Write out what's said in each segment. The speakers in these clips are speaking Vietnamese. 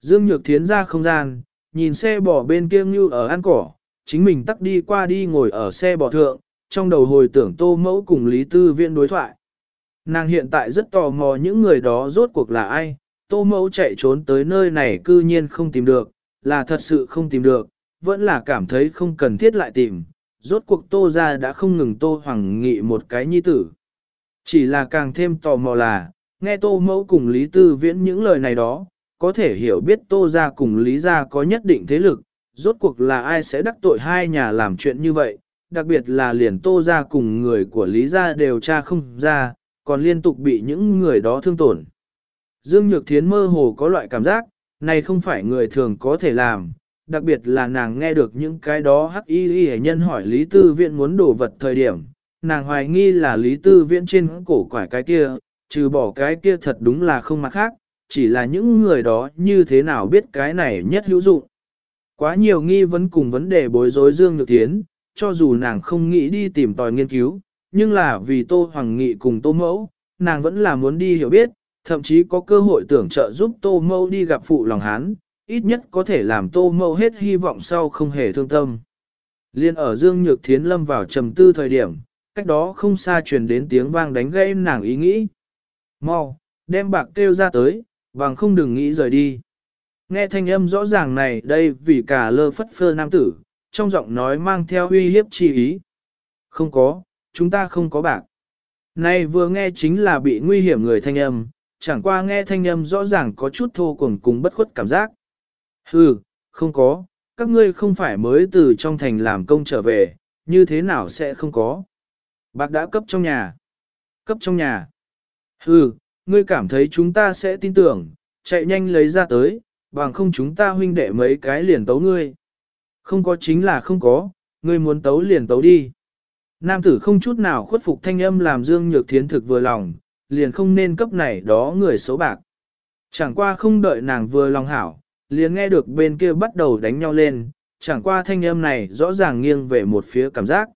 Dương Nhược Thiến ra không gian, nhìn xe bò bên kia như ở ăn cỏ, chính mình tắt đi qua đi ngồi ở xe bò thượng, trong đầu hồi tưởng tô mẫu cùng Lý Tư Viễn đối thoại. Nàng hiện tại rất tò mò những người đó rốt cuộc là ai, tô mẫu chạy trốn tới nơi này cư nhiên không tìm được, là thật sự không tìm được, vẫn là cảm thấy không cần thiết lại tìm. Rốt cuộc tô ra đã không ngừng tô hoàng nghị một cái nhi tử. Chỉ là càng thêm tò mò là, nghe tô mẫu cùng Lý Tư Viễn những lời này đó, có thể hiểu biết tô gia cùng Lý gia có nhất định thế lực, rốt cuộc là ai sẽ đắc tội hai nhà làm chuyện như vậy, đặc biệt là liền tô gia cùng người của Lý gia đều tra không ra, còn liên tục bị những người đó thương tổn. Dương Nhược Thiến mơ hồ có loại cảm giác, này không phải người thường có thể làm, đặc biệt là nàng nghe được những cái đó hắc y y nhân hỏi Lý Tư Viện muốn đổ vật thời điểm, nàng hoài nghi là Lý Tư Viện trên cổ quải cái kia, trừ bỏ cái kia thật đúng là không mặt khác, chỉ là những người đó như thế nào biết cái này nhất hữu dụng. Quá nhiều nghi vấn cùng vấn đề bối rối Dương Nhược Thiến, cho dù nàng không nghĩ đi tìm tòi nghiên cứu, nhưng là vì Tô Hoàng Nghị cùng Tô Mẫu, nàng vẫn là muốn đi hiểu biết, thậm chí có cơ hội tưởng trợ giúp Tô Mẫu đi gặp phụ lòng hán, ít nhất có thể làm Tô Mẫu hết hy vọng sau không hề thương tâm. Liên ở Dương Nhược Thiến lâm vào trầm tư thời điểm, cách đó không xa truyền đến tiếng vang đánh gây nàng ý nghĩ. Mau, đem bạc kêu ra tới, vàng không đừng nghĩ rời đi. Nghe thanh âm rõ ràng này đây vì cả lơ phất phơ nam tử, trong giọng nói mang theo uy hiếp chi ý. Không có, chúng ta không có bạc. Này vừa nghe chính là bị nguy hiểm người thanh âm, chẳng qua nghe thanh âm rõ ràng có chút thô cuồng cùng bất khuất cảm giác. Hừ, không có, các ngươi không phải mới từ trong thành làm công trở về, như thế nào sẽ không có. Bạc đã cấp trong nhà. Cấp trong nhà. Hừ, ngươi cảm thấy chúng ta sẽ tin tưởng, chạy nhanh lấy ra tới, bằng không chúng ta huynh đệ mấy cái liền tấu ngươi. Không có chính là không có, ngươi muốn tấu liền tấu đi. Nam tử không chút nào khuất phục thanh âm làm Dương Nhược Thiến thực vừa lòng, liền không nên cấp này đó người xấu bạc. Chẳng qua không đợi nàng vừa lòng hảo, liền nghe được bên kia bắt đầu đánh nhau lên, chẳng qua thanh âm này rõ ràng nghiêng về một phía cảm giác.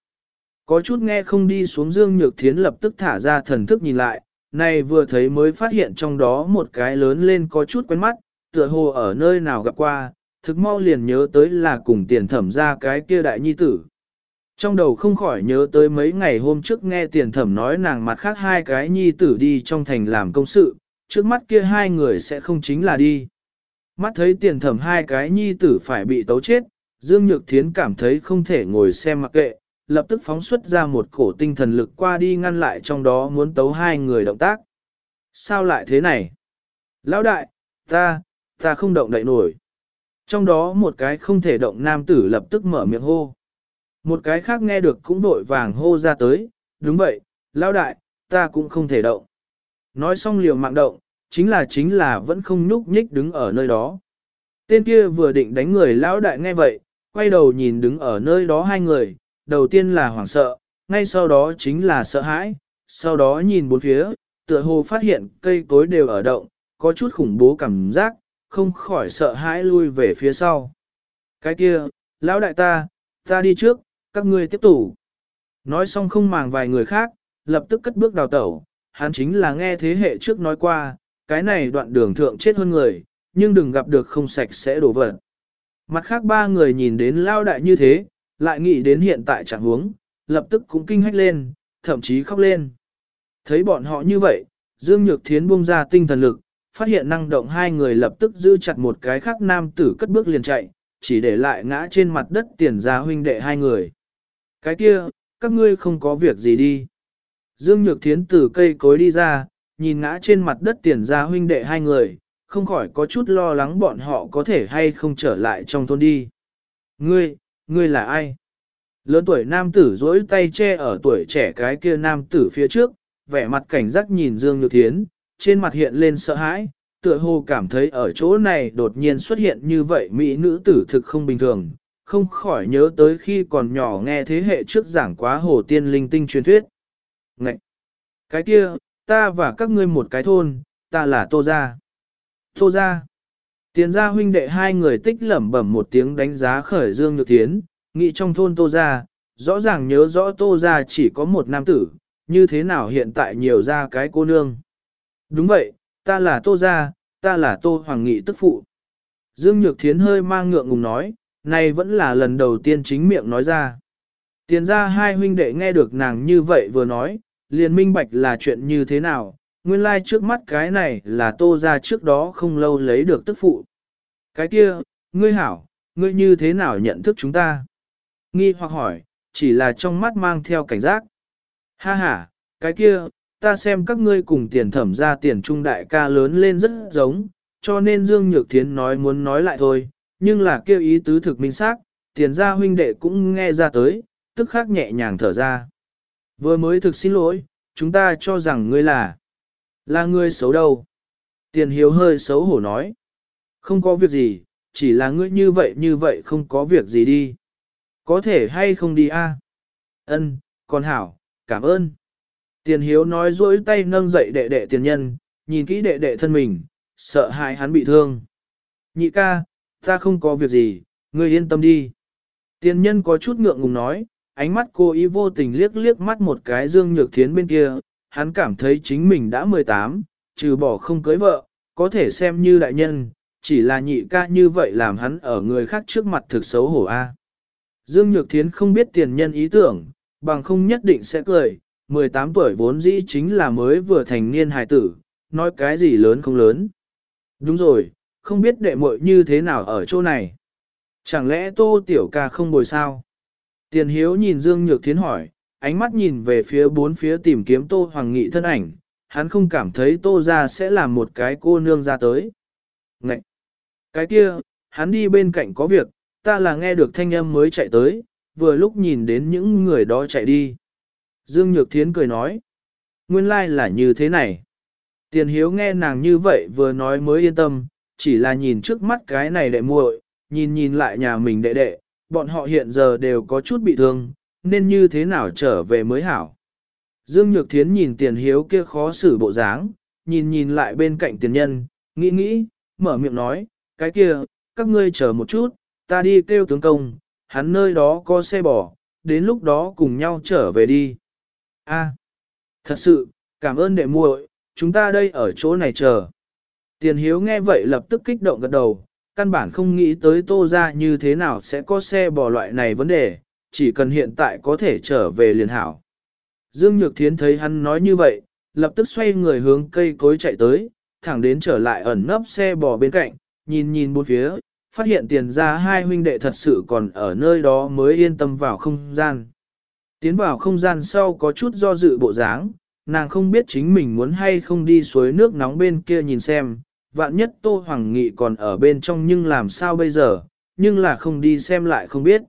Có chút nghe không đi xuống Dương Nhược Thiến lập tức thả ra thần thức nhìn lại, này vừa thấy mới phát hiện trong đó một cái lớn lên có chút quen mắt, tựa hồ ở nơi nào gặp qua, thực mau liền nhớ tới là cùng tiền thẩm ra cái kia đại nhi tử. Trong đầu không khỏi nhớ tới mấy ngày hôm trước nghe tiền thẩm nói nàng mặt khác hai cái nhi tử đi trong thành làm công sự, trước mắt kia hai người sẽ không chính là đi. Mắt thấy tiền thẩm hai cái nhi tử phải bị tấu chết, Dương Nhược Thiến cảm thấy không thể ngồi xem mặc kệ, lập tức phóng xuất ra một cổ tinh thần lực qua đi ngăn lại trong đó muốn tấu hai người động tác. Sao lại thế này? Lão đại, ta, ta không động đậy nổi. Trong đó một cái không thể động nam tử lập tức mở miệng hô. Một cái khác nghe được cũng vội vàng hô ra tới, đúng vậy, lão đại, ta cũng không thể động. Nói xong liều mạng động, chính là chính là vẫn không nhúc nhích đứng ở nơi đó. Tên kia vừa định đánh người lão đại nghe vậy, quay đầu nhìn đứng ở nơi đó hai người, đầu tiên là hoảng sợ, ngay sau đó chính là sợ hãi, sau đó nhìn bốn phía, tựa hồ phát hiện cây cối đều ở động, có chút khủng bố cảm giác, không khỏi sợ hãi lui về phía sau. Cái kia, lão đại ta, ta đi trước, các ngươi tiếp tục. Nói xong không màng vài người khác, lập tức cất bước đào tẩu, hắn chính là nghe thế hệ trước nói qua, cái này đoạn đường thượng chết hơn người, nhưng đừng gặp được không sạch sẽ đổ vật. Mặt khác ba người nhìn đến lao đại như thế, lại nghĩ đến hiện tại trạng huống, lập tức cũng kinh hách lên, thậm chí khóc lên. Thấy bọn họ như vậy, Dương Nhược Thiến buông ra tinh thần lực, phát hiện năng động hai người lập tức giữ chặt một cái khác nam tử cất bước liền chạy, chỉ để lại ngã trên mặt đất tiền ra huynh đệ hai người. Cái kia, các ngươi không có việc gì đi. Dương Nhược Thiến từ cây cối đi ra, nhìn ngã trên mặt đất tiền ra huynh đệ hai người, không khỏi có chút lo lắng bọn họ có thể hay không trở lại trong thôn đi. Ngươi, ngươi là ai? Lớn tuổi nam tử dỗi tay che ở tuổi trẻ cái kia nam tử phía trước, vẻ mặt cảnh giác nhìn Dương Nhược Thiến, trên mặt hiện lên sợ hãi, tựa hồ cảm thấy ở chỗ này đột nhiên xuất hiện như vậy mỹ nữ tử thực không bình thường, không khỏi nhớ tới khi còn nhỏ nghe thế hệ trước giảng quá hồ tiên linh tinh truyền thuyết. Ngậy! Cái kia, ta và các ngươi một cái thôn, ta là Tô Gia. Tô Gia! Tiền gia huynh đệ hai người tích lẩm bẩm một tiếng đánh giá khởi Dương Nhược Thiến, nghĩ trong thôn Tô Gia, rõ ràng nhớ rõ Tô Gia chỉ có một nam tử, như thế nào hiện tại nhiều ra cái cô nương. Đúng vậy, ta là Tô Gia, ta là Tô Hoàng Nghị tức phụ. Dương Nhược Thiến hơi mang ngượng ngùng nói, này vẫn là lần đầu tiên chính miệng nói ra. Tiền ra hai huynh đệ nghe được nàng như vậy vừa nói, liền minh bạch là chuyện như thế nào, nguyên lai like trước mắt cái này là tô ra trước đó không lâu lấy được tức phụ. Cái kia, ngươi hảo, ngươi như thế nào nhận thức chúng ta? Nghi hoặc hỏi, chỉ là trong mắt mang theo cảnh giác. Ha ha, cái kia, ta xem các ngươi cùng tiền thẩm ra tiền trung đại ca lớn lên rất giống, cho nên Dương Nhược Thiến nói muốn nói lại thôi, nhưng là kêu ý tứ thực minh xác, tiền gia huynh đệ cũng nghe ra tới, tức khắc nhẹ nhàng thở ra. Vừa mới thực xin lỗi, chúng ta cho rằng ngươi là, là ngươi xấu đâu. Tiền hiếu hơi xấu hổ nói, không có việc gì, chỉ là ngươi như vậy như vậy không có việc gì đi. Có thể hay không đi a? Ân, con hảo, cảm ơn. Tiền hiếu nói dỗi tay nâng dậy đệ đệ tiền nhân, nhìn kỹ đệ đệ thân mình, sợ hãi hắn bị thương. Nhị ca, ta không có việc gì, ngươi yên tâm đi. Tiền nhân có chút ngượng ngùng nói, ánh mắt cô ý vô tình liếc liếc mắt một cái dương nhược thiến bên kia, hắn cảm thấy chính mình đã 18, trừ bỏ không cưới vợ, có thể xem như đại nhân, chỉ là nhị ca như vậy làm hắn ở người khác trước mặt thực xấu hổ a. Dương Nhược Thiến không biết tiền nhân ý tưởng, bằng không nhất định sẽ cười, 18 tuổi vốn dĩ chính là mới vừa thành niên hài tử, nói cái gì lớn không lớn. Đúng rồi, không biết đệ muội như thế nào ở chỗ này. Chẳng lẽ tô tiểu ca không bồi sao? Tiền hiếu nhìn Dương Nhược Thiến hỏi, ánh mắt nhìn về phía bốn phía tìm kiếm tô hoàng nghị thân ảnh, hắn không cảm thấy tô ra sẽ làm một cái cô nương ra tới. Ngậy! Cái kia, hắn đi bên cạnh có việc, ta là nghe được thanh âm mới chạy tới, vừa lúc nhìn đến những người đó chạy đi. Dương Nhược Thiến cười nói, nguyên lai like là như thế này. Tiền hiếu nghe nàng như vậy vừa nói mới yên tâm, chỉ là nhìn trước mắt cái này đệ muội, nhìn nhìn lại nhà mình đệ đệ, bọn họ hiện giờ đều có chút bị thương, nên như thế nào trở về mới hảo. Dương Nhược Thiến nhìn tiền hiếu kia khó xử bộ dáng, nhìn nhìn lại bên cạnh tiền nhân, nghĩ nghĩ, mở miệng nói, cái kia, các ngươi chờ một chút, ta đi kêu tướng công, hắn nơi đó có xe bò, đến lúc đó cùng nhau trở về đi. A, thật sự, cảm ơn đệ muội, chúng ta đây ở chỗ này chờ. Tiền hiếu nghe vậy lập tức kích động gật đầu, căn bản không nghĩ tới tô ra như thế nào sẽ có xe bò loại này vấn đề, chỉ cần hiện tại có thể trở về liền hảo. Dương Nhược Thiến thấy hắn nói như vậy, lập tức xoay người hướng cây cối chạy tới, thẳng đến trở lại ẩn nấp xe bò bên cạnh, nhìn nhìn bốn phía, phát hiện tiền ra hai huynh đệ thật sự còn ở nơi đó mới yên tâm vào không gian. Tiến vào không gian sau có chút do dự bộ dáng, nàng không biết chính mình muốn hay không đi suối nước nóng bên kia nhìn xem, vạn nhất Tô Hoàng Nghị còn ở bên trong nhưng làm sao bây giờ, nhưng là không đi xem lại không biết.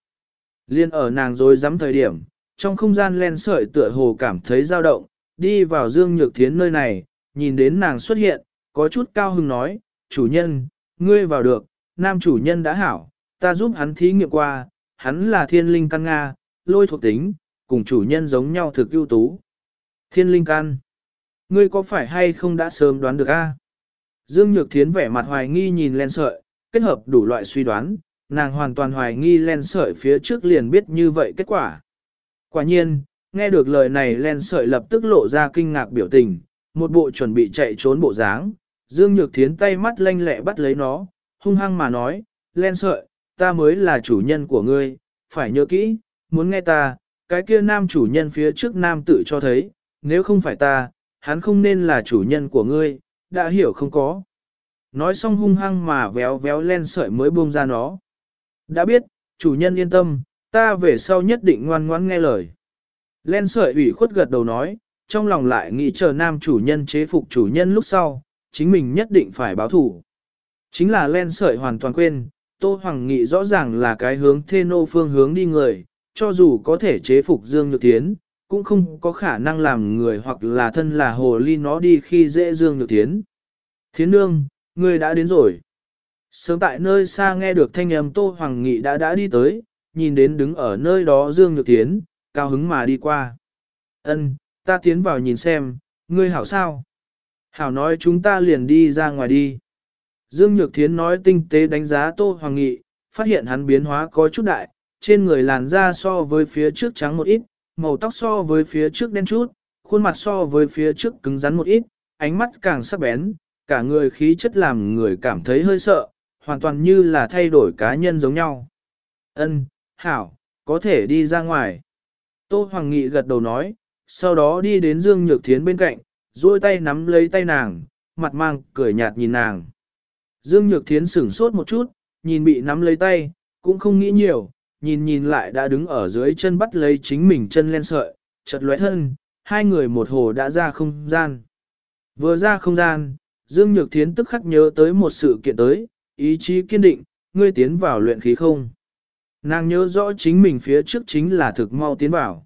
Liên ở nàng rồi dám thời điểm, trong không gian len sợi tựa hồ cảm thấy dao động, đi vào Dương Nhược Thiến nơi này, nhìn đến nàng xuất hiện, có chút cao hứng nói, chủ nhân, ngươi vào được, nam chủ nhân đã hảo, ta giúp hắn thí nghiệm qua, hắn là thiên linh căn Nga, lôi thuộc tính, cùng chủ nhân giống nhau thực ưu tú. Thiên linh căn, ngươi có phải hay không đã sớm đoán được a? Dương Nhược Thiến vẻ mặt hoài nghi nhìn len sợi, kết hợp đủ loại suy đoán, nàng hoàn toàn hoài nghi len sợi phía trước liền biết như vậy kết quả. Quả nhiên, nghe được lời này len sợi lập tức lộ ra kinh ngạc biểu tình, một bộ chuẩn bị chạy trốn bộ dáng. Dương Nhược Thiến tay mắt lanh lẹ bắt lấy nó, hung hăng mà nói, len sợi, ta mới là chủ nhân của ngươi, phải nhớ kỹ, muốn nghe ta, cái kia nam chủ nhân phía trước nam tự cho thấy, nếu không phải ta, hắn không nên là chủ nhân của ngươi, đã hiểu không có. Nói xong hung hăng mà véo véo len sợi mới buông ra nó. Đã biết, chủ nhân yên tâm, ta về sau nhất định ngoan ngoãn nghe lời. Len sợi ủy khuất gật đầu nói, trong lòng lại nghĩ chờ nam chủ nhân chế phục chủ nhân lúc sau, chính mình nhất định phải báo thủ. Chính là len sợi hoàn toàn quên, Tô Hoàng Nghị rõ ràng là cái hướng thê nô phương hướng đi người, cho dù có thể chế phục Dương Nhược Tiến, cũng không có khả năng làm người hoặc là thân là hồ ly nó đi khi dễ Dương Nhược Tiến. Thiến nương, người đã đến rồi. Sớm tại nơi xa nghe được thanh âm Tô Hoàng Nghị đã đã đi tới, nhìn đến đứng ở nơi đó Dương Nhược Tiến, cao hứng mà đi qua. Ân, ta tiến vào nhìn xem, ngươi hảo sao? Hảo nói chúng ta liền đi ra ngoài đi. Dương Nhược Thiến nói tinh tế đánh giá Tô Hoàng Nghị, phát hiện hắn biến hóa có chút đại, trên người làn da so với phía trước trắng một ít, màu tóc so với phía trước đen chút, khuôn mặt so với phía trước cứng rắn một ít, ánh mắt càng sắc bén, cả người khí chất làm người cảm thấy hơi sợ, hoàn toàn như là thay đổi cá nhân giống nhau. Ân, hảo, có thể đi ra ngoài. Tô Hoàng Nghị gật đầu nói, sau đó đi đến Dương Nhược Thiến bên cạnh, duỗi tay nắm lấy tay nàng, mặt mang cười nhạt nhìn nàng. Dương Nhược Thiến sửng sốt một chút, nhìn bị nắm lấy tay, cũng không nghĩ nhiều, nhìn nhìn lại đã đứng ở dưới chân bắt lấy chính mình chân len sợi, chợt lóe thân, hai người một hồ đã ra không gian. Vừa ra không gian, Dương Nhược Thiến tức khắc nhớ tới một sự kiện tới, ý chí kiên định, ngươi tiến vào luyện khí không. Nàng nhớ rõ chính mình phía trước chính là thực mau tiến vào.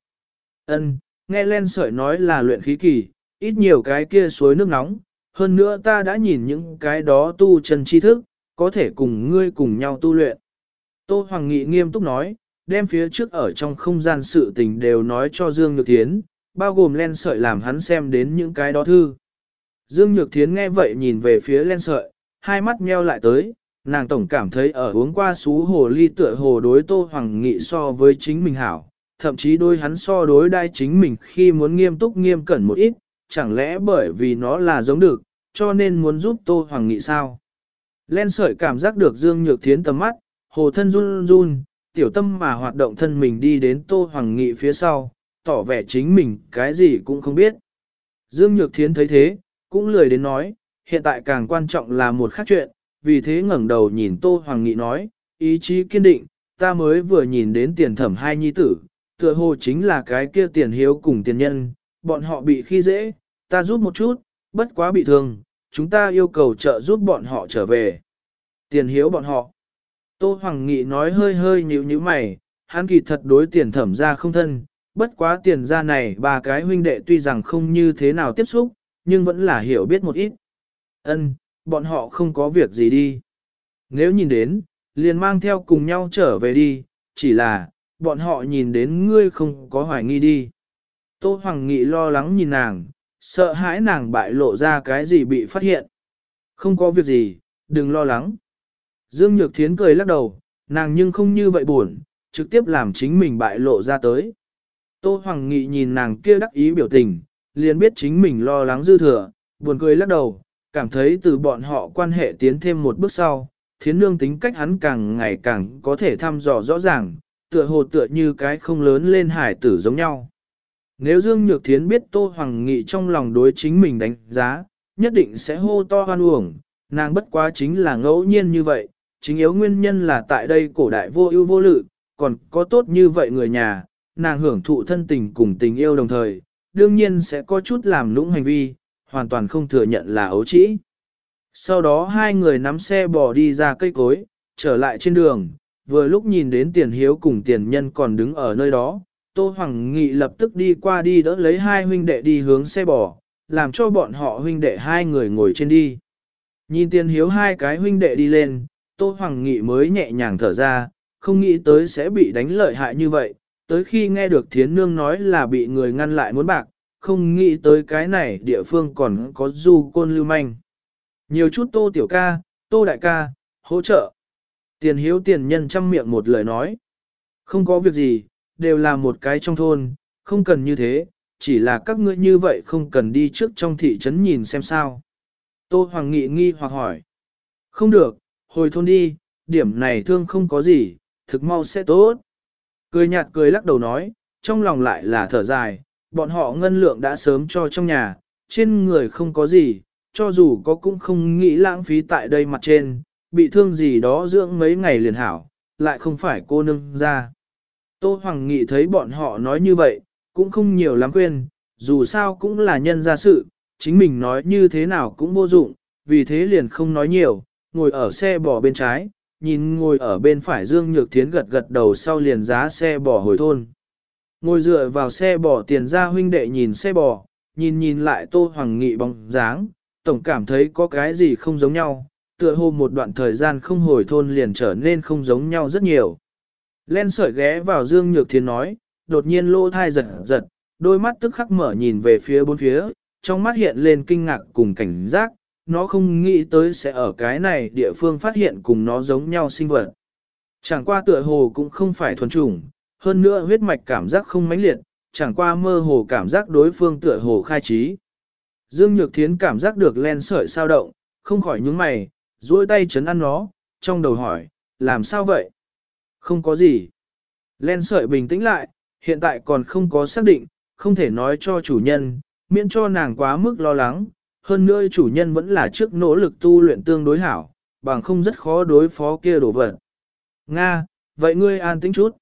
Ân, nghe len sợi nói là luyện khí kỳ, ít nhiều cái kia suối nước nóng, hơn nữa ta đã nhìn những cái đó tu chân tri thức, có thể cùng ngươi cùng nhau tu luyện. Tô Hoàng Nghị nghiêm túc nói, đem phía trước ở trong không gian sự tình đều nói cho Dương Nhược Thiến, bao gồm len sợi làm hắn xem đến những cái đó thư. Dương Nhược Thiến nghe vậy nhìn về phía len sợi, hai mắt nheo lại tới, nàng tổng cảm thấy ở uống qua xú hồ ly tựa hồ đối Tô Hoàng Nghị so với chính mình hảo, thậm chí đôi hắn so đối đai chính mình khi muốn nghiêm túc nghiêm cẩn một ít, chẳng lẽ bởi vì nó là giống được, cho nên muốn giúp Tô Hoàng Nghị sao? Len sợi cảm giác được Dương Nhược Thiến tầm mắt, hồ thân run run, tiểu tâm mà hoạt động thân mình đi đến Tô Hoàng Nghị phía sau, tỏ vẻ chính mình cái gì cũng không biết. Dương Nhược Thiến thấy thế, cũng lười đến nói, hiện tại càng quan trọng là một khác chuyện, vì thế ngẩng đầu nhìn Tô Hoàng Nghị nói, ý chí kiên định, ta mới vừa nhìn đến tiền thẩm hai nhi tử, tựa hồ chính là cái kia tiền hiếu cùng tiền nhân, bọn họ bị khi dễ, ta giúp một chút, bất quá bị thương, chúng ta yêu cầu trợ giúp bọn họ trở về. Tiền hiếu bọn họ. Tô Hoàng Nghị nói hơi hơi nhíu nhíu mày, hắn kỳ thật đối tiền thẩm ra không thân, bất quá tiền ra này ba cái huynh đệ tuy rằng không như thế nào tiếp xúc, nhưng vẫn là hiểu biết một ít. Ân, bọn họ không có việc gì đi. Nếu nhìn đến, liền mang theo cùng nhau trở về đi, chỉ là, bọn họ nhìn đến ngươi không có hoài nghi đi. Tô Hoàng Nghị lo lắng nhìn nàng, sợ hãi nàng bại lộ ra cái gì bị phát hiện. Không có việc gì, đừng lo lắng. Dương Nhược Thiến cười lắc đầu, nàng nhưng không như vậy buồn, trực tiếp làm chính mình bại lộ ra tới. Tô Hoàng Nghị nhìn nàng kia đắc ý biểu tình, liền biết chính mình lo lắng dư thừa, buồn cười lắc đầu, cảm thấy từ bọn họ quan hệ tiến thêm một bước sau, thiến nương tính cách hắn càng ngày càng có thể thăm dò rõ ràng, tựa hồ tựa như cái không lớn lên hải tử giống nhau. Nếu Dương Nhược Thiến biết Tô Hoàng Nghị trong lòng đối chính mình đánh giá, nhất định sẽ hô to hoan uổng, nàng bất quá chính là ngẫu nhiên như vậy, chính yếu nguyên nhân là tại đây cổ đại vô ưu vô lự, còn có tốt như vậy người nhà, nàng hưởng thụ thân tình cùng tình yêu đồng thời, đương nhiên sẽ có chút làm lũng hành vi, hoàn toàn không thừa nhận là ấu trĩ. Sau đó hai người nắm xe bò đi ra cây cối, trở lại trên đường, vừa lúc nhìn đến tiền hiếu cùng tiền nhân còn đứng ở nơi đó, Tô Hoàng Nghị lập tức đi qua đi đỡ lấy hai huynh đệ đi hướng xe bò, làm cho bọn họ huynh đệ hai người ngồi trên đi. Nhìn tiền hiếu hai cái huynh đệ đi lên, Tô Hoàng Nghị mới nhẹ nhàng thở ra, không nghĩ tới sẽ bị đánh lợi hại như vậy, tới khi nghe được thiến nương nói là bị người ngăn lại muốn bạc, không nghĩ tới cái này địa phương còn có du côn lưu manh. Nhiều chút tô tiểu ca, tô đại ca, hỗ trợ. Tiền hiếu tiền nhân chăm miệng một lời nói. Không có việc gì, đều là một cái trong thôn, không cần như thế, chỉ là các ngươi như vậy không cần đi trước trong thị trấn nhìn xem sao. Tô Hoàng Nghị nghi hoặc hỏi. Không được, hồi thôn đi, điểm này thương không có gì, thực mau sẽ tốt. Cười nhạt cười lắc đầu nói, trong lòng lại là thở dài, bọn họ ngân lượng đã sớm cho trong nhà, trên người không có gì, cho dù có cũng không nghĩ lãng phí tại đây mặt trên, bị thương gì đó dưỡng mấy ngày liền hảo, lại không phải cô nương ra. Tô Hoàng Nghị thấy bọn họ nói như vậy, cũng không nhiều lắm quên, dù sao cũng là nhân gia sự, chính mình nói như thế nào cũng vô dụng, vì thế liền không nói nhiều, ngồi ở xe bò bên trái, nhìn ngồi ở bên phải Dương Nhược Thiến gật gật đầu sau liền giá xe bò hồi thôn. Ngồi dựa vào xe bò tiền ra huynh đệ nhìn xe bò, nhìn nhìn lại Tô Hoàng Nghị bóng dáng, tổng cảm thấy có cái gì không giống nhau, tựa hồ một đoạn thời gian không hồi thôn liền trở nên không giống nhau rất nhiều. Len sợi ghé vào Dương Nhược Thiến nói, đột nhiên lô thai giật giật, đôi mắt tức khắc mở nhìn về phía bốn phía, trong mắt hiện lên kinh ngạc cùng cảnh giác, nó không nghĩ tới sẽ ở cái này địa phương phát hiện cùng nó giống nhau sinh vật. Chẳng qua tựa hồ cũng không phải thuần chủng, hơn nữa huyết mạch cảm giác không mãnh liệt, chẳng qua mơ hồ cảm giác đối phương tựa hồ khai trí. Dương Nhược Thiến cảm giác được len sợi sao động, không khỏi nhướng mày, duỗi tay chấn ăn nó, trong đầu hỏi, làm sao vậy? Không có gì. Len sợi bình tĩnh lại, hiện tại còn không có xác định, không thể nói cho chủ nhân, miễn cho nàng quá mức lo lắng. Hơn nữa chủ nhân vẫn là trước nỗ lực tu luyện tương đối hảo, bằng không rất khó đối phó kia đổ vật. Nga, vậy ngươi an tĩnh chút.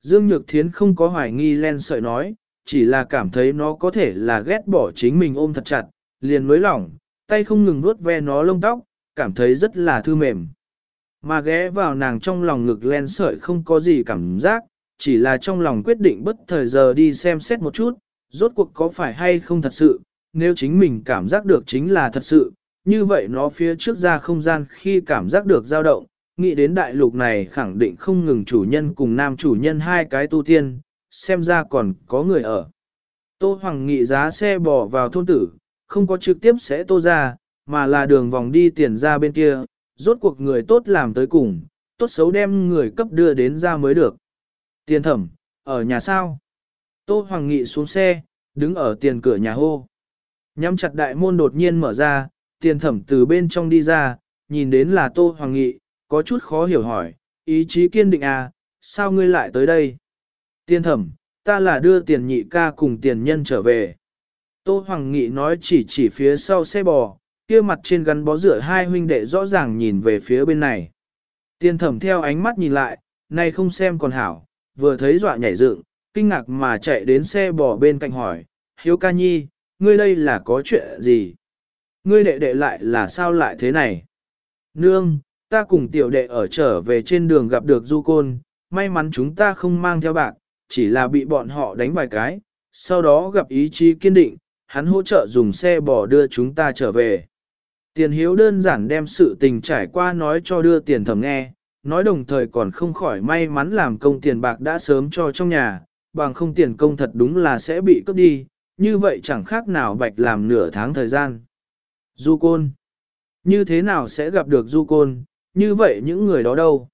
Dương Nhược Thiến không có hoài nghi len sợi nói, chỉ là cảm thấy nó có thể là ghét bỏ chính mình ôm thật chặt, liền mới lỏng, tay không ngừng vuốt ve nó lông tóc, cảm thấy rất là thư mềm. Mà ghé vào nàng trong lòng ngực len sợi không có gì cảm giác, chỉ là trong lòng quyết định bất thời giờ đi xem xét một chút, rốt cuộc có phải hay không thật sự, nếu chính mình cảm giác được chính là thật sự, như vậy nó phía trước ra không gian khi cảm giác được dao động, nghĩ đến đại lục này khẳng định không ngừng chủ nhân cùng nam chủ nhân hai cái tu tiên, xem ra còn có người ở. Tô Hoàng nghị giá xe bỏ vào thôn tử, không có trực tiếp sẽ tô ra, mà là đường vòng đi tiền ra bên kia, rốt cuộc người tốt làm tới cùng, tốt xấu đem người cấp đưa đến ra mới được. Tiền thẩm, ở nhà sao? Tô Hoàng Nghị xuống xe, đứng ở tiền cửa nhà hô. Nhắm chặt đại môn đột nhiên mở ra, tiền thẩm từ bên trong đi ra, nhìn đến là Tô Hoàng Nghị, có chút khó hiểu hỏi, ý chí kiên định à, sao ngươi lại tới đây? tiên thẩm, ta là đưa tiền nhị ca cùng tiền nhân trở về. Tô Hoàng Nghị nói chỉ chỉ phía sau xe bò, kia mặt trên gắn bó rửa hai huynh đệ rõ ràng nhìn về phía bên này. tiên thẩm theo ánh mắt nhìn lại, này không xem còn hảo, vừa thấy dọa nhảy dựng, kinh ngạc mà chạy đến xe bò bên cạnh hỏi, Hiếu ca nhi, ngươi đây là có chuyện gì? Ngươi đệ đệ lại là sao lại thế này? Nương, ta cùng tiểu đệ ở trở về trên đường gặp được du côn, may mắn chúng ta không mang theo bạc, chỉ là bị bọn họ đánh vài cái, sau đó gặp ý chí kiên định, hắn hỗ trợ dùng xe bò đưa chúng ta trở về. Tiền hiếu đơn giản đem sự tình trải qua nói cho đưa tiền thầm nghe, nói đồng thời còn không khỏi may mắn làm công tiền bạc đã sớm cho trong nhà, bằng không tiền công thật đúng là sẽ bị cướp đi, như vậy chẳng khác nào bạch làm nửa tháng thời gian. Du Côn Như thế nào sẽ gặp được Du Côn, như vậy những người đó đâu?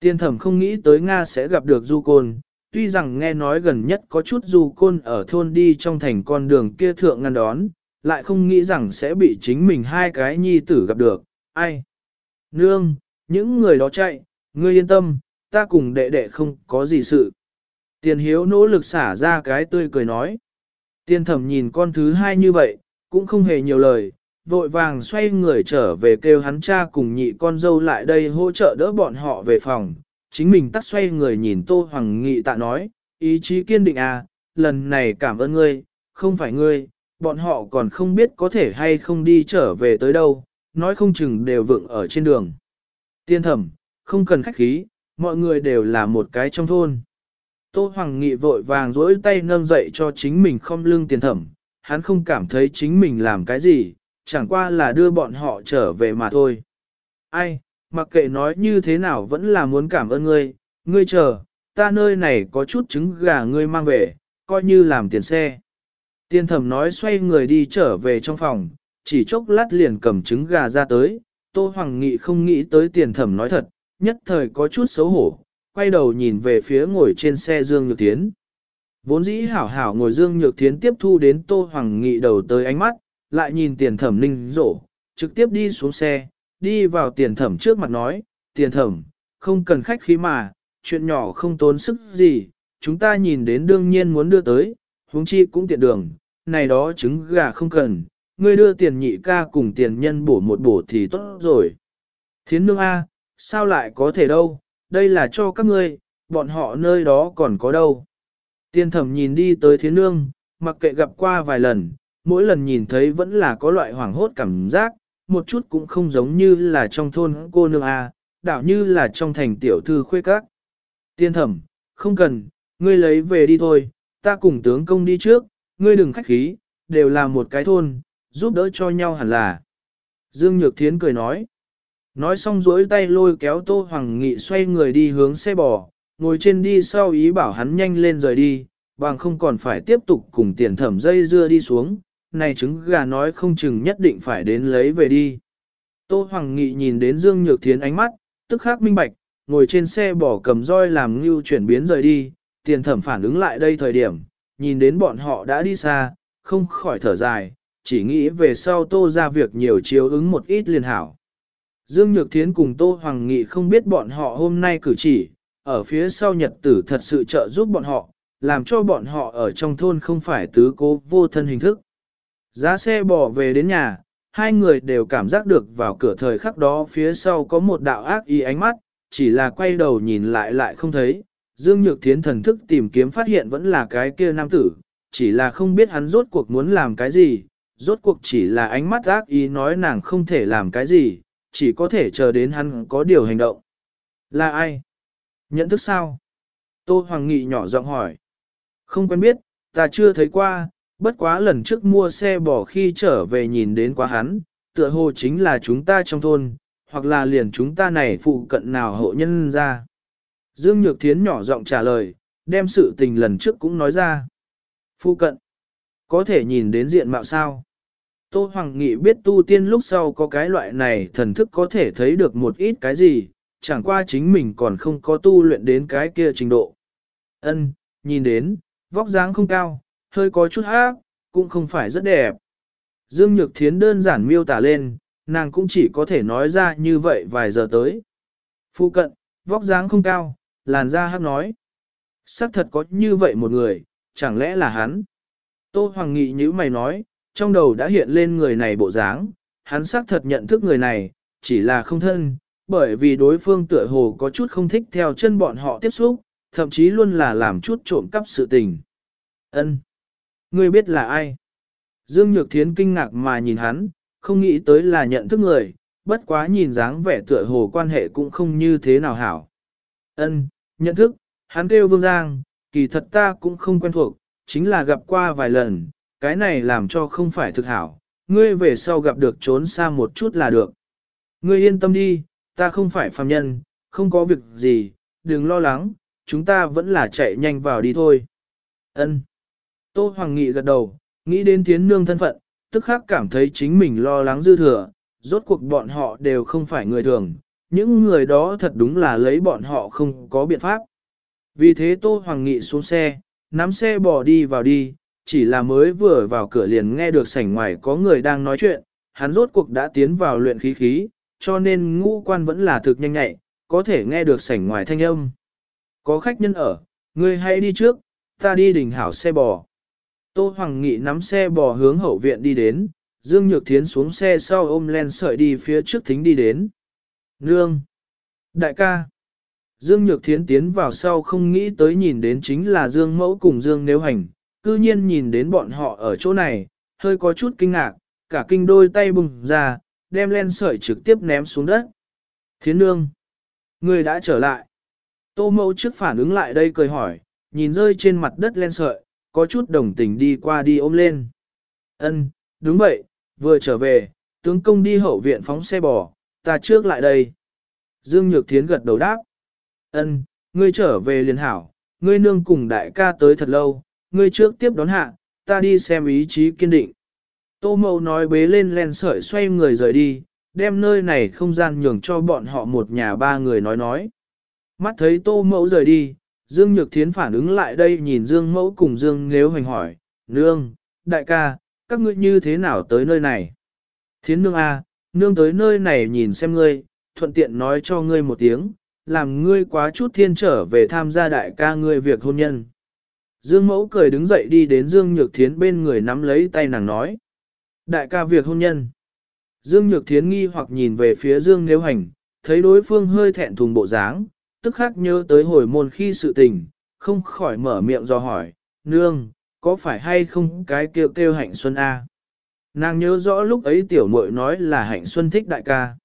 Tiên thẩm không nghĩ tới Nga sẽ gặp được Du Côn, tuy rằng nghe nói gần nhất có chút Du Côn ở thôn đi trong thành con đường kia thượng ngăn đón, lại không nghĩ rằng sẽ bị chính mình hai cái nhi tử gặp được, ai? Nương, những người đó chạy, ngươi yên tâm, ta cùng đệ đệ không có gì sự. Tiền hiếu nỗ lực xả ra cái tươi cười nói. Tiên thẩm nhìn con thứ hai như vậy, cũng không hề nhiều lời, vội vàng xoay người trở về kêu hắn cha cùng nhị con dâu lại đây hỗ trợ đỡ bọn họ về phòng. Chính mình tắt xoay người nhìn Tô Hoàng Nghị tạ nói, ý chí kiên định à, lần này cảm ơn ngươi, không phải ngươi, bọn họ còn không biết có thể hay không đi trở về tới đâu, nói không chừng đều vượng ở trên đường. Tiên thẩm, không cần khách khí, mọi người đều là một cái trong thôn. Tô Hoàng Nghị vội vàng dỗi tay nâng dậy cho chính mình không lưng tiền thẩm, hắn không cảm thấy chính mình làm cái gì, chẳng qua là đưa bọn họ trở về mà thôi. Ai, mặc kệ nói như thế nào vẫn là muốn cảm ơn ngươi, ngươi chờ, ta nơi này có chút trứng gà ngươi mang về, coi như làm tiền xe. Tiên thẩm nói xoay người đi trở về trong phòng, chỉ chốc lát liền cầm trứng gà ra tới, Tô Hoàng Nghị không nghĩ tới tiền thẩm nói thật, nhất thời có chút xấu hổ, quay đầu nhìn về phía ngồi trên xe Dương Nhược Thiến. Vốn dĩ hảo hảo ngồi Dương Nhược Thiến tiếp thu đến Tô Hoàng Nghị đầu tới ánh mắt, lại nhìn tiền thẩm ninh rổ, trực tiếp đi xuống xe, đi vào tiền thẩm trước mặt nói, tiền thẩm, không cần khách khí mà, chuyện nhỏ không tốn sức gì, chúng ta nhìn đến đương nhiên muốn đưa tới, huống chi cũng tiện đường, này đó trứng gà không cần, ngươi đưa tiền nhị ca cùng tiền nhân bổ một bổ thì tốt rồi. Thiến nương A, sao lại có thể đâu, đây là cho các ngươi, bọn họ nơi đó còn có đâu. Tiên thẩm nhìn đi tới thiến nương, mặc kệ gặp qua vài lần, mỗi lần nhìn thấy vẫn là có loại hoảng hốt cảm giác, một chút cũng không giống như là trong thôn cô nương A, đảo như là trong thành tiểu thư khuê các. Tiên thẩm, không cần, ngươi lấy về đi thôi, ta cùng tướng công đi trước, ngươi đừng khách khí, đều là một cái thôn, giúp đỡ cho nhau hẳn là. Dương Nhược Thiến cười nói. Nói xong duỗi tay lôi kéo Tô Hoàng Nghị xoay người đi hướng xe bò, ngồi trên đi sau ý bảo hắn nhanh lên rời đi, bằng không còn phải tiếp tục cùng tiền thẩm dây dưa đi xuống, này trứng gà nói không chừng nhất định phải đến lấy về đi. Tô Hoàng Nghị nhìn đến Dương Nhược Thiến ánh mắt, tức khắc minh bạch, ngồi trên xe bỏ cầm roi làm ngưu chuyển biến rời đi, tiền thẩm phản ứng lại đây thời điểm, nhìn đến bọn họ đã đi xa, không khỏi thở dài, chỉ nghĩ về sau tô ra việc nhiều chiếu ứng một ít liền hảo. Dương Nhược Thiến cùng Tô Hoàng Nghị không biết bọn họ hôm nay cử chỉ, ở phía sau nhật tử thật sự trợ giúp bọn họ, làm cho bọn họ ở trong thôn không phải tứ cố vô thân hình thức. Giá xe bỏ về đến nhà, hai người đều cảm giác được vào cửa thời khắc đó phía sau có một đạo ác ý ánh mắt, chỉ là quay đầu nhìn lại lại không thấy. Dương Nhược Thiến thần thức tìm kiếm phát hiện vẫn là cái kia nam tử, chỉ là không biết hắn rốt cuộc muốn làm cái gì, rốt cuộc chỉ là ánh mắt ác ý nói nàng không thể làm cái gì, chỉ có thể chờ đến hắn có điều hành động. Là ai? Nhận thức sao? Tô Hoàng Nghị nhỏ giọng hỏi. Không quen biết, ta chưa thấy qua, bất quá lần trước mua xe bỏ khi trở về nhìn đến quá hắn, tựa hồ chính là chúng ta trong thôn, hoặc là liền chúng ta này phụ cận nào hộ nhân ra. Dương Nhược Thiến nhỏ giọng trả lời, đem sự tình lần trước cũng nói ra. Phụ cận, có thể nhìn đến diện mạo sao? Tô Hoàng Nghị biết tu tiên lúc sau có cái loại này thần thức có thể thấy được một ít cái gì, chẳng qua chính mình còn không có tu luyện đến cái kia trình độ. Ân, nhìn đến, vóc dáng không cao, hơi có chút hát, cũng không phải rất đẹp. Dương Nhược Thiến đơn giản miêu tả lên, nàng cũng chỉ có thể nói ra như vậy vài giờ tới. Phu cận, vóc dáng không cao, làn da hát nói. Sắc thật có như vậy một người, chẳng lẽ là hắn? Tô Hoàng Nghị như mày nói, trong đầu đã hiện lên người này bộ dáng, hắn xác thật nhận thức người này, chỉ là không thân, bởi vì đối phương tựa hồ có chút không thích theo chân bọn họ tiếp xúc, thậm chí luôn là làm chút trộm cắp sự tình. Ân, Ngươi biết là ai? Dương Nhược Thiến kinh ngạc mà nhìn hắn, không nghĩ tới là nhận thức người, bất quá nhìn dáng vẻ tựa hồ quan hệ cũng không như thế nào hảo. Ân, nhận thức, hắn kêu Vương Giang, kỳ thật ta cũng không quen thuộc, chính là gặp qua vài lần, cái này làm cho không phải thực hảo, ngươi về sau gặp được trốn xa một chút là được. Ngươi yên tâm đi, ta không phải phàm nhân, không có việc gì, đừng lo lắng, chúng ta vẫn là chạy nhanh vào đi thôi. Ân. Tô Hoàng Nghị gật đầu, nghĩ đến thiến nương thân phận, tức khắc cảm thấy chính mình lo lắng dư thừa, rốt cuộc bọn họ đều không phải người thường, những người đó thật đúng là lấy bọn họ không có biện pháp. Vì thế Tô Hoàng Nghị xuống xe, nắm xe bỏ đi vào đi, chỉ là mới vừa vào cửa liền nghe được sảnh ngoài có người đang nói chuyện, hắn rốt cuộc đã tiến vào luyện khí khí, cho nên ngũ quan vẫn là thực nhanh nhạy, có thể nghe được sảnh ngoài thanh âm. Có khách nhân ở, ngươi hãy đi trước, ta đi đỉnh hảo xe bò. Tô Hoàng Nghị nắm xe bò hướng hậu viện đi đến, Dương Nhược Thiến xuống xe sau ôm len sợi đi phía trước thính đi đến. Nương! Đại ca! Dương Nhược Thiến tiến vào sau không nghĩ tới nhìn đến chính là Dương Mẫu cùng Dương Nếu Hành, cư nhiên nhìn đến bọn họ ở chỗ này, hơi có chút kinh ngạc, cả kinh đôi tay bùng ra, đem len sợi trực tiếp ném xuống đất. Thiến nương! Người đã trở lại. Tô Mẫu trước phản ứng lại đây cười hỏi, nhìn rơi trên mặt đất len sợi, có chút đồng tình đi qua đi ôm lên. Ân, đúng vậy, vừa trở về, tướng công đi hậu viện phóng xe bò, ta trước lại đây. Dương Nhược Thiến gật đầu đáp. Ân, ngươi trở về liền hảo, ngươi nương cùng đại ca tới thật lâu, ngươi trước tiếp đón hạ, ta đi xem ý chí kiên định. Tô Mậu nói bế lên len sợi xoay người rời đi, đem nơi này không gian nhường cho bọn họ một nhà ba người nói nói. Mắt thấy Tô Mậu rời đi, Dương Nhược Thiến phản ứng lại đây nhìn Dương Mẫu cùng Dương Nếu Hoành hỏi, Nương, đại ca, các ngươi như thế nào tới nơi này? Thiến Nương A, à, Nương tới nơi này nhìn xem ngươi, thuận tiện nói cho ngươi một tiếng, làm ngươi quá chút thiên trở về tham gia đại ca ngươi việc hôn nhân. Dương Mẫu cười đứng dậy đi đến Dương Nhược Thiến bên người nắm lấy tay nàng nói. Đại ca việc hôn nhân. Dương Nhược Thiến nghi hoặc nhìn về phía Dương Nếu Hành, thấy đối phương hơi thẹn thùng bộ dáng, tức khắc nhớ tới hồi môn khi sự tình, không khỏi mở miệng do hỏi, nương, có phải hay không cái kêu kêu hạnh xuân A? Nàng nhớ rõ lúc ấy tiểu muội nói là hạnh xuân thích đại ca.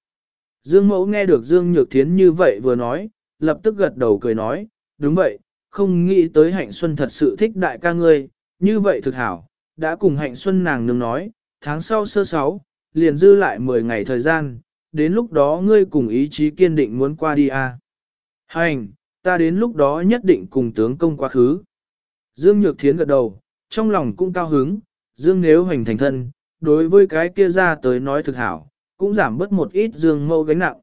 Dương mẫu nghe được Dương Nhược Thiến như vậy vừa nói, lập tức gật đầu cười nói, đúng vậy, không nghĩ tới hạnh xuân thật sự thích đại ca ngươi, như vậy thực hảo, đã cùng hạnh xuân nàng nương nói, tháng sau sơ sáu, liền dư lại 10 ngày thời gian, đến lúc đó ngươi cùng ý chí kiên định muốn qua đi a. Hành, ta đến lúc đó nhất định cùng tướng công quá khứ. Dương Nhược Thiến gật đầu, trong lòng cũng cao hứng, Dương nếu hành thành thân, đối với cái kia ra tới nói thực hảo, cũng giảm bớt một ít Dương mâu gánh nặng.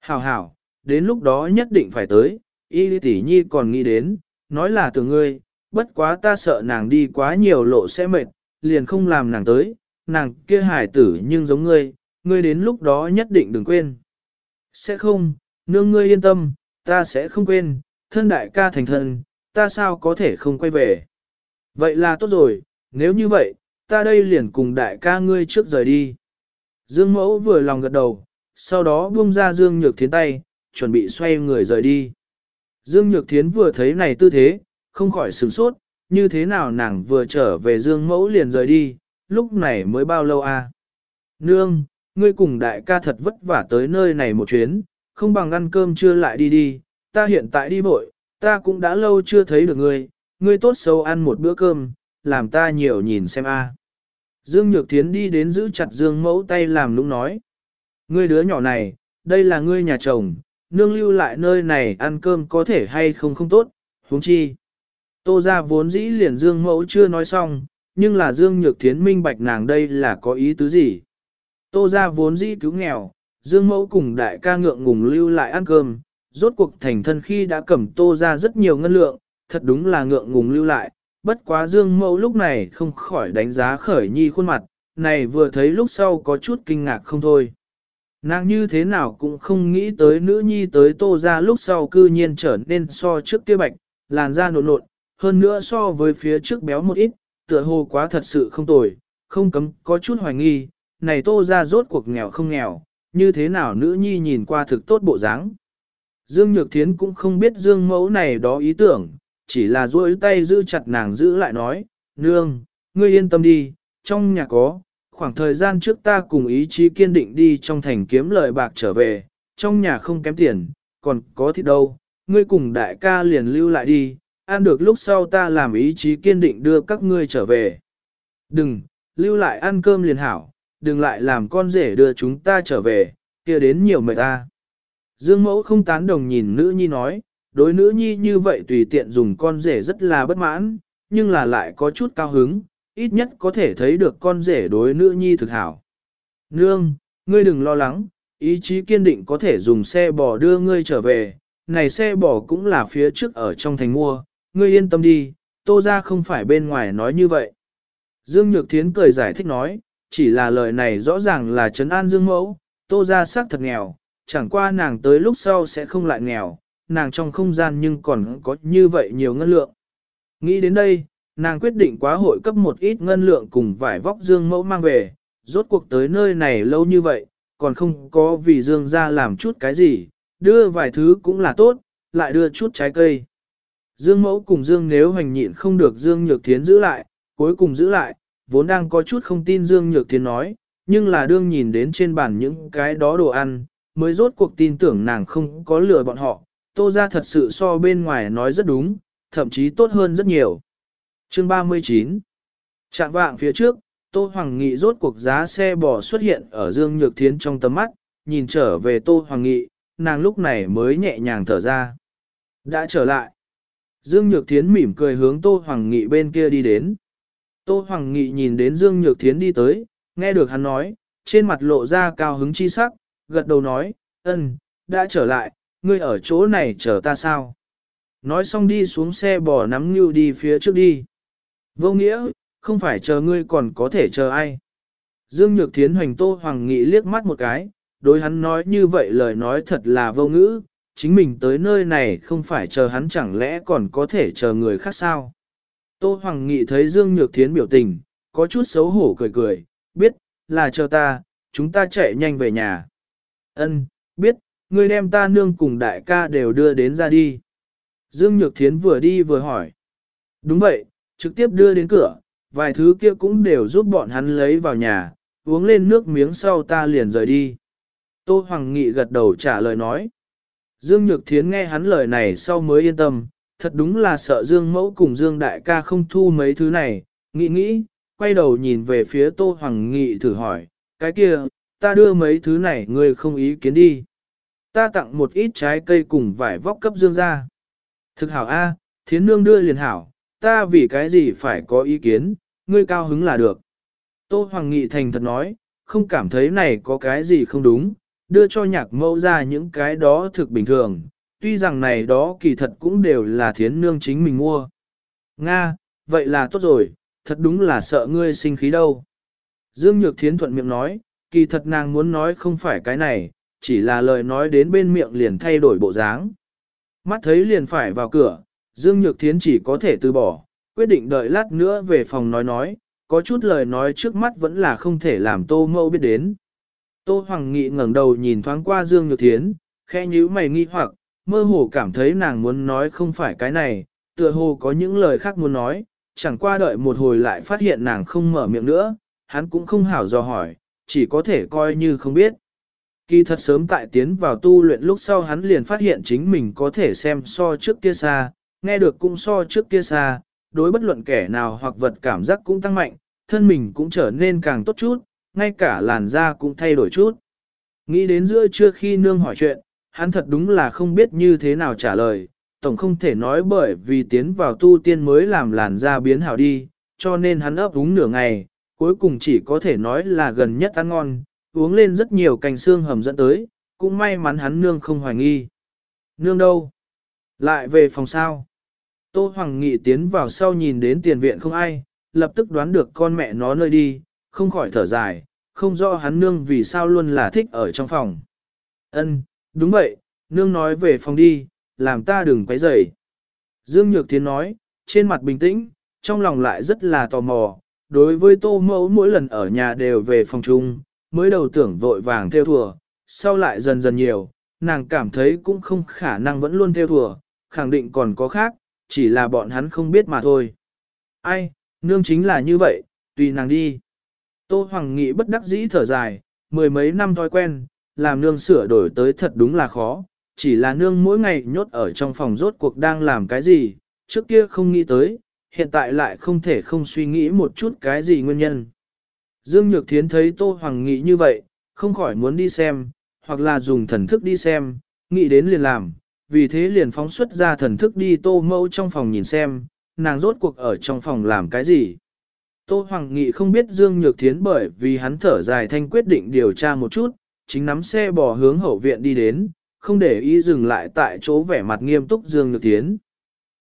Hảo hảo, đến lúc đó nhất định phải tới, y tỷ nhi còn nghĩ đến, nói là từ ngươi, bất quá ta sợ nàng đi quá nhiều lộ sẽ mệt, liền không làm nàng tới, nàng kia hải tử nhưng giống ngươi, ngươi đến lúc đó nhất định đừng quên. Sẽ không, nương ngươi yên tâm, ta sẽ không quên, thân đại ca thành thân, ta sao có thể không quay về. Vậy là tốt rồi, nếu như vậy, ta đây liền cùng đại ca ngươi trước rời đi. Dương mẫu vừa lòng gật đầu, sau đó buông ra Dương Nhược Thiến tay, chuẩn bị xoay người rời đi. Dương Nhược Thiến vừa thấy này tư thế, không khỏi sửng sốt, như thế nào nàng vừa trở về Dương mẫu liền rời đi, lúc này mới bao lâu à? Nương, ngươi cùng đại ca thật vất vả tới nơi này một chuyến, không bằng ăn cơm chưa lại đi đi, ta hiện tại đi vội, ta cũng đã lâu chưa thấy được ngươi, ngươi tốt xấu ăn một bữa cơm, làm ta nhiều nhìn xem a. Dương Nhược Thiến đi đến giữ chặt Dương mẫu tay làm lúng nói. Ngươi đứa nhỏ này, đây là ngươi nhà chồng, nương lưu lại nơi này ăn cơm có thể hay không không tốt, huống chi. Tô ra vốn dĩ liền Dương mẫu chưa nói xong, nhưng là Dương Nhược Thiến minh bạch nàng đây là có ý tứ gì. Tô ra vốn dĩ cứu nghèo, Dương mẫu cùng đại ca ngượng ngùng lưu lại ăn cơm, rốt cuộc thành thân khi đã cầm tô ra rất nhiều ngân lượng, thật đúng là ngượng ngùng lưu lại, bất quá Dương mẫu lúc này không khỏi đánh giá khởi nhi khuôn mặt, này vừa thấy lúc sau có chút kinh ngạc không thôi. Nàng như thế nào cũng không nghĩ tới nữ nhi tới tô ra lúc sau cư nhiên trở nên so trước kia bạch, làn da nộn nộn, hơn nữa so với phía trước béo một ít, tựa hồ quá thật sự không tồi, không cấm có chút hoài nghi, này tô ra rốt cuộc nghèo không nghèo, như thế nào nữ nhi nhìn qua thực tốt bộ dáng. Dương Nhược Thiến cũng không biết Dương mẫu này đó ý tưởng, chỉ là duỗi tay giữ chặt nàng giữ lại nói, nương, ngươi yên tâm đi, trong nhà có, khoảng thời gian trước ta cùng ý chí kiên định đi trong thành kiếm lời bạc trở về, trong nhà không kém tiền, còn có thịt đâu, ngươi cùng đại ca liền lưu lại đi, ăn được lúc sau ta làm ý chí kiên định đưa các ngươi trở về. Đừng, lưu lại ăn cơm liền hảo, đừng lại làm con rể đưa chúng ta trở về, kia đến nhiều mệt ta. Dương mẫu không tán đồng nhìn nữ nhi nói, đối nữ nhi như vậy tùy tiện dùng con rể rất là bất mãn, nhưng là lại có chút cao hứng, ít nhất có thể thấy được con rể đối nữ nhi thực hảo. Nương, ngươi đừng lo lắng, ý chí kiên định có thể dùng xe bò đưa ngươi trở về, này xe bò cũng là phía trước ở trong thành mua, ngươi yên tâm đi, tô ra không phải bên ngoài nói như vậy. Dương Nhược Thiến cười giải thích nói, chỉ là lời này rõ ràng là trấn an Dương Mẫu, tô ra xác thật nghèo, chẳng qua nàng tới lúc sau sẽ không lại nghèo, nàng trong không gian nhưng còn có như vậy nhiều ngân lượng. Nghĩ đến đây, nàng quyết định quá hội cấp một ít ngân lượng cùng vải vóc Dương Mẫu mang về, rốt cuộc tới nơi này lâu như vậy, còn không có vì Dương ra làm chút cái gì, đưa vài thứ cũng là tốt, lại đưa chút trái cây. Dương Mẫu cùng Dương nếu hành nhịn không được Dương Nhược Thiến giữ lại, cuối cùng giữ lại, vốn đang có chút không tin Dương Nhược Thiến nói, nhưng là đương nhìn đến trên bàn những cái đó đồ ăn, mới rốt cuộc tin tưởng nàng không có lừa bọn họ, tô ra thật sự so bên ngoài nói rất đúng, thậm chí tốt hơn rất nhiều. Chương 39 Trạng vạng phía trước, Tô Hoàng Nghị rốt cuộc giá xe bò xuất hiện ở Dương Nhược Thiến trong tầm mắt, nhìn trở về Tô Hoàng Nghị, nàng lúc này mới nhẹ nhàng thở ra. Đã trở lại. Dương Nhược Thiến mỉm cười hướng Tô Hoàng Nghị bên kia đi đến. Tô Hoàng Nghị nhìn đến Dương Nhược Thiến đi tới, nghe được hắn nói, trên mặt lộ ra cao hứng chi sắc, gật đầu nói, ân, đã trở lại, ngươi ở chỗ này chờ ta sao? Nói xong đi xuống xe bò nắm như đi phía trước đi. Vô nghĩa, không phải chờ ngươi còn có thể chờ ai. Dương Nhược Thiến hoành Tô Hoàng Nghị liếc mắt một cái, đối hắn nói như vậy lời nói thật là vô ngữ, chính mình tới nơi này không phải chờ hắn chẳng lẽ còn có thể chờ người khác sao. Tô Hoàng Nghị thấy Dương Nhược Thiến biểu tình, có chút xấu hổ cười cười, biết, là chờ ta, chúng ta chạy nhanh về nhà. Ân, biết, ngươi đem ta nương cùng đại ca đều đưa đến ra đi. Dương Nhược Thiến vừa đi vừa hỏi. Đúng vậy, trực tiếp đưa đến cửa, vài thứ kia cũng đều giúp bọn hắn lấy vào nhà, uống lên nước miếng sau ta liền rời đi. Tô Hoàng Nghị gật đầu trả lời nói. Dương Nhược Thiến nghe hắn lời này sau mới yên tâm, thật đúng là sợ Dương Mẫu cùng Dương Đại ca không thu mấy thứ này, nghĩ nghĩ, quay đầu nhìn về phía Tô Hoàng Nghị thử hỏi, cái kia, ta đưa mấy thứ này ngươi không ý kiến đi. Ta tặng một ít trái cây cùng vải vóc cấp Dương ra. Thực hảo A, thiến nương đưa liền hảo, ta vì cái gì phải có ý kiến, ngươi cao hứng là được. Tô Hoàng Nghị thành thật nói, không cảm thấy này có cái gì không đúng, đưa cho nhạc mẫu ra những cái đó thực bình thường, tuy rằng này đó kỳ thật cũng đều là thiến nương chính mình mua. Nga, vậy là tốt rồi, thật đúng là sợ ngươi sinh khí đâu. Dương Nhược Thiến thuận miệng nói, kỳ thật nàng muốn nói không phải cái này, chỉ là lời nói đến bên miệng liền thay đổi bộ dáng. Mắt thấy liền phải vào cửa, Dương Nhược Thiến chỉ có thể từ bỏ, quyết định đợi lát nữa về phòng nói nói, có chút lời nói trước mắt vẫn là không thể làm Tô Mâu biết đến. Tô Hoàng Nghị ngẩng đầu nhìn thoáng qua Dương Nhược Thiến, khẽ nhíu mày nghi hoặc, mơ hồ cảm thấy nàng muốn nói không phải cái này, tựa hồ có những lời khác muốn nói, chẳng qua đợi một hồi lại phát hiện nàng không mở miệng nữa, hắn cũng không hảo dò hỏi, chỉ có thể coi như không biết. Kỳ thật sớm tại tiến vào tu luyện lúc sau hắn liền phát hiện chính mình có thể xem so trước kia xa, nghe được cũng so trước kia xa, đối bất luận kẻ nào hoặc vật cảm giác cũng tăng mạnh, thân mình cũng trở nên càng tốt chút, ngay cả làn da cũng thay đổi chút. Nghĩ đến giữa trưa khi nương hỏi chuyện, hắn thật đúng là không biết như thế nào trả lời, tổng không thể nói bởi vì tiến vào tu tiên mới làm làn da biến hảo đi, cho nên hắn ấp úng nửa ngày, cuối cùng chỉ có thể nói là gần nhất ăn ngon, uống lên rất nhiều cành xương hầm dẫn tới, cũng may mắn hắn nương không hoài nghi. Nương đâu? Lại về phòng sao? Tô Hoàng Nghị tiến vào sau nhìn đến tiền viện không ai, lập tức đoán được con mẹ nó nơi đi, không khỏi thở dài, không rõ hắn nương vì sao luôn là thích ở trong phòng. Ân, đúng vậy, nương nói về phòng đi, làm ta đừng quấy rầy. Dương Nhược Thiến nói, trên mặt bình tĩnh, trong lòng lại rất là tò mò, đối với tô mẫu mỗi lần ở nhà đều về phòng chung, mới đầu tưởng vội vàng theo thùa, sau lại dần dần nhiều, nàng cảm thấy cũng không khả năng vẫn luôn theo thùa, khẳng định còn có khác, chỉ là bọn hắn không biết mà thôi. Ai, nương chính là như vậy, tùy nàng đi. Tô Hoàng Nghị bất đắc dĩ thở dài, mười mấy năm thói quen, làm nương sửa đổi tới thật đúng là khó, chỉ là nương mỗi ngày nhốt ở trong phòng rốt cuộc đang làm cái gì, trước kia không nghĩ tới, hiện tại lại không thể không suy nghĩ một chút cái gì nguyên nhân. Dương Nhược Thiến thấy Tô Hoàng Nghị như vậy, không khỏi muốn đi xem, hoặc là dùng thần thức đi xem, nghĩ đến liền làm, vì thế liền phóng xuất ra thần thức đi Tô Mẫu trong phòng nhìn xem, nàng rốt cuộc ở trong phòng làm cái gì. Tô Hoàng Nghị không biết Dương Nhược Thiến bởi vì hắn thở dài thanh quyết định điều tra một chút, chính nắm xe bò hướng hậu viện đi đến, không để ý dừng lại tại chỗ vẻ mặt nghiêm túc Dương Nhược Thiến.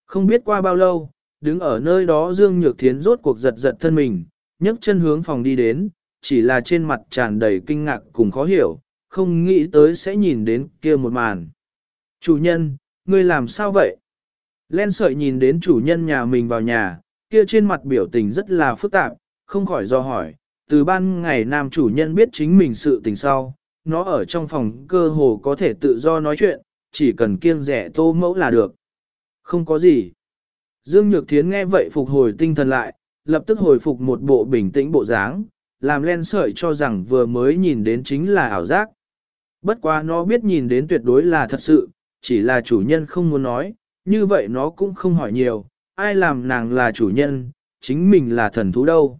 Không biết qua bao lâu, đứng ở nơi đó Dương Nhược Thiến rốt cuộc giật giật thân mình, nhấc chân hướng phòng đi đến, chỉ là trên mặt tràn đầy kinh ngạc cùng khó hiểu, không nghĩ tới sẽ nhìn đến kia một màn. Chủ nhân, ngươi làm sao vậy? Len sợi nhìn đến chủ nhân nhà mình vào nhà, kia trên mặt biểu tình rất là phức tạp, không khỏi do hỏi, từ ban ngày nam chủ nhân biết chính mình sự tình sau, nó ở trong phòng cơ hồ có thể tự do nói chuyện, chỉ cần kiêng rẻ tô mẫu là được. Không có gì. Dương Nhược Thiến nghe vậy phục hồi tinh thần lại, lập tức hồi phục một bộ bình tĩnh bộ dáng, làm len sợi cho rằng vừa mới nhìn đến chính là ảo giác. Bất quá nó biết nhìn đến tuyệt đối là thật sự, chỉ là chủ nhân không muốn nói, như vậy nó cũng không hỏi nhiều, ai làm nàng là chủ nhân, chính mình là thần thú đâu.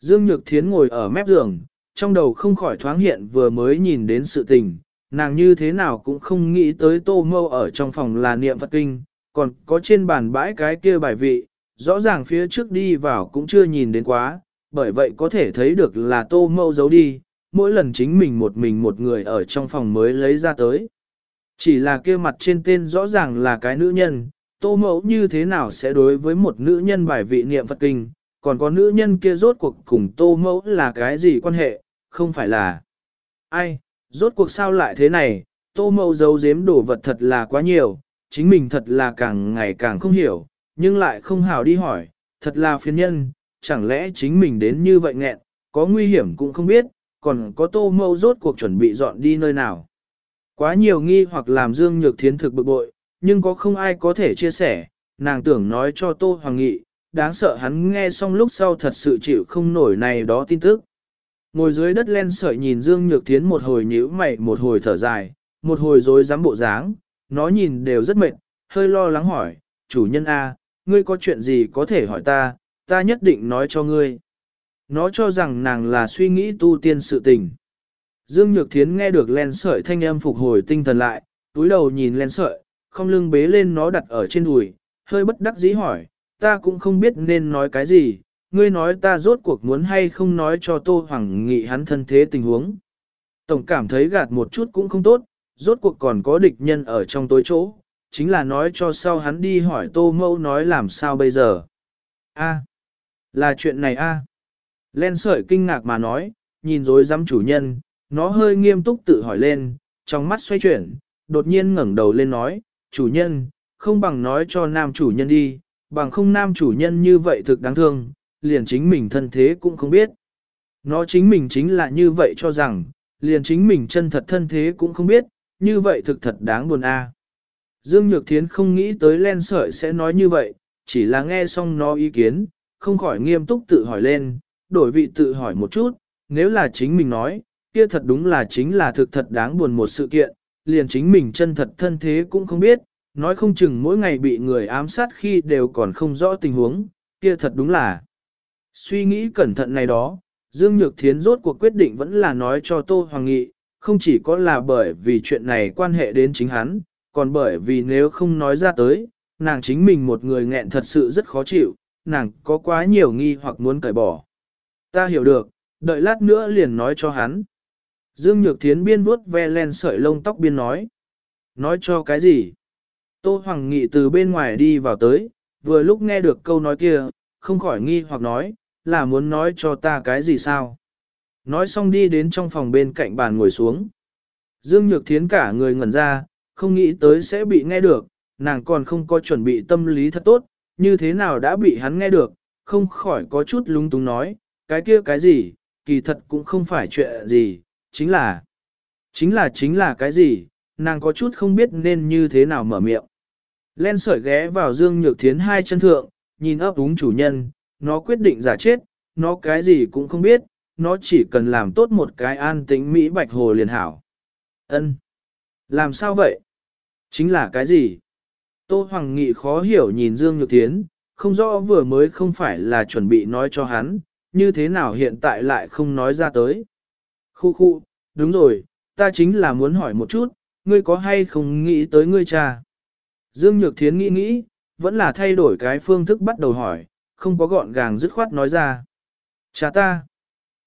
Dương Nhược Thiến ngồi ở mép giường, trong đầu không khỏi thoáng hiện vừa mới nhìn đến sự tình, nàng như thế nào cũng không nghĩ tới tô mâu ở trong phòng là niệm Phật kinh, còn có trên bàn bãi cái kia bài vị, rõ ràng phía trước đi vào cũng chưa nhìn đến quá, bởi vậy có thể thấy được là tô mâu giấu đi, mỗi lần chính mình một mình một người ở trong phòng mới lấy ra tới. Chỉ là kia mặt trên tên rõ ràng là cái nữ nhân, tô mẫu như thế nào sẽ đối với một nữ nhân bài vị niệm Phật kinh, còn có nữ nhân kia rốt cuộc cùng tô mẫu là cái gì quan hệ, không phải là ai, rốt cuộc sao lại thế này, tô mẫu giấu giếm đồ vật thật là quá nhiều, chính mình thật là càng ngày càng không hiểu, nhưng lại không hào đi hỏi, thật là phiền nhân, chẳng lẽ chính mình đến như vậy nghẹn, có nguy hiểm cũng không biết, còn có tô mẫu rốt cuộc chuẩn bị dọn đi nơi nào. Quá nhiều nghi hoặc làm Dương Nhược Thiến thực bực bội, nhưng có không ai có thể chia sẻ, nàng tưởng nói cho Tô Hoàng Nghị, đáng sợ hắn nghe xong lúc sau thật sự chịu không nổi này đó tin tức. Ngồi dưới đất len sợi nhìn Dương Nhược Thiến một hồi nhíu mày một hồi thở dài, một hồi rối dám bộ dáng, nó nhìn đều rất mệt, hơi lo lắng hỏi, chủ nhân A, ngươi có chuyện gì có thể hỏi ta, ta nhất định nói cho ngươi. Nó cho rằng nàng là suy nghĩ tu tiên sự tình. Dương Nhược Thiến nghe được len sợi thanh âm phục hồi tinh thần lại, túi đầu nhìn len sợi, không lưng bế lên nó đặt ở trên đùi, hơi bất đắc dĩ hỏi, ta cũng không biết nên nói cái gì, ngươi nói ta rốt cuộc muốn hay không nói cho Tô Hoàng Nghị hắn thân thế tình huống. Tổng cảm thấy gạt một chút cũng không tốt, rốt cuộc còn có địch nhân ở trong tối chỗ, chính là nói cho sau hắn đi hỏi Tô Mâu nói làm sao bây giờ. A, là chuyện này a. Len sợi kinh ngạc mà nói, nhìn dối dám chủ nhân, nó hơi nghiêm túc tự hỏi lên, trong mắt xoay chuyển, đột nhiên ngẩng đầu lên nói, chủ nhân, không bằng nói cho nam chủ nhân đi, bằng không nam chủ nhân như vậy thực đáng thương, liền chính mình thân thế cũng không biết. Nó chính mình chính là như vậy cho rằng, liền chính mình chân thật thân thế cũng không biết, như vậy thực thật đáng buồn a. Dương Nhược Thiến không nghĩ tới len sợi sẽ nói như vậy, chỉ là nghe xong nó ý kiến, không khỏi nghiêm túc tự hỏi lên, đổi vị tự hỏi một chút, nếu là chính mình nói, kia thật đúng là chính là thực thật đáng buồn một sự kiện, liền chính mình chân thật thân thế cũng không biết, nói không chừng mỗi ngày bị người ám sát khi đều còn không rõ tình huống, kia thật đúng là. Suy nghĩ cẩn thận này đó, Dương Nhược Thiến rốt cuộc quyết định vẫn là nói cho Tô Hoàng Nghị, không chỉ có là bởi vì chuyện này quan hệ đến chính hắn, còn bởi vì nếu không nói ra tới, nàng chính mình một người nghẹn thật sự rất khó chịu, nàng có quá nhiều nghi hoặc muốn cởi bỏ. Ta hiểu được, đợi lát nữa liền nói cho hắn. Dương Nhược Thiến biên vuốt ve len sợi lông tóc biên nói. Nói cho cái gì? Tô Hoàng Nghị từ bên ngoài đi vào tới, vừa lúc nghe được câu nói kia, không khỏi nghi hoặc nói, là muốn nói cho ta cái gì sao? Nói xong đi đến trong phòng bên cạnh bàn ngồi xuống. Dương Nhược Thiến cả người ngẩn ra, không nghĩ tới sẽ bị nghe được, nàng còn không có chuẩn bị tâm lý thật tốt, như thế nào đã bị hắn nghe được, không khỏi có chút lung túng nói, cái kia cái gì, kỳ thật cũng không phải chuyện gì, chính là, chính là chính là cái gì, nàng có chút không biết nên như thế nào mở miệng. Len sợi ghé vào Dương Nhược Thiến hai chân thượng, nhìn ấp úng chủ nhân, nó quyết định giả chết, nó cái gì cũng không biết, nó chỉ cần làm tốt một cái an tĩnh Mỹ Bạch Hồ liền hảo. Ân, Làm sao vậy? Chính là cái gì? Tô Hoàng Nghị khó hiểu nhìn Dương Nhược Thiến, không rõ vừa mới không phải là chuẩn bị nói cho hắn, như thế nào hiện tại lại không nói ra tới. Khu khu, đúng rồi, ta chính là muốn hỏi một chút, ngươi có hay không nghĩ tới ngươi cha? Dương Nhược Thiến nghĩ nghĩ, vẫn là thay đổi cái phương thức bắt đầu hỏi, không có gọn gàng dứt khoát nói ra. Cha ta.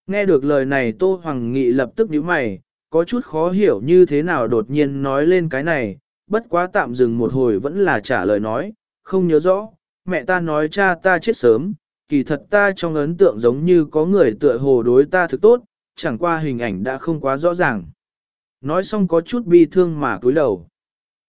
Nghe được lời này Tô Hoàng Nghị lập tức nhíu mày, có chút khó hiểu như thế nào đột nhiên nói lên cái này, bất quá tạm dừng một hồi vẫn là trả lời nói, không nhớ rõ, mẹ ta nói cha ta chết sớm, kỳ thật ta trong ấn tượng giống như có người tựa hồ đối ta thực tốt, chẳng qua hình ảnh đã không quá rõ ràng. Nói xong có chút bi thương mà cúi đầu.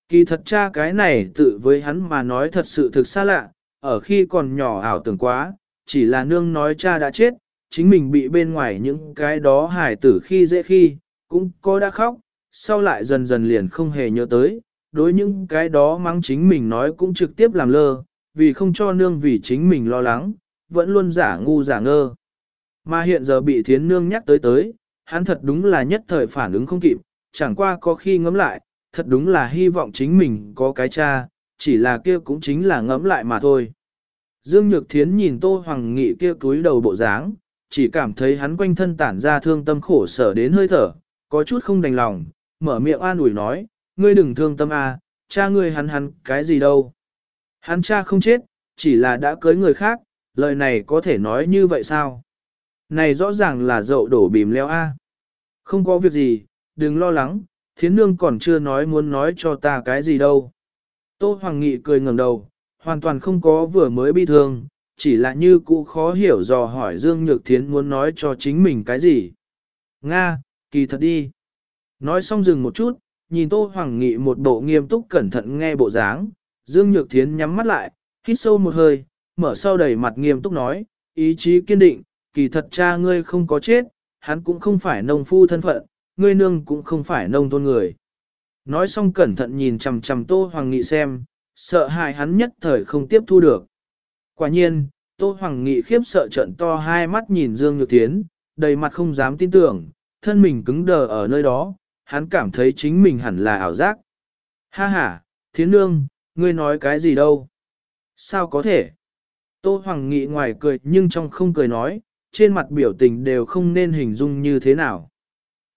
Kỳ thật cha cái này tự với hắn mà nói thật sự thực xa lạ, ở khi còn nhỏ ảo tưởng quá, chỉ là nương nói cha đã chết, chính mình bị bên ngoài những cái đó hài tử khi dễ khi, cũng có đã khóc, sau lại dần dần liền không hề nhớ tới, đối những cái đó mắng chính mình nói cũng trực tiếp làm lơ, vì không cho nương vì chính mình lo lắng, vẫn luôn giả ngu giả ngơ. Mà hiện giờ bị thiến nương nhắc tới tới, hắn thật đúng là nhất thời phản ứng không kịp, chẳng qua có khi ngẫm lại, thật đúng là hy vọng chính mình có cái cha, chỉ là kia cũng chính là ngẫm lại mà thôi. Dương Nhược Thiến nhìn Tô Hoàng Nghị kia cúi đầu bộ dáng, chỉ cảm thấy hắn quanh thân tản ra thương tâm khổ sở đến hơi thở, có chút không đành lòng, mở miệng an ủi nói, ngươi đừng thương tâm a, à, cha ngươi hắn hắn cái gì đâu. Hắn cha không chết, chỉ là đã cưới người khác, lời này có thể nói như vậy sao? Này rõ ràng là dậu đổ bìm leo a. Không có việc gì, đừng lo lắng, thiến nương còn chưa nói muốn nói cho ta cái gì đâu. Tô Hoàng Nghị cười ngẩng đầu, hoàn toàn không có vừa mới bi thương, chỉ là như cũ khó hiểu dò hỏi Dương Nhược Thiến muốn nói cho chính mình cái gì. Nga, kỳ thật đi. Nói xong dừng một chút, nhìn Tô Hoàng Nghị một bộ nghiêm túc cẩn thận nghe bộ dáng, Dương Nhược Thiến nhắm mắt lại, hít sâu một hơi, mở sau đầy mặt nghiêm túc nói, ý chí kiên định, kỳ thật cha ngươi không có chết, hắn cũng không phải nông phu thân phận, ngươi nương cũng không phải nông thôn người. Nói xong cẩn thận nhìn chằm chằm Tô Hoàng Nghị xem, sợ hại hắn nhất thời không tiếp thu được. Quả nhiên, Tô Hoàng Nghị khiếp sợ trận to hai mắt nhìn Dương Nhược Thiến, đầy mặt không dám tin tưởng, thân mình cứng đờ ở nơi đó, hắn cảm thấy chính mình hẳn là ảo giác. Ha ha, Thiến Nương, ngươi nói cái gì đâu? Sao có thể? Tô Hoàng Nghị ngoài cười nhưng trong không cười nói, trên mặt biểu tình đều không nên hình dung như thế nào.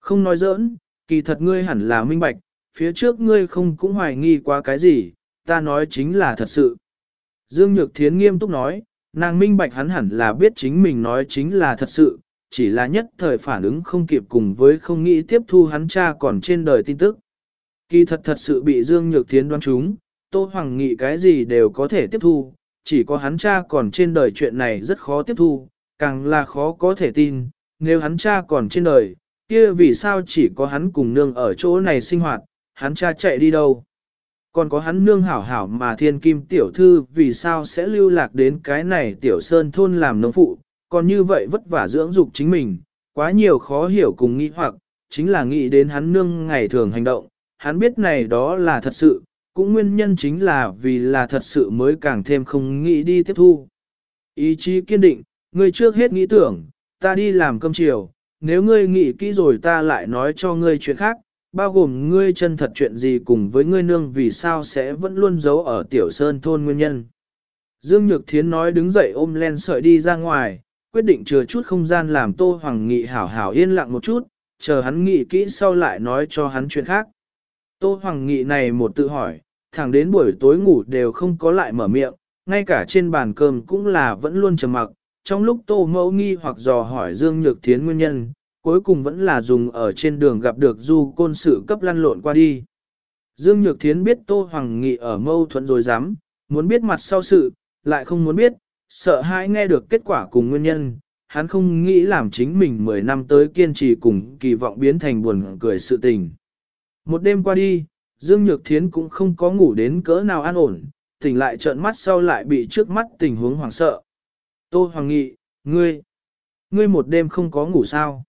Không nói giỡn, kỳ thật ngươi hẳn là minh bạch, phía trước ngươi không cũng hoài nghi qua cái gì, ta nói chính là thật sự. Dương Nhược Thiến nghiêm túc nói, nàng minh bạch hắn hẳn là biết chính mình nói chính là thật sự, chỉ là nhất thời phản ứng không kịp cùng với không nghĩ tiếp thu hắn cha còn trên đời tin tức. Kỳ thật thật sự bị Dương Nhược Thiến đoán trúng, Tô Hoàng nghĩ cái gì đều có thể tiếp thu, chỉ có hắn cha còn trên đời chuyện này rất khó tiếp thu, càng là khó có thể tin, nếu hắn cha còn trên đời, kia vì sao chỉ có hắn cùng nương ở chỗ này sinh hoạt, hắn cha chạy đi đâu. Còn có hắn nương hảo hảo mà thiên kim tiểu thư vì sao sẽ lưu lạc đến cái này tiểu sơn thôn làm nông phụ, còn như vậy vất vả dưỡng dục chính mình, quá nhiều khó hiểu cùng nghĩ hoặc, chính là nghĩ đến hắn nương ngày thường hành động, hắn biết này đó là thật sự, cũng nguyên nhân chính là vì là thật sự mới càng thêm không nghĩ đi tiếp thu. Ý chí kiên định, ngươi trước hết nghĩ tưởng, ta đi làm cơm chiều, nếu ngươi nghĩ kỹ rồi ta lại nói cho ngươi chuyện khác, bao gồm ngươi chân thật chuyện gì cùng với ngươi nương vì sao sẽ vẫn luôn giấu ở tiểu sơn thôn nguyên nhân. Dương Nhược Thiến nói đứng dậy ôm len sợi đi ra ngoài, quyết định chừa chút không gian làm Tô Hoàng Nghị hảo hảo yên lặng một chút, chờ hắn nghĩ kỹ sau lại nói cho hắn chuyện khác. Tô Hoàng Nghị này một tự hỏi, thẳng đến buổi tối ngủ đều không có lại mở miệng, ngay cả trên bàn cơm cũng là vẫn luôn trầm mặc. Trong lúc Tô Mẫu nghi hoặc dò hỏi Dương Nhược Thiến nguyên nhân, cuối cùng vẫn là dùng ở trên đường gặp được du côn sự cấp lăn lộn qua đi. Dương Nhược Thiến biết Tô Hoàng Nghị ở mâu thuẫn rồi dám, muốn biết mặt sau sự, lại không muốn biết, sợ hãi nghe được kết quả cùng nguyên nhân, hắn không nghĩ làm chính mình 10 năm tới kiên trì cùng kỳ vọng biến thành buồn cười sự tình. Một đêm qua đi, Dương Nhược Thiến cũng không có ngủ đến cỡ nào an ổn, tỉnh lại trợn mắt sau lại bị trước mắt tình huống hoảng sợ. Tô Hoàng Nghị, ngươi, ngươi một đêm không có ngủ sao?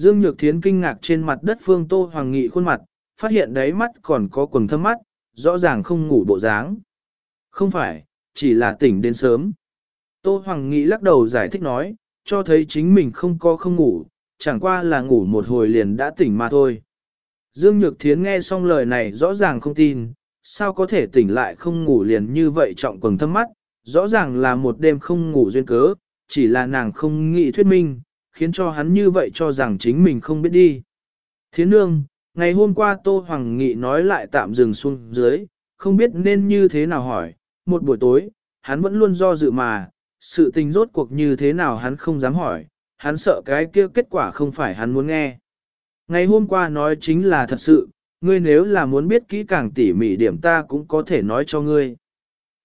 Dương Nhược Thiến kinh ngạc trên mặt đất phương Tô Hoàng Nghị khuôn mặt, phát hiện đáy mắt còn có quầng thâm mắt, rõ ràng không ngủ bộ dáng. Không phải, chỉ là tỉnh đến sớm. Tô Hoàng Nghị lắc đầu giải thích nói, cho thấy chính mình không có không ngủ, chẳng qua là ngủ một hồi liền đã tỉnh mà thôi. Dương Nhược Thiến nghe xong lời này rõ ràng không tin, sao có thể tỉnh lại không ngủ liền như vậy trọng quầng thâm mắt, rõ ràng là một đêm không ngủ duyên cớ, chỉ là nàng không nghĩ thuyết minh, khiến cho hắn như vậy cho rằng chính mình không biết đi. Thiến nương, ngày hôm qua Tô Hoàng Nghị nói lại tạm dừng xuống dưới, không biết nên như thế nào hỏi, một buổi tối, hắn vẫn luôn do dự mà, sự tình rốt cuộc như thế nào hắn không dám hỏi, hắn sợ cái kia kết quả không phải hắn muốn nghe. Ngày hôm qua nói chính là thật sự, ngươi nếu là muốn biết kỹ càng tỉ mỉ điểm ta cũng có thể nói cho ngươi.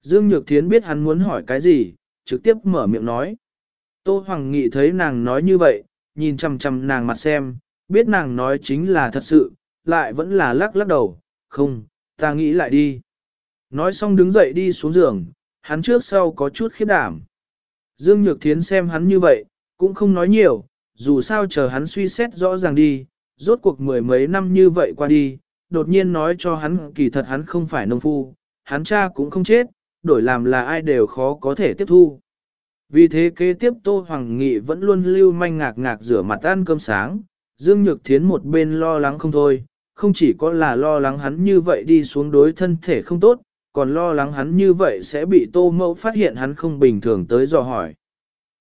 Dương Nhược Thiến biết hắn muốn hỏi cái gì, trực tiếp mở miệng nói. Tô Hoàng Nghị thấy nàng nói như vậy, nhìn chằm chằm nàng mặt xem, biết nàng nói chính là thật sự, lại vẫn là lắc lắc đầu, không, ta nghĩ lại đi. Nói xong đứng dậy đi xuống giường, hắn trước sau có chút khiếp đảm. Dương Nhược Thiến xem hắn như vậy, cũng không nói nhiều, dù sao chờ hắn suy xét rõ ràng đi, rốt cuộc mười mấy năm như vậy qua đi, đột nhiên nói cho hắn kỳ thật hắn không phải nông phu, hắn cha cũng không chết, đổi làm là ai đều khó có thể tiếp thu. Vì thế kế tiếp Tô Hoàng Nghị vẫn luôn lưu manh ngạc ngạc rửa mặt ăn cơm sáng, Dương Nhược Thiến một bên lo lắng không thôi, không chỉ có là lo lắng hắn như vậy đi xuống đối thân thể không tốt, còn lo lắng hắn như vậy sẽ bị Tô Mẫu phát hiện hắn không bình thường tới dò hỏi.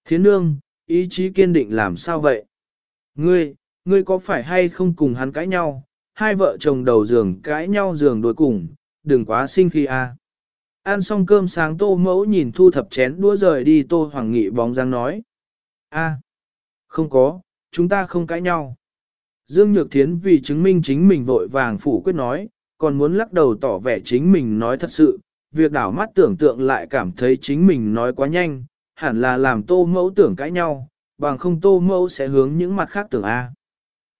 Thiến nương, ý chí kiên định làm sao vậy? Ngươi, ngươi có phải hay không cùng hắn cãi nhau? Hai vợ chồng đầu giường cãi nhau giường đối cùng, đừng quá sinh khi a. À? Ăn xong cơm sáng tô mẫu nhìn thu thập chén đũa rời đi tô hoàng nghị bóng dáng nói. a không có, chúng ta không cãi nhau. Dương Nhược Thiến vì chứng minh chính mình vội vàng phủ quyết nói, còn muốn lắc đầu tỏ vẻ chính mình nói thật sự, việc đảo mắt tưởng tượng lại cảm thấy chính mình nói quá nhanh, hẳn là làm tô mẫu tưởng cãi nhau, bằng không tô mẫu sẽ hướng những mặt khác tưởng A.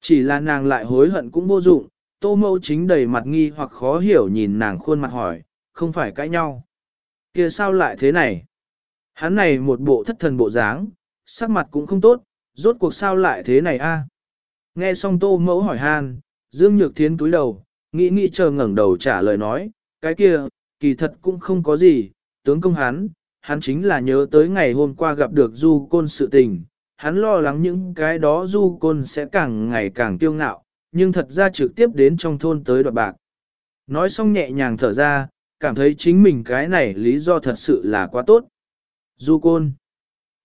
Chỉ là nàng lại hối hận cũng vô dụng, tô mẫu chính đầy mặt nghi hoặc khó hiểu nhìn nàng khuôn mặt hỏi, không phải cãi nhau. kia sao lại thế này? Hắn này một bộ thất thần bộ dáng, sắc mặt cũng không tốt, rốt cuộc sao lại thế này a? À? Nghe xong tô mẫu hỏi han, Dương Nhược Thiến túi đầu, nghĩ nghĩ chờ ngẩng đầu trả lời nói, cái kia, kỳ thật cũng không có gì, tướng công hắn, hắn chính là nhớ tới ngày hôm qua gặp được du côn sự tình, hắn lo lắng những cái đó du côn sẽ càng ngày càng tiêu ngạo, nhưng thật ra trực tiếp đến trong thôn tới đoạt bạc. Nói xong nhẹ nhàng thở ra, cảm thấy chính mình cái này lý do thật sự là quá tốt. Du côn.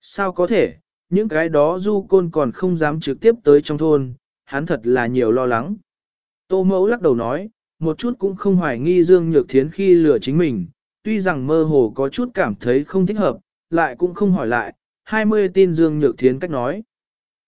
Sao có thể, những cái đó du côn còn không dám trực tiếp tới trong thôn, hắn thật là nhiều lo lắng. Tô mẫu lắc đầu nói, một chút cũng không hoài nghi Dương Nhược Thiến khi lừa chính mình, tuy rằng mơ hồ có chút cảm thấy không thích hợp, lại cũng không hỏi lại, 20 tin Dương Nhược Thiến cách nói.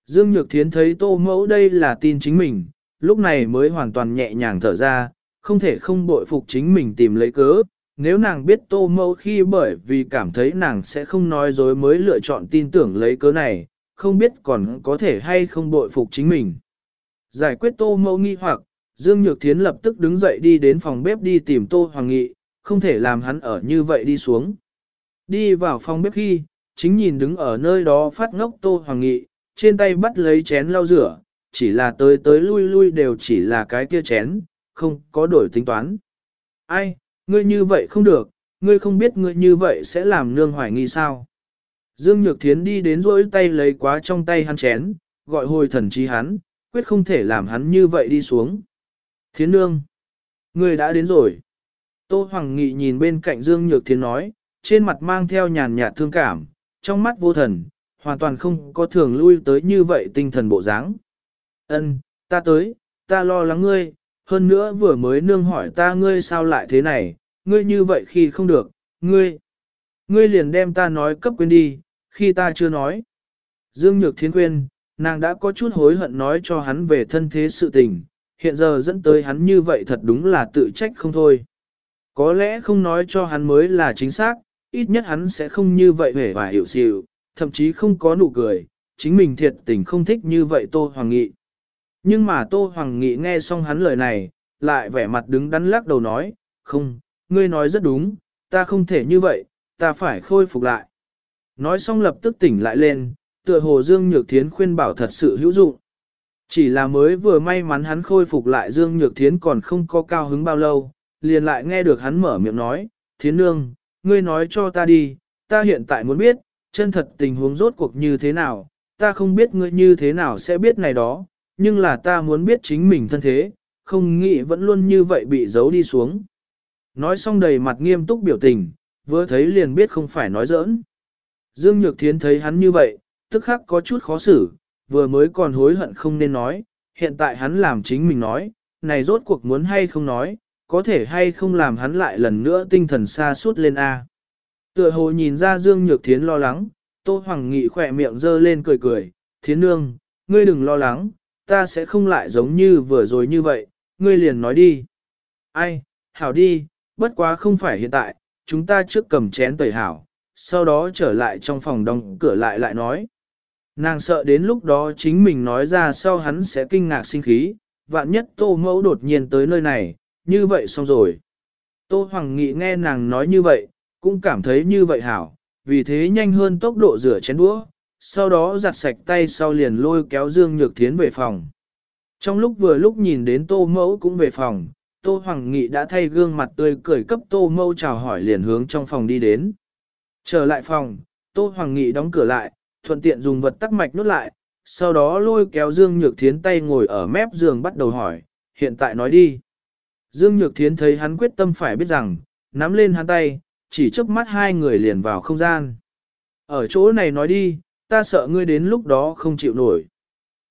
Dương Nhược Thiến thấy tô mẫu đây là tin chính mình, lúc này mới hoàn toàn nhẹ nhàng thở ra, không thể không bội phục chính mình tìm lấy cớ. Nếu nàng biết tô mâu khi bởi vì cảm thấy nàng sẽ không nói dối mới lựa chọn tin tưởng lấy cớ này, không biết còn có thể hay không bội phục chính mình. Giải quyết tô mâu nghi hoặc, Dương Nhược Thiến lập tức đứng dậy đi đến phòng bếp đi tìm tô hoàng nghị, không thể làm hắn ở như vậy đi xuống. Đi vào phòng bếp khi, chính nhìn đứng ở nơi đó phát ngốc tô hoàng nghị, trên tay bắt lấy chén lau rửa, chỉ là tới tới lui lui đều chỉ là cái kia chén, không có đổi tính toán. Ai, ngươi như vậy không được, ngươi không biết ngươi như vậy sẽ làm nương hoài nghi sao. Dương Nhược Thiến đi đến rỗi tay lấy quá trong tay hắn chén, gọi hồi thần trí hắn, quyết không thể làm hắn như vậy đi xuống. Thiến nương, ngươi đã đến rồi. Tô Hoàng Nghị nhìn bên cạnh Dương Nhược Thiến nói, trên mặt mang theo nhàn nhạt thương cảm, trong mắt vô thần, hoàn toàn không có thường lui tới như vậy tinh thần bộ dáng. Ân, ta tới, ta lo lắng ngươi, hơn nữa vừa mới nương hỏi ta ngươi sao lại thế này, ngươi như vậy khi không được, ngươi, ngươi liền đem ta nói cấp quên đi, khi ta chưa nói. Dương Nhược Thiên quên, nàng đã có chút hối hận nói cho hắn về thân thế sự tình, hiện giờ dẫn tới hắn như vậy thật đúng là tự trách không thôi. Có lẽ không nói cho hắn mới là chính xác, ít nhất hắn sẽ không như vậy vẻ và hiểu xịu, thậm chí không có nụ cười, chính mình thiệt tình không thích như vậy Tô Hoàng Nghị. Nhưng mà Tô Hoàng Nghị nghe xong hắn lời này, lại vẻ mặt đứng đắn lắc đầu nói, không, ngươi nói rất đúng, ta không thể như vậy, ta phải khôi phục lại. Nói xong lập tức tỉnh lại lên, tựa hồ Dương Nhược Thiến khuyên bảo thật sự hữu dụng. Chỉ là mới vừa may mắn hắn khôi phục lại Dương Nhược Thiến còn không có cao hứng bao lâu, liền lại nghe được hắn mở miệng nói, Thiến Nương, ngươi nói cho ta đi, ta hiện tại muốn biết, chân thật tình huống rốt cuộc như thế nào, ta không biết ngươi như thế nào sẽ biết này đó, nhưng là ta muốn biết chính mình thân thế, không nghĩ vẫn luôn như vậy bị giấu đi xuống. Nói xong đầy mặt nghiêm túc biểu tình, vừa thấy liền biết không phải nói giỡn. Dương Nhược Thiến thấy hắn như vậy, tức khắc có chút khó xử, vừa mới còn hối hận không nên nói, hiện tại hắn làm chính mình nói, này rốt cuộc muốn hay không nói, có thể hay không làm hắn lại lần nữa tinh thần xa suốt lên A. Tựa hồ nhìn ra Dương Nhược Thiến lo lắng, Tô Hoàng Nghị khỏe miệng dơ lên cười cười, Thiến Nương, ngươi đừng lo lắng, ta sẽ không lại giống như vừa rồi như vậy, ngươi liền nói đi. Ai, hảo đi, bất quá không phải hiện tại, chúng ta trước cầm chén tẩy hảo, sau đó trở lại trong phòng đóng cửa lại lại nói. Nàng sợ đến lúc đó chính mình nói ra sau hắn sẽ kinh ngạc sinh khí, vạn nhất tô mẫu đột nhiên tới nơi này, như vậy xong rồi. Tô Hoàng Nghị nghe nàng nói như vậy, cũng cảm thấy như vậy hảo, vì thế nhanh hơn tốc độ rửa chén đũa, sau đó giặt sạch tay sau liền lôi kéo Dương Nhược Thiến về phòng. Trong lúc vừa lúc nhìn đến Tô Mẫu cũng về phòng, Tô Hoàng Nghị đã thay gương mặt tươi cười cấp Tô Mẫu chào hỏi liền hướng trong phòng đi đến. Trở lại phòng, Tô Hoàng Nghị đóng cửa lại, thuận tiện dùng vật tắc mạch nút lại, sau đó lôi kéo Dương Nhược Thiến tay ngồi ở mép giường bắt đầu hỏi, hiện tại nói đi. Dương Nhược Thiến thấy hắn quyết tâm phải biết rằng, nắm lên hắn tay, chỉ chớp mắt hai người liền vào không gian. Ở chỗ này nói đi, ta sợ ngươi đến lúc đó không chịu nổi.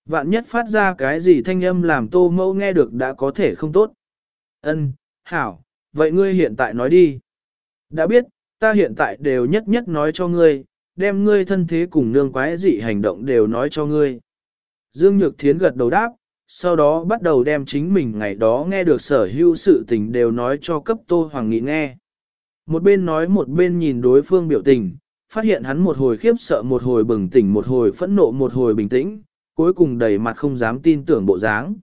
Vạn nhất phát ra cái gì thanh âm làm tô mẫu nghe được đã có thể không tốt. Ân, hảo, vậy ngươi hiện tại nói đi. Đã biết, ta hiện tại đều nhất nhất nói cho ngươi, đem ngươi thân thế cùng nương quái dị hành động đều nói cho ngươi. Dương Nhược Thiến gật đầu đáp, sau đó bắt đầu đem chính mình ngày đó nghe được sở hữu sự tình đều nói cho cấp Tô Hoàng Nghị nghe. Một bên nói một bên nhìn đối phương biểu tình, phát hiện hắn một hồi khiếp sợ một hồi bừng tỉnh một hồi phẫn nộ một hồi bình tĩnh, cuối cùng đầy mặt không dám tin tưởng bộ dáng.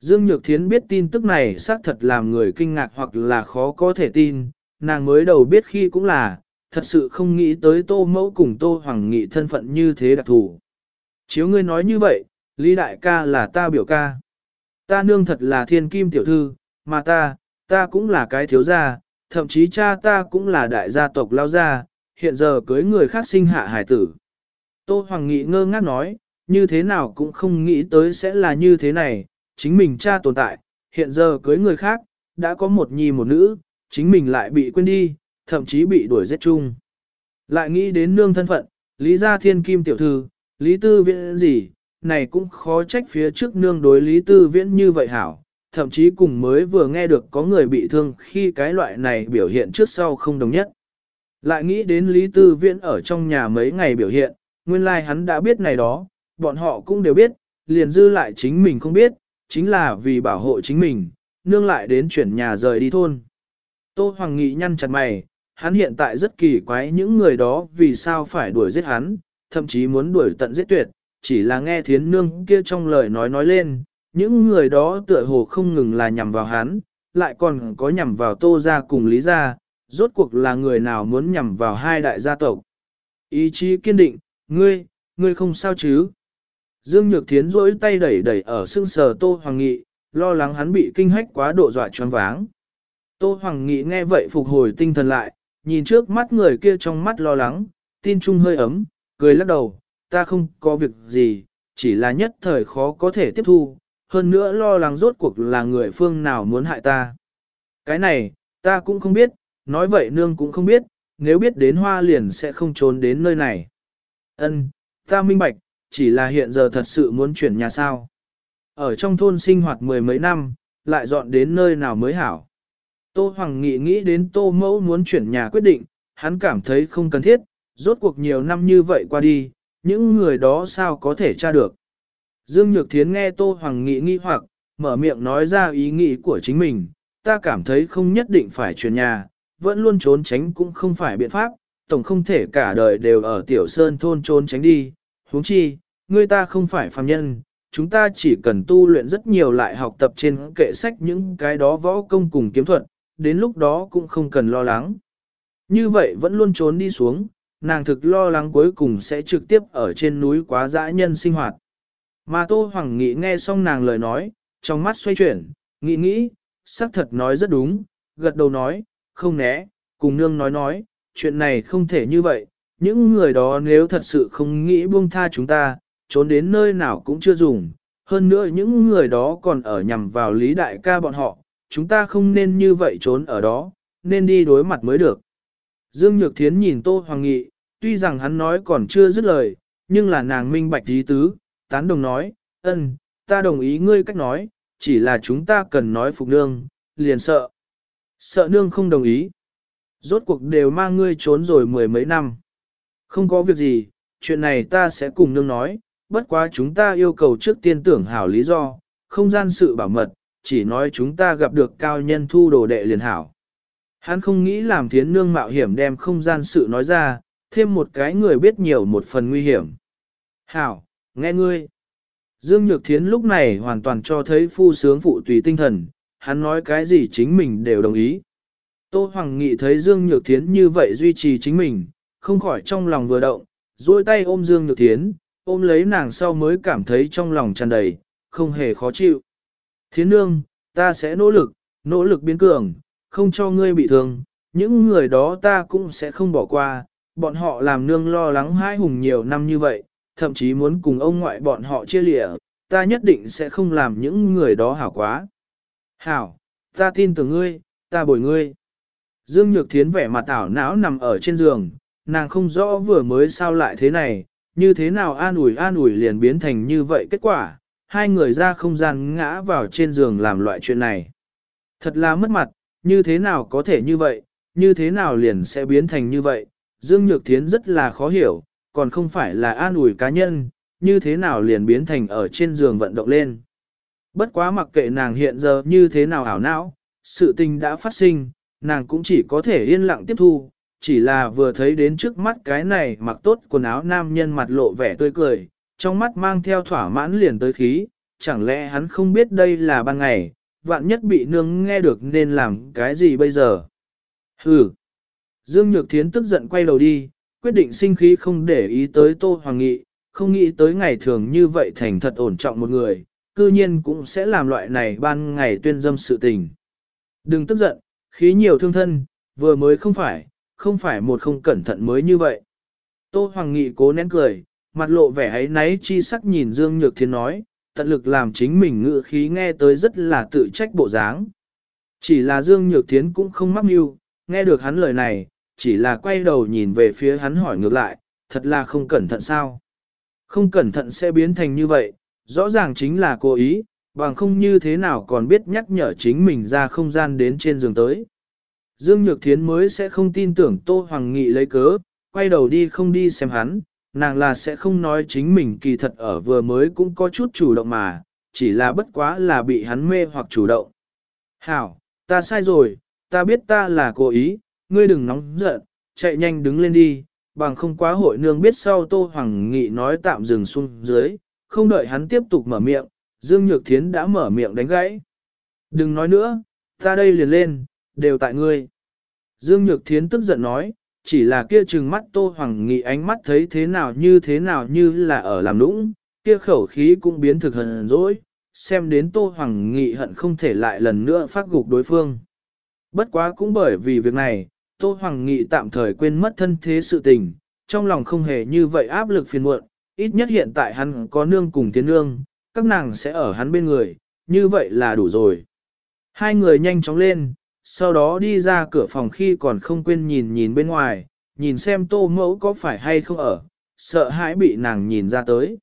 Dương Nhược Thiến biết tin tức này xác thật làm người kinh ngạc hoặc là khó có thể tin, nàng mới đầu biết khi cũng là, thật sự không nghĩ tới tô mẫu cùng tô hoàng nghị thân phận như thế đặc thù. Chiếu ngươi nói như vậy, Lý Đại ca là ta biểu ca. Ta nương thật là thiên kim tiểu thư, mà ta, ta cũng là cái thiếu gia, thậm chí cha ta cũng là đại gia tộc lao gia, hiện giờ cưới người khác sinh hạ hải tử. Tô Hoàng Nghị ngơ ngác nói, như thế nào cũng không nghĩ tới sẽ là như thế này, chính mình cha tồn tại, hiện giờ cưới người khác, đã có một nhi một nữ, chính mình lại bị quên đi, thậm chí bị đuổi giết chung. Lại nghĩ đến nương thân phận, Lý Gia Thiên Kim tiểu thư, Lý Tư Viễn gì, này cũng khó trách phía trước nương đối Lý Tư Viễn như vậy hảo, thậm chí cùng mới vừa nghe được có người bị thương khi cái loại này biểu hiện trước sau không đồng nhất. Lại nghĩ đến Lý Tư Viễn ở trong nhà mấy ngày biểu hiện, nguyên lai like hắn đã biết này đó, bọn họ cũng đều biết, liền dư lại chính mình không biết, chính là vì bảo hộ chính mình, nương lại đến chuyển nhà rời đi thôn. Tô Hoàng Nghị nhăn chặt mày, hắn hiện tại rất kỳ quái những người đó vì sao phải đuổi giết hắn, thậm chí muốn đuổi tận giết tuyệt, chỉ là nghe thiến nương kia trong lời nói nói lên, những người đó tựa hồ không ngừng là nhằm vào hắn, lại còn có nhằm vào tô gia cùng lý gia, rốt cuộc là người nào muốn nhằm vào hai đại gia tộc. Ý chí kiên định, ngươi, ngươi không sao chứ. Dương Nhược Thiến rỗi tay đẩy đẩy ở xương sờ Tô Hoàng Nghị, lo lắng hắn bị kinh hách quá độ dọa choáng váng. Tô Hoàng Nghị nghe vậy phục hồi tinh thần lại, nhìn trước mắt người kia trong mắt lo lắng, tin trung hơi ấm, cười lắc đầu, ta không có việc gì, chỉ là nhất thời khó có thể tiếp thu, hơn nữa lo lắng rốt cuộc là người phương nào muốn hại ta. Cái này, ta cũng không biết, nói vậy nương cũng không biết, nếu biết đến hoa liền sẽ không trốn đến nơi này. Ân, ta minh bạch, chỉ là hiện giờ thật sự muốn chuyển nhà sao. Ở trong thôn sinh hoạt mười mấy năm, lại dọn đến nơi nào mới hảo. Tô Hoàng Nghị nghĩ đến Tô Mẫu muốn chuyển nhà quyết định, hắn cảm thấy không cần thiết, rốt cuộc nhiều năm như vậy qua đi, những người đó sao có thể tra được. Dương Nhược Thiến nghe Tô Hoàng Nghị nghi hoặc, mở miệng nói ra ý nghĩ của chính mình, ta cảm thấy không nhất định phải chuyển nhà, vẫn luôn trốn tránh cũng không phải biện pháp, tổng không thể cả đời đều ở Tiểu Sơn thôn trốn tránh đi, huống chi, người ta không phải phàm nhân, chúng ta chỉ cần tu luyện rất nhiều lại học tập trên kệ sách những cái đó võ công cùng kiếm thuật, đến lúc đó cũng không cần lo lắng. Như vậy vẫn luôn trốn đi xuống, nàng thực lo lắng cuối cùng sẽ trực tiếp ở trên núi quá dã nhân sinh hoạt. Mà Tô Hoàng Nghị nghe xong nàng lời nói, trong mắt xoay chuyển, nghĩ nghĩ, xác thật nói rất đúng, gật đầu nói, không né, cùng nương nói nói, chuyện này không thể như vậy, những người đó nếu thật sự không nghĩ buông tha chúng ta, trốn đến nơi nào cũng chưa dùng, hơn nữa những người đó còn ở nhằm vào lý đại ca bọn họ, chúng ta không nên như vậy trốn ở đó, nên đi đối mặt mới được. Dương Nhược Thiến nhìn Tô Hoàng Nghị, tuy rằng hắn nói còn chưa dứt lời, nhưng là nàng minh bạch ý tứ, tán đồng nói, ân, ta đồng ý ngươi cách nói, chỉ là chúng ta cần nói phục nương, liền sợ. Sợ nương không đồng ý. Rốt cuộc đều mang ngươi trốn rồi mười mấy năm. Không có việc gì, chuyện này ta sẽ cùng nương nói, bất quá chúng ta yêu cầu trước tiên tưởng hảo lý do, không gian sự bảo mật, chỉ nói chúng ta gặp được cao nhân thu đồ đệ liền hảo. Hắn không nghĩ làm thiến nương mạo hiểm đem không gian sự nói ra, thêm một cái người biết nhiều một phần nguy hiểm. Hảo, nghe ngươi. Dương Nhược Thiến lúc này hoàn toàn cho thấy phu sướng phụ tùy tinh thần, hắn nói cái gì chính mình đều đồng ý. Tô Hoàng Nghị thấy Dương Nhược Thiến như vậy duy trì chính mình, không khỏi trong lòng vừa động, duỗi tay ôm Dương Nhược Thiến, ôm lấy nàng sau mới cảm thấy trong lòng tràn đầy, không hề khó chịu. Thiến nương, ta sẽ nỗ lực, nỗ lực biến cường, không cho ngươi bị thương, những người đó ta cũng sẽ không bỏ qua, bọn họ làm nương lo lắng hai hùng nhiều năm như vậy, thậm chí muốn cùng ông ngoại bọn họ chia lịa, ta nhất định sẽ không làm những người đó hảo quá. Hảo, ta tin tưởng ngươi, ta bồi ngươi. Dương Nhược Thiến vẻ mặt ảo não nằm ở trên giường, nàng không rõ vừa mới sao lại thế này, như thế nào an ủi an ủi liền biến thành như vậy kết quả, hai người ra không gian ngã vào trên giường làm loại chuyện này. Thật là mất mặt, như thế nào có thể như vậy, như thế nào liền sẽ biến thành như vậy, Dương Nhược Thiến rất là khó hiểu, còn không phải là an ủi cá nhân, như thế nào liền biến thành ở trên giường vận động lên. Bất quá mặc kệ nàng hiện giờ như thế nào ảo não, sự tình đã phát sinh, nàng cũng chỉ có thể yên lặng tiếp thu, chỉ là vừa thấy đến trước mắt cái này mặc tốt quần áo nam nhân mặt lộ vẻ tươi cười, trong mắt mang theo thỏa mãn liền tới khí, chẳng lẽ hắn không biết đây là ban ngày, vạn nhất bị nương nghe được nên làm cái gì bây giờ. Hừ. Dương Nhược Thiến tức giận quay đầu đi, quyết định sinh khí không để ý tới Tô Hoàng Nghị, không nghĩ tới ngày thường như vậy thành thật ổn trọng một người, cư nhiên cũng sẽ làm loại này ban ngày tuyên dâm sự tình. Đừng tức giận, khí nhiều thương thân, vừa mới không phải, không phải một không cẩn thận mới như vậy. Tô Hoàng Nghị cố nén cười, mặt lộ vẻ ấy náy chi sắc nhìn Dương Nhược Thiên nói, tận lực làm chính mình ngự khí nghe tới rất là tự trách bộ dáng. Chỉ là Dương Nhược Thiên cũng không mắc mưu, nghe được hắn lời này, chỉ là quay đầu nhìn về phía hắn hỏi ngược lại, thật là không cẩn thận sao. Không cẩn thận sẽ biến thành như vậy, rõ ràng chính là cố ý, bằng không như thế nào còn biết nhắc nhở chính mình ra không gian đến trên giường tới. Dương Nhược Thiến mới sẽ không tin tưởng Tô Hoàng Nghị lấy cớ, quay đầu đi không đi xem hắn, nàng là sẽ không nói chính mình kỳ thật ở vừa mới cũng có chút chủ động mà, chỉ là bất quá là bị hắn mê hoặc chủ động. Hảo, ta sai rồi, ta biết ta là cố ý, ngươi đừng nóng giận, chạy nhanh đứng lên đi, bằng không quá hội nương biết sau Tô Hoàng Nghị nói tạm dừng xuống dưới, không đợi hắn tiếp tục mở miệng, Dương Nhược Thiến đã mở miệng đánh gãy. Đừng nói nữa, ta đây liền lên, đều tại ngươi. Dương Nhược Thiến tức giận nói, chỉ là kia trừng mắt Tô Hoàng Nghị ánh mắt thấy thế nào như thế nào như là ở làm nũng, kia khẩu khí cũng biến thực hận dỗi, xem đến Tô Hoàng Nghị hận không thể lại lần nữa phát gục đối phương. Bất quá cũng bởi vì việc này, Tô Hoàng Nghị tạm thời quên mất thân thế sự tình, trong lòng không hề như vậy áp lực phiền muộn, ít nhất hiện tại hắn có nương cùng tiến nương, các nàng sẽ ở hắn bên người, như vậy là đủ rồi. Hai người nhanh chóng lên, sau đó đi ra cửa phòng khi còn không quên nhìn nhìn bên ngoài, nhìn xem tô mẫu có phải hay không ở, sợ hãi bị nàng nhìn ra tới.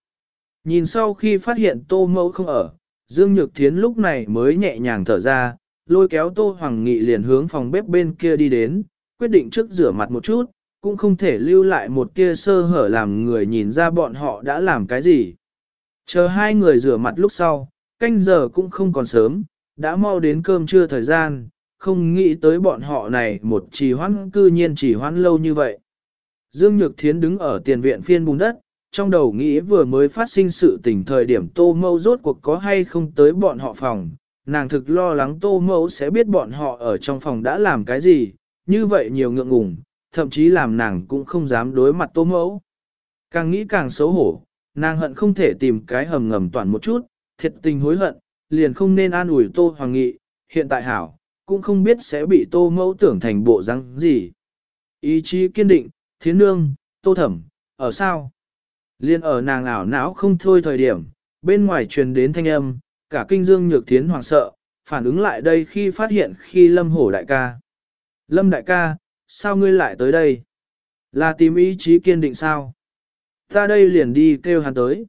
Nhìn sau khi phát hiện tô mẫu không ở, Dương Nhược Thiến lúc này mới nhẹ nhàng thở ra, lôi kéo tô hoàng nghị liền hướng phòng bếp bên kia đi đến, quyết định trước rửa mặt một chút, cũng không thể lưu lại một tia sơ hở làm người nhìn ra bọn họ đã làm cái gì. Chờ hai người rửa mặt lúc sau, canh giờ cũng không còn sớm, đã mau đến cơm trưa thời gian, không nghĩ tới bọn họ này một trì hoãn cư nhiên chỉ hoãn lâu như vậy. Dương Nhược Thiến đứng ở tiền viện phiên bùn đất, trong đầu nghĩ vừa mới phát sinh sự tình thời điểm tô mâu rốt cuộc có hay không tới bọn họ phòng, nàng thực lo lắng tô mâu sẽ biết bọn họ ở trong phòng đã làm cái gì, như vậy nhiều ngượng ngùng, thậm chí làm nàng cũng không dám đối mặt tô mẫu. Càng nghĩ càng xấu hổ, nàng hận không thể tìm cái hầm ngầm toàn một chút, thiệt tình hối hận, liền không nên an ủi tô hoàng nghị, hiện tại hảo, cũng không biết sẽ bị tô mẫu tưởng thành bộ răng gì. Ý chí kiên định, thiến nương, tô thẩm, ở sao? Liên ở nàng ảo não không thôi thời điểm, bên ngoài truyền đến thanh âm, cả kinh dương nhược thiến hoàng sợ, phản ứng lại đây khi phát hiện khi lâm hổ đại ca. Lâm đại ca, sao ngươi lại tới đây? Là tìm ý chí kiên định sao? Ta đây liền đi kêu hắn tới.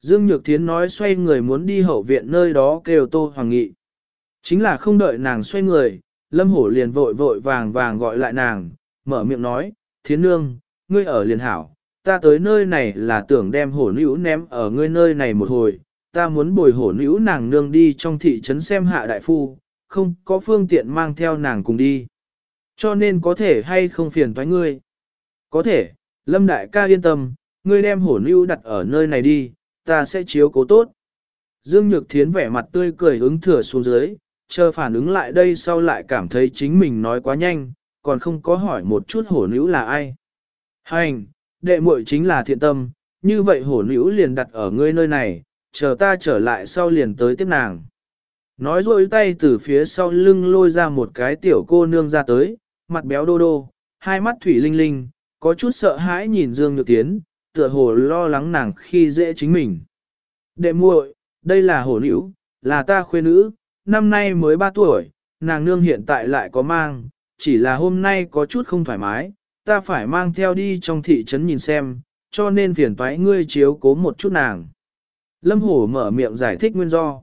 Dương Nhược Thiến nói xoay người muốn đi hậu viện nơi đó kêu Tô Hoàng Nghị. Chính là không đợi nàng xoay người, Lâm Hổ liền vội vội vàng vàng gọi lại nàng, mở miệng nói, Thiến Nương, ngươi ở liền hảo, ta tới nơi này là tưởng đem hổ nữ ném ở ngươi nơi này một hồi, ta muốn bồi hổ nữ nàng nương đi trong thị trấn xem hạ đại phu, không có phương tiện mang theo nàng cùng đi. Cho nên có thể hay không phiền thoái ngươi. Có thể, Lâm Đại ca yên tâm, ngươi đem hổ lưu đặt ở nơi này đi, ta sẽ chiếu cố tốt. Dương Nhược Thiến vẻ mặt tươi cười ứng thừa xuống dưới, chờ phản ứng lại đây sau lại cảm thấy chính mình nói quá nhanh, còn không có hỏi một chút hổ nữ là ai. Hành, đệ muội chính là thiện tâm, như vậy hổ nữ liền đặt ở ngươi nơi này, chờ ta trở lại sau liền tới tiếp nàng. Nói rồi tay từ phía sau lưng lôi ra một cái tiểu cô nương ra tới, mặt béo đô đô, hai mắt thủy linh linh, có chút sợ hãi nhìn Dương Nhược Tiến, tựa hồ lo lắng nàng khi dễ chính mình. Đệ muội, đây là hổ nữ, là ta khuê nữ, năm nay mới 3 tuổi, nàng nương hiện tại lại có mang, chỉ là hôm nay có chút không thoải mái, ta phải mang theo đi trong thị trấn nhìn xem, cho nên phiền toái ngươi chiếu cố một chút nàng. Lâm Hổ mở miệng giải thích nguyên do.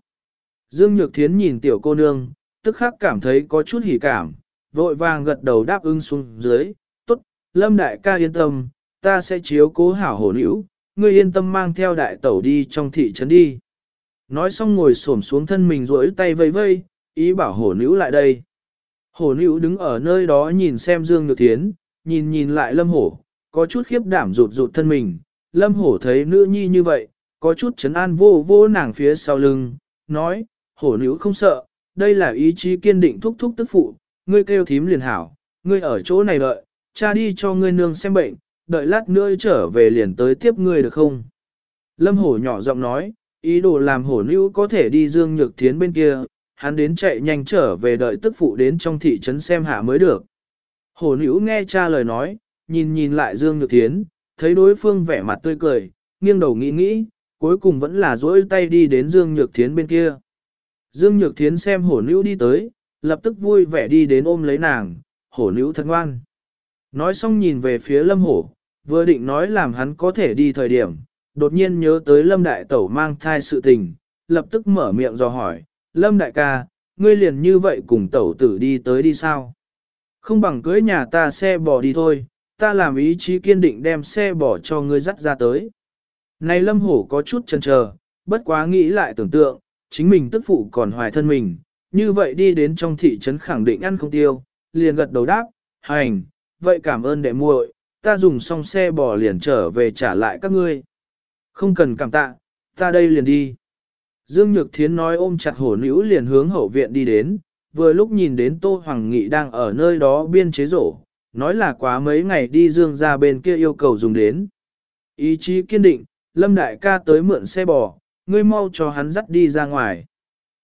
Dương Nhược Thiến nhìn tiểu cô nương, tức khắc cảm thấy có chút hỉ cảm, vội vàng gật đầu đáp ứng xuống dưới, tốt, Lâm Đại ca yên tâm, ta sẽ chiếu cố hảo hổ nữ, ngươi yên tâm mang theo đại tẩu đi trong thị trấn đi. Nói xong ngồi xổm xuống thân mình rỗi tay vây vây, ý bảo hổ nữ lại đây. Hổ nữ đứng ở nơi đó nhìn xem Dương Nhược Thiến, nhìn nhìn lại lâm hổ, có chút khiếp đảm rụt rụt thân mình. Lâm hổ thấy nữ nhi như vậy, có chút chấn an vô vô nàng phía sau lưng, nói, hổ nữ không sợ, đây là ý chí kiên định thúc thúc tức phụ, ngươi kêu thím liền hảo, ngươi ở chỗ này đợi, cha đi cho ngươi nương xem bệnh, đợi lát nữa trở về liền tới tiếp ngươi được không? Lâm hổ nhỏ giọng nói, ý đồ làm hổ nữ có thể đi dương nhược thiến bên kia, hắn đến chạy nhanh trở về đợi tức phụ đến trong thị trấn xem hạ mới được. Hổ nữ nghe cha lời nói, nhìn nhìn lại dương nhược thiến, thấy đối phương vẻ mặt tươi cười, nghiêng đầu nghĩ nghĩ, cuối cùng vẫn là duỗi tay đi đến dương nhược thiến bên kia. Dương nhược thiến xem hổ nữ đi tới, lập tức vui vẻ đi đến ôm lấy nàng, hổ nữ thật ngoan. Nói xong nhìn về phía lâm hổ, vừa định nói làm hắn có thể đi thời điểm, đột nhiên nhớ tới Lâm Đại Tẩu mang thai sự tình, lập tức mở miệng do hỏi, Lâm Đại ca, ngươi liền như vậy cùng tẩu tử đi tới đi sao? Không bằng cưới nhà ta xe bò đi thôi, ta làm ý chí kiên định đem xe bò cho ngươi dắt ra tới. Này Lâm Hổ có chút chần chờ, bất quá nghĩ lại tưởng tượng, chính mình tức phụ còn hoài thân mình, như vậy đi đến trong thị trấn khẳng định ăn không tiêu, liền gật đầu đáp, hành, vậy cảm ơn đệ muội, ta dùng xong xe bò liền trở về trả lại các ngươi. Không cần cảm tạ, ta đây liền đi. Dương Nhược Thiến nói ôm chặt hổ nữ liền hướng hậu viện đi đến, vừa lúc nhìn đến Tô Hoàng Nghị đang ở nơi đó biên chế rổ, nói là quá mấy ngày đi Dương ra bên kia yêu cầu dùng đến. Ý chí kiên định, Lâm Đại ca tới mượn xe bò, ngươi mau cho hắn dắt đi ra ngoài.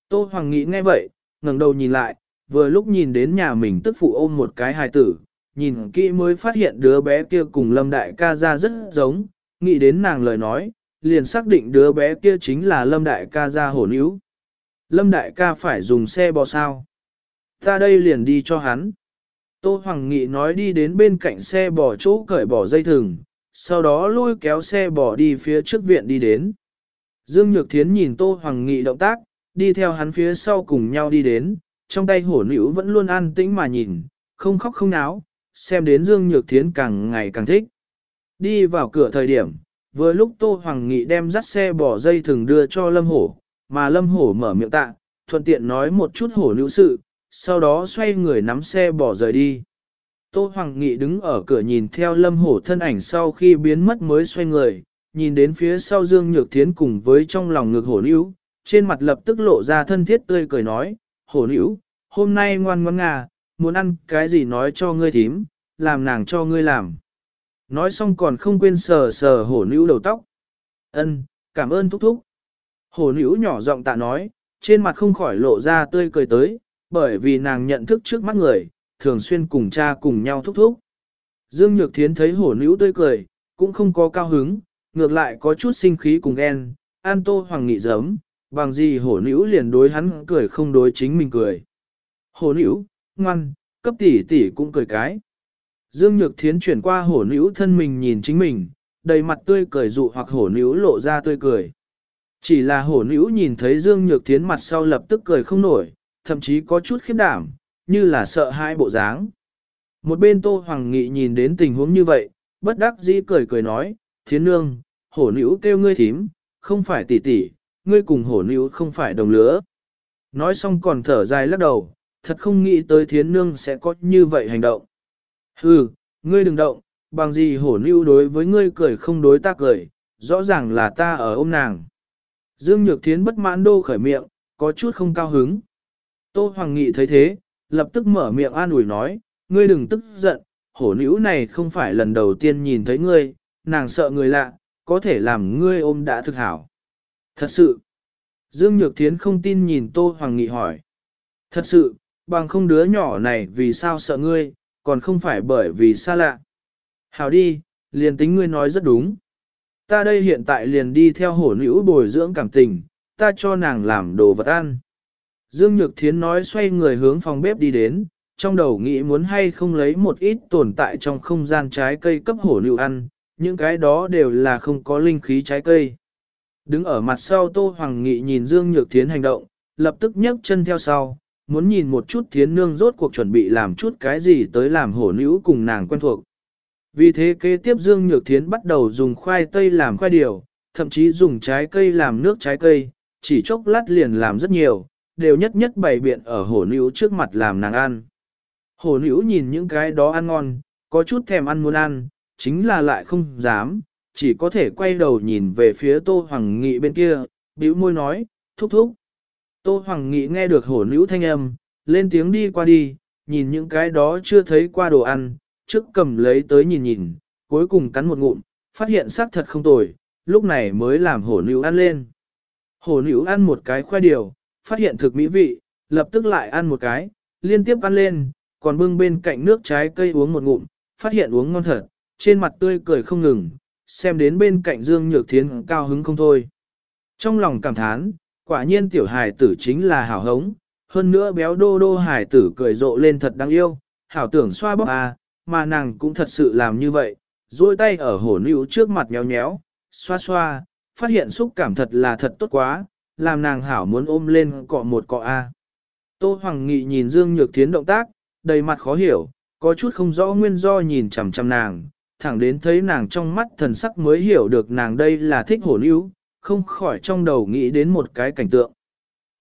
Tô Hoàng Nghị nghe vậy, ngẩng đầu nhìn lại, vừa lúc nhìn đến nhà mình tức phụ ôm một cái hài tử, nhìn kỹ mới phát hiện đứa bé kia cùng Lâm Đại ca ra rất giống, nghĩ đến nàng lời nói, liền xác định đứa bé kia chính là Lâm Đại ca ra hổ níu. Lâm Đại ca phải dùng xe bò sao? Ta đây liền đi cho hắn. Tô Hoàng Nghị nói đi đến bên cạnh xe bò chỗ cởi bỏ dây thừng, sau đó lôi kéo xe bò đi phía trước viện đi đến. Dương Nhược Thiến nhìn Tô Hoàng Nghị động tác, đi theo hắn phía sau cùng nhau đi đến, trong tay hổ nữ vẫn luôn an tĩnh mà nhìn, không khóc không náo, xem đến Dương Nhược Thiến càng ngày càng thích. Đi vào cửa thời điểm, vừa lúc Tô Hoàng Nghị đem dắt xe bỏ dây thừng đưa cho Lâm Hổ, mà Lâm Hổ mở miệng tạ, thuận tiện nói một chút hổ nữ sự, sau đó xoay người nắm xe bỏ rời đi. Tô Hoàng Nghị đứng ở cửa nhìn theo Lâm Hổ thân ảnh sau khi biến mất mới xoay người, nhìn đến phía sau Dương Nhược Thiến cùng với trong lòng ngược hổ nữ, trên mặt lập tức lộ ra thân thiết tươi cười nói, hổ nữ, hôm nay ngoan ngoãn ngà, muốn ăn cái gì nói cho ngươi thím, làm nàng cho ngươi làm. Nói xong còn không quên sờ sờ hổ nữ đầu tóc. Ân, cảm ơn thúc thúc. Hổ nữ nhỏ giọng tạ nói, trên mặt không khỏi lộ ra tươi cười tới, bởi vì nàng nhận thức trước mắt người, thường xuyên cùng cha cùng nhau thúc thúc. Dương Nhược Thiến thấy hổ nữ tươi cười, cũng không có cao hứng, ngược lại có chút sinh khí cùng ghen, an tô hoàng nghị giấm, bằng gì hổ nữ liền đối hắn cười không đối chính mình cười. Hổ nữ, ngoan, cấp tỷ tỷ cũng cười cái. Dương Nhược Thiến chuyển qua hổ nữ thân mình nhìn chính mình, đầy mặt tươi cười dụ hoặc hổ nữ lộ ra tươi cười. Chỉ là hổ nữ nhìn thấy Dương Nhược Thiến mặt sau lập tức cười không nổi, thậm chí có chút khiếp đảm, như là sợ hai bộ dáng. Một bên Tô Hoàng Nghị nhìn đến tình huống như vậy, bất đắc dĩ cười cười nói, Thiến Nương, hổ nữ kêu ngươi thím, không phải tỷ tỷ, ngươi cùng hổ nữ không phải đồng lứa. Nói xong còn thở dài lắc đầu, thật không nghĩ tới Thiến Nương sẽ có như vậy hành động. Hừ, ngươi đừng động, bằng gì hổ nữ đối với ngươi cười không đối ta cười, rõ ràng là ta ở ôm nàng. Dương Nhược Thiến bất mãn đô khởi miệng, có chút không cao hứng. Tô Hoàng Nghị thấy thế, lập tức mở miệng an ủi nói, ngươi đừng tức giận, hổ nữ này không phải lần đầu tiên nhìn thấy ngươi, nàng sợ người lạ, có thể làm ngươi ôm đã thực hảo. Thật sự, Dương Nhược Thiến không tin nhìn Tô Hoàng Nghị hỏi. Thật sự, bằng không đứa nhỏ này vì sao sợ ngươi, còn không phải bởi vì xa lạ. Hảo đi, liền tính ngươi nói rất đúng. Ta đây hiện tại liền đi theo hổ nữ bồi dưỡng cảm tình, ta cho nàng làm đồ vật ăn. Dương Nhược Thiến nói xoay người hướng phòng bếp đi đến, trong đầu nghĩ muốn hay không lấy một ít tồn tại trong không gian trái cây cấp hổ nữ ăn, những cái đó đều là không có linh khí trái cây. Đứng ở mặt sau Tô Hoàng Nghị nhìn Dương Nhược Thiến hành động, lập tức nhấc chân theo sau, muốn nhìn một chút thiến nương rốt cuộc chuẩn bị làm chút cái gì tới làm hổ nữ cùng nàng quen thuộc. Vì thế kế tiếp Dương Nhược Thiến bắt đầu dùng khoai tây làm khoai điều, thậm chí dùng trái cây làm nước trái cây, chỉ chốc lát liền làm rất nhiều, đều nhất nhất bày biện ở hổ nữ trước mặt làm nàng ăn. Hổ nữ nhìn những cái đó ăn ngon, có chút thèm ăn muốn ăn, chính là lại không dám, chỉ có thể quay đầu nhìn về phía Tô Hoàng Nghị bên kia, bĩu môi nói, thúc thúc. Tô Hoàng Nghị nghe được hổ nữ thanh âm, lên tiếng đi qua đi, nhìn những cái đó chưa thấy qua đồ ăn, trước cầm lấy tới nhìn nhìn, cuối cùng cắn một ngụm, phát hiện xác thật không tồi, lúc này mới làm hổ nữ ăn lên. Hổ nữ ăn một cái khoai điều, phát hiện thực mỹ vị, lập tức lại ăn một cái, liên tiếp ăn lên, còn bưng bên cạnh nước trái cây uống một ngụm, phát hiện uống ngon thật, trên mặt tươi cười không ngừng, xem đến bên cạnh Dương Nhược Thiến cao hứng không thôi. Trong lòng cảm thán, quả nhiên tiểu hài tử chính là hảo hống, hơn nữa béo đô đô hài tử cười rộ lên thật đáng yêu, hảo tưởng xoa bóp à, mà nàng cũng thật sự làm như vậy, duỗi tay ở hổ nữ trước mặt nhéo nhéo, xoa xoa, phát hiện xúc cảm thật là thật tốt quá, làm nàng hảo muốn ôm lên cọ một cọ a. Tô Hoàng Nghị nhìn Dương Nhược Thiến động tác, đầy mặt khó hiểu, có chút không rõ nguyên do nhìn chằm chằm nàng, thẳng đến thấy nàng trong mắt thần sắc mới hiểu được nàng đây là thích hổ lưu, không khỏi trong đầu nghĩ đến một cái cảnh tượng.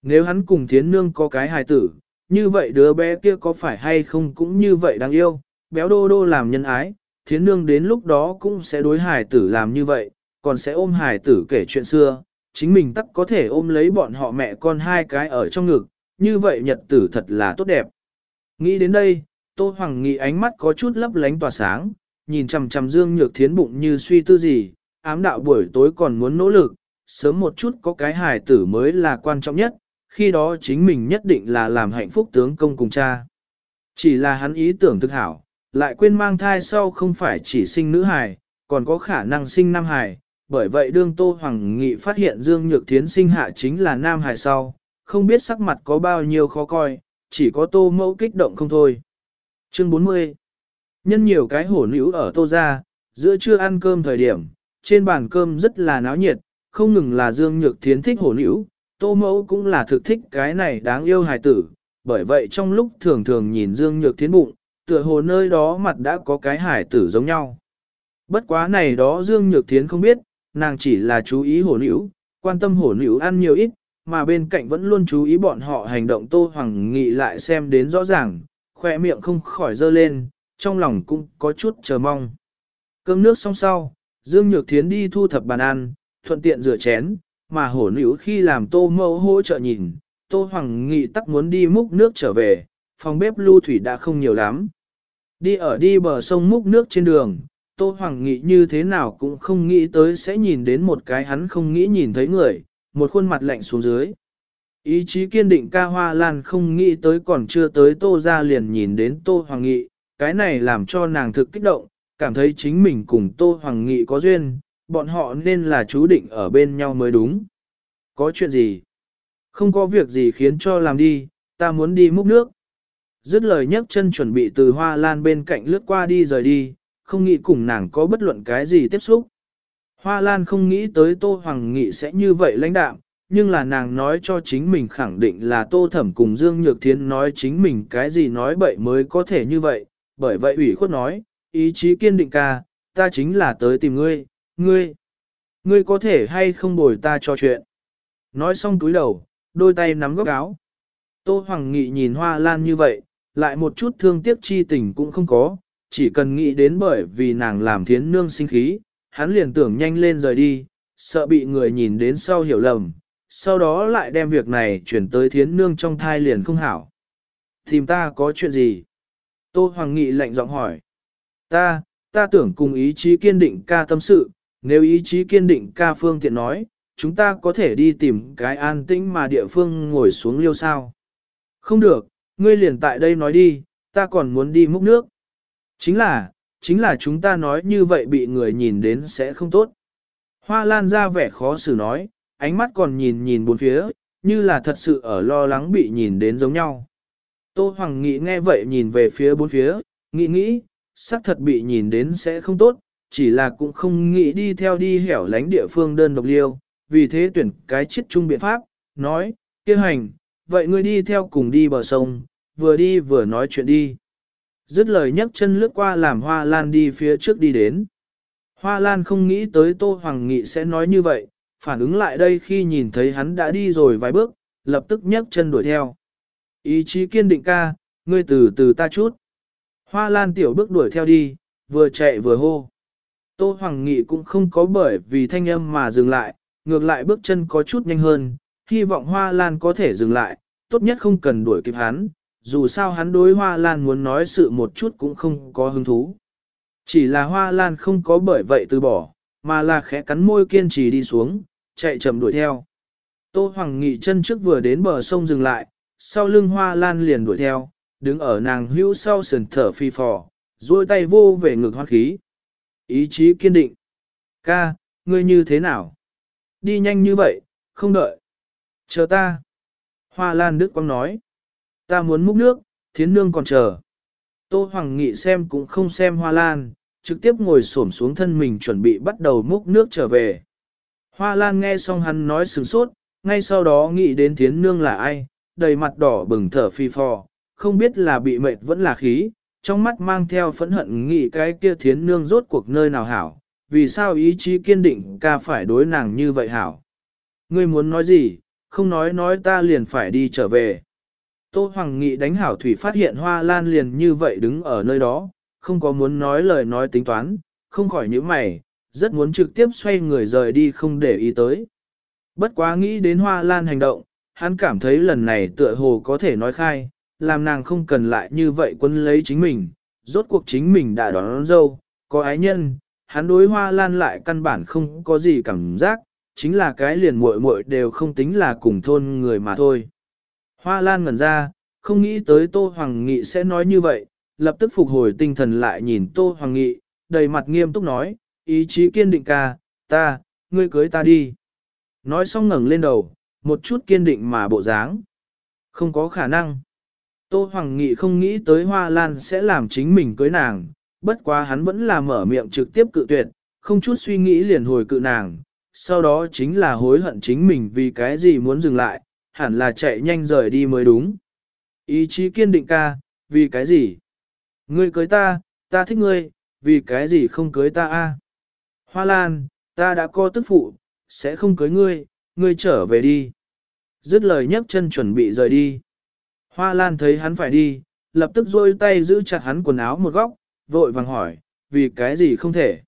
Nếu hắn cùng thiến nương có cái hài tử, như vậy đứa bé kia có phải hay không cũng như vậy đáng yêu, béo đô đô làm nhân ái, thiến nương đến lúc đó cũng sẽ đối hài tử làm như vậy, còn sẽ ôm hài tử kể chuyện xưa, chính mình tắc có thể ôm lấy bọn họ mẹ con hai cái ở trong ngực, như vậy nhật tử thật là tốt đẹp. Nghĩ đến đây, Tô Hoàng Nghị ánh mắt có chút lấp lánh tỏa sáng, nhìn chằm chằm Dương Nhược Thiến bụng như suy tư gì, ám đạo buổi tối còn muốn nỗ lực, sớm một chút có cái hài tử mới là quan trọng nhất, khi đó chính mình nhất định là làm hạnh phúc tướng công cùng cha. Chỉ là hắn ý tưởng thực hảo, lại quên mang thai sau không phải chỉ sinh nữ hài, còn có khả năng sinh nam hài, bởi vậy đương Tô Hoàng Nghị phát hiện Dương Nhược Thiến sinh hạ chính là nam hài sau, không biết sắc mặt có bao nhiêu khó coi, chỉ có Tô Mẫu kích động không thôi. Chương 40 Nhân nhiều cái hổ nữ ở Tô Gia, giữa trưa ăn cơm thời điểm, trên bàn cơm rất là náo nhiệt, không ngừng là Dương Nhược Thiến thích hổ nữ, Tô Mẫu cũng là thực thích cái này đáng yêu hài tử, bởi vậy trong lúc thường thường nhìn Dương Nhược Thiến bụng, tựa hồ nơi đó mặt đã có cái hài tử giống nhau. Bất quá này đó Dương Nhược Thiến không biết, nàng chỉ là chú ý hổ nữ, quan tâm hổ nữ ăn nhiều ít, mà bên cạnh vẫn luôn chú ý bọn họ hành động Tô Hoàng Nghị lại xem đến rõ ràng, khoe miệng không khỏi dơ lên, trong lòng cũng có chút chờ mong. Cơm nước xong sau, Dương Nhược Thiến đi thu thập bàn ăn, thuận tiện rửa chén, mà hổ nữ khi làm tô mâu hỗ trợ nhìn, tô hoàng nghị tắc muốn đi múc nước trở về, phòng bếp lưu thủy đã không nhiều lắm. Đi ở đi bờ sông múc nước trên đường, tô hoàng nghị như thế nào cũng không nghĩ tới sẽ nhìn đến một cái hắn không nghĩ nhìn thấy người, một khuôn mặt lạnh xuống dưới. Ý chí kiên định ca hoa lan không nghĩ tới còn chưa tới tô ra liền nhìn đến tô hoàng nghị, cái này làm cho nàng thực kích động, cảm thấy chính mình cùng tô hoàng nghị có duyên, bọn họ nên là chú định ở bên nhau mới đúng. Có chuyện gì? Không có việc gì khiến cho làm đi, ta muốn đi múc nước. Dứt lời nhấc chân chuẩn bị từ hoa lan bên cạnh lướt qua đi rời đi, không nghĩ cùng nàng có bất luận cái gì tiếp xúc. Hoa lan không nghĩ tới Tô Hoàng Nghị sẽ như vậy lãnh đạm, nhưng là nàng nói cho chính mình khẳng định là Tô Thẩm cùng Dương Nhược Thiến nói chính mình cái gì nói bậy mới có thể như vậy, bởi vậy ủy khuất nói, ý chí kiên định ca, ta chính là tới tìm ngươi, ngươi, ngươi có thể hay không bồi ta cho chuyện. Nói xong túi đầu, đôi tay nắm góc áo. Tô Hoàng Nghị nhìn hoa lan như vậy, lại một chút thương tiếc chi tình cũng không có, chỉ cần nghĩ đến bởi vì nàng làm thiến nương sinh khí, hắn liền tưởng nhanh lên rời đi, sợ bị người nhìn đến sau hiểu lầm, sau đó lại đem việc này chuyển tới thiến nương trong thai liền không hảo. Tìm ta có chuyện gì? Tô Hoàng Nghị lạnh giọng hỏi. Ta, ta tưởng cùng ý chí kiên định ca tâm sự, nếu ý chí kiên định ca phương tiện nói, chúng ta có thể đi tìm cái an tĩnh mà địa phương ngồi xuống liêu sao. Không được, ngươi liền tại đây nói đi, ta còn muốn đi múc nước. Chính là, chính là chúng ta nói như vậy bị người nhìn đến sẽ không tốt. Hoa lan ra vẻ khó xử nói, ánh mắt còn nhìn nhìn bốn phía, như là thật sự ở lo lắng bị nhìn đến giống nhau. Tô Hoàng Nghị nghe vậy nhìn về phía bốn phía, nghĩ nghĩ, xác thật bị nhìn đến sẽ không tốt, chỉ là cũng không nghĩ đi theo đi hẻo lánh địa phương đơn độc liêu, vì thế tuyển cái chiết chung biện pháp, nói, kêu hành, vậy ngươi đi theo cùng đi bờ sông, vừa đi vừa nói chuyện đi. Dứt lời nhấc chân lướt qua làm hoa lan đi phía trước đi đến. Hoa lan không nghĩ tới Tô Hoàng Nghị sẽ nói như vậy, phản ứng lại đây khi nhìn thấy hắn đã đi rồi vài bước, lập tức nhấc chân đuổi theo. Ý chí kiên định ca, ngươi từ từ ta chút. Hoa lan tiểu bước đuổi theo đi, vừa chạy vừa hô. Tô Hoàng Nghị cũng không có bởi vì thanh âm mà dừng lại, ngược lại bước chân có chút nhanh hơn, hy vọng Hoa Lan có thể dừng lại, tốt nhất không cần đuổi kịp hắn, dù sao hắn đối Hoa Lan muốn nói sự một chút cũng không có hứng thú. Chỉ là Hoa Lan không có bởi vậy từ bỏ, mà là khẽ cắn môi kiên trì đi xuống, chạy chậm đuổi theo. Tô Hoàng Nghị chân trước vừa đến bờ sông dừng lại, sau lưng Hoa Lan liền đuổi theo, đứng ở nàng hữu sau sườn thở phi phò, duỗi tay vô về ngực hoa khí. Ý chí kiên định. Ca, ngươi như thế nào? Đi nhanh như vậy, không đợi. Chờ ta. Hoa Lan Đức Quang nói. Ta muốn múc nước, thiến nương còn chờ. Tô Hoàng Nghị xem cũng không xem Hoa Lan, trực tiếp ngồi xổm xuống thân mình chuẩn bị bắt đầu múc nước trở về. Hoa Lan nghe xong hắn nói sửng sốt, ngay sau đó nghĩ đến thiến nương là ai, đầy mặt đỏ bừng thở phi phò, không biết là bị mệt vẫn là khí, trong mắt mang theo phẫn hận nghĩ cái kia thiến nương rốt cuộc nơi nào hảo, vì sao ý chí kiên định ca phải đối nàng như vậy hảo. Ngươi muốn nói gì, không nói nói ta liền phải đi trở về. Tô Hoàng Nghị đánh hảo thủy phát hiện hoa lan liền như vậy đứng ở nơi đó, không có muốn nói lời nói tính toán, không khỏi những mày, rất muốn trực tiếp xoay người rời đi không để ý tới. Bất quá nghĩ đến hoa lan hành động, hắn cảm thấy lần này tựa hồ có thể nói khai, làm nàng không cần lại như vậy quân lấy chính mình, rốt cuộc chính mình đã đón, đón dâu, có ái nhân, hắn đối hoa lan lại căn bản không có gì cảm giác, chính là cái liền muội muội đều không tính là cùng thôn người mà thôi. Hoa lan ngẩn ra, không nghĩ tới Tô Hoàng Nghị sẽ nói như vậy, lập tức phục hồi tinh thần lại nhìn Tô Hoàng Nghị, đầy mặt nghiêm túc nói, ý chí kiên định ca, ta, ngươi cưới ta đi. Nói xong ngẩng lên đầu, một chút kiên định mà bộ dáng. Không có khả năng. Tô Hoàng Nghị không nghĩ tới Hoa Lan sẽ làm chính mình cưới nàng, bất quá hắn vẫn là mở miệng trực tiếp cự tuyệt, không chút suy nghĩ liền hồi cự nàng, sau đó chính là hối hận chính mình vì cái gì muốn dừng lại, hẳn là chạy nhanh rời đi mới đúng. Ý chí kiên định ca, vì cái gì? Ngươi cưới ta, ta thích ngươi, vì cái gì không cưới ta a? Hoa Lan, ta đã có tức phụ, sẽ không cưới ngươi, ngươi trở về đi. Dứt lời nhấc chân chuẩn bị rời đi. Hoa Lan thấy hắn phải đi, lập tức rôi tay giữ chặt hắn quần áo một góc, vội vàng hỏi, vì cái gì không thể.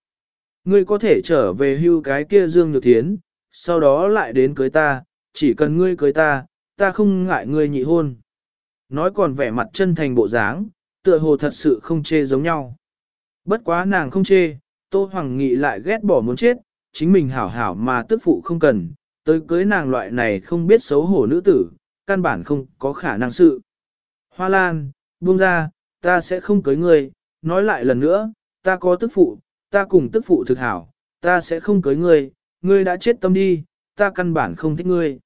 Ngươi có thể trở về hưu cái kia Dương Nhược Thiến, sau đó lại đến cưới ta, chỉ cần ngươi cưới ta, ta không ngại ngươi nhị hôn. Nói còn vẻ mặt chân thành bộ dáng, tựa hồ thật sự không chê giống nhau. Bất quá nàng không chê, Tô Hoàng Nghị lại ghét bỏ muốn chết, chính mình hảo hảo mà tức phụ không cần, tới cưới nàng loại này không biết xấu hổ nữ tử, căn bản không có khả năng sự. Hoa Lan, buông ra, ta sẽ không cưới ngươi, nói lại lần nữa, ta có tức phụ, ta cùng tức phụ thực hảo, ta sẽ không cưới ngươi, ngươi đã chết tâm đi, ta căn bản không thích ngươi.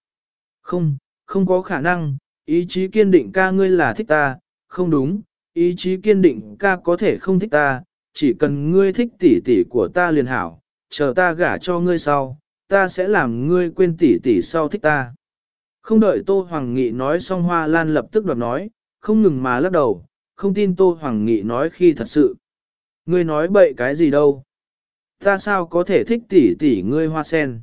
Không, không có khả năng, ý chí kiên định ca ngươi là thích ta, không đúng, ý chí kiên định ca có thể không thích ta, chỉ cần ngươi thích tỷ tỷ của ta liền hảo, chờ ta gả cho ngươi sau, ta sẽ làm ngươi quên tỷ tỷ sau thích ta. Không đợi Tô Hoàng Nghị nói xong Hoa Lan lập tức đoạt nói, không ngừng mà lắc đầu, không tin Tô Hoàng Nghị nói khi thật sự. Ngươi nói bậy cái gì đâu? Ta sao có thể thích tỷ tỷ ngươi hoa sen?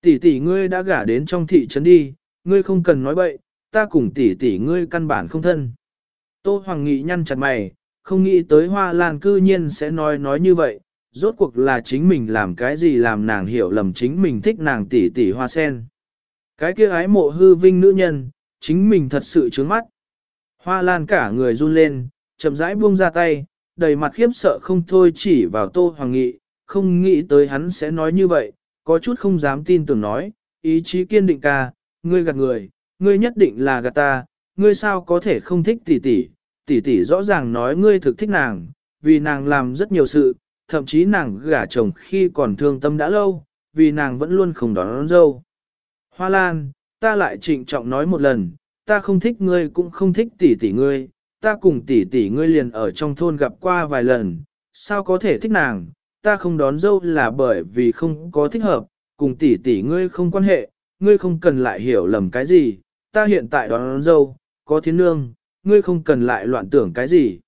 Tỷ tỷ ngươi đã gả đến trong thị trấn đi, ngươi không cần nói bậy, ta cùng tỷ tỷ ngươi căn bản không thân. Tô Hoàng Nghị nhăn chặt mày, không nghĩ tới hoa lan cư nhiên sẽ nói nói như vậy, rốt cuộc là chính mình làm cái gì làm nàng hiểu lầm chính mình thích nàng tỷ tỷ hoa sen. Cái kia ái mộ hư vinh nữ nhân, chính mình thật sự trướng mắt. Hoa lan cả người run lên, chậm rãi buông ra tay, đầy mặt khiếp sợ không thôi chỉ vào Tô Hoàng Nghị, không nghĩ tới hắn sẽ nói như vậy, có chút không dám tin tưởng nói, ý chí kiên định ca, ngươi gạt người, ngươi nhất định là gạt ta, ngươi sao có thể không thích tỷ tỷ, tỷ tỷ rõ ràng nói ngươi thực thích nàng, vì nàng làm rất nhiều sự, thậm chí nàng gả chồng khi còn thương tâm đã lâu, vì nàng vẫn luôn không đón, đón dâu. Hoa Lan, ta lại trịnh trọng nói một lần, ta không thích ngươi cũng không thích tỷ tỷ ngươi, ta cùng tỷ tỷ ngươi liền ở trong thôn gặp qua vài lần, sao có thể thích nàng, ta không đón dâu là bởi vì không có thích hợp, cùng tỷ tỷ ngươi không quan hệ, ngươi không cần lại hiểu lầm cái gì, ta hiện tại đón, đón dâu, có thiên nương, ngươi không cần lại loạn tưởng cái gì.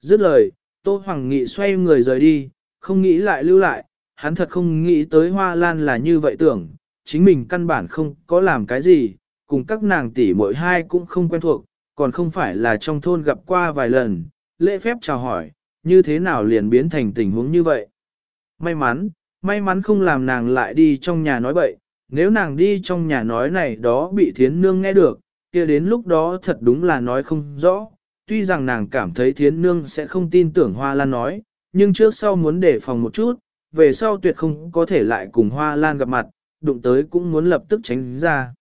Dứt lời, Tô Hoàng Nghị xoay người rời đi, không nghĩ lại lưu lại, hắn thật không nghĩ tới Hoa Lan là như vậy tưởng, chính mình căn bản không có làm cái gì, cùng các nàng tỷ mỗi hai cũng không quen thuộc, còn không phải là trong thôn gặp qua vài lần, lễ phép chào hỏi, như thế nào liền biến thành tình huống như vậy. May mắn, may mắn không làm nàng lại đi trong nhà nói bậy, nếu nàng đi trong nhà nói này đó bị thiến nương nghe được, kia đến lúc đó thật đúng là nói không rõ. Tuy rằng nàng cảm thấy thiến nương sẽ không tin tưởng Hoa Lan nói, nhưng trước sau muốn đề phòng một chút, về sau tuyệt không có thể lại cùng Hoa Lan gặp mặt, đụng tới cũng muốn lập tức tránh ra.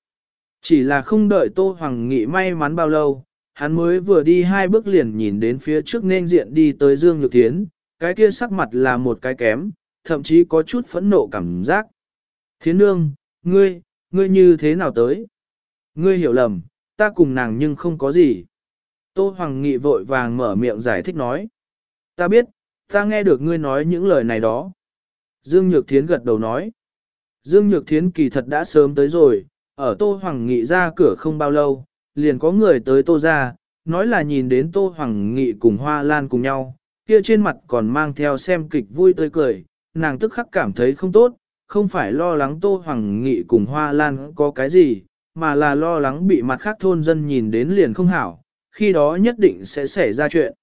Chỉ là không đợi Tô Hoàng Nghị may mắn bao lâu, hắn mới vừa đi hai bước liền nhìn đến phía trước nên diện đi tới Dương Nhược Thiến, cái kia sắc mặt là một cái kém, thậm chí có chút phẫn nộ cảm giác. Thiến nương, ngươi, ngươi như thế nào tới? Ngươi hiểu lầm, ta cùng nàng nhưng không có gì. Tô Hoàng Nghị vội vàng mở miệng giải thích nói. Ta biết, ta nghe được ngươi nói những lời này đó. Dương Nhược Thiến gật đầu nói. Dương Nhược Thiến kỳ thật đã sớm tới rồi, ở Tô Hoàng Nghị ra cửa không bao lâu, liền có người tới Tô ra, nói là nhìn đến Tô Hoàng Nghị cùng Hoa Lan cùng nhau, kia trên mặt còn mang theo xem kịch vui tươi cười, nàng tức khắc cảm thấy không tốt, không phải lo lắng Tô Hoàng Nghị cùng Hoa Lan có cái gì, mà là lo lắng bị mặt khác thôn dân nhìn đến liền không hảo, khi đó nhất định sẽ xảy ra chuyện.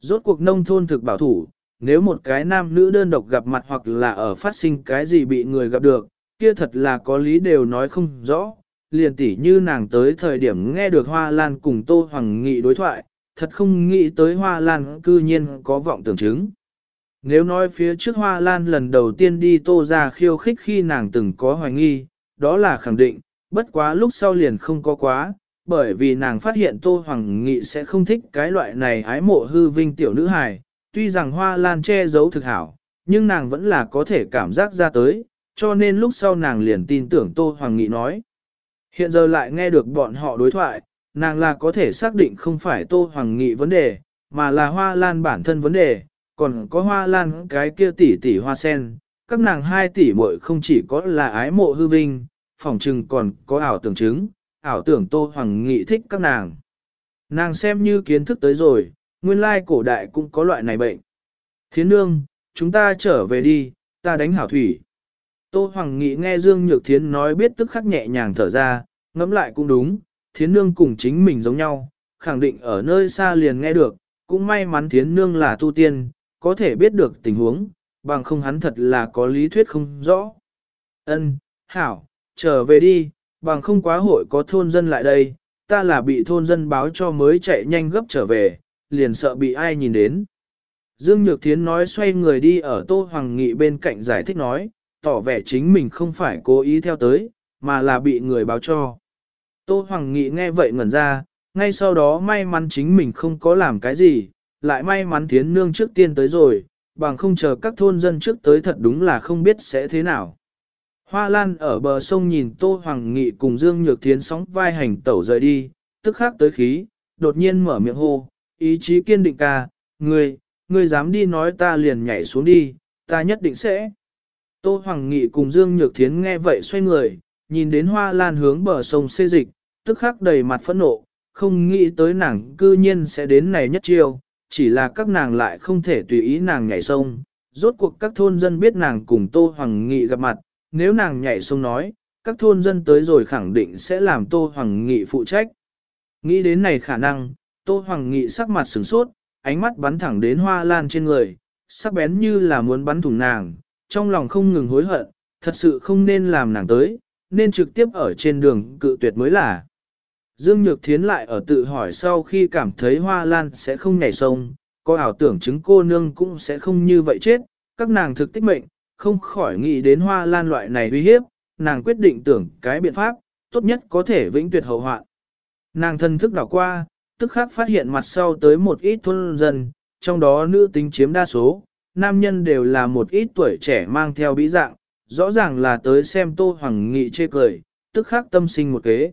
Rốt cuộc nông thôn thực bảo thủ, nếu một cái nam nữ đơn độc gặp mặt hoặc là ở phát sinh cái gì bị người gặp được, kia thật là có lý đều nói không rõ, liền tỉ như nàng tới thời điểm nghe được Hoa Lan cùng Tô Hoàng Nghị đối thoại, thật không nghĩ tới Hoa Lan cư nhiên có vọng tưởng chứng. Nếu nói phía trước Hoa Lan lần đầu tiên đi Tô ra khiêu khích khi nàng từng có hoài nghi, đó là khẳng định, bất quá lúc sau liền không có quá, bởi vì nàng phát hiện Tô Hoàng Nghị sẽ không thích cái loại này ái mộ hư vinh tiểu nữ hài, tuy rằng Hoa Lan che giấu thực hảo, nhưng nàng vẫn là có thể cảm giác ra tới, cho nên lúc sau nàng liền tin tưởng Tô Hoàng Nghị nói. Hiện giờ lại nghe được bọn họ đối thoại, nàng là có thể xác định không phải Tô Hoàng Nghị vấn đề, mà là Hoa Lan bản thân vấn đề, còn có Hoa Lan cái kia tỷ tỷ hoa sen. Các nàng hai tỷ muội không chỉ có là ái mộ hư vinh, phỏng chừng còn có ảo tưởng chứng, ảo tưởng Tô Hoàng Nghị thích các nàng. Nàng xem như kiến thức tới rồi, nguyên lai cổ đại cũng có loại này bệnh. Thiến nương, chúng ta trở về đi, ta đánh hảo thủy. Tô Hoàng Nghị nghe Dương Nhược Thiến nói biết tức khắc nhẹ nhàng thở ra, ngẫm lại cũng đúng, Thiến Nương cùng chính mình giống nhau, khẳng định ở nơi xa liền nghe được, cũng may mắn Thiến Nương là tu tiên, có thể biết được tình huống, bằng không hắn thật là có lý thuyết không rõ. Ân, Hảo, trở về đi, bằng không quá hội có thôn dân lại đây, ta là bị thôn dân báo cho mới chạy nhanh gấp trở về, liền sợ bị ai nhìn đến. Dương Nhược Thiến nói xoay người đi ở Tô Hoàng Nghị bên cạnh giải thích nói, tỏ vẻ chính mình không phải cố ý theo tới, mà là bị người báo cho. Tô Hoàng Nghị nghe vậy ngẩn ra, ngay sau đó may mắn chính mình không có làm cái gì, lại may mắn thiến nương trước tiên tới rồi, bằng không chờ các thôn dân trước tới thật đúng là không biết sẽ thế nào. Hoa Lan ở bờ sông nhìn Tô Hoàng Nghị cùng Dương Nhược Thiến sóng vai hành tẩu rời đi, tức khắc tới khí, đột nhiên mở miệng hô, ý chí kiên định ca, ngươi, ngươi dám đi nói ta liền nhảy xuống đi, ta nhất định sẽ. Tô Hoàng Nghị cùng Dương Nhược Thiến nghe vậy xoay người, nhìn đến hoa lan hướng bờ sông xê dịch, tức khắc đầy mặt phẫn nộ, không nghĩ tới nàng cư nhiên sẽ đến này nhất chiêu, chỉ là các nàng lại không thể tùy ý nàng nhảy sông. Rốt cuộc các thôn dân biết nàng cùng Tô Hoàng Nghị gặp mặt, nếu nàng nhảy sông nói, các thôn dân tới rồi khẳng định sẽ làm Tô Hoàng Nghị phụ trách. Nghĩ đến này khả năng, Tô Hoàng Nghị sắc mặt sửng sốt, ánh mắt bắn thẳng đến hoa lan trên người, sắc bén như là muốn bắn thủng nàng, trong lòng không ngừng hối hận, thật sự không nên làm nàng tới, nên trực tiếp ở trên đường cự tuyệt mới là. Dương Nhược Thiến lại ở tự hỏi sau khi cảm thấy hoa lan sẽ không nhảy sông, có ảo tưởng chứng cô nương cũng sẽ không như vậy chết, các nàng thực tích mệnh, không khỏi nghĩ đến hoa lan loại này uy hiếp, nàng quyết định tưởng cái biện pháp, tốt nhất có thể vĩnh tuyệt hậu hoạn. Nàng thân thức đảo qua, tức khắc phát hiện mặt sau tới một ít thôn dân, trong đó nữ tính chiếm đa số, nam nhân đều là một ít tuổi trẻ mang theo bí dạng, rõ ràng là tới xem Tô Hoàng Nghị chê cười, tức khắc tâm sinh một kế.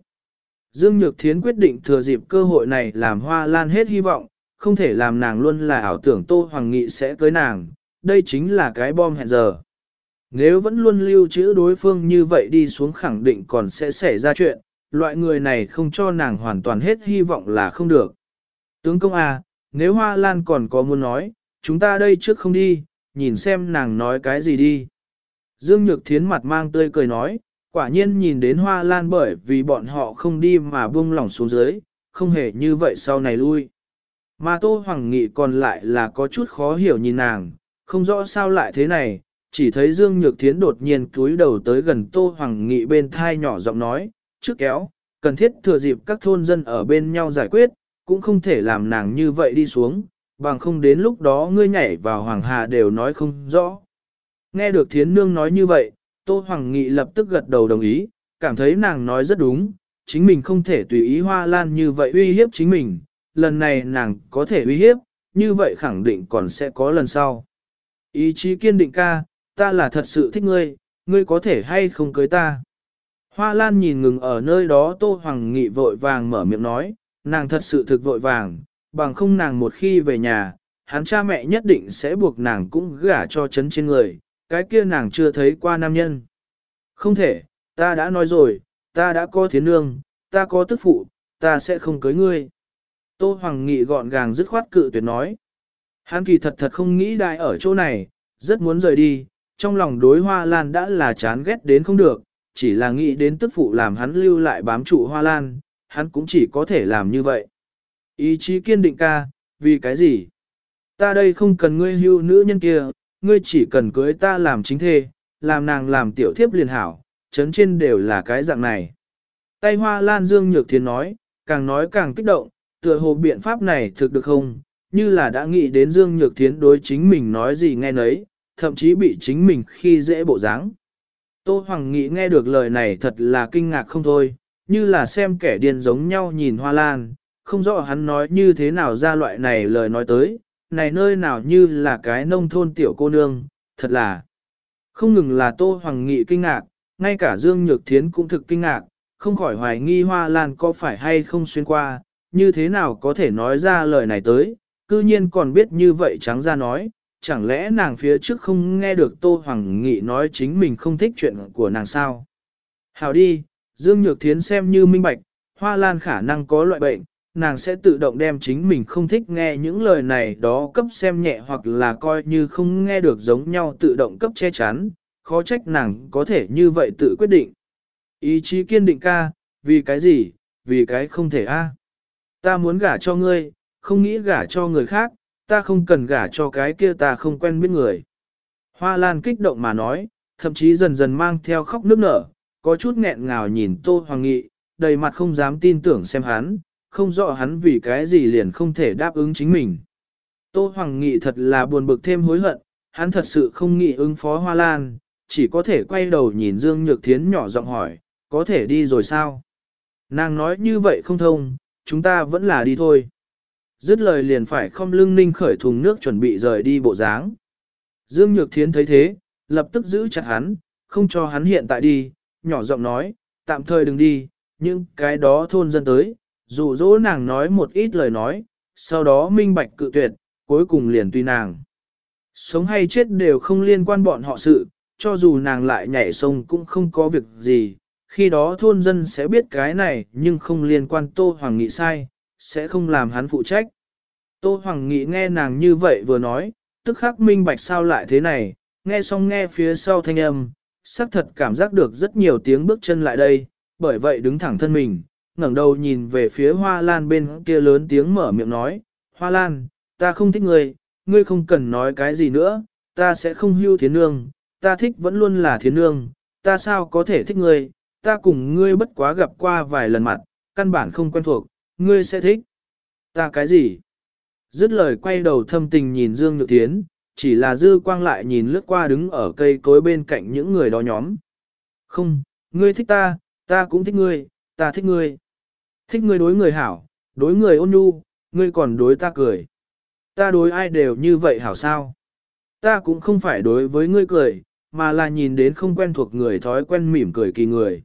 Dương Nhược Thiến quyết định thừa dịp cơ hội này làm hoa lan hết hy vọng, không thể làm nàng luôn là ảo tưởng Tô Hoàng Nghị sẽ cưới nàng, đây chính là cái bom hẹn giờ. Nếu vẫn luôn lưu trữ đối phương như vậy đi xuống khẳng định còn sẽ xảy ra chuyện, loại người này không cho nàng hoàn toàn hết hy vọng là không được. Tướng công à, nếu Hoa Lan còn có muốn nói, chúng ta đây trước không đi, nhìn xem nàng nói cái gì đi. Dương Nhược Thiến mặt mang tươi cười nói, quả nhiên nhìn đến Hoa Lan bởi vì bọn họ không đi mà buông lỏng xuống dưới, không hề như vậy sau này lui. Mà Tô Hoàng Nghị còn lại là có chút khó hiểu nhìn nàng, không rõ sao lại thế này, chỉ thấy Dương Nhược Thiến đột nhiên cúi đầu tới gần Tô Hoàng Nghị bên thai nhỏ giọng nói, trước kéo, cần thiết thừa dịp các thôn dân ở bên nhau giải quyết, cũng không thể làm nàng như vậy đi xuống, bằng không đến lúc đó ngươi nhảy vào Hoàng Hà đều nói không rõ. Nghe được Thiến Nương nói như vậy, Tô Hoàng Nghị lập tức gật đầu đồng ý, cảm thấy nàng nói rất đúng, chính mình không thể tùy ý Hoa Lan như vậy uy hiếp chính mình, lần này nàng có thể uy hiếp, như vậy khẳng định còn sẽ có lần sau. Ý chí kiên định ca, ta là thật sự thích ngươi, ngươi có thể hay không cưới ta. Hoa Lan nhìn ngừng ở nơi đó Tô Hoàng Nghị vội vàng mở miệng nói, nàng thật sự thực vội vàng, bằng không nàng một khi về nhà, hắn cha mẹ nhất định sẽ buộc nàng cũng gả cho chấn trên người, cái kia nàng chưa thấy qua nam nhân. Không thể, ta đã nói rồi, ta đã có thiến nương, ta có tức phụ, ta sẽ không cưới ngươi. Tô Hoàng Nghị gọn gàng dứt khoát cự tuyệt nói. Hắn kỳ thật thật không nghĩ đại ở chỗ này, rất muốn rời đi, trong lòng đối hoa lan đã là chán ghét đến không được, chỉ là nghĩ đến tức phụ làm hắn lưu lại bám trụ hoa lan, hắn cũng chỉ có thể làm như vậy. Ý chí kiên định ca, vì cái gì? Ta đây không cần ngươi hưu nữ nhân kia, ngươi chỉ cần cưới ta làm chính thê, làm nàng làm tiểu thiếp liền hảo, chấn trên đều là cái dạng này. Tay hoa lan dương nhược thiến nói, càng nói càng kích động, tựa hồ biện pháp này thực được không, như là đã nghĩ đến dương nhược thiến đối chính mình nói gì nghe nấy, thậm chí bị chính mình khi dễ bộ dáng. Tô Hoàng Nghị nghe được lời này thật là kinh ngạc không thôi, như là xem kẻ điên giống nhau nhìn hoa lan, không rõ hắn nói như thế nào ra loại này lời nói tới, này nơi nào như là cái nông thôn tiểu cô nương, thật là không ngừng là Tô Hoàng Nghị kinh ngạc, ngay cả Dương Nhược Thiến cũng thực kinh ngạc, không khỏi hoài nghi hoa lan có phải hay không xuyên qua, như thế nào có thể nói ra lời này tới, cư nhiên còn biết như vậy trắng ra nói, chẳng lẽ nàng phía trước không nghe được Tô Hoàng Nghị nói chính mình không thích chuyện của nàng sao? Hào đi, Dương Nhược Thiến xem như minh bạch, hoa lan khả năng có loại bệnh, nàng sẽ tự động đem chính mình không thích nghe những lời này đó cấp xem nhẹ hoặc là coi như không nghe được giống nhau tự động cấp che chắn, khó trách nàng có thể như vậy tự quyết định. Ý chí kiên định ca, vì cái gì, vì cái không thể a. Ta muốn gả cho ngươi, không nghĩ gả cho người khác, ta không cần gả cho cái kia ta không quen biết người. Hoa Lan kích động mà nói, thậm chí dần dần mang theo khóc nước nở, có chút nghẹn ngào nhìn Tô Hoàng Nghị, đầy mặt không dám tin tưởng xem hắn, không rõ hắn vì cái gì liền không thể đáp ứng chính mình. Tô Hoàng Nghị thật là buồn bực thêm hối hận, hắn thật sự không nghĩ ứng phó Hoa Lan, chỉ có thể quay đầu nhìn Dương Nhược Thiến nhỏ giọng hỏi, có thể đi rồi sao? Nàng nói như vậy không thông, chúng ta vẫn là đi thôi. Dứt lời liền phải không lưng ninh khởi thùng nước chuẩn bị rời đi bộ dáng. Dương Nhược Thiến thấy thế, lập tức giữ chặt hắn, không cho hắn hiện tại đi, nhỏ giọng nói, tạm thời đừng đi, nhưng cái đó thôn dân tới, dụ dỗ nàng nói một ít lời nói, sau đó minh bạch cự tuyệt, cuối cùng liền tùy nàng. Sống hay chết đều không liên quan bọn họ sự, cho dù nàng lại nhảy sông cũng không có việc gì, khi đó thôn dân sẽ biết cái này nhưng không liên quan Tô Hoàng Nghị sai, sẽ không làm hắn phụ trách. Tô Hoàng Nghị nghe nàng như vậy vừa nói, tức khắc minh bạch sao lại thế này, nghe xong nghe phía sau thanh âm, xác thật cảm giác được rất nhiều tiếng bước chân lại đây, bởi vậy đứng thẳng thân mình, ngẩng đầu nhìn về phía hoa lan bên kia lớn tiếng mở miệng nói, hoa lan, ta không thích ngươi, ngươi không cần nói cái gì nữa, ta sẽ không hưu thiến nương, ta thích vẫn luôn là thiến nương, ta sao có thể thích ngươi, ta cùng ngươi bất quá gặp qua vài lần mặt, căn bản không quen thuộc, ngươi sẽ thích. Ta cái gì? Dứt lời quay đầu thâm tình nhìn Dương Nhược Thiến, chỉ là dư quang lại nhìn lướt qua đứng ở cây cối bên cạnh những người đó nhóm. Không, ngươi thích ta, ta cũng thích ngươi, ta thích ngươi. Thích ngươi đối người hảo, đối người ôn nhu, ngươi còn đối ta cười. Ta đối ai đều như vậy hảo sao? Ta cũng không phải đối với ngươi cười, mà là nhìn đến không quen thuộc người thói quen mỉm cười kỳ người.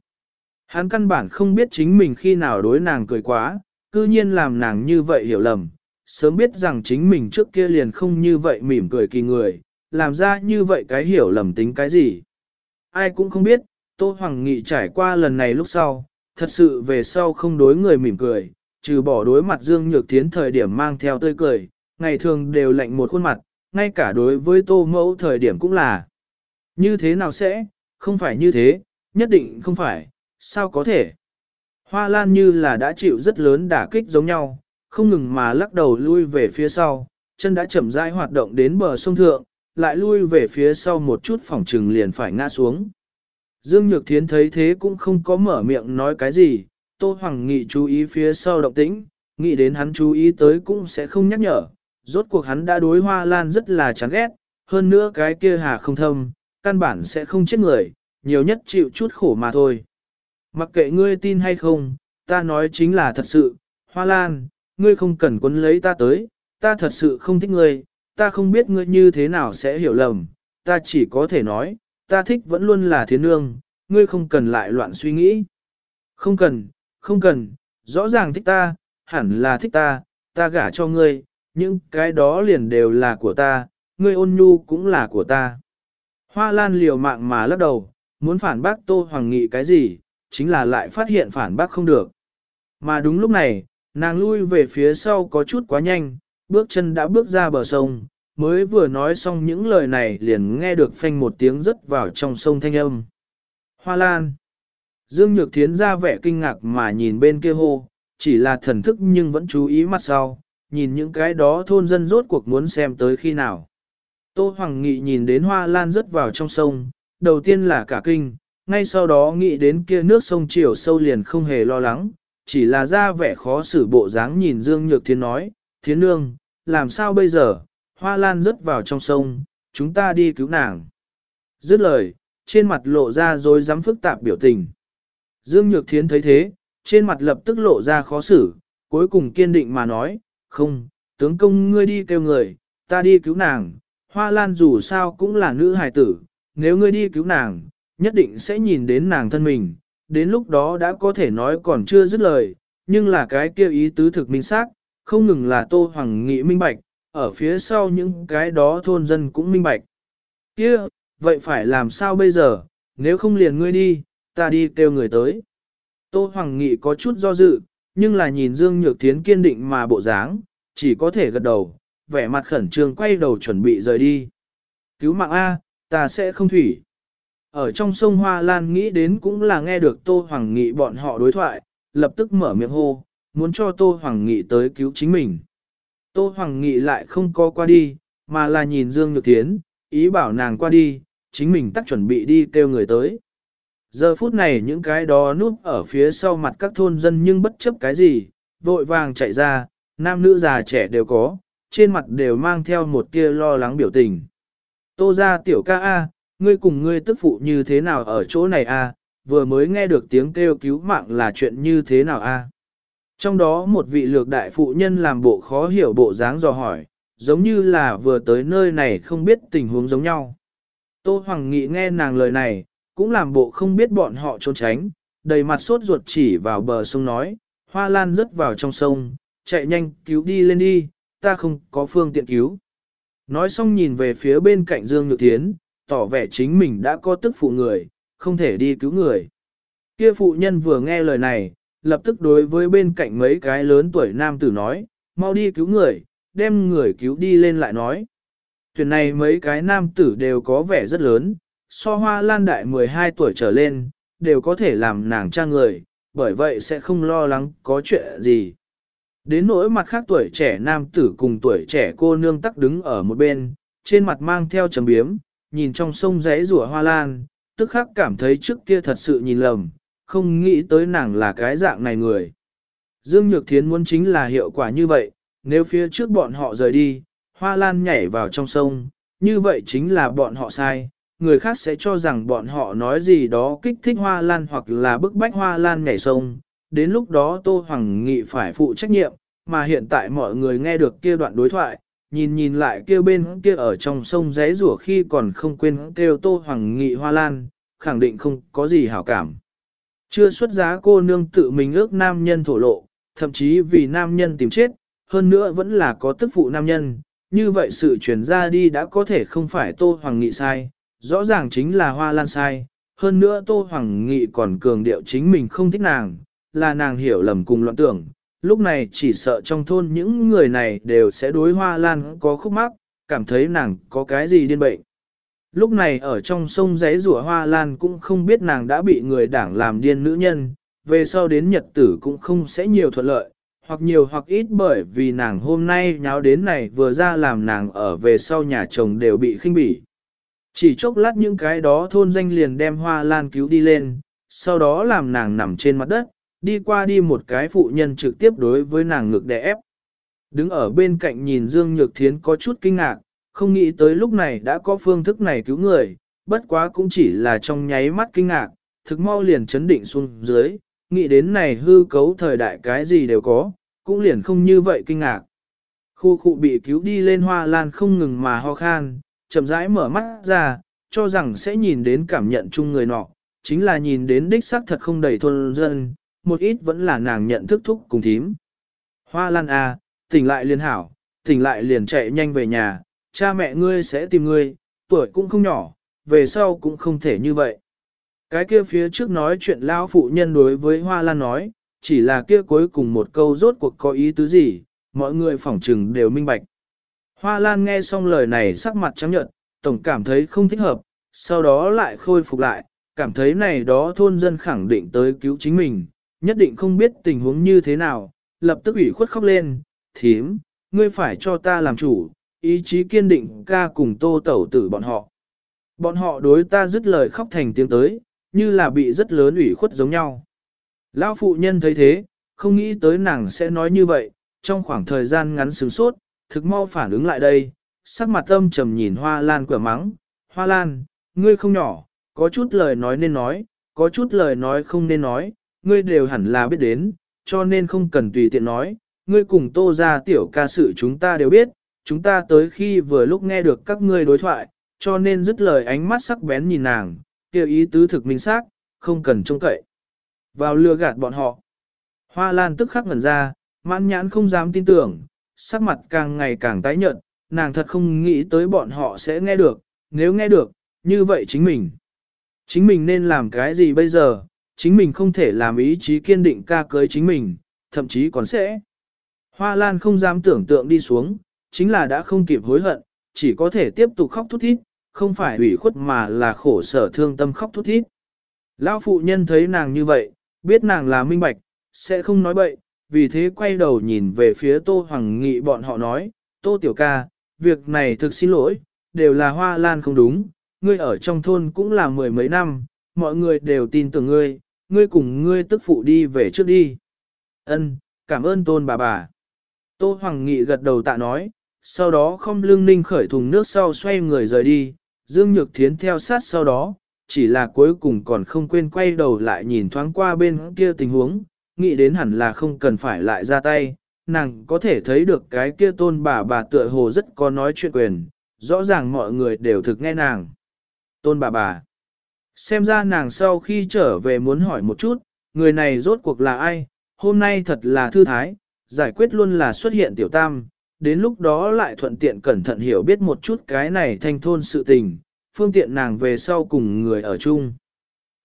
Hắn căn bản không biết chính mình khi nào đối nàng cười quá, cư nhiên làm nàng như vậy hiểu lầm, sớm biết rằng chính mình trước kia liền không như vậy mỉm cười kỳ người, làm ra như vậy cái hiểu lầm tính cái gì. Ai cũng không biết, Tô Hoàng Nghị trải qua lần này lúc sau, thật sự về sau không đối người mỉm cười, trừ bỏ đối mặt Dương Nhược Thiến thời điểm mang theo tươi cười, ngày thường đều lạnh một khuôn mặt, ngay cả đối với Tô Mẫu thời điểm cũng là. Như thế nào sẽ, không phải như thế, nhất định không phải, sao có thể. Hoa Lan như là đã chịu rất lớn đả kích giống nhau, không ngừng mà lắc đầu lui về phía sau, chân đã chậm rãi hoạt động đến bờ sông thượng, lại lui về phía sau một chút phòng trừng liền phải ngã xuống. Dương Nhược Thiến thấy thế cũng không có mở miệng nói cái gì, Tô Hoàng Nghị chú ý phía sau động tĩnh, nghĩ đến hắn chú ý tới cũng sẽ không nhắc nhở, rốt cuộc hắn đã đối Hoa Lan rất là chán ghét, hơn nữa cái kia hà không thâm, căn bản sẽ không chết người, nhiều nhất chịu chút khổ mà thôi. Mặc kệ ngươi tin hay không, ta nói chính là thật sự, Hoa Lan, ngươi không cần quấn lấy ta tới, ta thật sự không thích ngươi, ta không biết ngươi như thế nào sẽ hiểu lầm, ta chỉ có thể nói, ta thích vẫn luôn là thiên nương, ngươi không cần lại loạn suy nghĩ. Không cần, không cần, rõ ràng thích ta, hẳn là thích ta, ta gả cho ngươi, những cái đó liền đều là của ta, ngươi ôn nhu cũng là của ta. Hoa lan liều mạng mà lắc đầu, muốn phản bác Tô Hoàng Nghị cái gì, chính là lại phát hiện phản bác không được. Mà đúng lúc này, nàng lui về phía sau có chút quá nhanh, bước chân đã bước ra bờ sông, mới vừa nói xong những lời này liền nghe được phanh một tiếng rớt vào trong sông thanh âm. Hoa Lan Dương Nhược Thiến ra vẻ kinh ngạc mà nhìn bên kia hô, chỉ là thần thức nhưng vẫn chú ý mặt sau, nhìn những cái đó thôn dân rốt cuộc muốn xem tới khi nào. Tô Hoàng Nghị nhìn đến Hoa Lan rớt vào trong sông, đầu tiên là cả kinh, ngay sau đó nghĩ đến kia nước sông chiều sâu liền không hề lo lắng, chỉ là ra vẻ khó xử bộ dáng nhìn Dương Nhược Thiến nói, Thiến Nương, làm sao bây giờ, hoa lan rớt vào trong sông, chúng ta đi cứu nàng. Dứt lời, trên mặt lộ ra rồi dám phức tạp biểu tình. Dương Nhược Thiến thấy thế, trên mặt lập tức lộ ra khó xử, cuối cùng kiên định mà nói, không, tướng công ngươi đi kêu người, ta đi cứu nàng, hoa lan dù sao cũng là nữ hài tử, nếu ngươi đi cứu nàng, nhất định sẽ nhìn đến nàng thân mình, đến lúc đó đã có thể nói còn chưa dứt lời, nhưng là cái kia ý tứ thực minh xác, không ngừng là Tô Hoàng Nghị minh bạch, ở phía sau những cái đó thôn dân cũng minh bạch. Kia, vậy phải làm sao bây giờ, nếu không liền ngươi đi, ta đi kêu người tới. Tô Hoàng Nghị có chút do dự, nhưng là nhìn Dương Nhược Thiến kiên định mà bộ dáng, chỉ có thể gật đầu, vẻ mặt khẩn trương quay đầu chuẩn bị rời đi. Cứu mạng A, ta sẽ không thủy. Ở trong sông Hoa Lan nghĩ đến cũng là nghe được Tô Hoàng Nghị bọn họ đối thoại, lập tức mở miệng hô, muốn cho Tô Hoàng Nghị tới cứu chính mình. Tô Hoàng Nghị lại không có qua đi, mà là nhìn Dương Nhược Thiến, ý bảo nàng qua đi, chính mình tắt chuẩn bị đi kêu người tới. Giờ phút này những cái đó núp ở phía sau mặt các thôn dân nhưng bất chấp cái gì, vội vàng chạy ra, nam nữ già trẻ đều có, trên mặt đều mang theo một tia lo lắng biểu tình. Tô ra tiểu ca A, ngươi cùng ngươi tức phụ như thế nào ở chỗ này A, vừa mới nghe được tiếng kêu cứu mạng là chuyện như thế nào A. Trong đó một vị lược đại phụ nhân làm bộ khó hiểu bộ dáng dò hỏi, giống như là vừa tới nơi này không biết tình huống giống nhau. Tô Hoàng Nghị nghe nàng lời này, cũng làm bộ không biết bọn họ trốn tránh, đầy mặt sốt ruột chỉ vào bờ sông nói, hoa lan rớt vào trong sông, chạy nhanh cứu đi lên đi, ta không có phương tiện cứu. Nói xong nhìn về phía bên cạnh Dương Nhược Thiến, tỏ vẻ chính mình đã có tức phụ người, không thể đi cứu người. Kia phụ nhân vừa nghe lời này, lập tức đối với bên cạnh mấy cái lớn tuổi nam tử nói, mau đi cứu người, đem người cứu đi lên lại nói. Tuyển này mấy cái nam tử đều có vẻ rất lớn, so hoa lan đại 12 tuổi trở lên, đều có thể làm nàng cha người, bởi vậy sẽ không lo lắng có chuyện gì. Đến nỗi mặt khác tuổi trẻ nam tử cùng tuổi trẻ cô nương tắc đứng ở một bên, trên mặt mang theo trầm biếm, nhìn trong sông rẽ rủa hoa lan, tức khắc cảm thấy trước kia thật sự nhìn lầm, không nghĩ tới nàng là cái dạng này người. Dương Nhược Thiến muốn chính là hiệu quả như vậy, nếu phía trước bọn họ rời đi, hoa lan nhảy vào trong sông, như vậy chính là bọn họ sai, người khác sẽ cho rằng bọn họ nói gì đó kích thích hoa lan hoặc là bức bách hoa lan nhảy sông, đến lúc đó Tô Hoàng Nghị phải phụ trách nhiệm, mà hiện tại mọi người nghe được kia đoạn đối thoại, nhìn nhìn lại kia bên kia ở trong sông rẽ rủa khi còn không quên kêu Tô Hoàng Nghị hoa lan, khẳng định không có gì hảo cảm. Chưa xuất giá cô nương tự mình ước nam nhân thổ lộ, thậm chí vì nam nhân tìm chết, hơn nữa vẫn là có tức phụ nam nhân, như vậy sự truyền ra đi đã có thể không phải Tô Hoàng Nghị sai, rõ ràng chính là Hoa Lan sai, hơn nữa Tô Hoàng Nghị còn cường điệu chính mình không thích nàng, là nàng hiểu lầm cùng loạn tưởng, lúc này chỉ sợ trong thôn những người này đều sẽ đối Hoa Lan có khúc mắc, cảm thấy nàng có cái gì điên bệnh. Lúc này ở trong sông giấy rủa Hoa Lan cũng không biết nàng đã bị người đảng làm điên nữ nhân, về sau đến nhật tử cũng không sẽ nhiều thuận lợi, hoặc nhiều hoặc ít bởi vì nàng hôm nay nháo đến này vừa ra làm nàng ở về sau nhà chồng đều bị khinh bỉ. Chỉ chốc lát những cái đó thôn danh liền đem hoa lan cứu đi lên, sau đó làm nàng nằm trên mặt đất, đi qua đi một cái phụ nhân trực tiếp đối với nàng ngực đè ép. Đứng ở bên cạnh nhìn Dương Nhược Thiến có chút kinh ngạc, không nghĩ tới lúc này đã có phương thức này cứu người, bất quá cũng chỉ là trong nháy mắt kinh ngạc, thực mau liền chấn định xuống dưới, nghĩ đến này hư cấu thời đại cái gì đều có, cũng liền không như vậy kinh ngạc. Khu khu bị cứu đi lên hoa lan không ngừng mà ho khan, chậm rãi mở mắt ra, cho rằng sẽ nhìn đến cảm nhận chung người nọ, chính là nhìn đến đích xác thật không đầy thôn dân, một ít vẫn là nàng nhận thức thúc cùng thím. Hoa lan à, tỉnh lại liền hảo, tỉnh lại liền chạy nhanh về nhà, cha mẹ ngươi sẽ tìm ngươi, tuổi cũng không nhỏ, về sau cũng không thể như vậy. Cái kia phía trước nói chuyện lão phụ nhân đối với Hoa Lan nói, chỉ là kia cuối cùng một câu rốt cuộc có ý tứ gì, mọi người phỏng trừng đều minh bạch. Hoa Lan nghe xong lời này sắc mặt trắng nhợt, tổng cảm thấy không thích hợp, sau đó lại khôi phục lại, cảm thấy này đó thôn dân khẳng định tới cứu chính mình, nhất định không biết tình huống như thế nào, lập tức ủy khuất khóc lên, thím, ngươi phải cho ta làm chủ, ý chí kiên định ca cùng tô tẩu tử bọn họ. Bọn họ đối ta dứt lời khóc thành tiếng tới, như là bị rất lớn ủy khuất giống nhau. Lão phụ nhân thấy thế, không nghĩ tới nàng sẽ nói như vậy, trong khoảng thời gian ngắn sướng sốt, thực mau phản ứng lại đây, sắc mặt âm trầm nhìn hoa lan quả mắng, hoa lan, ngươi không nhỏ, có chút lời nói nên nói, có chút lời nói không nên nói, ngươi đều hẳn là biết đến, cho nên không cần tùy tiện nói, ngươi cùng tô ra tiểu ca sự chúng ta đều biết, chúng ta tới khi vừa lúc nghe được các ngươi đối thoại, cho nên dứt lời ánh mắt sắc bén nhìn nàng, kêu ý tứ thực minh xác, không cần trông cậy. Vào lừa gạt bọn họ. Hoa lan tức khắc ngẩn ra, mãn nhãn không dám tin tưởng, sắc mặt càng ngày càng tái nhợt, nàng thật không nghĩ tới bọn họ sẽ nghe được, nếu nghe được, như vậy chính mình. Chính mình nên làm cái gì bây giờ, chính mình không thể làm ý chí kiên định ca cưới chính mình, thậm chí còn sẽ. Hoa Lan không dám tưởng tượng đi xuống, chính là đã không kịp hối hận, chỉ có thể tiếp tục khóc thút thít, không phải ủy khuất mà là khổ sở thương tâm khóc thút thít. Lão phụ nhân thấy nàng như vậy, biết nàng là minh bạch, sẽ không nói bậy, vì thế quay đầu nhìn về phía Tô Hoàng Nghị bọn họ nói, Tô Tiểu Ca, việc này thực xin lỗi, đều là hoa lan không đúng, ngươi ở trong thôn cũng là mười mấy năm, mọi người đều tin tưởng ngươi, ngươi cùng ngươi tức phụ đi về trước đi. Ân, cảm ơn tôn bà bà. Tô Hoàng Nghị gật đầu tạ nói, sau đó không lưng ninh khởi thùng nước sau xoay người rời đi, Dương Nhược Thiến theo sát sau đó, chỉ là cuối cùng còn không quên quay đầu lại nhìn thoáng qua bên kia tình huống, nghĩ đến hẳn là không cần phải lại ra tay, nàng có thể thấy được cái kia tôn bà bà tựa hồ rất có nói chuyện quyền, rõ ràng mọi người đều thực nghe nàng. Tôn bà bà, xem ra nàng sau khi trở về muốn hỏi một chút, người này rốt cuộc là ai, hôm nay thật là thư thái, giải quyết luôn là xuất hiện tiểu tam, đến lúc đó lại thuận tiện cẩn thận hiểu biết một chút cái này thanh thôn sự tình, phương tiện nàng về sau cùng người ở chung.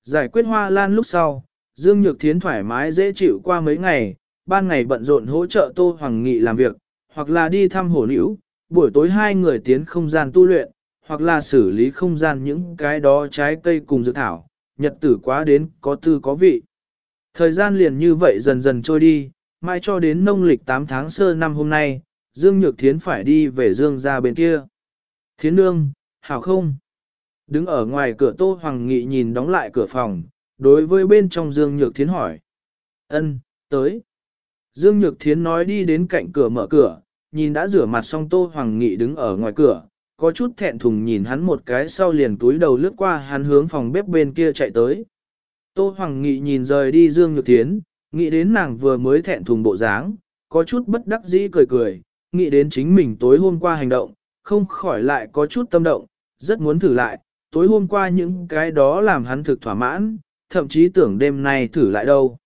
Giải quyết hoa lan lúc sau, Dương Nhược Thiến thoải mái dễ chịu qua mấy ngày, ban ngày bận rộn hỗ trợ Tô Hoàng Nghị làm việc, hoặc là đi thăm hổ nữ, buổi tối hai người tiến không gian tu luyện, hoặc là xử lý không gian những cái đó trái cây cùng dược thảo, nhật tử quá đến có tư có vị. Thời gian liền như vậy dần dần trôi đi, mai cho đến nông lịch 8 tháng sơ năm hôm nay, Dương Nhược Thiến phải đi về Dương ra bên kia. Thiến nương, hảo không? Đứng ở ngoài cửa Tô Hoàng Nghị nhìn đóng lại cửa phòng, đối với bên trong Dương Nhược Thiến hỏi. ân tới. Dương Nhược Thiến nói đi đến cạnh cửa mở cửa, nhìn đã rửa mặt xong Tô Hoàng Nghị đứng ở ngoài cửa, có chút thẹn thùng nhìn hắn một cái sau liền túi đầu lướt qua hắn hướng phòng bếp bên kia chạy tới. Tô Hoàng Nghị nhìn rời đi Dương Nhược Thiến, nghĩ đến nàng vừa mới thẹn thùng bộ dáng, có chút bất đắc dĩ cười cười, nghĩ đến chính mình tối hôm qua hành động, không khỏi lại có chút tâm động, rất muốn thử lại, tối hôm qua những cái đó làm hắn thực thỏa mãn, thậm chí tưởng đêm nay thử lại đâu.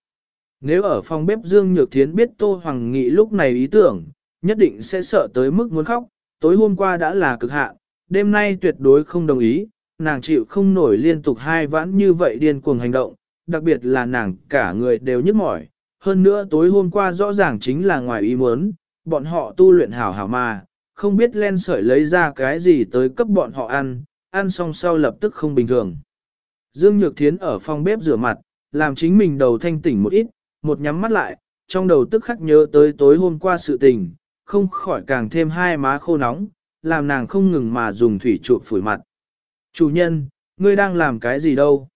Nếu ở phòng bếp Dương Nhược Thiến biết Tô Hoàng Nghị lúc này ý tưởng, nhất định sẽ sợ tới mức muốn khóc, tối hôm qua đã là cực hạn, đêm nay tuyệt đối không đồng ý, nàng chịu không nổi liên tục hai vãn như vậy điên cuồng hành động, đặc biệt là nàng cả người đều nhức mỏi. Hơn nữa tối hôm qua rõ ràng chính là ngoài ý muốn, bọn họ tu luyện hảo hảo mà, không biết len sợi lấy ra cái gì tới cấp bọn họ ăn, ăn xong sau lập tức không bình thường. Dương Nhược Thiến ở phòng bếp rửa mặt, làm chính mình đầu thanh tỉnh một ít, một nhắm mắt lại, trong đầu tức khắc nhớ tới tối hôm qua sự tình, không khỏi càng thêm hai má khô nóng, làm nàng không ngừng mà dùng thủy trụ phủi mặt. Chủ nhân, ngươi đang làm cái gì đâu?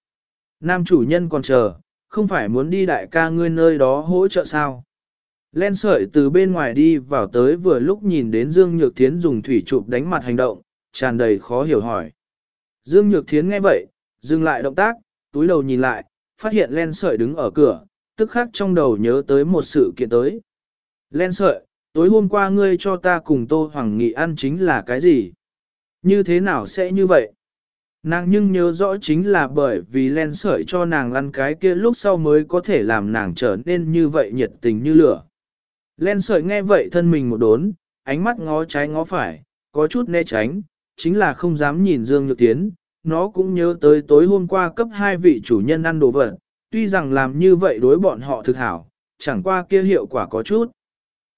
Nam chủ nhân còn chờ, không phải muốn đi đại ca ngươi nơi đó hỗ trợ sao? Len sợi từ bên ngoài đi vào tới vừa lúc nhìn đến Dương Nhược Thiến dùng thủy trụ đánh mặt hành động, tràn đầy khó hiểu hỏi. Dương Nhược Thiến nghe vậy, dừng lại động tác, túi đầu nhìn lại, phát hiện len sợi đứng ở cửa, tức khắc trong đầu nhớ tới một sự kiện tới. Len sợi, tối hôm qua ngươi cho ta cùng Tô Hoàng Nghị ăn chính là cái gì? Như thế nào sẽ như vậy? Nàng nhưng nhớ rõ chính là bởi vì len sợi cho nàng ăn cái kia lúc sau mới có thể làm nàng trở nên như vậy nhiệt tình như lửa. Len sợi nghe vậy thân mình một đốn, ánh mắt ngó trái ngó phải, có chút né tránh, chính là không dám nhìn Dương Nhược Tiến, nó cũng nhớ tới tối hôm qua cấp hai vị chủ nhân ăn đồ vật, tuy rằng làm như vậy đối bọn họ thực hảo, chẳng qua kia hiệu quả có chút.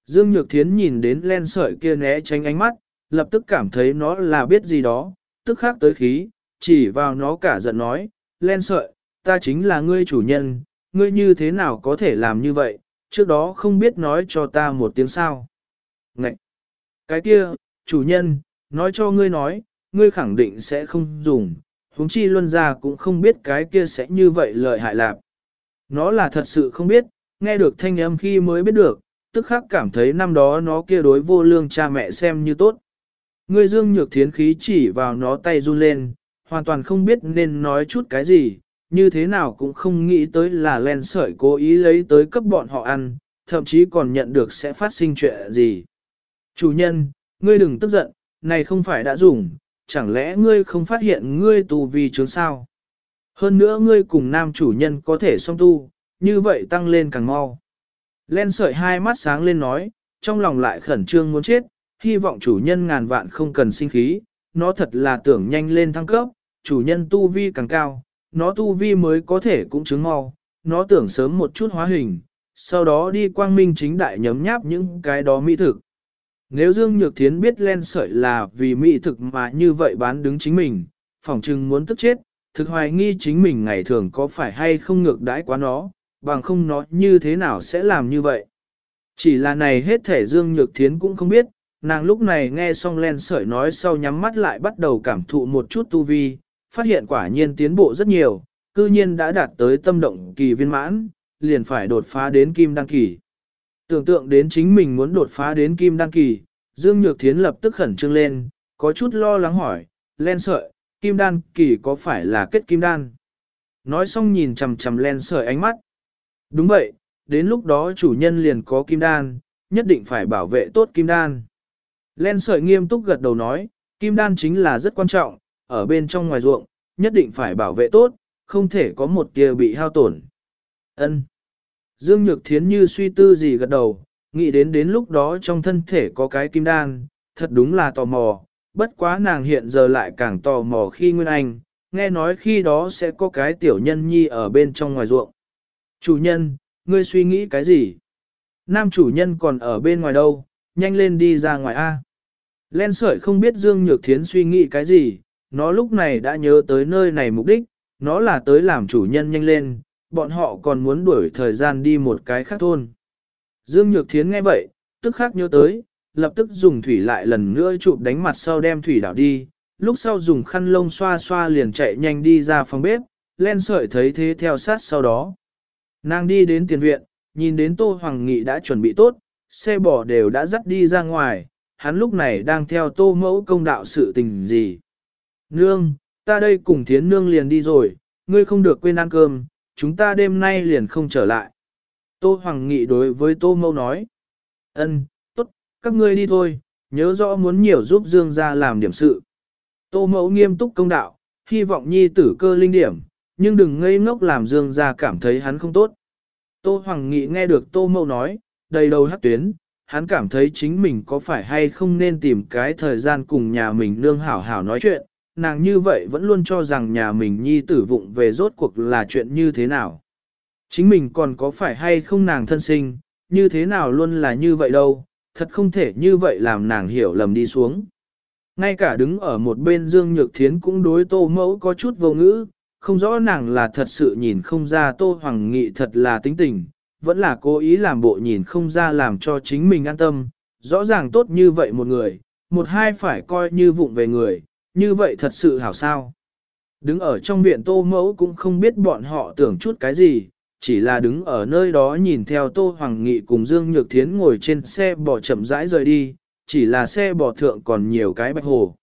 Dương Nhược Thiến nhìn đến len sợi kia né tránh ánh mắt, lập tức cảm thấy nó là biết gì đó, tức khắc tới khí, chỉ vào nó cả giận nói, len sợi, ta chính là ngươi chủ nhân, ngươi như thế nào có thể làm như vậy, trước đó không biết nói cho ta một tiếng sao. Ngậy! Cái kia, chủ nhân, nói cho ngươi nói, ngươi khẳng định sẽ không dùng, huống chi luân ra cũng không biết cái kia sẽ như vậy lợi hại lạc. Nó là thật sự không biết, nghe được thanh âm khi mới biết được, tức khắc cảm thấy năm đó nó kia đối vô lương cha mẹ xem như tốt. người dương nhược thiến khí chỉ vào nó tay run lên, hoàn toàn không biết nên nói chút cái gì, như thế nào cũng không nghĩ tới là len sợi cố ý lấy tới cấp bọn họ ăn, thậm chí còn nhận được sẽ phát sinh chuyện gì. Chủ nhân, ngươi đừng tức giận, này không phải đã dùng, chẳng lẽ ngươi không phát hiện ngươi tù vì chướng sao? Hơn nữa ngươi cùng nam chủ nhân có thể song tu, như vậy tăng lên càng mau. Len sợi hai mắt sáng lên nói, trong lòng lại khẩn trương muốn chết, hy vọng chủ nhân ngàn vạn không cần sinh khí, nó thật là tưởng nhanh lên thăng cấp, chủ nhân tu vi càng cao, nó tu vi mới có thể cũng chứng mau, nó tưởng sớm một chút hóa hình, sau đó đi quang minh chính đại nhấm nháp những cái đó mỹ thực. Nếu Dương Nhược Thiến biết len sợi là vì mỹ thực mà như vậy bán đứng chính mình, phỏng chừng muốn tức chết, thực hoài nghi chính mình ngày thường có phải hay không ngược đãi quá nó, bằng không nó như thế nào sẽ làm như vậy. Chỉ là này hết thể Dương Nhược Thiến cũng không biết, nàng lúc này nghe xong len sợi nói sau nhắm mắt lại bắt đầu cảm thụ một chút tu vi, phát hiện quả nhiên tiến bộ rất nhiều, cư nhiên đã đạt tới tâm động kỳ viên mãn, liền phải đột phá đến kim đăng kỳ. Tưởng tượng đến chính mình muốn đột phá đến kim đăng kỳ, Dương Nhược Thiến lập tức khẩn trương lên, có chút lo lắng hỏi, len sợi, kim đan kỳ có phải là kết kim đan? Nói xong nhìn chằm chằm len sợi ánh mắt. Đúng vậy, đến lúc đó chủ nhân liền có kim đan, nhất định phải bảo vệ tốt kim đan. Len sợi nghiêm túc gật đầu nói, kim đan chính là rất quan trọng, ở bên trong ngoài ruộng, nhất định phải bảo vệ tốt, không thể có một tia bị hao tổn. Ân. Dương Nhược Thiến như suy tư gì gật đầu, nghĩ đến đến lúc đó trong thân thể có cái kim đan, thật đúng là tò mò, bất quá nàng hiện giờ lại càng tò mò khi Nguyên Anh, nghe nói khi đó sẽ có cái tiểu nhân nhi ở bên trong ngoài ruộng. Chủ nhân, ngươi suy nghĩ cái gì? Nam chủ nhân còn ở bên ngoài đâu, nhanh lên đi ra ngoài A. Len sợi không biết Dương Nhược Thiến suy nghĩ cái gì, nó lúc này đã nhớ tới nơi này mục đích, nó là tới làm chủ nhân nhanh lên, bọn họ còn muốn đuổi thời gian đi một cái khác thôn. Dương Nhược Thiến nghe vậy, tức khắc nhớ tới, lập tức dùng thủy lại lần nữa chụp đánh mặt sau đem thủy đảo đi, lúc sau dùng khăn lông xoa xoa liền chạy nhanh đi ra phòng bếp, len sợi thấy thế theo sát sau đó. Nàng đi đến tiền viện, nhìn đến Tô Hoàng Nghị đã chuẩn bị tốt, xe bò đều đã dắt đi ra ngoài, hắn lúc này đang theo Tô Mẫu công đạo sự tình gì. Nương, ta đây cùng thiến nương liền đi rồi, ngươi không được quên ăn cơm, chúng ta đêm nay liền không trở lại. Tô Hoàng Nghị đối với Tô Mẫu nói. ân, tốt, các ngươi đi thôi, nhớ rõ muốn nhiều giúp Dương ra làm điểm sự. Tô Mẫu nghiêm túc công đạo, hy vọng nhi tử cơ linh điểm, nhưng đừng ngây ngốc làm Dương ra cảm thấy hắn không tốt. Tô Hoàng Nghị nghe được Tô Mậu nói, đầy đầu hát tuyến, hắn cảm thấy chính mình có phải hay không nên tìm cái thời gian cùng nhà mình nương hảo hảo nói chuyện, nàng như vậy vẫn luôn cho rằng nhà mình nhi tử vụng về rốt cuộc là chuyện như thế nào. Chính mình còn có phải hay không nàng thân sinh, như thế nào luôn là như vậy đâu, thật không thể như vậy làm nàng hiểu lầm đi xuống. Ngay cả đứng ở một bên Dương Nhược Thiến cũng đối tô mẫu có chút vô ngữ, không rõ nàng là thật sự nhìn không ra tô hoàng nghị thật là tính tình, vẫn là cố ý làm bộ nhìn không ra làm cho chính mình an tâm, rõ ràng tốt như vậy một người, một hai phải coi như vụng về người, như vậy thật sự hảo sao. Đứng ở trong viện tô mẫu cũng không biết bọn họ tưởng chút cái gì, chỉ là đứng ở nơi đó nhìn theo tô hoàng nghị cùng Dương Nhược Thiến ngồi trên xe bò chậm rãi rời đi, chỉ là xe bò thượng còn nhiều cái bạch hồ.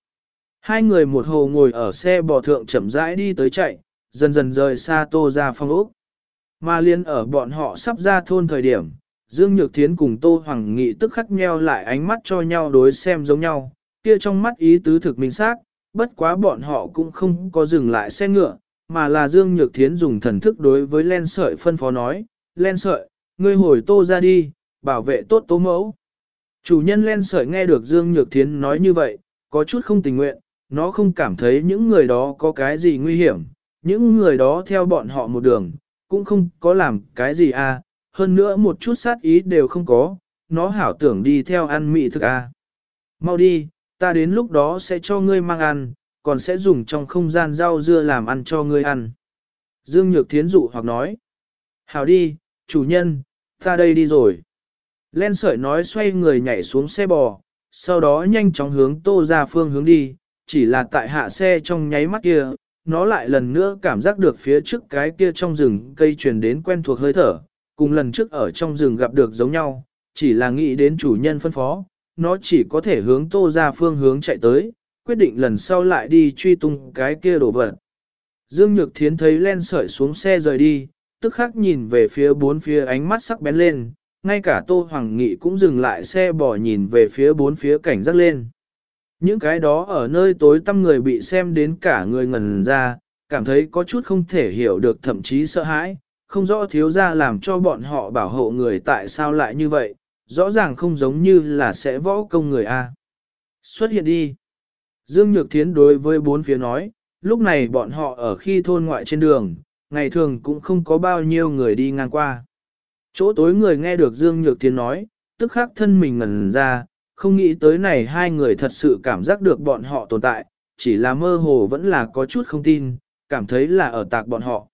Hai người một hồ ngồi ở xe bò thượng chậm rãi đi tới chạy, dần dần rời xa tô ra phong ốc. Mà liên ở bọn họ sắp ra thôn thời điểm, Dương Nhược Thiến cùng Tô Hoàng Nghị tức khắc nheo lại ánh mắt cho nhau đối xem giống nhau, kia trong mắt ý tứ thực minh xác, bất quá bọn họ cũng không có dừng lại xe ngựa, mà là Dương Nhược Thiến dùng thần thức đối với Len Sợi phân phó nói, Len Sợi, ngươi hồi Tô ra đi, bảo vệ tốt Tô mẫu. Chủ nhân Len Sợi nghe được Dương Nhược Thiến nói như vậy, có chút không tình nguyện, nó không cảm thấy những người đó có cái gì nguy hiểm, những người đó theo bọn họ một đường, cũng không có làm cái gì à, hơn nữa một chút sát ý đều không có, nó hảo tưởng đi theo ăn mị thực à. Mau đi, ta đến lúc đó sẽ cho ngươi mang ăn, còn sẽ dùng trong không gian rau dưa làm ăn cho ngươi ăn. Dương Nhược Thiến dụ hoặc nói, hảo đi, chủ nhân, ta đây đi rồi. Len sợi nói xoay người nhảy xuống xe bò, sau đó nhanh chóng hướng tô ra phương hướng đi, chỉ là tại hạ xe trong nháy mắt kia, nó lại lần nữa cảm giác được phía trước cái kia trong rừng cây truyền đến quen thuộc hơi thở, cùng lần trước ở trong rừng gặp được giống nhau, chỉ là nghĩ đến chủ nhân phân phó, nó chỉ có thể hướng tô ra phương hướng chạy tới, quyết định lần sau lại đi truy tung cái kia đổ vật. Dương Nhược Thiến thấy len sợi xuống xe rời đi, tức khắc nhìn về phía bốn phía ánh mắt sắc bén lên, ngay cả Tô Hoàng Nghị cũng dừng lại xe bỏ nhìn về phía bốn phía cảnh giác lên. Những cái đó ở nơi tối tăm người bị xem đến cả người ngần ra, cảm thấy có chút không thể hiểu được thậm chí sợ hãi, không rõ thiếu ra làm cho bọn họ bảo hộ người tại sao lại như vậy, rõ ràng không giống như là sẽ võ công người A. Xuất hiện đi. Dương Nhược Thiến đối với bốn phía nói, lúc này bọn họ ở khi thôn ngoại trên đường, ngày thường cũng không có bao nhiêu người đi ngang qua. Chỗ tối người nghe được Dương Nhược Thiến nói, tức khắc thân mình ngẩn ra, không nghĩ tới này hai người thật sự cảm giác được bọn họ tồn tại, chỉ là mơ hồ vẫn là có chút không tin, cảm thấy là ở tạc bọn họ.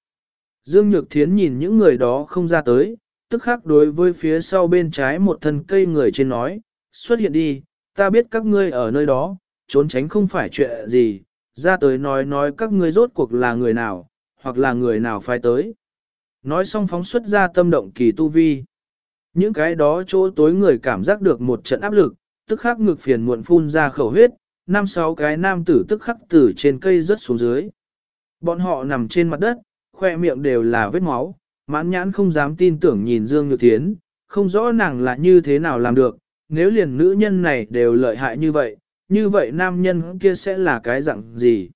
Dương Nhược Thiến nhìn những người đó không ra tới, tức khắc đối với phía sau bên trái một thân cây người trên nói, xuất hiện đi, ta biết các ngươi ở nơi đó, trốn tránh không phải chuyện gì, ra tới nói nói các ngươi rốt cuộc là người nào, hoặc là người nào phải tới. Nói xong phóng xuất ra tâm động kỳ tu vi. Những cái đó chỗ tối người cảm giác được một trận áp lực, tức khắc ngực phiền muộn phun ra khẩu huyết, năm sáu cái nam tử tức khắc từ trên cây rớt xuống dưới. Bọn họ nằm trên mặt đất, khoe miệng đều là vết máu, mãn nhãn không dám tin tưởng nhìn Dương Nhược Thiến, không rõ nàng là như thế nào làm được, nếu liền nữ nhân này đều lợi hại như vậy, như vậy nam nhân kia sẽ là cái dạng gì?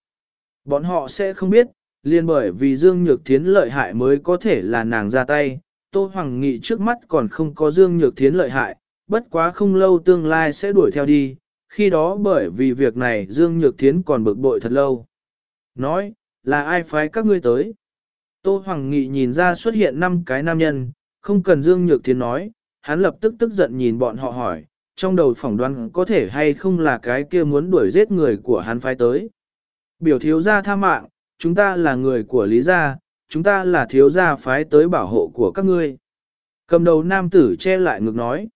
Bọn họ sẽ không biết, liền bởi vì Dương Nhược Thiến lợi hại mới có thể là nàng ra tay, Tô Hoàng Nghị trước mắt còn không có Dương Nhược Thiến lợi hại, bất quá không lâu tương lai sẽ đuổi theo đi, khi đó bởi vì việc này Dương Nhược Thiến còn bực bội thật lâu. Nói, là ai phái các ngươi tới? Tô Hoàng Nghị nhìn ra xuất hiện năm cái nam nhân, không cần Dương Nhược Thiến nói, hắn lập tức tức giận nhìn bọn họ hỏi, trong đầu phỏng đoán có thể hay không là cái kia muốn đuổi giết người của hắn phái tới. Biểu thiếu gia tha mạng, chúng ta là người của Lý gia, chúng ta là thiếu gia phái tới bảo hộ của các ngươi. Cầm đầu nam tử che lại ngực nói.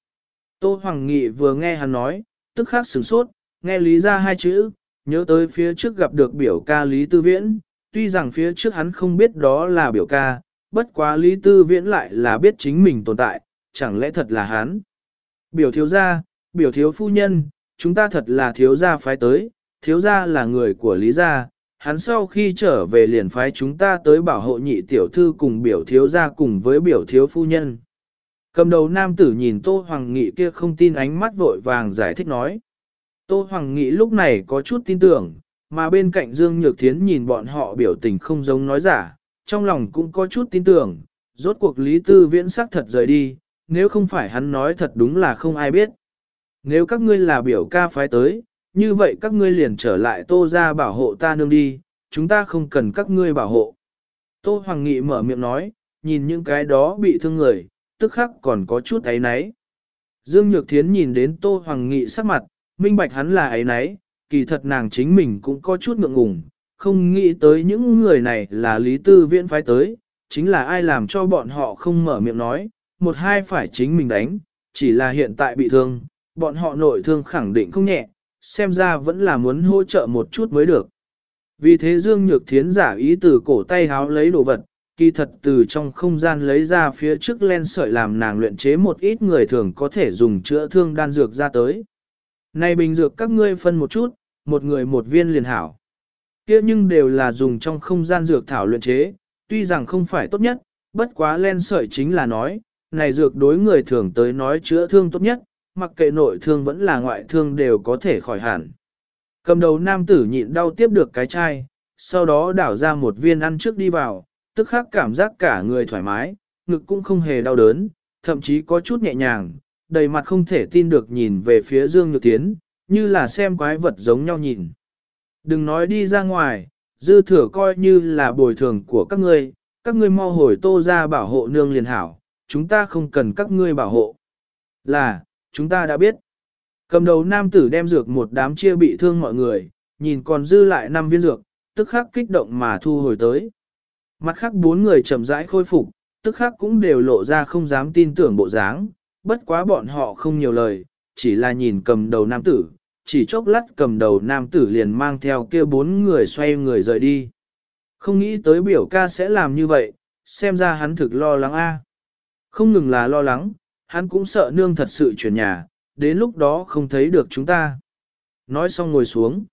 Tô Hoàng Nghị vừa nghe hắn nói, tức khắc sửng sốt, nghe Lý gia hai chữ, nhớ tới phía trước gặp được biểu ca Lý Tư Viễn, tuy rằng phía trước hắn không biết đó là biểu ca, bất quá Lý Tư Viễn lại là biết chính mình tồn tại, chẳng lẽ thật là hắn. Biểu thiếu gia, biểu thiếu phu nhân, chúng ta thật là thiếu gia phái tới, thiếu gia là người của Lý gia, hắn sau khi trở về liền phái chúng ta tới bảo hộ nhị tiểu thư cùng biểu thiếu gia cùng với biểu thiếu phu nhân. Cầm đầu nam tử nhìn Tô Hoàng Nghị kia không tin ánh mắt vội vàng giải thích nói. Tô Hoàng Nghị lúc này có chút tin tưởng, mà bên cạnh Dương Nhược Thiến nhìn bọn họ biểu tình không giống nói giả, trong lòng cũng có chút tin tưởng, rốt cuộc Lý Tư Viễn sắc thật rời đi, nếu không phải hắn nói thật đúng là không ai biết. Nếu các ngươi là biểu ca phái tới, như vậy các ngươi liền trở lại tô ra bảo hộ ta nương đi, chúng ta không cần các ngươi bảo hộ. Tô Hoàng Nghị mở miệng nói, nhìn những cái đó bị thương người, tức khắc còn có chút ấy náy. Dương Nhược Thiến nhìn đến Tô Hoàng Nghị sắc mặt, minh bạch hắn là ấy náy, kỳ thật nàng chính mình cũng có chút ngượng ngùng, không nghĩ tới những người này là Lý Tư Viễn phái tới, chính là ai làm cho bọn họ không mở miệng nói, một hai phải chính mình đánh, chỉ là hiện tại bị thương, bọn họ nội thương khẳng định không nhẹ, xem ra vẫn là muốn hỗ trợ một chút mới được. Vì thế Dương Nhược Thiến giả ý từ cổ tay háo lấy đồ vật, kỳ thật từ trong không gian lấy ra phía trước len sợi làm nàng luyện chế một ít người thường có thể dùng chữa thương đan dược ra tới. Này bình dược các ngươi phân một chút, một người một viên liền hảo. kia nhưng đều là dùng trong không gian dược thảo luyện chế, tuy rằng không phải tốt nhất, bất quá len sợi chính là nói, này dược đối người thường tới nói chữa thương tốt nhất, mặc kệ nội thương vẫn là ngoại thương đều có thể khỏi hẳn. Cầm đầu nam tử nhịn đau tiếp được cái chai, sau đó đảo ra một viên ăn trước đi vào, tức khắc cảm giác cả người thoải mái, ngực cũng không hề đau đớn, thậm chí có chút nhẹ nhàng, đầy mặt không thể tin được nhìn về phía Dương Nhược Tiến, như là xem quái vật giống nhau nhìn. Đừng nói đi ra ngoài, dư thừa coi như là bồi thường của các ngươi, các ngươi mau hồi tô ra bảo hộ nương liền hảo, chúng ta không cần các ngươi bảo hộ. Là, chúng ta đã biết. Cầm đầu nam tử đem dược một đám chia bị thương mọi người, nhìn còn dư lại năm viên dược, tức khắc kích động mà thu hồi tới. Mặt khác bốn người chậm rãi khôi phục, tức khắc cũng đều lộ ra không dám tin tưởng bộ dáng, bất quá bọn họ không nhiều lời, chỉ là nhìn cầm đầu nam tử, chỉ chốc lát cầm đầu nam tử liền mang theo kia bốn người xoay người rời đi. Không nghĩ tới biểu ca sẽ làm như vậy, xem ra hắn thực lo lắng a. Không ngừng là lo lắng, hắn cũng sợ nương thật sự chuyển nhà, đến lúc đó không thấy được chúng ta. Nói xong ngồi xuống.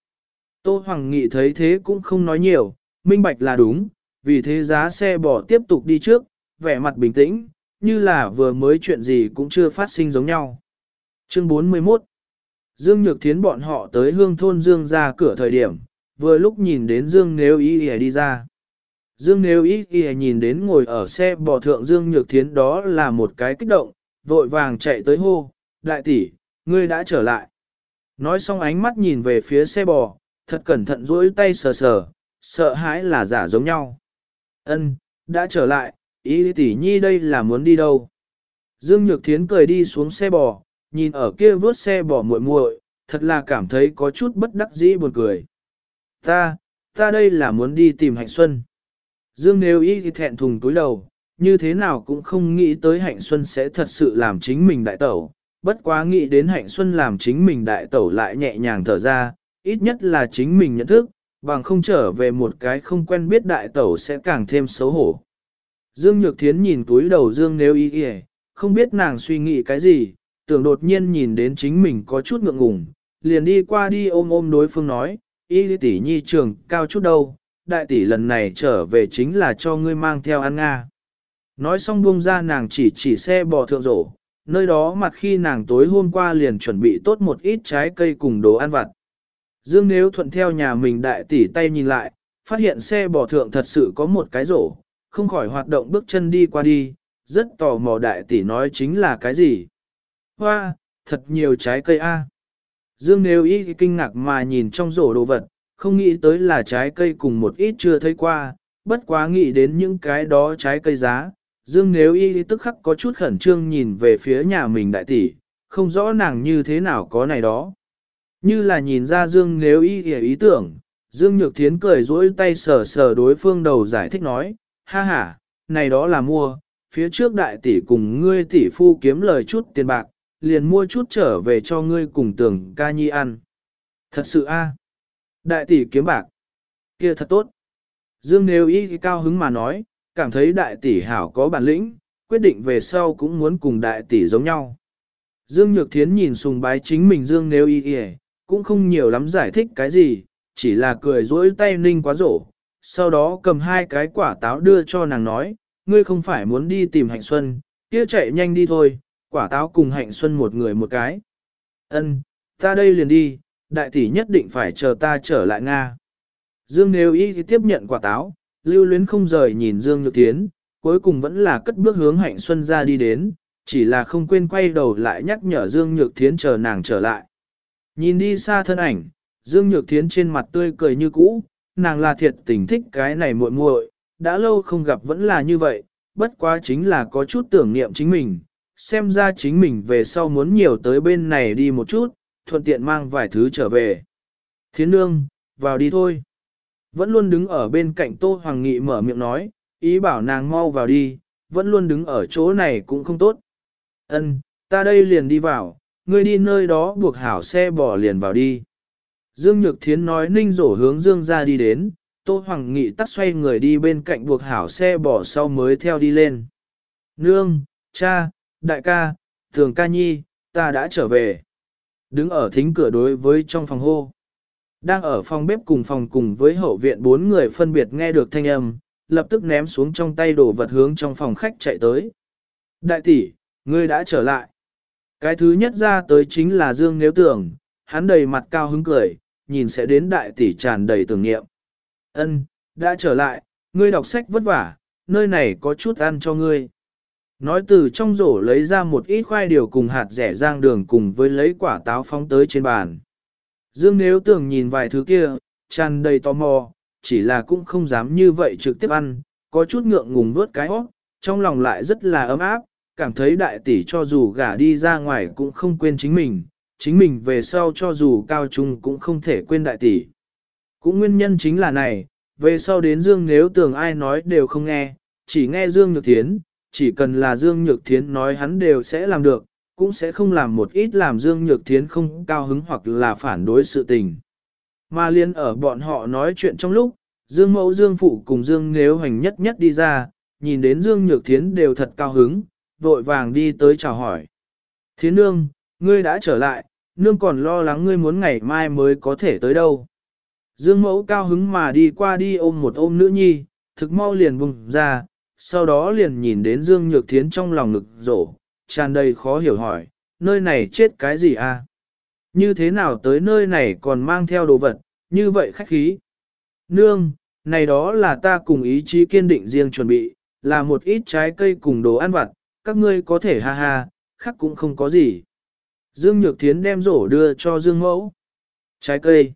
Tô Hoàng Nghị thấy thế cũng không nói nhiều, minh bạch là đúng, vì thế giá xe bỏ tiếp tục đi trước, vẻ mặt bình tĩnh, như là vừa mới chuyện gì cũng chưa phát sinh giống nhau. Chương 41 Dương Nhược Thiến bọn họ tới hương thôn Dương ra cửa thời điểm, vừa lúc nhìn đến Dương Nếu Ý Ý đi ra. Dương Nếu Ý Ý nhìn đến ngồi ở xe bò thượng Dương Nhược Thiến đó là một cái kích động, vội vàng chạy tới hô, đại tỷ, ngươi đã trở lại. Nói xong ánh mắt nhìn về phía xe bò, thật cẩn thận duỗi tay sờ sờ, sợ hãi là giả giống nhau. Ân, đã trở lại, ý tỷ nhi đây là muốn đi đâu? Dương Nhược Thiến cười đi xuống xe bò, nhìn ở kia vớt xe bò muội muội, thật là cảm thấy có chút bất đắc dĩ buồn cười. Ta, ta đây là muốn đi tìm Hạnh Xuân. Dương nếu ý thì thẹn thùng túi đầu, như thế nào cũng không nghĩ tới Hạnh Xuân sẽ thật sự làm chính mình đại tẩu. Bất quá nghĩ đến Hạnh Xuân làm chính mình đại tẩu lại nhẹ nhàng thở ra, ít nhất là chính mình nhận thức, bằng không trở về một cái không quen biết đại tẩu sẽ càng thêm xấu hổ. Dương Nhược Thiến nhìn túi đầu Dương nếu ý ý, không biết nàng suy nghĩ cái gì, tưởng đột nhiên nhìn đến chính mình có chút ngượng ngùng, liền đi qua đi ôm ôm đối phương nói, y tỷ nhi trường cao chút đâu, đại tỷ lần này trở về chính là cho ngươi mang theo ăn nga. Nói xong buông ra nàng chỉ chỉ xe bò thượng rổ, nơi đó mặt khi nàng tối hôm qua liền chuẩn bị tốt một ít trái cây cùng đồ ăn vặt. Dương nếu thuận theo nhà mình đại tỷ tay nhìn lại, phát hiện xe bỏ thượng thật sự có một cái rổ, không khỏi hoạt động bước chân đi qua đi, rất tò mò đại tỷ nói chính là cái gì. Hoa, thật nhiều trái cây a. Dương nếu y kinh ngạc mà nhìn trong rổ đồ vật, không nghĩ tới là trái cây cùng một ít chưa thấy qua, bất quá nghĩ đến những cái đó trái cây giá. Dương nếu y tức khắc có chút khẩn trương nhìn về phía nhà mình đại tỷ, không rõ nàng như thế nào có này đó. Như là nhìn ra Dương nếu ý hiểu ý tưởng, Dương Nhược Thiến cười rỗi tay sờ sờ đối phương đầu giải thích nói, ha ha, này đó là mua, phía trước đại tỷ cùng ngươi tỷ phu kiếm lời chút tiền bạc, liền mua chút trở về cho ngươi cùng tưởng ca nhi ăn. Thật sự a, Đại tỷ kiếm bạc. kia thật tốt. Dương nếu y cao hứng mà nói, cảm thấy đại tỷ hảo có bản lĩnh, quyết định về sau cũng muốn cùng đại tỷ giống nhau. Dương Nhược Thiến nhìn sùng bái chính mình Dương nếu y y, cũng không nhiều lắm giải thích cái gì, chỉ là cười rỗi tay ninh quá rổ. Sau đó cầm hai cái quả táo đưa cho nàng nói, ngươi không phải muốn đi tìm hạnh xuân, kia chạy nhanh đi thôi, quả táo cùng hạnh xuân một người một cái. Ân, ta đây liền đi, đại tỷ nhất định phải chờ ta trở lại Nga. Dương Nếu Y tiếp nhận quả táo, lưu luyến không rời nhìn Dương Nhược Tiến, cuối cùng vẫn là cất bước hướng hạnh xuân ra đi đến, chỉ là không quên quay đầu lại nhắc nhở Dương Nhược Thiến chờ nàng trở lại. Nhìn đi xa thân ảnh, Dương Nhược Thiến trên mặt tươi cười như cũ, nàng là thiệt tình thích cái này muội muội, đã lâu không gặp vẫn là như vậy, bất quá chính là có chút tưởng niệm chính mình, xem ra chính mình về sau muốn nhiều tới bên này đi một chút, thuận tiện mang vài thứ trở về. Thiến nương, vào đi thôi. Vẫn luôn đứng ở bên cạnh Tô Hoàng Nghị mở miệng nói, ý bảo nàng mau vào đi, vẫn luôn đứng ở chỗ này cũng không tốt. Ân, ta đây liền đi vào, ngươi đi nơi đó buộc hảo xe bỏ liền vào đi. Dương Nhược Thiến nói ninh rổ hướng Dương ra đi đến, Tô Hoàng Nghị tắt xoay người đi bên cạnh buộc hảo xe bỏ sau mới theo đi lên. Nương, cha, đại ca, thường ca nhi, ta đã trở về. Đứng ở thính cửa đối với trong phòng hô. Đang ở phòng bếp cùng phòng cùng với hậu viện bốn người phân biệt nghe được thanh âm, lập tức ném xuống trong tay đồ vật hướng trong phòng khách chạy tới. Đại tỷ, ngươi đã trở lại. Cái thứ nhất ra tới chính là Dương Nếu Tưởng, hắn đầy mặt cao hứng cười, nhìn sẽ đến đại tỷ tràn đầy tưởng niệm. Ân, đã trở lại, ngươi đọc sách vất vả, nơi này có chút ăn cho ngươi. Nói từ trong rổ lấy ra một ít khoai điều cùng hạt rẻ rang đường cùng với lấy quả táo phóng tới trên bàn. Dương nếu tưởng nhìn vài thứ kia, tràn đầy tò mò, chỉ là cũng không dám như vậy trực tiếp ăn, có chút ngượng ngùng vớt cái óc, trong lòng lại rất là ấm áp, cảm thấy đại tỷ cho dù gả đi ra ngoài cũng không quên chính mình, chính mình về sau cho dù cao trung cũng không thể quên đại tỷ. Cũng nguyên nhân chính là này, về sau đến Dương nếu tưởng ai nói đều không nghe, chỉ nghe Dương Nhược Thiến, chỉ cần là Dương Nhược Thiến nói hắn đều sẽ làm được, cũng sẽ không làm một ít làm Dương Nhược Thiến không cao hứng hoặc là phản đối sự tình. Mà liên ở bọn họ nói chuyện trong lúc, Dương mẫu Dương phụ cùng Dương nếu hoành nhất nhất đi ra, nhìn đến Dương Nhược Thiến đều thật cao hứng, vội vàng đi tới chào hỏi. Thiến nương, ngươi đã trở lại, nương còn lo lắng ngươi muốn ngày mai mới có thể tới đâu. Dương mẫu cao hứng mà đi qua đi ôm một ôm nữ nhi, thực mau liền bùng ra, sau đó liền nhìn đến Dương Nhược Thiến trong lòng ngực rổ, tràn đầy khó hiểu hỏi, nơi này chết cái gì à? Như thế nào tới nơi này còn mang theo đồ vật, như vậy khách khí? Nương, này đó là ta cùng ý chí kiên định riêng chuẩn bị, là một ít trái cây cùng đồ ăn vặt, các ngươi có thể ha ha, khác cũng không có gì. Dương Nhược Thiến đem rổ đưa cho Dương Mẫu. Trái cây.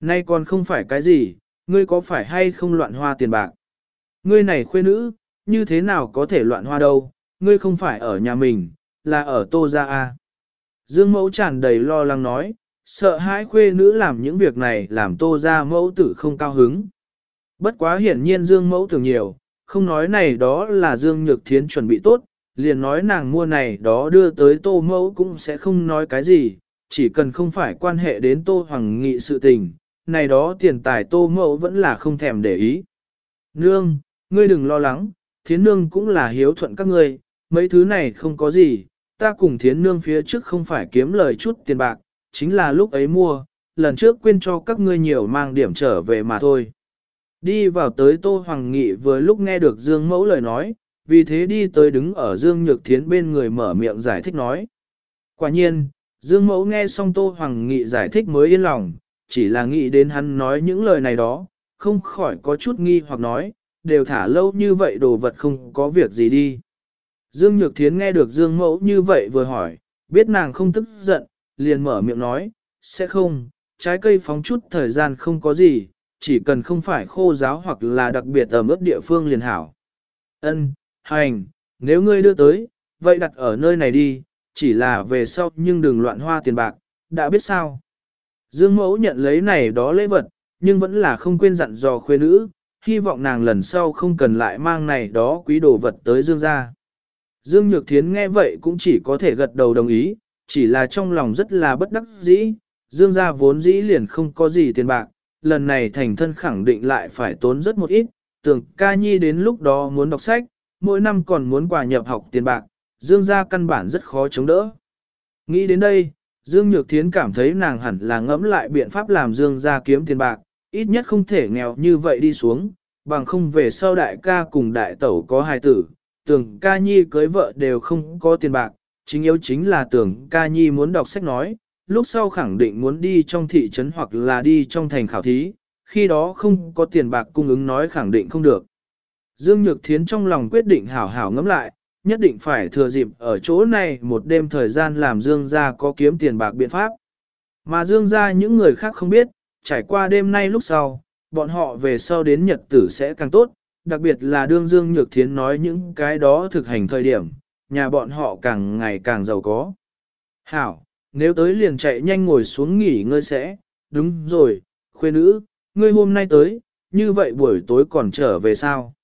Nay còn không phải cái gì, ngươi có phải hay không loạn hoa tiền bạc? Ngươi này khuê nữ, như thế nào có thể loạn hoa đâu, ngươi không phải ở nhà mình, là ở Tô Gia A. Dương Mẫu tràn đầy lo lắng nói, sợ hãi khuê nữ làm những việc này làm Tô Gia Mẫu tử không cao hứng. Bất quá hiển nhiên Dương Mẫu tưởng nhiều, không nói này đó là Dương Nhược Thiến chuẩn bị tốt, liền nói nàng mua này đó đưa tới Tô Mẫu cũng sẽ không nói cái gì, chỉ cần không phải quan hệ đến Tô Hoàng Nghị sự tình, này đó tiền tài Tô Mẫu vẫn là không thèm để ý. Nương, ngươi đừng lo lắng, thiến nương cũng là hiếu thuận các ngươi, mấy thứ này không có gì, ta cùng thiến nương phía trước không phải kiếm lời chút tiền bạc, chính là lúc ấy mua, lần trước quên cho các ngươi nhiều mang điểm trở về mà thôi. Đi vào tới Tô Hoàng Nghị vừa lúc nghe được Dương Mẫu lời nói, vì thế đi tới đứng ở Dương Nhược Thiến bên người mở miệng giải thích nói. Quả nhiên, Dương Mẫu nghe xong Tô Hoàng Nghị giải thích mới yên lòng, chỉ là nghĩ đến hắn nói những lời này đó, không khỏi có chút nghi hoặc nói, đều thả lâu như vậy đồ vật không có việc gì đi. Dương Nhược Thiến nghe được Dương Mẫu như vậy vừa hỏi, biết nàng không tức giận, liền mở miệng nói, sẽ không, trái cây phóng chút thời gian không có gì, chỉ cần không phải khô giáo hoặc là đặc biệt ở mức địa phương liền hảo. Ân, hành, nếu ngươi đưa tới, vậy đặt ở nơi này đi, chỉ là về sau nhưng đừng loạn hoa tiền bạc, đã biết sao. Dương mẫu nhận lấy này đó lễ vật, nhưng vẫn là không quên dặn dò khuê nữ, hy vọng nàng lần sau không cần lại mang này đó quý đồ vật tới Dương gia. Dương Nhược Thiến nghe vậy cũng chỉ có thể gật đầu đồng ý, chỉ là trong lòng rất là bất đắc dĩ, Dương gia vốn dĩ liền không có gì tiền bạc, lần này thành thân khẳng định lại phải tốn rất một ít, tưởng ca nhi đến lúc đó muốn đọc sách, mỗi năm còn muốn quà nhập học tiền bạc, Dương gia căn bản rất khó chống đỡ. Nghĩ đến đây, Dương Nhược Thiến cảm thấy nàng hẳn là ngẫm lại biện pháp làm Dương gia kiếm tiền bạc, ít nhất không thể nghèo như vậy đi xuống, bằng không về sau đại ca cùng đại tẩu có hai tử, tưởng ca nhi cưới vợ đều không có tiền bạc, chính yếu chính là tưởng ca nhi muốn đọc sách nói, lúc sau khẳng định muốn đi trong thị trấn hoặc là đi trong thành khảo thí, khi đó không có tiền bạc cung ứng nói khẳng định không được. Dương Nhược Thiến trong lòng quyết định hảo hảo ngẫm lại, nhất định phải thừa dịp ở chỗ này một đêm thời gian làm Dương gia có kiếm tiền bạc biện pháp. Mà Dương gia những người khác không biết, trải qua đêm nay lúc sau, bọn họ về sau đến nhật tử sẽ càng tốt, đặc biệt là đương Dương Nhược Thiến nói những cái đó thực hành thời điểm, nhà bọn họ càng ngày càng giàu có. Hảo, nếu tới liền chạy nhanh ngồi xuống nghỉ ngơi sẽ, đúng rồi, khuê nữ, ngươi hôm nay tới, như vậy buổi tối còn trở về sao?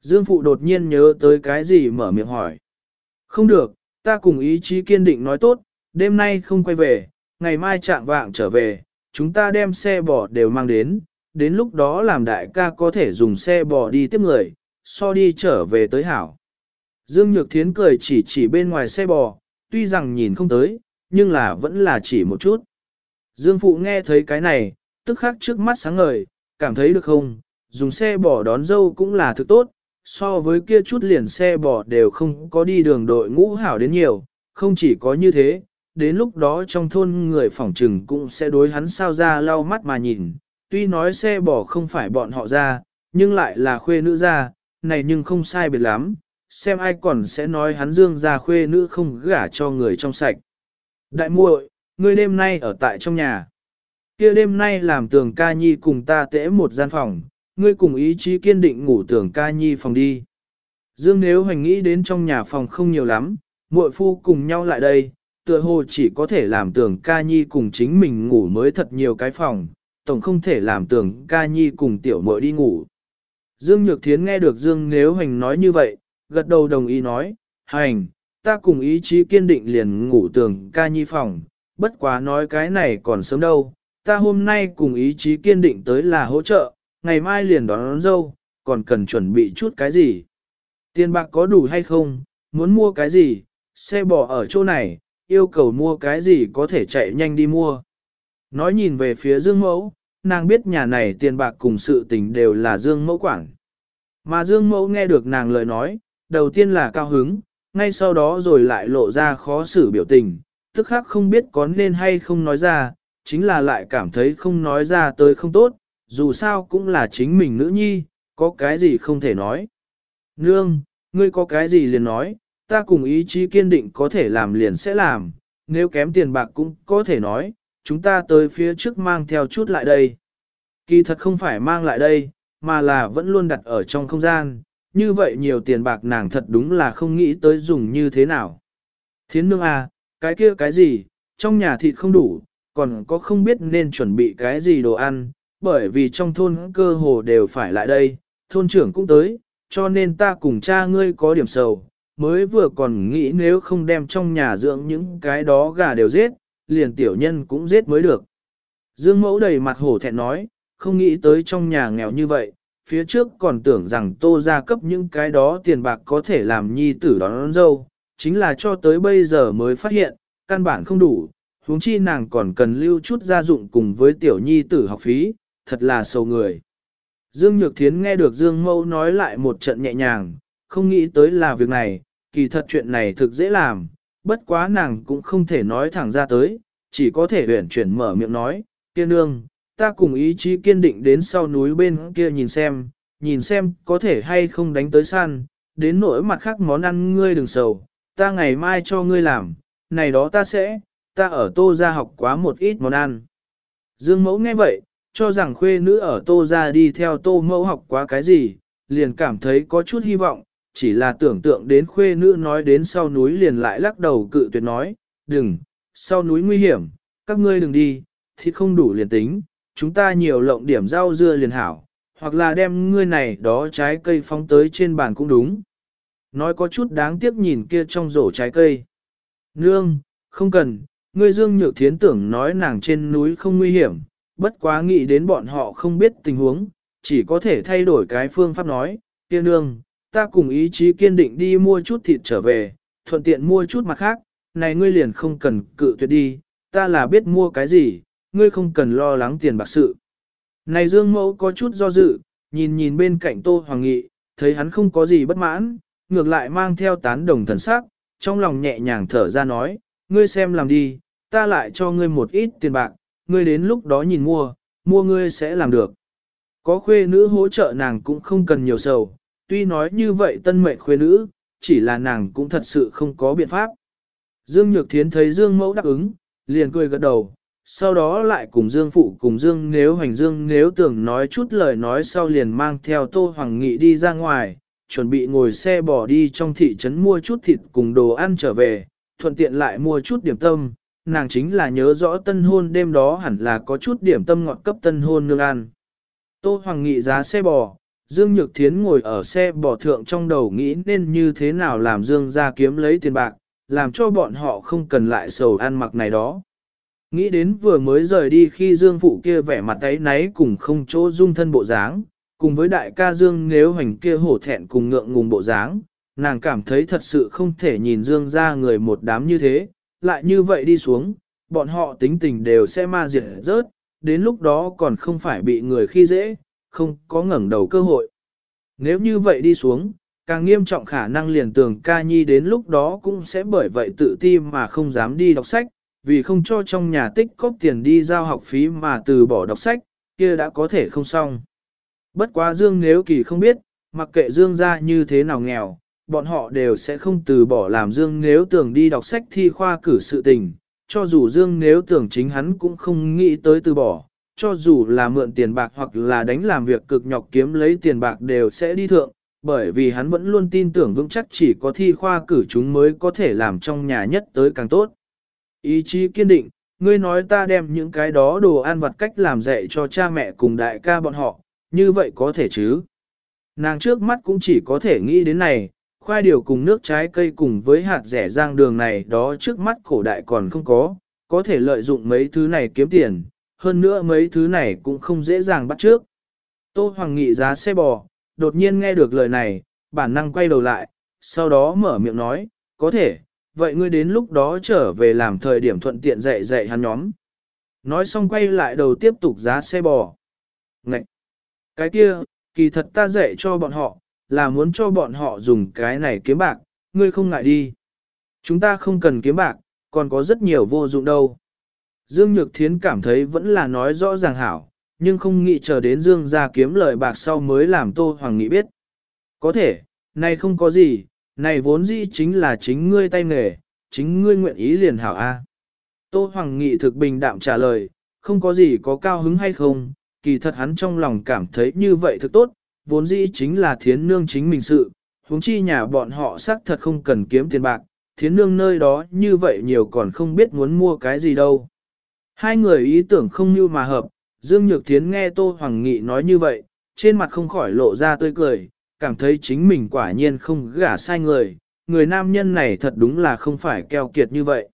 Dương Phụ đột nhiên nhớ tới cái gì mở miệng hỏi. Không được, ta cùng ý chí kiên định nói tốt, đêm nay không quay về, ngày mai trạng vạng trở về, chúng ta đem xe bò đều mang đến, đến lúc đó làm đại ca có thể dùng xe bò đi tiếp người, so đi trở về tới hảo. Dương Nhược Thiến cười chỉ chỉ bên ngoài xe bò, tuy rằng nhìn không tới, nhưng là vẫn là chỉ một chút. Dương Phụ nghe thấy cái này, tức khắc trước mắt sáng ngời, cảm thấy được không, dùng xe bò đón dâu cũng là thứ tốt, so với kia chút liền xe bò đều không có đi đường đội ngũ hảo đến nhiều, không chỉ có như thế, đến lúc đó trong thôn người phỏng trừng cũng sẽ đối hắn sao ra lau mắt mà nhìn, tuy nói xe bò không phải bọn họ ra, nhưng lại là khuê nữ ra, này nhưng không sai biệt lắm, xem ai còn sẽ nói hắn dương ra khuê nữ không gả cho người trong sạch. Đại muội, ngươi đêm nay ở tại trong nhà. kia đêm nay làm tường ca nhi cùng ta tễ một gian phòng, ngươi cùng ý chí kiên định ngủ tường ca nhi phòng đi. Dương nếu hoành nghĩ đến trong nhà phòng không nhiều lắm, muội phu cùng nhau lại đây, tựa hồ chỉ có thể làm tường ca nhi cùng chính mình ngủ mới thật nhiều cái phòng, tổng không thể làm tường ca nhi cùng tiểu muội đi ngủ. Dương Nhược Thiến nghe được Dương Nếu Hành nói như vậy, gật đầu đồng ý nói, hành, ta cùng ý chí kiên định liền ngủ tường ca nhi phòng, bất quá nói cái này còn sớm đâu, ta hôm nay cùng ý chí kiên định tới là hỗ trợ, ngày mai liền đón, đón dâu, còn cần chuẩn bị chút cái gì. Tiền bạc có đủ hay không, muốn mua cái gì, xe bò ở chỗ này, yêu cầu mua cái gì có thể chạy nhanh đi mua. Nói nhìn về phía Dương Mẫu, nàng biết nhà này tiền bạc cùng sự tình đều là Dương Mẫu quản. Mà Dương Mẫu nghe được nàng lời nói, đầu tiên là cao hứng, ngay sau đó rồi lại lộ ra khó xử biểu tình, tức khác không biết có nên hay không nói ra, chính là lại cảm thấy không nói ra tới không tốt, dù sao cũng là chính mình nữ nhi, có cái gì không thể nói. Nương, ngươi có cái gì liền nói, ta cùng ý chí kiên định có thể làm liền sẽ làm, nếu kém tiền bạc cũng có thể nói, chúng ta tới phía trước mang theo chút lại đây. Kỳ thật không phải mang lại đây, mà là vẫn luôn đặt ở trong không gian, như vậy nhiều tiền bạc nàng thật đúng là không nghĩ tới dùng như thế nào. Thiến nương à, cái kia cái gì, trong nhà thịt không đủ, còn có không biết nên chuẩn bị cái gì đồ ăn, bởi vì trong thôn cơ hồ đều phải lại đây, thôn trưởng cũng tới, cho nên ta cùng cha ngươi có điểm sầu, mới vừa còn nghĩ nếu không đem trong nhà dưỡng những cái đó gà đều giết, liền tiểu nhân cũng giết mới được. Dương mẫu đầy mặt hổ thẹn nói, không nghĩ tới trong nhà nghèo như vậy, phía trước còn tưởng rằng tô ra cấp những cái đó tiền bạc có thể làm nhi tử đón, đón dâu, chính là cho tới bây giờ mới phát hiện, căn bản không đủ, huống chi nàng còn cần lưu chút gia dụng cùng với tiểu nhi tử học phí, thật là sầu người. Dương Nhược Thiến nghe được Dương Mâu nói lại một trận nhẹ nhàng, không nghĩ tới là việc này, kỳ thật chuyện này thực dễ làm, bất quá nàng cũng không thể nói thẳng ra tới, chỉ có thể huyển chuyển mở miệng nói, kia nương, ta cùng ý chí kiên định đến sau núi bên kia nhìn xem, nhìn xem có thể hay không đánh tới săn, đến nỗi mặt khác món ăn ngươi đừng sầu, ta ngày mai cho ngươi làm, này đó ta sẽ, ta ở tô ra học quá một ít món ăn. Dương mẫu nghe vậy, cho rằng khuê nữ ở tô ra đi theo tô mẫu học quá cái gì, liền cảm thấy có chút hy vọng, chỉ là tưởng tượng đến khuê nữ nói đến sau núi liền lại lắc đầu cự tuyệt nói, đừng, sau núi nguy hiểm, các ngươi đừng đi, thịt không đủ liền tính, chúng ta nhiều lộng điểm rau dưa liền hảo, hoặc là đem ngươi này đó trái cây phóng tới trên bàn cũng đúng. Nói có chút đáng tiếc nhìn kia trong rổ trái cây. Nương, không cần, ngươi dương nhược thiến tưởng nói nàng trên núi không nguy hiểm, bất quá nghĩ đến bọn họ không biết tình huống, chỉ có thể thay đổi cái phương pháp nói, tiên nương, ta cùng ý chí kiên định đi mua chút thịt trở về, thuận tiện mua chút mặt khác, này ngươi liền không cần cự tuyệt đi, ta là biết mua cái gì, ngươi không cần lo lắng tiền bạc sự. Này Dương Mẫu có chút do dự, nhìn nhìn bên cạnh Tô Hoàng Nghị, thấy hắn không có gì bất mãn, ngược lại mang theo tán đồng thần sắc, trong lòng nhẹ nhàng thở ra nói, ngươi xem làm đi, ta lại cho ngươi một ít tiền bạc, ngươi đến lúc đó nhìn mua, mua ngươi sẽ làm được. Có khuê nữ hỗ trợ nàng cũng không cần nhiều sầu, tuy nói như vậy tân mệnh khuê nữ, chỉ là nàng cũng thật sự không có biện pháp. Dương Nhược Thiến thấy Dương Mẫu đáp ứng, liền cười gật đầu, sau đó lại cùng Dương Phụ cùng Dương nếu Hoành Dương nếu tưởng nói chút lời nói sau liền mang theo Tô Hoàng Nghị đi ra ngoài, chuẩn bị ngồi xe bỏ đi trong thị trấn mua chút thịt cùng đồ ăn trở về, thuận tiện lại mua chút điểm tâm, nàng chính là nhớ rõ tân hôn đêm đó hẳn là có chút điểm tâm ngọt cấp tân hôn nương ăn. Tô Hoàng Nghị giá xe bò, Dương Nhược Thiến ngồi ở xe bò thượng trong đầu nghĩ nên như thế nào làm Dương ra kiếm lấy tiền bạc, làm cho bọn họ không cần lại sầu ăn mặc này đó. Nghĩ đến vừa mới rời đi khi Dương Phụ kia vẻ mặt ấy náy cùng không chỗ dung thân bộ dáng, cùng với đại ca Dương nếu hành kia hổ thẹn cùng ngượng ngùng bộ dáng, nàng cảm thấy thật sự không thể nhìn Dương ra người một đám như thế, lại như vậy đi xuống, bọn họ tính tình đều sẽ ma diệt rớt, đến lúc đó còn không phải bị người khi dễ, không có ngẩng đầu cơ hội. Nếu như vậy đi xuống, càng nghiêm trọng khả năng liền tưởng ca nhi đến lúc đó cũng sẽ bởi vậy tự ti mà không dám đi đọc sách, vì không cho trong nhà tích cóp tiền đi giao học phí mà từ bỏ đọc sách, kia đã có thể không xong. Bất quá Dương nếu kỳ không biết, mặc kệ Dương ra như thế nào nghèo, bọn họ đều sẽ không từ bỏ làm Dương nếu tưởng đi đọc sách thi khoa cử sự tình, cho dù Dương nếu tưởng chính hắn cũng không nghĩ tới từ bỏ, cho dù là mượn tiền bạc hoặc là đánh làm việc cực nhọc kiếm lấy tiền bạc đều sẽ đi thượng, bởi vì hắn vẫn luôn tin tưởng vững chắc chỉ có thi khoa cử chúng mới có thể làm trong nhà nhất tới càng tốt. Ý chí kiên định, ngươi nói ta đem những cái đó đồ ăn vặt cách làm dạy cho cha mẹ cùng đại ca bọn họ, như vậy có thể chứ? Nàng trước mắt cũng chỉ có thể nghĩ đến này, khoai điều cùng nước trái cây cùng với hạt rẻ rang đường này đó trước mắt cổ đại còn không có, có thể lợi dụng mấy thứ này kiếm tiền, hơn nữa mấy thứ này cũng không dễ dàng bắt trước. Tô Hoàng Nghị giá xe bò, đột nhiên nghe được lời này, bản năng quay đầu lại, sau đó mở miệng nói, có thể, vậy ngươi đến lúc đó trở về làm thời điểm thuận tiện dạy dạy hắn nhóm. Nói xong quay lại đầu tiếp tục giá xe bò. Ngậy! Cái kia, kỳ thật ta dạy cho bọn họ, là muốn cho bọn họ dùng cái này kiếm bạc, ngươi không ngại đi. Chúng ta không cần kiếm bạc, còn có rất nhiều vô dụng đâu. Dương Nhược Thiến cảm thấy vẫn là nói rõ ràng hảo, nhưng không nghĩ chờ đến Dương ra kiếm lời bạc sau mới làm Tô Hoàng Nghị biết. Có thể, này không có gì, này vốn dĩ chính là chính ngươi tay nghề, chính ngươi nguyện ý liền hảo A. Tô Hoàng Nghị thực bình đạm trả lời, không có gì có cao hứng hay không, kỳ thật hắn trong lòng cảm thấy như vậy thực tốt, vốn dĩ chính là thiến nương chính mình sự, huống chi nhà bọn họ xác thật không cần kiếm tiền bạc, thiến nương nơi đó như vậy nhiều còn không biết muốn mua cái gì đâu. Hai người ý tưởng không như mà hợp, Dương Nhược Thiến nghe Tô Hoàng Nghị nói như vậy, trên mặt không khỏi lộ ra tươi cười, cảm thấy chính mình quả nhiên không gả sai người, người nam nhân này thật đúng là không phải keo kiệt như vậy.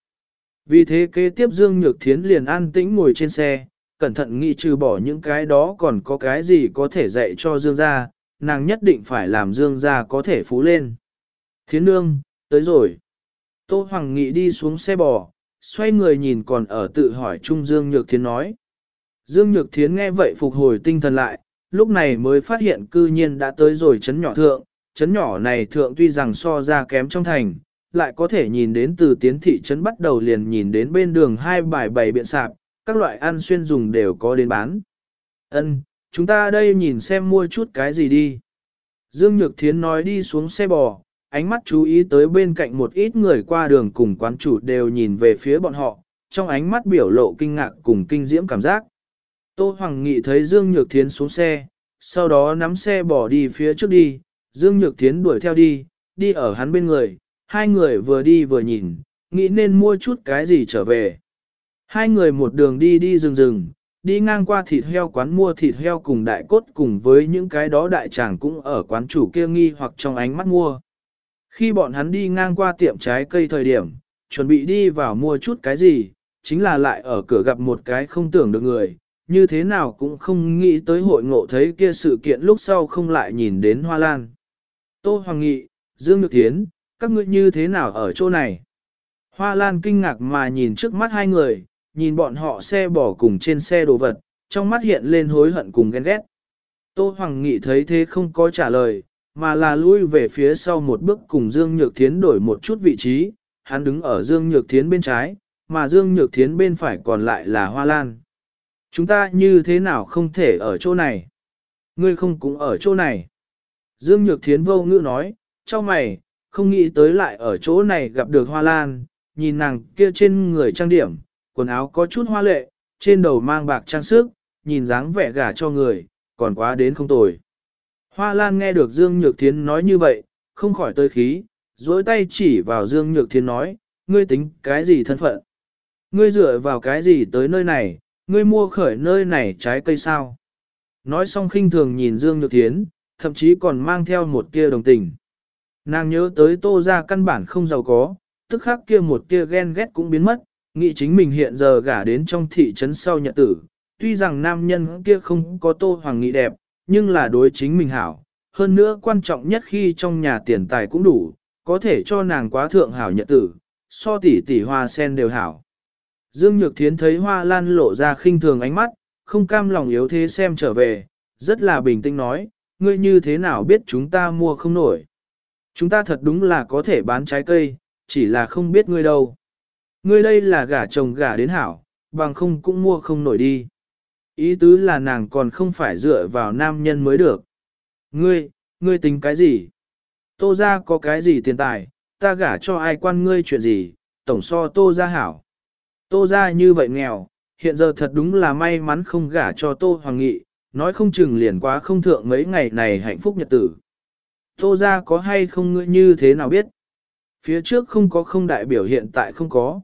Vì thế kế tiếp Dương Nhược Thiến liền an tĩnh ngồi trên xe, cẩn thận nghĩ trừ bỏ những cái đó còn có cái gì có thể dạy cho Dương gia, nàng nhất định phải làm Dương gia có thể phú lên. Thiến nương, tới rồi. Tô Hoàng Nghị đi xuống xe bò, xoay người nhìn còn ở tự hỏi Trung Dương Nhược Thiến nói. Dương Nhược Thiến nghe vậy phục hồi tinh thần lại, lúc này mới phát hiện cư nhiên đã tới rồi chấn nhỏ thượng, chấn nhỏ này thượng tuy rằng so ra kém trong thành, lại có thể nhìn đến từ tiến thị trấn bắt đầu liền nhìn đến bên đường hai bài bảy biện sạp, các loại ăn xuyên dùng đều có đến bán. Ân, chúng ta đây nhìn xem mua chút cái gì đi. Dương Nhược Thiến nói đi xuống xe bò, ánh mắt chú ý tới bên cạnh một ít người qua đường cùng quán chủ đều nhìn về phía bọn họ, trong ánh mắt biểu lộ kinh ngạc cùng kinh diễm cảm giác. Tô Hoàng Nghị thấy Dương Nhược Thiến xuống xe, sau đó nắm xe bỏ đi phía trước đi, Dương Nhược Thiến đuổi theo đi, đi ở hắn bên người, hai người vừa đi vừa nhìn, nghĩ nên mua chút cái gì trở về. Hai người một đường đi đi rừng rừng, đi ngang qua thịt heo quán mua thịt heo cùng đại cốt cùng với những cái đó đại tràng cũng ở quán chủ kia nghi hoặc trong ánh mắt mua. Khi bọn hắn đi ngang qua tiệm trái cây thời điểm, chuẩn bị đi vào mua chút cái gì, chính là lại ở cửa gặp một cái không tưởng được người, như thế nào cũng không nghĩ tới hội ngộ thấy kia sự kiện lúc sau không lại nhìn đến Hoa Lan. Tô Hoàng Nghị, Dương Nhược Thiến, các ngươi như thế nào ở chỗ này? Hoa Lan kinh ngạc mà nhìn trước mắt hai người, nhìn bọn họ xe bỏ cùng trên xe đồ vật, trong mắt hiện lên hối hận cùng ghen ghét. Tô Hoàng Nghị thấy thế không có trả lời, mà là lui về phía sau một bước cùng Dương Nhược Thiến đổi một chút vị trí, hắn đứng ở Dương Nhược Thiến bên trái, mà Dương Nhược Thiến bên phải còn lại là Hoa Lan. Chúng ta như thế nào không thể ở chỗ này? Ngươi không cũng ở chỗ này. Dương Nhược Thiến vô ngữ nói, cho mày, không nghĩ tới lại ở chỗ này gặp được Hoa Lan, nhìn nàng kia trên người trang điểm, quần áo có chút hoa lệ, trên đầu mang bạc trang sức, nhìn dáng vẻ gả cho người, còn quá đến không tồi. Hoa Lan nghe được Dương Nhược Thiến nói như vậy, không khỏi tơi khí, dối tay chỉ vào Dương Nhược Thiến nói, ngươi tính cái gì thân phận? Ngươi dựa vào cái gì tới nơi này, ngươi mua khởi nơi này trái cây sao? Nói xong khinh thường nhìn Dương Nhược Thiến, thậm chí còn mang theo một tia đồng tình. Nàng nhớ tới tô ra căn bản không giàu có, tức khắc kia một tia ghen ghét cũng biến mất, nghĩ chính mình hiện giờ gả đến trong thị trấn sau nhật tử. Tuy rằng nam nhân kia không có tô hoàng nghị đẹp, nhưng là đối chính mình hảo. Hơn nữa quan trọng nhất khi trong nhà tiền tài cũng đủ, có thể cho nàng quá thượng hảo nhật tử, so tỷ tỷ hoa sen đều hảo. Dương Nhược Thiến thấy hoa lan lộ ra khinh thường ánh mắt, không cam lòng yếu thế xem trở về, rất là bình tĩnh nói, ngươi như thế nào biết chúng ta mua không nổi. Chúng ta thật đúng là có thể bán trái cây, chỉ là không biết ngươi đâu. Ngươi đây là gả chồng gả đến hảo, bằng không cũng mua không nổi đi. Ý tứ là nàng còn không phải dựa vào nam nhân mới được. Ngươi, ngươi tính cái gì? Tô ra có cái gì tiền tài, ta gả cho ai quan ngươi chuyện gì, tổng so tô ra hảo. Tô ra như vậy nghèo, hiện giờ thật đúng là may mắn không gả cho tô hoàng nghị, nói không chừng liền quá không thượng mấy ngày này hạnh phúc nhật tử. Tô ra có hay không ngươi như thế nào biết? Phía trước không có không đại biểu hiện tại không có.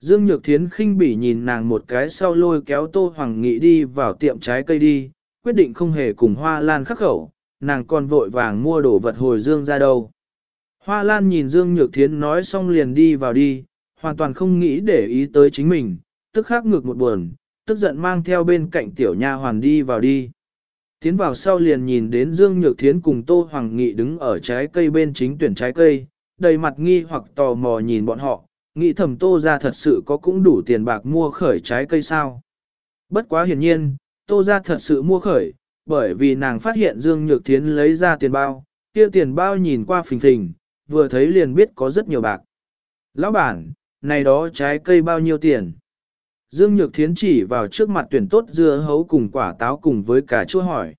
Dương Nhược Thiến khinh bỉ nhìn nàng một cái sau lôi kéo Tô Hoàng Nghị đi vào tiệm trái cây đi, quyết định không hề cùng Hoa Lan khắc khẩu, nàng còn vội vàng mua đồ vật hồi Dương ra đâu. Hoa Lan nhìn Dương Nhược Thiến nói xong liền đi vào đi, hoàn toàn không nghĩ để ý tới chính mình, tức khắc ngược một buồn, tức giận mang theo bên cạnh tiểu nha hoàn đi vào đi. Tiến vào sau liền nhìn đến Dương Nhược Thiến cùng Tô Hoàng Nghị đứng ở trái cây bên chính tuyển trái cây, đầy mặt nghi hoặc tò mò nhìn bọn họ, nghĩ thầm Tô ra thật sự có cũng đủ tiền bạc mua khởi trái cây sao. Bất quá hiển nhiên, Tô ra thật sự mua khởi, bởi vì nàng phát hiện Dương Nhược Thiến lấy ra tiền bao, kia tiền bao nhìn qua phình phình, vừa thấy liền biết có rất nhiều bạc. Lão bản, này đó trái cây bao nhiêu tiền? Dương Nhược Thiến chỉ vào trước mặt tuyển tốt dưa hấu cùng quả táo cùng với cả chua hỏi.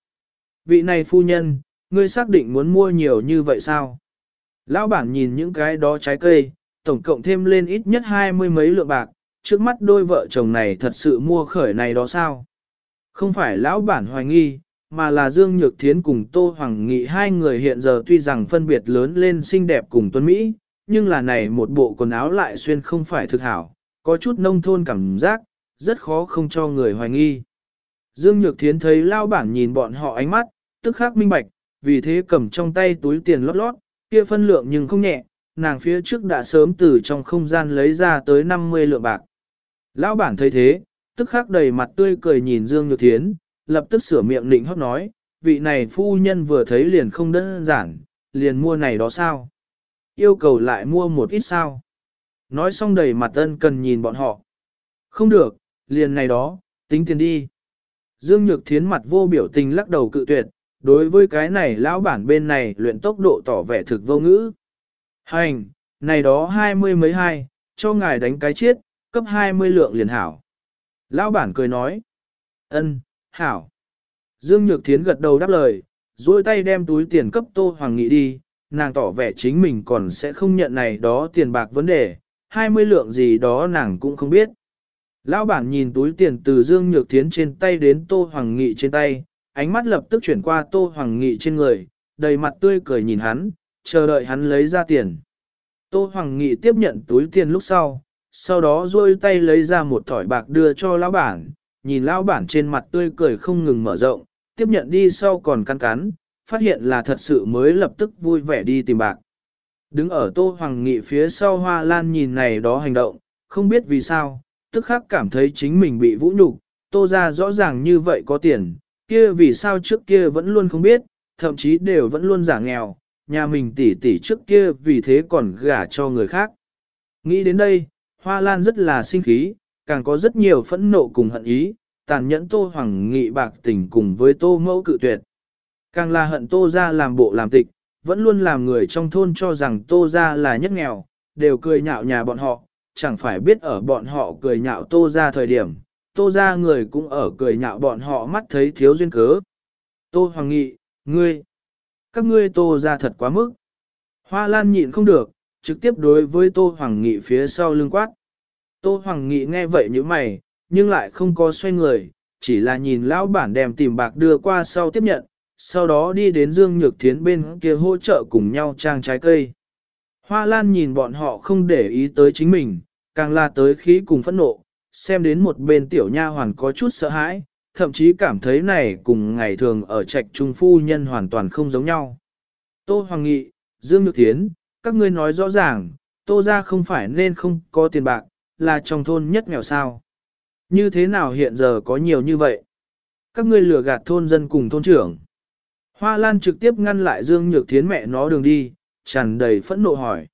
Vị này phu nhân, ngươi xác định muốn mua nhiều như vậy sao? Lão bản nhìn những cái đó trái cây, tổng cộng thêm lên ít nhất hai mươi mấy lượng bạc, trước mắt đôi vợ chồng này thật sự mua khởi này đó sao? Không phải lão bản hoài nghi, mà là Dương Nhược Thiến cùng Tô Hoàng Nghị hai người hiện giờ tuy rằng phân biệt lớn lên xinh đẹp cùng tuấn Mỹ, nhưng là này một bộ quần áo lại xuyên không phải thực hảo, có chút nông thôn cảm giác, rất khó không cho người hoài nghi. Dương Nhược Thiến thấy lao bản nhìn bọn họ ánh mắt, tức khắc minh bạch, vì thế cầm trong tay túi tiền lót lót, kia phân lượng nhưng không nhẹ, nàng phía trước đã sớm từ trong không gian lấy ra tới 50 lượng bạc. Lão bản thấy thế, tức khắc đầy mặt tươi cười nhìn Dương Nhược Thiến, lập tức sửa miệng định hót nói, vị này phu nhân vừa thấy liền không đơn giản, liền mua này đó sao? Yêu cầu lại mua một ít sao? Nói xong đầy mặt ân cần nhìn bọn họ. Không được, liền này đó, tính tiền đi. Dương Nhược Thiến mặt vô biểu tình lắc đầu cự tuyệt, đối với cái này lão bản bên này luyện tốc độ tỏ vẻ thực vô ngữ. Hành, này đó hai mươi mấy hai, cho ngài đánh cái chiết, cấp hai mươi lượng liền hảo. Lão bản cười nói, ân, hảo. Dương Nhược Thiến gật đầu đáp lời, duỗi tay đem túi tiền cấp Tô Hoàng Nghị đi, nàng tỏ vẻ chính mình còn sẽ không nhận này đó tiền bạc vấn đề, hai mươi lượng gì đó nàng cũng không biết. Lão bản nhìn túi tiền từ Dương Nhược Thiến trên tay đến Tô Hoàng Nghị trên tay, ánh mắt lập tức chuyển qua Tô Hoàng Nghị trên người, đầy mặt tươi cười nhìn hắn, chờ đợi hắn lấy ra tiền. Tô Hoàng Nghị tiếp nhận túi tiền lúc sau, sau đó duỗi tay lấy ra một thỏi bạc đưa cho lão bản, nhìn lão bản trên mặt tươi cười không ngừng mở rộng, tiếp nhận đi sau còn cắn cắn, phát hiện là thật sự mới lập tức vui vẻ đi tìm bạc. Đứng ở Tô Hoàng Nghị phía sau Hoa Lan nhìn này đó hành động, không biết vì sao, tức khắc cảm thấy chính mình bị vũ nhục, Tô ra rõ ràng như vậy có tiền, kia vì sao trước kia vẫn luôn không biết, thậm chí đều vẫn luôn giả nghèo, nhà mình tỷ tỷ trước kia vì thế còn gả cho người khác. Nghĩ đến đây, Hoa Lan rất là sinh khí, càng có rất nhiều phẫn nộ cùng hận ý, tàn nhẫn Tô Hoàng Nghị bạc tình cùng với Tô Mẫu cự tuyệt. Càng là hận Tô ra làm bộ làm tịch, vẫn luôn làm người trong thôn cho rằng Tô ra là nhất nghèo, đều cười nhạo nhà bọn họ, chẳng phải biết ở bọn họ cười nhạo Tô ra thời điểm, Tô ra người cũng ở cười nhạo bọn họ mắt thấy thiếu duyên cớ. Tô Hoàng Nghị, ngươi, các ngươi Tô ra thật quá mức. Hoa Lan nhịn không được, trực tiếp đối với Tô Hoàng Nghị phía sau lưng quát. Tô Hoàng Nghị nghe vậy như mày, nhưng lại không có xoay người, chỉ là nhìn lão bản đem tìm bạc đưa qua sau tiếp nhận, sau đó đi đến Dương Nhược Thiến bên kia hỗ trợ cùng nhau trang trái cây. Hoa Lan nhìn bọn họ không để ý tới chính mình, càng là tới khí cùng phẫn nộ, xem đến một bên tiểu nha hoàn có chút sợ hãi, thậm chí cảm thấy này cùng ngày thường ở trạch trung phu nhân hoàn toàn không giống nhau. Tô Hoàng Nghị, Dương Nhược Thiến, các ngươi nói rõ ràng, Tô ra không phải nên không có tiền bạc, là trong thôn nhất nghèo sao. Như thế nào hiện giờ có nhiều như vậy? Các ngươi lừa gạt thôn dân cùng thôn trưởng. Hoa Lan trực tiếp ngăn lại Dương Nhược Thiến mẹ nó đường đi, tràn đầy phẫn nộ hỏi.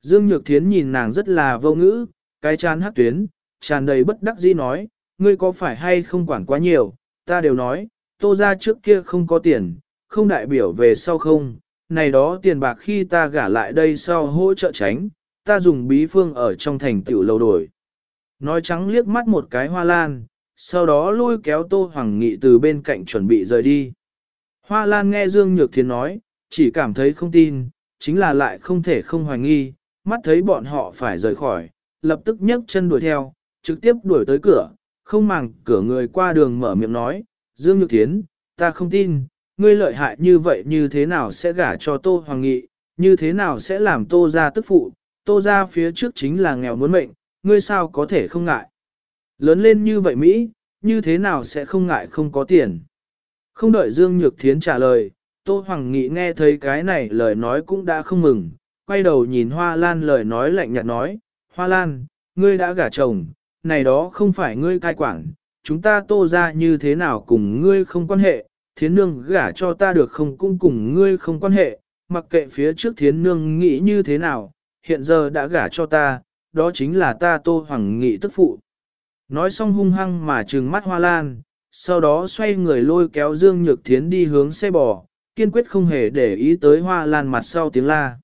Dương Nhược Thiến nhìn nàng rất là vô ngữ, cái chán hắc tuyến, tràn đầy bất đắc dĩ nói, ngươi có phải hay không quản quá nhiều, ta đều nói, tô ra trước kia không có tiền, không đại biểu về sau không, này đó tiền bạc khi ta gả lại đây sau hỗ trợ tránh, ta dùng bí phương ở trong thành tiểu lầu đổi. Nói trắng liếc mắt một cái hoa lan, sau đó lôi kéo Tô Hoàng Nghị từ bên cạnh chuẩn bị rời đi. Hoa lan nghe Dương Nhược Thiến nói, chỉ cảm thấy không tin, chính là lại không thể không hoài nghi, mắt thấy bọn họ phải rời khỏi, lập tức nhấc chân đuổi theo, trực tiếp đuổi tới cửa, không màng cửa người qua đường mở miệng nói, Dương Nhược Thiến, ta không tin, ngươi lợi hại như vậy như thế nào sẽ gả cho Tô Hoàng Nghị, như thế nào sẽ làm Tô ra tức phụ, Tô ra phía trước chính là nghèo muốn mệnh, ngươi sao có thể không ngại. Lớn lên như vậy Mỹ, như thế nào sẽ không ngại không có tiền. Không đợi Dương Nhược Thiến trả lời, Tô Hoàng Nghị nghe thấy cái này lời nói cũng đã không mừng, quay đầu nhìn Hoa Lan lời nói lạnh nhạt nói, Hoa Lan, ngươi đã gả chồng, này đó không phải ngươi cai quản, chúng ta tô ra như thế nào cùng ngươi không quan hệ, thiến nương gả cho ta được không cũng cùng ngươi không quan hệ, mặc kệ phía trước thiến nương nghĩ như thế nào, hiện giờ đã gả cho ta, đó chính là ta tô hoàng nghị tức phụ. Nói xong hung hăng mà trừng mắt hoa lan, sau đó xoay người lôi kéo Dương Nhược Thiến đi hướng xe bò, kiên quyết không hề để ý tới hoa lan mặt sau tiếng la.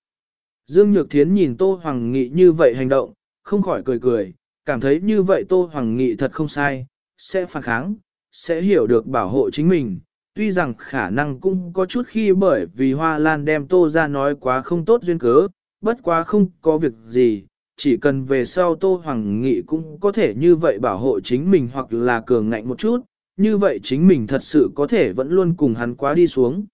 Dương Nhược Thiến nhìn Tô Hoàng Nghị như vậy hành động, không khỏi cười cười, cảm thấy như vậy Tô Hoàng Nghị thật không sai, sẽ phản kháng, sẽ hiểu được bảo hộ chính mình. Tuy rằng khả năng cũng có chút khi bởi vì Hoa Lan đem Tô ra nói quá không tốt duyên cớ, bất quá không có việc gì, chỉ cần về sau Tô Hoàng Nghị cũng có thể như vậy bảo hộ chính mình hoặc là cường ngạnh một chút, như vậy chính mình thật sự có thể vẫn luôn cùng hắn quá đi xuống.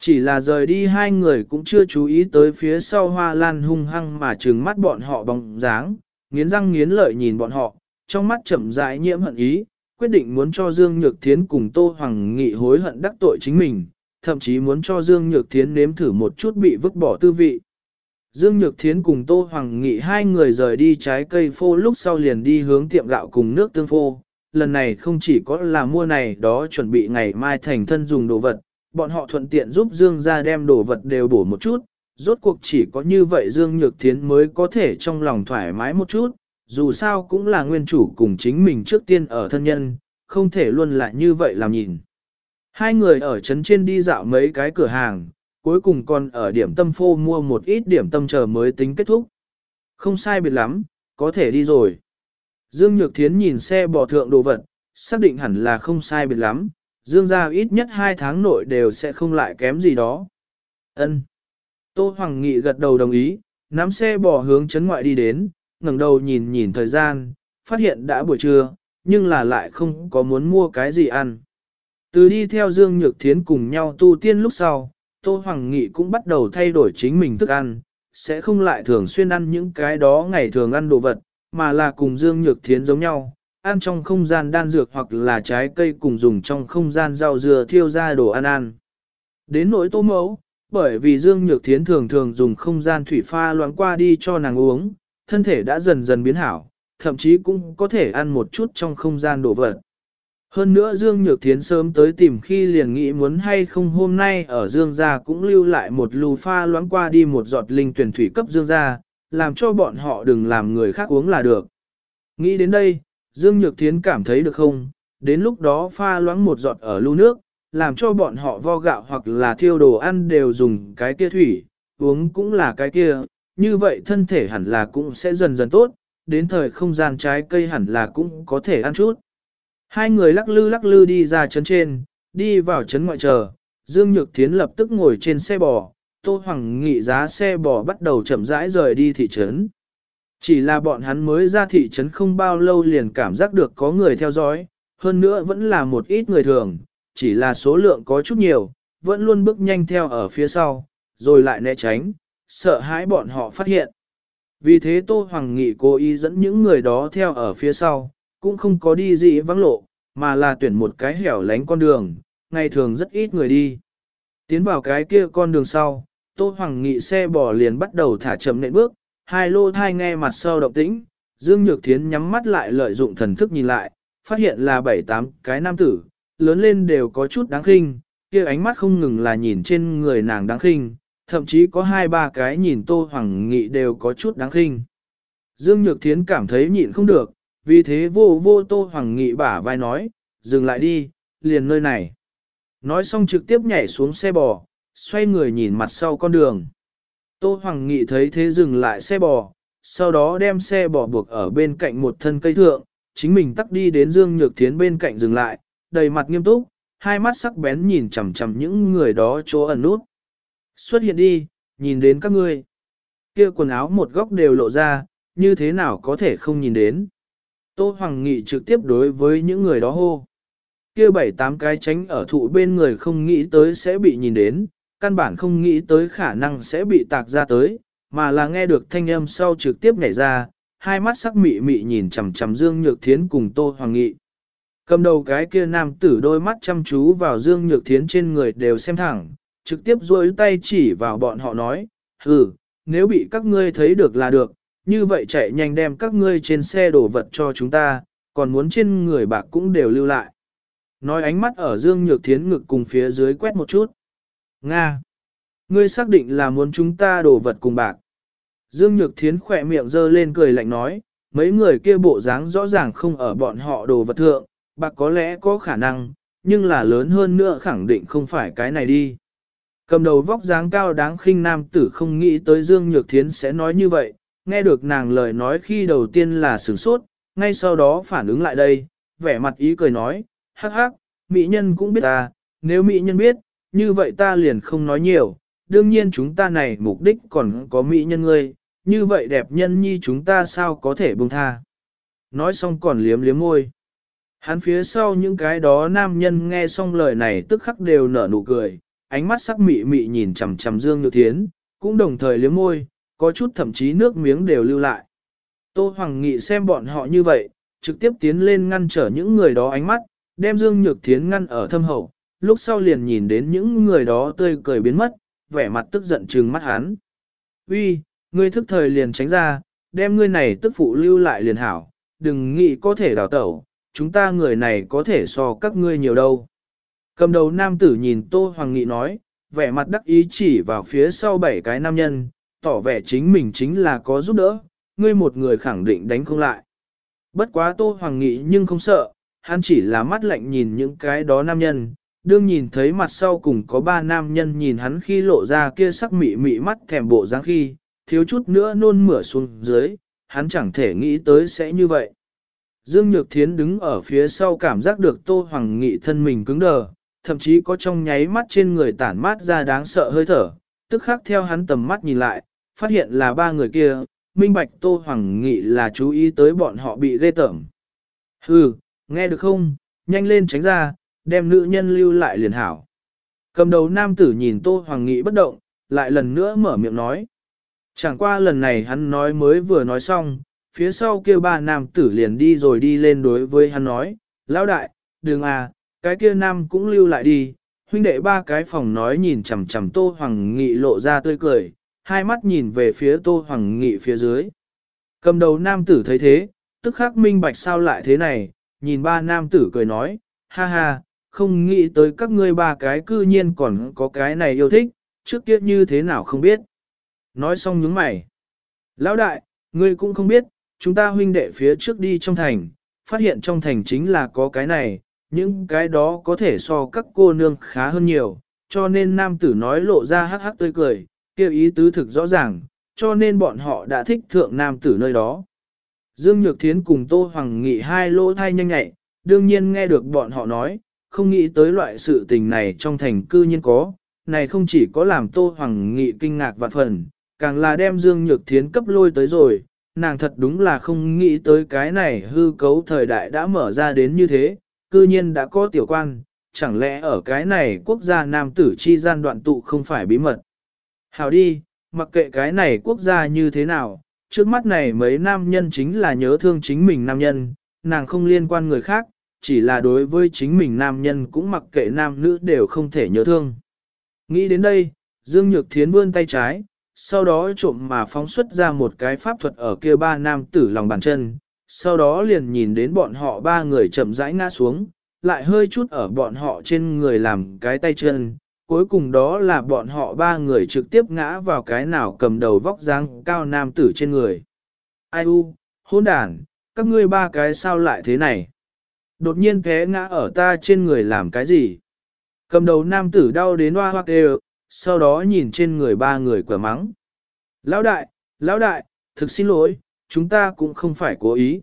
Chỉ là rời đi hai người cũng chưa chú ý tới phía sau hoa lan hung hăng mà trừng mắt bọn họ bóng dáng, nghiến răng nghiến lợi nhìn bọn họ, trong mắt chậm rãi nhiễm hận ý, quyết định muốn cho Dương Nhược Thiến cùng Tô Hoàng Nghị hối hận đắc tội chính mình, thậm chí muốn cho Dương Nhược Thiến nếm thử một chút bị vứt bỏ tư vị. Dương Nhược Thiến cùng Tô Hoàng Nghị hai người rời đi trái cây phô lúc sau liền đi hướng tiệm gạo cùng nước tương phô. Lần này không chỉ có là mua này đó chuẩn bị ngày mai thành thân dùng đồ vật, bọn họ thuận tiện giúp Dương ra đem đồ vật đều bổ một chút, rốt cuộc chỉ có như vậy Dương Nhược Thiến mới có thể trong lòng thoải mái một chút, dù sao cũng là nguyên chủ cùng chính mình trước tiên ở thân nhân, không thể luôn lại như vậy làm nhìn. Hai người ở trấn trên đi dạo mấy cái cửa hàng, cuối cùng còn ở điểm tâm phô mua một ít điểm tâm chờ mới tính kết thúc. Không sai biệt lắm, có thể đi rồi. Dương Nhược Thiến nhìn xe bò thượng đồ vật, xác định hẳn là không sai biệt lắm, Dương gia ít nhất hai tháng nội đều sẽ không lại kém gì đó. Ân. Tô Hoàng Nghị gật đầu đồng ý, nắm xe bỏ hướng chấn ngoại đi đến, ngẩng đầu nhìn nhìn thời gian, phát hiện đã buổi trưa, nhưng là lại không có muốn mua cái gì ăn. Từ đi theo Dương Nhược Thiến cùng nhau tu tiên lúc sau, Tô Hoàng Nghị cũng bắt đầu thay đổi chính mình thức ăn, sẽ không lại thường xuyên ăn những cái đó ngày thường ăn đồ vật, mà là cùng Dương Nhược Thiến giống nhau, ăn trong không gian đan dược hoặc là trái cây cùng dùng trong không gian rau dừa thiêu ra đồ ăn ăn. Đến nỗi tô mẫu, bởi vì Dương Nhược Thiến thường thường dùng không gian thủy pha loãng qua đi cho nàng uống, thân thể đã dần dần biến hảo, thậm chí cũng có thể ăn một chút trong không gian đồ vật. Hơn nữa Dương Nhược Thiến sớm tới tìm khi liền nghĩ muốn hay không hôm nay ở Dương gia cũng lưu lại một lù pha loãng qua đi một giọt linh tuyển thủy cấp Dương gia, làm cho bọn họ đừng làm người khác uống là được. Nghĩ đến đây, Dương Nhược Thiến cảm thấy được không, đến lúc đó pha loãng một giọt ở lưu nước, làm cho bọn họ vo gạo hoặc là thiêu đồ ăn đều dùng cái kia thủy, uống cũng là cái kia, như vậy thân thể hẳn là cũng sẽ dần dần tốt, đến thời không gian trái cây hẳn là cũng có thể ăn chút. Hai người lắc lư lắc lư đi ra chấn trên, đi vào chấn ngoại chờ, Dương Nhược Thiến lập tức ngồi trên xe bò, Tô Hoàng Nghị giá xe bò bắt đầu chậm rãi rời đi thị trấn. Chỉ là bọn hắn mới ra thị trấn không bao lâu liền cảm giác được có người theo dõi, hơn nữa vẫn là một ít người thường, chỉ là số lượng có chút nhiều, vẫn luôn bước nhanh theo ở phía sau, rồi lại né tránh, sợ hãi bọn họ phát hiện. Vì thế Tô Hoàng Nghị cố ý dẫn những người đó theo ở phía sau, cũng không có đi gì vắng lộ, mà là tuyển một cái hẻo lánh con đường, ngày thường rất ít người đi. Tiến vào cái kia con đường sau, Tô Hoàng Nghị xe bò liền bắt đầu thả chậm nện bước, hai lô thai nghe mặt sau động tĩnh, Dương Nhược Thiến nhắm mắt lại lợi dụng thần thức nhìn lại, phát hiện là bảy tám cái nam tử, lớn lên đều có chút đáng khinh, kia ánh mắt không ngừng là nhìn trên người nàng đáng khinh, thậm chí có hai ba cái nhìn Tô Hoàng Nghị đều có chút đáng khinh. Dương Nhược Thiến cảm thấy nhịn không được, vì thế vô vô Tô Hoàng Nghị bả vai nói, dừng lại đi, liền nơi này. Nói xong trực tiếp nhảy xuống xe bò, xoay người nhìn mặt sau con đường. Tô Hoàng Nghị thấy thế dừng lại xe bò, sau đó đem xe bò buộc ở bên cạnh một thân cây thượng, chính mình tắt đi đến Dương Nhược Thiến bên cạnh dừng lại, đầy mặt nghiêm túc, hai mắt sắc bén nhìn chằm chằm những người đó chỗ ẩn nút. Xuất hiện đi, nhìn đến các ngươi. Kia quần áo một góc đều lộ ra, như thế nào có thể không nhìn đến. Tô Hoàng Nghị trực tiếp đối với những người đó hô. Kia bảy tám cái tránh ở thụ bên người không nghĩ tới sẽ bị nhìn đến, căn bản không nghĩ tới khả năng sẽ bị tạc ra tới, mà là nghe được thanh âm sau trực tiếp nhảy ra, hai mắt sắc mị mị nhìn chằm chằm Dương Nhược Thiến cùng Tô Hoàng Nghị. Cầm đầu cái kia nam tử đôi mắt chăm chú vào Dương Nhược Thiến trên người đều xem thẳng, trực tiếp duỗi tay chỉ vào bọn họ nói, hừ, nếu bị các ngươi thấy được là được, như vậy chạy nhanh đem các ngươi trên xe đổ vật cho chúng ta, còn muốn trên người bạc cũng đều lưu lại. nói ánh mắt ở Dương Nhược Thiến ngực cùng phía dưới quét một chút. Nga! Ngươi xác định là muốn chúng ta đổ vật cùng bạc. Dương Nhược Thiến khỏe miệng dơ lên cười lạnh nói, mấy người kia bộ dáng rõ ràng không ở bọn họ đồ vật thượng, bạc có lẽ có khả năng, nhưng là lớn hơn nữa khẳng định không phải cái này đi. Cầm đầu vóc dáng cao đáng khinh nam tử không nghĩ tới Dương Nhược Thiến sẽ nói như vậy, nghe được nàng lời nói khi đầu tiên là sửng sốt, ngay sau đó phản ứng lại đây, vẻ mặt ý cười nói, hắc hắc, mỹ nhân cũng biết ta, nếu mỹ nhân biết, như vậy ta liền không nói nhiều, đương nhiên chúng ta này mục đích còn có mỹ nhân ngươi, như vậy đẹp nhân nhi chúng ta sao có thể buông tha. Nói xong còn liếm liếm môi. Hắn phía sau những cái đó nam nhân nghe xong lời này tức khắc đều nở nụ cười, ánh mắt sắc mị mị nhìn chằm chằm Dương Nhược Thiến, cũng đồng thời liếm môi, có chút thậm chí nước miếng đều lưu lại. Tô Hoàng Nghị xem bọn họ như vậy, trực tiếp tiến lên ngăn trở những người đó ánh mắt, đem Dương Nhược Thiến ngăn ở thâm hậu, lúc sau liền nhìn đến những người đó tươi cười biến mất, vẻ mặt tức giận trừng mắt hắn. Uy, ngươi thức thời liền tránh ra, đem ngươi này tức phụ lưu lại liền hảo, đừng nghĩ có thể đào tẩu, chúng ta người này có thể so các ngươi nhiều đâu. Cầm đầu nam tử nhìn Tô Hoàng Nghị nói, vẻ mặt đắc ý chỉ vào phía sau bảy cái nam nhân, tỏ vẻ chính mình chính là có giúp đỡ, ngươi một người khẳng định đánh không lại. Bất quá Tô Hoàng Nghị nhưng không sợ, hắn chỉ là mắt lạnh nhìn những cái đó nam nhân, đương nhìn thấy mặt sau cùng có ba nam nhân nhìn hắn khi lộ ra kia sắc mị mị mắt thèm bộ dáng khi, thiếu chút nữa nôn mửa xuống dưới, hắn chẳng thể nghĩ tới sẽ như vậy. Dương Nhược Thiến đứng ở phía sau cảm giác được Tô Hoàng Nghị thân mình cứng đờ, thậm chí có trong nháy mắt trên người tản mát ra đáng sợ hơi thở, tức khắc theo hắn tầm mắt nhìn lại, phát hiện là ba người kia, minh bạch Tô Hoàng Nghị là chú ý tới bọn họ bị ghê tởm. Hừ, nghe được không, nhanh lên tránh ra, đem nữ nhân lưu lại liền hảo. Cầm đầu nam tử nhìn Tô Hoàng Nghị bất động, lại lần nữa mở miệng nói. Chẳng qua lần này hắn nói mới vừa nói xong, phía sau kia ba nam tử liền đi rồi đi lên đối với hắn nói, lão đại, đường à, cái kia nam cũng lưu lại đi, huynh đệ ba cái phòng nói nhìn chằm chằm Tô Hoàng Nghị lộ ra tươi cười, hai mắt nhìn về phía Tô Hoàng Nghị phía dưới. Cầm đầu nam tử thấy thế, tức khắc minh bạch sao lại thế này, nhìn ba nam tử cười nói, ha ha, không nghĩ tới các ngươi ba cái cư nhiên còn có cái này yêu thích, trước kia như thế nào không biết. Nói xong nhướng mày. Lão đại, ngươi cũng không biết, chúng ta huynh đệ phía trước đi trong thành, phát hiện trong thành chính là có cái này, những cái đó có thể so các cô nương khá hơn nhiều, cho nên nam tử nói lộ ra hắc hắc tươi cười, kêu ý tứ thực rõ ràng, cho nên bọn họ đã thích thượng nam tử nơi đó. Dương Nhược Thiến cùng Tô Hoàng Nghị hai lỗ thai nhanh nhạy, đương nhiên nghe được bọn họ nói, không nghĩ tới loại sự tình này trong thành cư nhiên có, này không chỉ có làm Tô Hoàng Nghị kinh ngạc vạn phần, càng là đem Dương Nhược Thiến cấp lôi tới rồi, nàng thật đúng là không nghĩ tới cái này hư cấu thời đại đã mở ra đến như thế, cư nhiên đã có tiểu quan, chẳng lẽ ở cái này quốc gia nam tử chi gian đoạn tụ không phải bí mật. Hào đi, mặc kệ cái này quốc gia như thế nào, trước mắt này mấy nam nhân chính là nhớ thương chính mình nam nhân, nàng không liên quan người khác, chỉ là đối với chính mình nam nhân cũng mặc kệ nam nữ đều không thể nhớ thương. Nghĩ đến đây, Dương Nhược Thiến vươn tay trái, sau đó trộm mà phóng xuất ra một cái pháp thuật ở kia ba nam tử lòng bàn chân, sau đó liền nhìn đến bọn họ ba người chậm rãi ngã xuống, lại hơi chút ở bọn họ trên người làm cái tay chân, cuối cùng đó là bọn họ ba người trực tiếp ngã vào cái nào cầm đầu vóc dáng cao nam tử trên người. Ai u, hôn đàn, các ngươi ba cái sao lại thế này? Đột nhiên thế ngã ở ta trên người làm cái gì? Cầm đầu nam tử đau đến hoa hoa đều, sau đó nhìn trên người ba người quả mắng. Lão đại, lão đại, thực xin lỗi, chúng ta cũng không phải cố ý.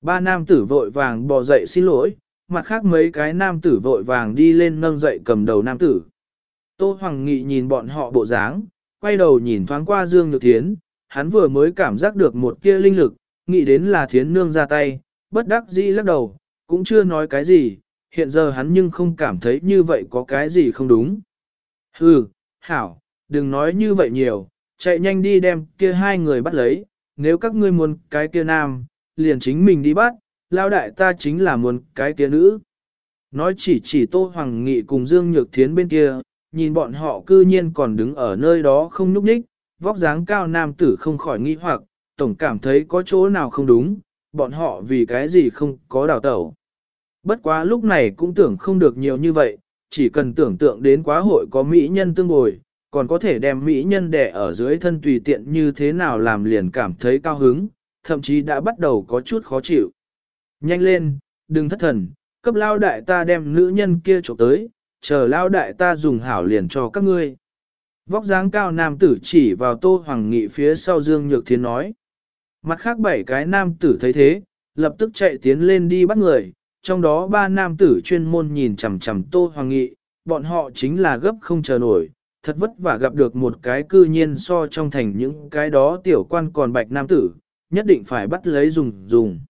Ba nam tử vội vàng bò dậy xin lỗi, mặt khác mấy cái nam tử vội vàng đi lên nâng dậy cầm đầu nam tử. Tô Hoàng Nghị nhìn bọn họ bộ dáng, quay đầu nhìn thoáng qua Dương Nhược Thiến, hắn vừa mới cảm giác được một kia linh lực, nghĩ đến là Thiến Nương ra tay, bất đắc dĩ lắc đầu, cũng chưa nói cái gì, hiện giờ hắn nhưng không cảm thấy như vậy có cái gì không đúng. Hừ, hảo, đừng nói như vậy nhiều, chạy nhanh đi đem kia hai người bắt lấy, nếu các ngươi muốn cái kia nam, liền chính mình đi bắt, lao đại ta chính là muốn cái kia nữ. Nói chỉ chỉ Tô Hoàng Nghị cùng Dương Nhược Thiến bên kia, nhìn bọn họ cư nhiên còn đứng ở nơi đó không nhúc nhích, vóc dáng cao nam tử không khỏi nghi hoặc, tổng cảm thấy có chỗ nào không đúng, bọn họ vì cái gì không có đào tẩu. Bất quá lúc này cũng tưởng không được nhiều như vậy, chỉ cần tưởng tượng đến quá hội có mỹ nhân tương bồi, còn có thể đem mỹ nhân đẻ ở dưới thân tùy tiện như thế nào làm liền cảm thấy cao hứng, thậm chí đã bắt đầu có chút khó chịu. Nhanh lên, đừng thất thần, cấp lao đại ta đem nữ nhân kia trộm tới, chờ lao đại ta dùng hảo liền cho các ngươi. Vóc dáng cao nam tử chỉ vào tô hoàng nghị phía sau Dương Nhược Thiến nói. Mặt khác bảy cái nam tử thấy thế, lập tức chạy tiến lên đi bắt người, trong đó ba nam tử chuyên môn nhìn chằm chằm tô hoàng nghị, bọn họ chính là gấp không chờ nổi, thật vất vả gặp được một cái cư nhiên so trong thành những cái đó tiểu quan còn bạch nam tử, nhất định phải bắt lấy dùng dùng.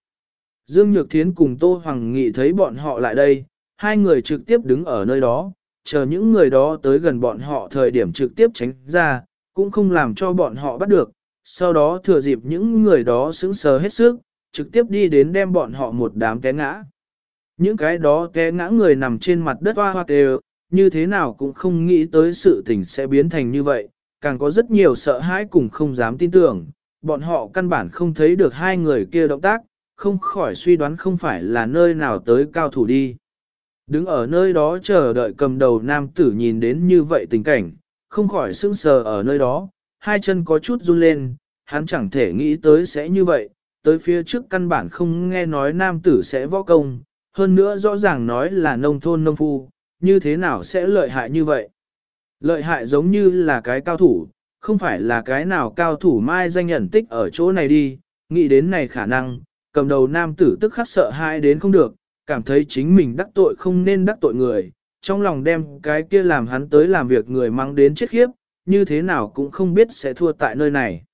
Dương Nhược Thiến cùng Tô Hoàng Nghị thấy bọn họ lại đây, hai người trực tiếp đứng ở nơi đó, chờ những người đó tới gần bọn họ thời điểm trực tiếp tránh ra, cũng không làm cho bọn họ bắt được, sau đó thừa dịp những người đó sững sờ hết sức, trực tiếp đi đến đem bọn họ một đám té ngã. Những cái đó té ngã người nằm trên mặt đất hoa hoa đều, như thế nào cũng không nghĩ tới sự tình sẽ biến thành như vậy, càng có rất nhiều sợ hãi cùng không dám tin tưởng, bọn họ căn bản không thấy được hai người kia động tác, không khỏi suy đoán không phải là nơi nào tới cao thủ đi. Đứng ở nơi đó chờ đợi cầm đầu nam tử nhìn đến như vậy tình cảnh, không khỏi sững sờ ở nơi đó, hai chân có chút run lên, hắn chẳng thể nghĩ tới sẽ như vậy, tới phía trước căn bản không nghe nói nam tử sẽ võ công, hơn nữa rõ ràng nói là nông thôn nông phu, như thế nào sẽ lợi hại như vậy. Lợi hại giống như là cái cao thủ, không phải là cái nào cao thủ mai danh nhận tích ở chỗ này đi, nghĩ đến này khả năng, cầm đầu nam tử tức khắc sợ hãi đến không được, cảm thấy chính mình đắc tội không nên đắc tội người, trong lòng đem cái kia làm hắn tới làm việc người mang đến chết khiếp, như thế nào cũng không biết sẽ thua tại nơi này.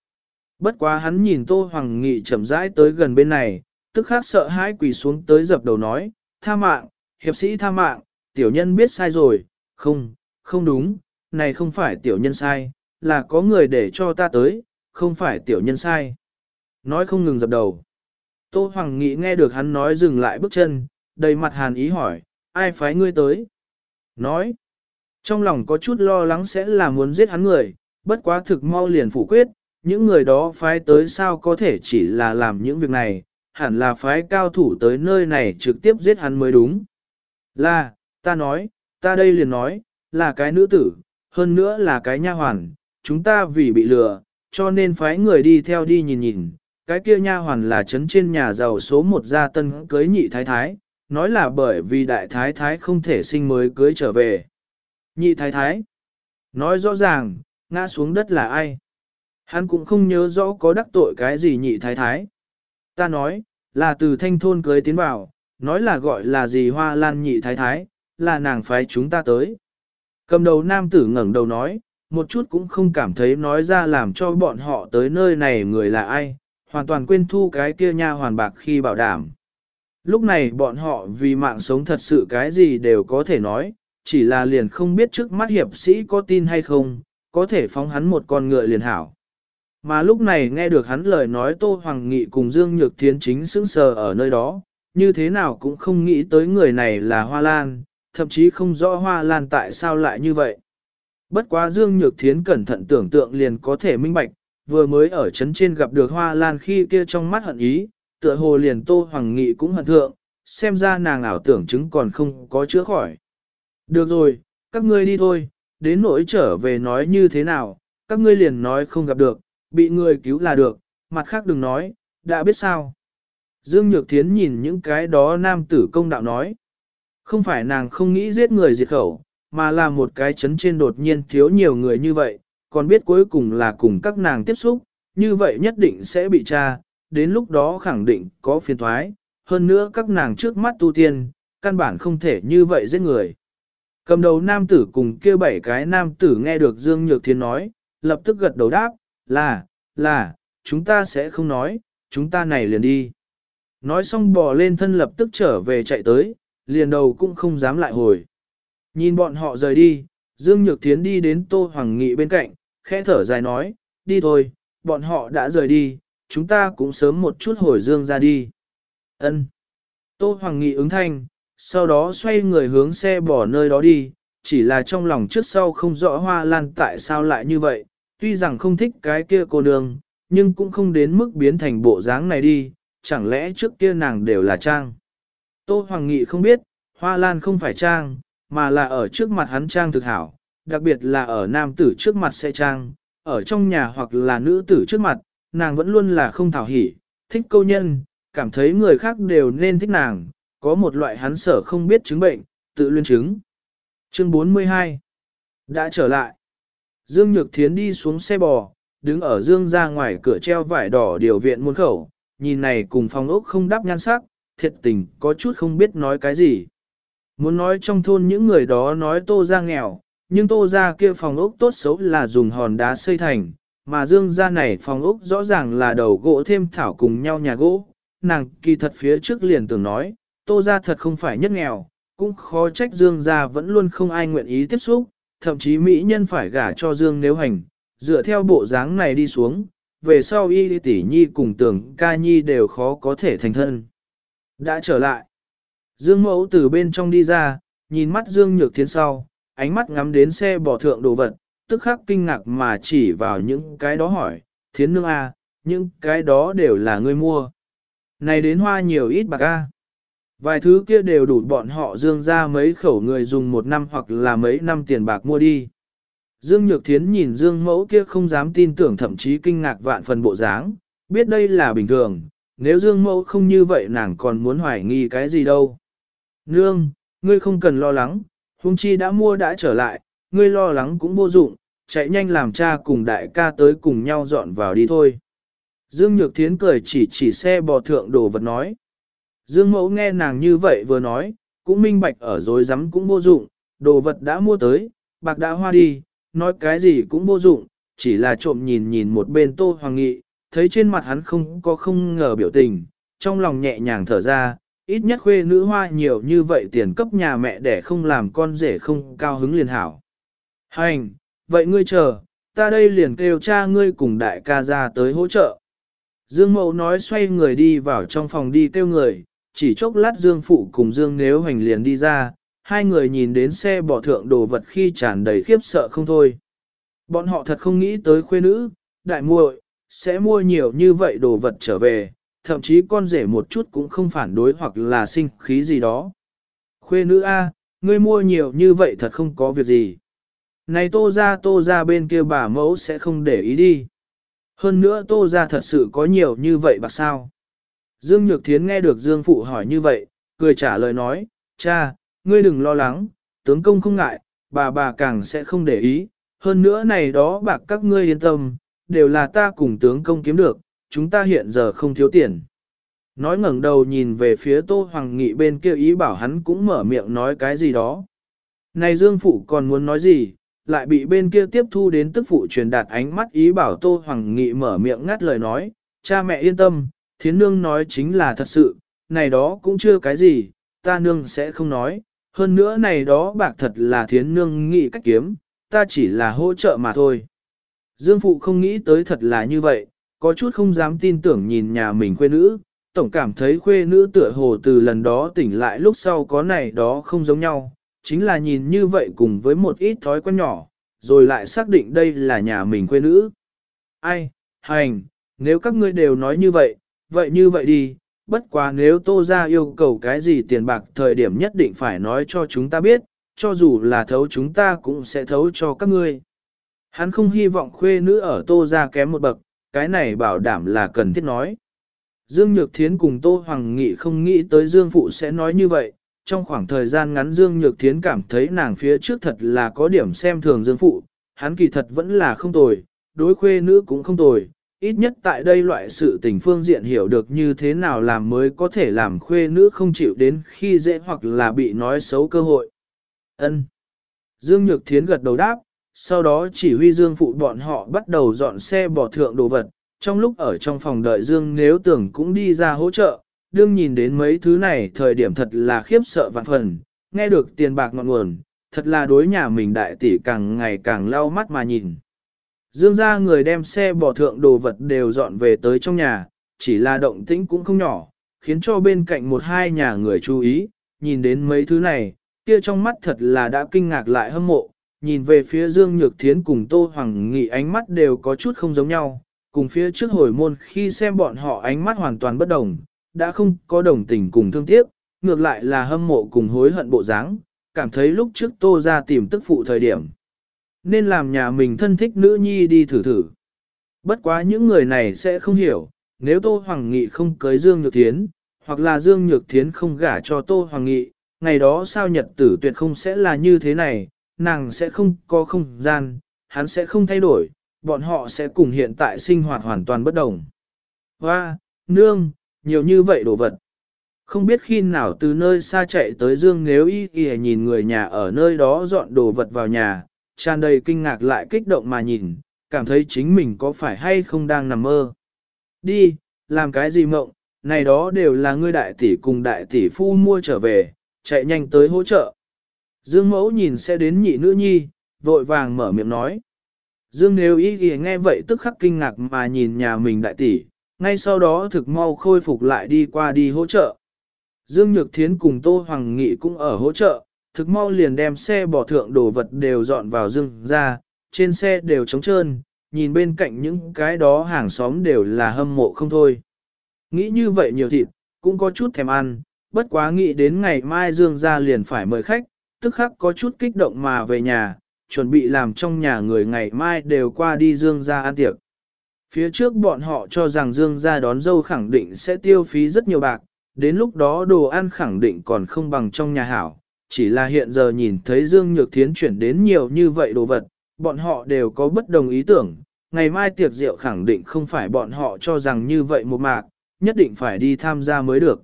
Bất quá hắn nhìn Tô Hoàng Nghị chậm rãi tới gần bên này, tức khắc sợ hãi quỳ xuống tới dập đầu nói, tha mạng, hiệp sĩ tha mạng, tiểu nhân biết sai rồi, không, không đúng, này không phải tiểu nhân sai, là có người để cho ta tới, không phải tiểu nhân sai. Nói không ngừng dập đầu. Tô Hoàng Nghị nghe được hắn nói dừng lại bước chân, đầy mặt hàn ý hỏi, ai phái ngươi tới? Nói, trong lòng có chút lo lắng sẽ là muốn giết hắn người, bất quá thực mau liền phủ quyết, những người đó phái tới sao có thể chỉ là làm những việc này, hẳn là phái cao thủ tới nơi này trực tiếp giết hắn mới đúng. Là, ta nói, ta đây liền nói, là cái nữ tử, hơn nữa là cái nha hoàn, chúng ta vì bị lừa, cho nên phái người đi theo đi nhìn nhìn, cái kia nha hoàn là chấn trên nhà giàu số một gia tân cưới nhị thái thái, nói là bởi vì đại thái thái không thể sinh mới cưới trở về. Nhị thái thái, nói rõ ràng, ngã xuống đất là ai? Hắn cũng không nhớ rõ có đắc tội cái gì nhị thái thái. Ta nói, là từ thanh thôn cưới tiến vào, nói là gọi là gì hoa lan nhị thái thái, là nàng phái chúng ta tới. Cầm đầu nam tử ngẩng đầu nói, một chút cũng không cảm thấy nói ra làm cho bọn họ tới nơi này người là ai, hoàn toàn quên thu cái kia nha hoàn bạc khi bảo đảm. Lúc này bọn họ vì mạng sống thật sự cái gì đều có thể nói, chỉ là liền không biết trước mắt hiệp sĩ có tin hay không, có thể phóng hắn một con ngựa liền hảo. Mà lúc này nghe được hắn lời nói Tô Hoàng Nghị cùng Dương Nhược Thiến chính sững sờ ở nơi đó, như thế nào cũng không nghĩ tới người này là Hoa Lan, thậm chí không rõ Hoa Lan tại sao lại như vậy. Bất quá Dương Nhược Thiến cẩn thận tưởng tượng liền có thể minh bạch, vừa mới ở trấn trên gặp được Hoa Lan khi kia trong mắt hận ý, tựa hồ liền Tô Hoàng Nghị cũng hận thượng, xem ra nàng ảo tưởng chứng còn không có chữa khỏi. Được rồi, các ngươi đi thôi, đến nỗi trở về nói như thế nào, các ngươi liền nói không gặp được, bị người cứu là được, mặt khác đừng nói, đã biết sao. Dương Nhược Thiến nhìn những cái đó nam tử công đạo nói. Không phải nàng không nghĩ giết người diệt khẩu, mà là một cái chấn trên đột nhiên thiếu nhiều người như vậy, còn biết cuối cùng là cùng các nàng tiếp xúc, như vậy nhất định sẽ bị tra, đến lúc đó khẳng định có phiền thoái, hơn nữa các nàng trước mắt tu tiên, căn bản không thể như vậy giết người. Cầm đầu nam tử cùng kêu bảy cái nam tử nghe được Dương Nhược Thiên nói, lập tức gật đầu đáp, là, là, chúng ta sẽ không nói, chúng ta này liền đi. Nói xong bò lên thân lập tức trở về chạy tới, liền đầu cũng không dám lại hồi. Nhìn bọn họ rời đi, Dương Nhược Thiến đi đến Tô Hoàng Nghị bên cạnh, khẽ thở dài nói, đi thôi, bọn họ đã rời đi, chúng ta cũng sớm một chút hồi Dương ra đi. Ân. Tô Hoàng Nghị ứng thanh, sau đó xoay người hướng xe bỏ nơi đó đi, chỉ là trong lòng trước sau không rõ hoa lan tại sao lại như vậy, tuy rằng không thích cái kia cô nương, nhưng cũng không đến mức biến thành bộ dáng này đi, chẳng lẽ trước kia nàng đều là trang. Tô Hoàng Nghị không biết, hoa lan không phải trang, mà là ở trước mặt hắn trang thực hảo, đặc biệt là ở nam tử trước mặt sẽ trang, ở trong nhà hoặc là nữ tử trước mặt, nàng vẫn luôn là không thảo hỉ, thích câu nhân, cảm thấy người khác đều nên thích nàng, có một loại hắn sở không biết chứng bệnh, tự luyên chứng. Chương 42 Đã trở lại. Dương Nhược Thiến đi xuống xe bò, đứng ở Dương ra ngoài cửa treo vải đỏ điều viện muôn khẩu, nhìn này cùng phòng ốc không đắp nhan sắc, thiệt tình có chút không biết nói cái gì. Muốn nói trong thôn những người đó nói tô ra nghèo, nhưng tô ra kia phòng ốc tốt xấu là dùng hòn đá xây thành, mà dương ra này phòng ốc rõ ràng là đầu gỗ thêm thảo cùng nhau nhà gỗ. Nàng kỳ thật phía trước liền tưởng nói, tô ra thật không phải nhất nghèo, cũng khó trách dương ra vẫn luôn không ai nguyện ý tiếp xúc, thậm chí mỹ nhân phải gả cho dương nếu hành, dựa theo bộ dáng này đi xuống, về sau y tỷ nhi cùng tưởng ca nhi đều khó có thể thành thân. Đã trở lại. Dương mẫu từ bên trong đi ra, nhìn mắt Dương Nhược Thiến sau, ánh mắt ngắm đến xe bỏ thượng đồ vật, tức khắc kinh ngạc mà chỉ vào những cái đó hỏi, Thiến nương a, à, những cái đó đều là ngươi mua. Này đến hoa nhiều ít bạc a. Vài thứ kia đều đủ bọn họ dương ra mấy khẩu người dùng một năm hoặc là mấy năm tiền bạc mua đi. Dương Nhược Thiến nhìn Dương mẫu kia không dám tin tưởng thậm chí kinh ngạc vạn phần bộ dáng, biết đây là bình thường, nếu Dương mẫu không như vậy nàng còn muốn hoài nghi cái gì đâu. Nương, ngươi không cần lo lắng, Hung chi đã mua đã trở lại, ngươi lo lắng cũng vô dụng, chạy nhanh làm cha cùng đại ca tới cùng nhau dọn vào đi thôi. Dương Nhược Thiến cười chỉ chỉ xe bò thượng đồ vật nói. Dương Mẫu nghe nàng như vậy vừa nói, cũng minh bạch ở dối rắm cũng vô dụng, đồ vật đã mua tới, bạc đã hoa đi, nói cái gì cũng vô dụng, chỉ là trộm nhìn nhìn một bên Tô Hoàng Nghị, thấy trên mặt hắn không có không ngờ biểu tình, trong lòng nhẹ nhàng thở ra, ít nhất khuê nữ hoa nhiều như vậy tiền cấp nhà mẹ để không làm con rể không cao hứng liền hảo. Hành, vậy ngươi chờ, ta đây liền kêu cha ngươi cùng đại ca ra tới hỗ trợ. Dương Mậu nói xoay người đi vào trong phòng đi kêu người, chỉ chốc lát Dương Phụ cùng Dương Nếu Hành liền đi ra, hai người nhìn đến xe bỏ thượng đồ vật khi tràn đầy khiếp sợ không thôi. Bọn họ thật không nghĩ tới khuê nữ, đại muội sẽ mua nhiều như vậy đồ vật trở về, thậm chí con rể một chút cũng không phản đối hoặc là sinh khí gì đó. Khuê nữ A, ngươi mua nhiều như vậy thật không có việc gì. Này tô ra tô ra bên kia bà mẫu sẽ không để ý đi. Hơn nữa tô ra thật sự có nhiều như vậy bạc sao. Dương Nhược Thiến nghe được Dương Phụ hỏi như vậy, cười trả lời nói, cha, ngươi đừng lo lắng, tướng công không ngại, bà bà càng sẽ không để ý, hơn nữa này đó bạc các ngươi yên tâm, đều là ta cùng tướng công kiếm được, chúng ta hiện giờ không thiếu tiền. Nói ngẩng đầu nhìn về phía Tô Hoàng Nghị bên kia ý bảo hắn cũng mở miệng nói cái gì đó. Này Dương Phụ còn muốn nói gì, lại bị bên kia tiếp thu đến tức phụ truyền đạt ánh mắt ý bảo Tô Hoàng Nghị mở miệng ngắt lời nói, cha mẹ yên tâm, thiến nương nói chính là thật sự, này đó cũng chưa cái gì, ta nương sẽ không nói, hơn nữa này đó bạc thật là thiến nương nghĩ cách kiếm, ta chỉ là hỗ trợ mà thôi. Dương Phụ không nghĩ tới thật là như vậy, có chút không dám tin tưởng nhìn nhà mình khuê nữ, tổng cảm thấy khuê nữ tựa hồ từ lần đó tỉnh lại lúc sau có này đó không giống nhau, chính là nhìn như vậy cùng với một ít thói quen nhỏ, rồi lại xác định đây là nhà mình khuê nữ. Ai, hành, nếu các ngươi đều nói như vậy, vậy như vậy đi, bất quá nếu tô ra yêu cầu cái gì tiền bạc thời điểm nhất định phải nói cho chúng ta biết, cho dù là thấu chúng ta cũng sẽ thấu cho các ngươi. Hắn không hy vọng khuê nữ ở tô ra kém một bậc, cái này bảo đảm là cần thiết nói. Dương Nhược Thiến cùng Tô Hoàng Nghị không nghĩ tới Dương Phụ sẽ nói như vậy, trong khoảng thời gian ngắn Dương Nhược Thiến cảm thấy nàng phía trước thật là có điểm xem thường Dương Phụ, hắn kỳ thật vẫn là không tồi, đối khuê nữ cũng không tồi, ít nhất tại đây loại sự tình phương diện hiểu được như thế nào làm mới có thể làm khuê nữ không chịu đến khi dễ hoặc là bị nói xấu cơ hội. Ân. Dương Nhược Thiến gật đầu đáp, sau đó chỉ huy Dương phụ bọn họ bắt đầu dọn xe bỏ thượng đồ vật, trong lúc ở trong phòng đợi Dương nếu tưởng cũng đi ra hỗ trợ, đương nhìn đến mấy thứ này thời điểm thật là khiếp sợ vạn phần, nghe được tiền bạc ngọn nguồn, thật là đối nhà mình đại tỷ càng ngày càng lau mắt mà nhìn. Dương ra người đem xe bỏ thượng đồ vật đều dọn về tới trong nhà, chỉ là động tĩnh cũng không nhỏ, khiến cho bên cạnh một hai nhà người chú ý, nhìn đến mấy thứ này, kia trong mắt thật là đã kinh ngạc lại hâm mộ, nhìn về phía Dương Nhược Thiến cùng Tô Hoàng Nghị ánh mắt đều có chút không giống nhau, cùng phía trước hồi môn khi xem bọn họ ánh mắt hoàn toàn bất đồng, đã không có đồng tình cùng thương tiếc, ngược lại là hâm mộ cùng hối hận bộ dáng, cảm thấy lúc trước tô ra tìm tức phụ thời điểm. Nên làm nhà mình thân thích nữ nhi đi thử thử. Bất quá những người này sẽ không hiểu, nếu Tô Hoàng Nghị không cưới Dương Nhược Thiến, hoặc là Dương Nhược Thiến không gả cho Tô Hoàng Nghị, ngày đó sao nhật tử tuyệt không sẽ là như thế này, nàng sẽ không có không gian, hắn sẽ không thay đổi, bọn họ sẽ cùng hiện tại sinh hoạt hoàn toàn bất đồng. Hoa, nương, nhiều như vậy đồ vật. Không biết khi nào từ nơi xa chạy tới Dương nếu y y nhìn người nhà ở nơi đó dọn đồ vật vào nhà, tràn đầy kinh ngạc lại kích động mà nhìn, cảm thấy chính mình có phải hay không đang nằm mơ. Đi, làm cái gì mộng, này đó đều là ngươi đại tỷ cùng đại tỷ phu mua trở về, chạy nhanh tới hỗ trợ. Dương mẫu nhìn sẽ đến nhị nữ nhi, vội vàng mở miệng nói. Dương nếu ý thì nghe vậy tức khắc kinh ngạc mà nhìn nhà mình đại tỷ, ngay sau đó thực mau khôi phục lại đi qua đi hỗ trợ. Dương Nhược Thiến cùng Tô Hoàng Nghị cũng ở hỗ trợ, thực mau liền đem xe bỏ thượng đồ vật đều dọn vào dương ra, trên xe đều trống trơn, nhìn bên cạnh những cái đó hàng xóm đều là hâm mộ không thôi. Nghĩ như vậy nhiều thịt, cũng có chút thèm ăn, bất quá nghĩ đến ngày mai Dương ra liền phải mời khách, tức khắc có chút kích động mà về nhà, chuẩn bị làm trong nhà người ngày mai đều qua đi Dương ra ăn tiệc. Phía trước bọn họ cho rằng Dương ra đón dâu khẳng định sẽ tiêu phí rất nhiều bạc, đến lúc đó đồ ăn khẳng định còn không bằng trong nhà hảo, chỉ là hiện giờ nhìn thấy Dương Nhược Thiến chuyển đến nhiều như vậy đồ vật, bọn họ đều có bất đồng ý tưởng, ngày mai tiệc rượu khẳng định không phải bọn họ cho rằng như vậy một mạc, nhất định phải đi tham gia mới được.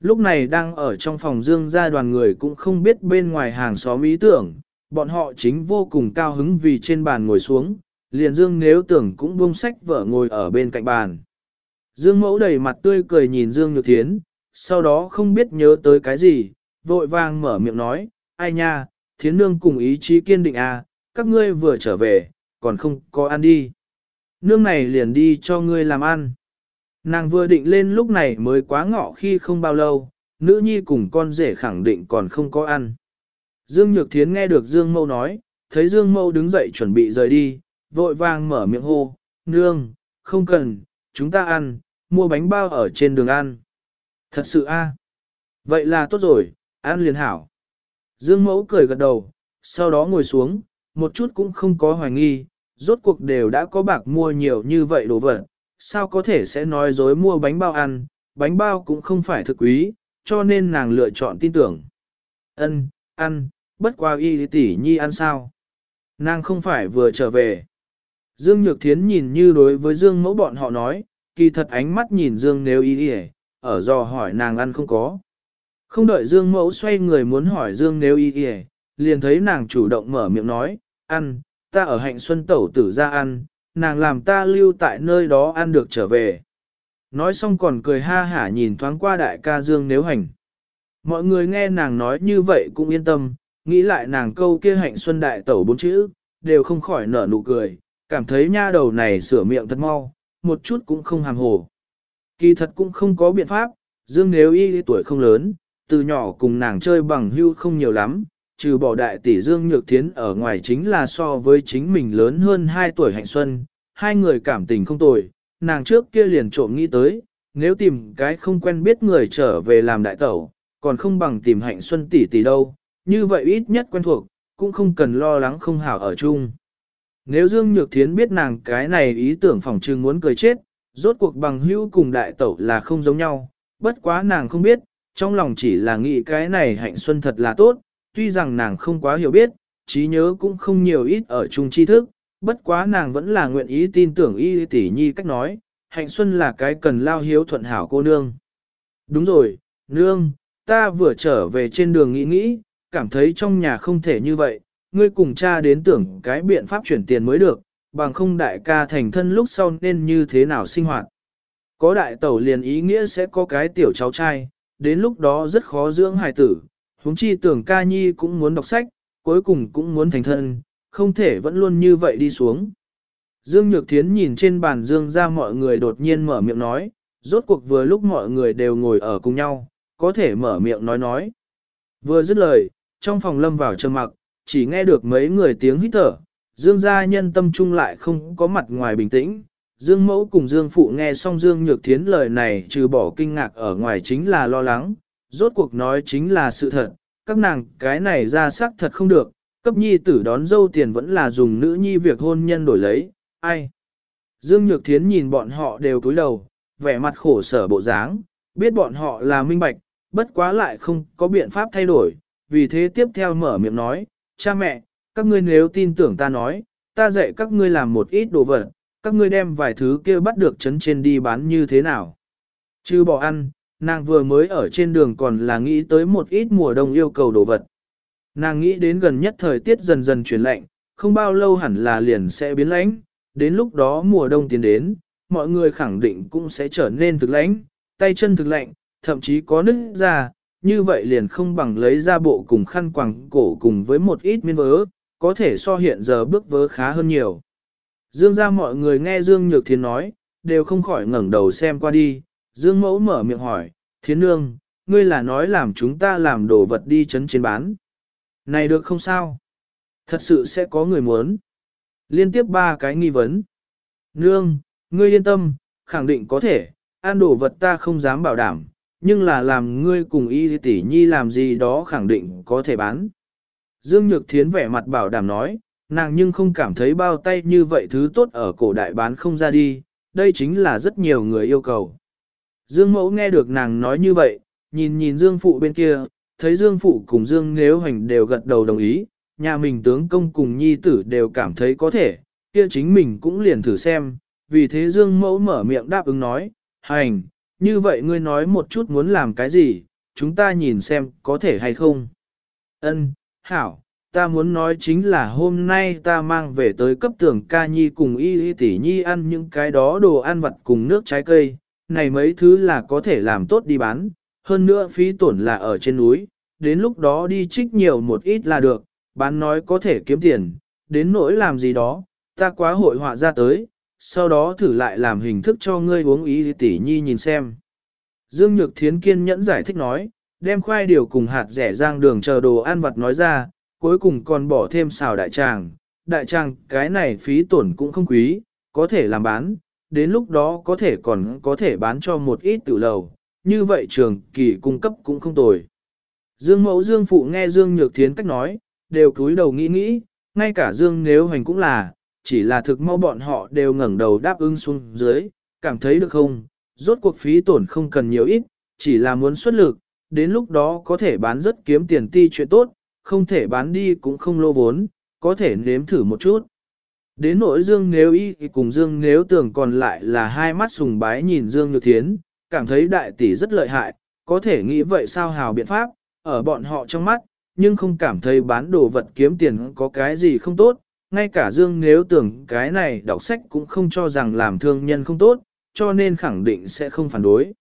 Lúc này đang ở trong phòng Dương gia đoàn người cũng không biết bên ngoài hàng xóm ý tưởng, bọn họ chính vô cùng cao hứng vì trên bàn ngồi xuống, liền Dương nếu tưởng cũng buông sách vợ ngồi ở bên cạnh bàn. Dương mẫu đầy mặt tươi cười nhìn Dương Nhược Thiến, sau đó không biết nhớ tới cái gì, vội vàng mở miệng nói, ai nha, thiến nương cùng ý chí kiên định à, các ngươi vừa trở về, còn không có ăn đi. Nương này liền đi cho ngươi làm ăn. Nàng vừa định lên lúc này mới quá ngọ khi không bao lâu, nữ nhi cùng con rể khẳng định còn không có ăn. Dương Nhược Thiến nghe được Dương Mâu nói, thấy Dương Mâu đứng dậy chuẩn bị rời đi, vội vàng mở miệng hô, nương, không cần, chúng ta ăn, mua bánh bao ở trên đường ăn. Thật sự a Vậy là tốt rồi, ăn liền hảo. Dương Mẫu cười gật đầu, sau đó ngồi xuống, một chút cũng không có hoài nghi, rốt cuộc đều đã có bạc mua nhiều như vậy đồ vật, sao có thể sẽ nói dối mua bánh bao ăn, bánh bao cũng không phải thực quý, cho nên nàng lựa chọn tin tưởng. Ân, ăn, bất qua y tỷ nhi ăn sao? Nàng không phải vừa trở về. Dương Nhược Thiến nhìn như đối với Dương mẫu bọn họ nói, kỳ thật ánh mắt nhìn Dương nếu y ở dò hỏi nàng ăn không có. Không đợi Dương mẫu xoay người muốn hỏi Dương nếu y kìa, liền thấy nàng chủ động mở miệng nói, ăn, ta ở hạnh xuân tẩu tử ra ăn, nàng làm ta lưu tại nơi đó ăn được trở về. Nói xong còn cười ha hả nhìn thoáng qua đại ca Dương nếu hành. Mọi người nghe nàng nói như vậy cũng yên tâm, nghĩ lại nàng câu kia hạnh xuân đại tẩu bốn chữ, đều không khỏi nở nụ cười, cảm thấy nha đầu này sửa miệng thật mau, một chút cũng không hàm hồ. Kỳ thật cũng không có biện pháp, Dương nếu y tuổi không lớn, từ nhỏ cùng nàng chơi bằng hưu không nhiều lắm, trừ bỏ đại tỷ Dương Nhược Thiến ở ngoài chính là so với chính mình lớn hơn 2 tuổi hạnh xuân, hai người cảm tình không tồi, nàng trước kia liền trộm nghĩ tới, nếu tìm cái không quen biết người trở về làm đại tẩu, còn không bằng tìm hạnh xuân tỷ tỷ đâu, như vậy ít nhất quen thuộc, cũng không cần lo lắng không hảo ở chung. Nếu Dương Nhược Thiến biết nàng cái này ý tưởng phòng trưng muốn cười chết, rốt cuộc bằng hữu cùng đại tẩu là không giống nhau, bất quá nàng không biết, trong lòng chỉ là nghĩ cái này hạnh xuân thật là tốt, tuy rằng nàng không quá hiểu biết, trí nhớ cũng không nhiều ít ở chung tri thức, bất quá nàng vẫn là nguyện ý tin tưởng y tỷ nhi cách nói, hạnh xuân là cái cần lao hiếu thuận hảo cô nương. Đúng rồi, nương, ta vừa trở về trên đường nghĩ nghĩ, cảm thấy trong nhà không thể như vậy, ngươi cùng cha đến tưởng cái biện pháp chuyển tiền mới được, bằng không đại ca thành thân lúc sau nên như thế nào sinh hoạt. Có đại tẩu liền ý nghĩa sẽ có cái tiểu cháu trai, đến lúc đó rất khó dưỡng hài tử, huống chi tưởng ca nhi cũng muốn đọc sách, cuối cùng cũng muốn thành thân, không thể vẫn luôn như vậy đi xuống. Dương Nhược Thiến nhìn trên bàn Dương ra mọi người đột nhiên mở miệng nói, rốt cuộc vừa lúc mọi người đều ngồi ở cùng nhau, có thể mở miệng nói nói. Vừa dứt lời, trong phòng lâm vào trầm mặc, chỉ nghe được mấy người tiếng hít thở, Dương gia nhân tâm trung lại không có mặt ngoài bình tĩnh. Dương mẫu cùng Dương phụ nghe xong Dương Nhược Thiến lời này trừ bỏ kinh ngạc ở ngoài chính là lo lắng, rốt cuộc nói chính là sự thật, các nàng cái này ra sắc thật không được, cấp nhi tử đón dâu tiền vẫn là dùng nữ nhi việc hôn nhân đổi lấy, ai. Dương Nhược Thiến nhìn bọn họ đều cúi đầu, vẻ mặt khổ sở bộ dáng, biết bọn họ là minh bạch, bất quá lại không có biện pháp thay đổi, vì thế tiếp theo mở miệng nói, cha mẹ, các ngươi nếu tin tưởng ta nói, ta dạy các ngươi làm một ít đồ vật, các ngươi đem vài thứ kia bắt được chấn trên đi bán như thế nào. Chứ bỏ ăn, nàng vừa mới ở trên đường còn là nghĩ tới một ít mùa đông yêu cầu đồ vật. Nàng nghĩ đến gần nhất thời tiết dần dần chuyển lạnh, không bao lâu hẳn là liền sẽ biến lãnh, đến lúc đó mùa đông tiến đến, mọi người khẳng định cũng sẽ trở nên thực lãnh, tay chân thực lạnh, thậm chí có nứt ra, như vậy liền không bằng lấy ra bộ cùng khăn quàng cổ cùng với một ít miên vớ, có thể so hiện giờ bước vớ khá hơn nhiều. Dương ra mọi người nghe Dương Nhược Thiến nói, đều không khỏi ngẩng đầu xem qua đi, Dương Mẫu mở miệng hỏi, Thiến Nương, ngươi là nói làm chúng ta làm đồ vật đi chấn trên bán. Này được không sao? Thật sự sẽ có người muốn. Liên tiếp ba cái nghi vấn. Nương, ngươi yên tâm, khẳng định có thể, ăn đồ vật ta không dám bảo đảm, nhưng là làm ngươi cùng y tỷ nhi làm gì đó khẳng định có thể bán. Dương Nhược Thiến vẻ mặt bảo đảm nói, nàng nhưng không cảm thấy bao tay như vậy thứ tốt ở cổ đại bán không ra đi, đây chính là rất nhiều người yêu cầu. Dương Mẫu nghe được nàng nói như vậy, nhìn nhìn Dương Phụ bên kia, thấy Dương Phụ cùng Dương Nếu Hành đều gật đầu đồng ý, nhà mình tướng công cùng nhi tử đều cảm thấy có thể, kia chính mình cũng liền thử xem, vì thế Dương Mẫu mở miệng đáp ứng nói, hành, như vậy ngươi nói một chút muốn làm cái gì, chúng ta nhìn xem có thể hay không. Ân, hảo, ta muốn nói chính là hôm nay ta mang về tới cấp tưởng ca nhi cùng y y tỷ nhi ăn những cái đó đồ ăn vặt cùng nước trái cây, này mấy thứ là có thể làm tốt đi bán, hơn nữa phí tổn là ở trên núi, đến lúc đó đi trích nhiều một ít là được, bán nói có thể kiếm tiền, đến nỗi làm gì đó, ta quá hội họa ra tới, sau đó thử lại làm hình thức cho ngươi uống ý tỷ nhi nhìn xem. Dương Nhược Thiến kiên nhẫn giải thích nói, đem khoai điều cùng hạt rẻ rang đường chờ đồ ăn vặt nói ra, cuối cùng còn bỏ thêm xào đại tràng. Đại tràng cái này phí tổn cũng không quý, có thể làm bán, đến lúc đó có thể còn có thể bán cho một ít tự lầu, như vậy trường kỳ cung cấp cũng không tồi. Dương mẫu Dương phụ nghe Dương Nhược Thiến cách nói, đều cúi đầu nghĩ nghĩ, ngay cả Dương nếu hành cũng là, chỉ là thực mau bọn họ đều ngẩng đầu đáp ứng xuống dưới, cảm thấy được không, rốt cuộc phí tổn không cần nhiều ít, chỉ là muốn xuất lực, đến lúc đó có thể bán rất kiếm tiền ti chuyện tốt, không thể bán đi cũng không lô vốn, có thể nếm thử một chút. Đến nỗi Dương nếu y thì cùng Dương nếu tưởng còn lại là hai mắt sùng bái nhìn Dương Nhược Thiến, cảm thấy đại tỷ rất lợi hại, có thể nghĩ vậy sao hào biện pháp, ở bọn họ trong mắt, nhưng không cảm thấy bán đồ vật kiếm tiền có cái gì không tốt, ngay cả Dương nếu tưởng cái này đọc sách cũng không cho rằng làm thương nhân không tốt, cho nên khẳng định sẽ không phản đối.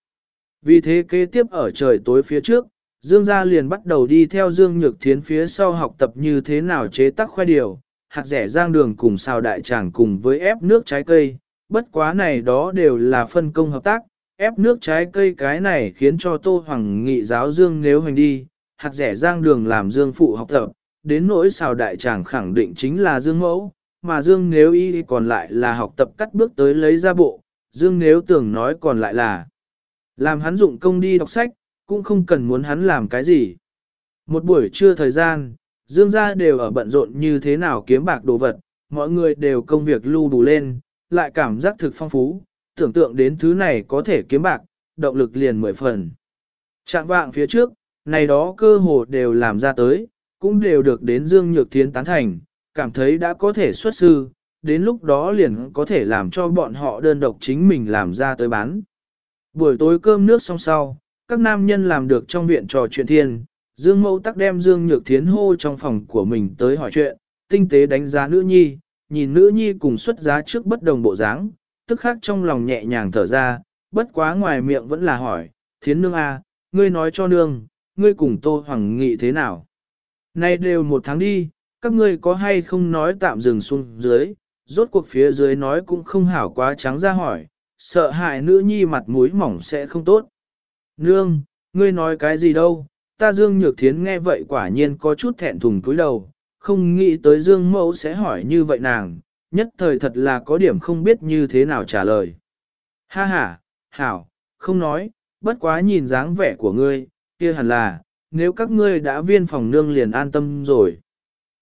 Vì thế kế tiếp ở trời tối phía trước, Dương gia liền bắt đầu đi theo Dương Nhược Thiến phía sau học tập như thế nào chế tác khoai điều, hạt rẻ rang đường cùng xào đại tràng cùng với ép nước trái cây, bất quá này đó đều là phân công hợp tác, ép nước trái cây cái này khiến cho Tô Hoàng nghị giáo Dương nếu hành đi, hạt rẻ rang đường làm Dương phụ học tập, đến nỗi xào đại tràng khẳng định chính là Dương mẫu, mà Dương nếu y còn lại là học tập cắt bước tới lấy ra bộ, Dương nếu tưởng nói còn lại là làm hắn dụng công đi đọc sách, cũng không cần muốn hắn làm cái gì. Một buổi trưa thời gian, Dương gia đều ở bận rộn như thế nào kiếm bạc đồ vật, mọi người đều công việc lưu đủ lên, lại cảm giác thực phong phú, tưởng tượng đến thứ này có thể kiếm bạc, động lực liền mười phần. Trạng vạng phía trước, này đó cơ hồ đều làm ra tới, cũng đều được đến Dương Nhược Thiến tán thành, cảm thấy đã có thể xuất sư, đến lúc đó liền có thể làm cho bọn họ đơn độc chính mình làm ra tới bán. Buổi tối cơm nước xong sau, các nam nhân làm được trong viện trò chuyện thiên, Dương Mẫu tắc đem Dương Nhược Thiến hô trong phòng của mình tới hỏi chuyện, tinh tế đánh giá nữ nhi, nhìn nữ nhi cùng xuất giá trước bất đồng bộ dáng, tức khác trong lòng nhẹ nhàng thở ra, bất quá ngoài miệng vẫn là hỏi, Thiến nương a, à, ngươi nói cho nương, ngươi cùng Tô Hoàng Nghị thế nào? Nay đều một tháng đi, các ngươi có hay không nói tạm dừng xuống dưới, rốt cuộc phía dưới nói cũng không hảo quá trắng ra hỏi, sợ hại nữ nhi mặt mũi mỏng sẽ không tốt. Nương, ngươi nói cái gì đâu, ta Dương Nhược Thiến nghe vậy quả nhiên có chút thẹn thùng cúi đầu, không nghĩ tới Dương Mẫu sẽ hỏi như vậy nàng, nhất thời thật là có điểm không biết như thế nào trả lời. Ha ha, hảo, không nói, bất quá nhìn dáng vẻ của ngươi, kia hẳn là, nếu các ngươi đã viên phòng nương liền an tâm rồi.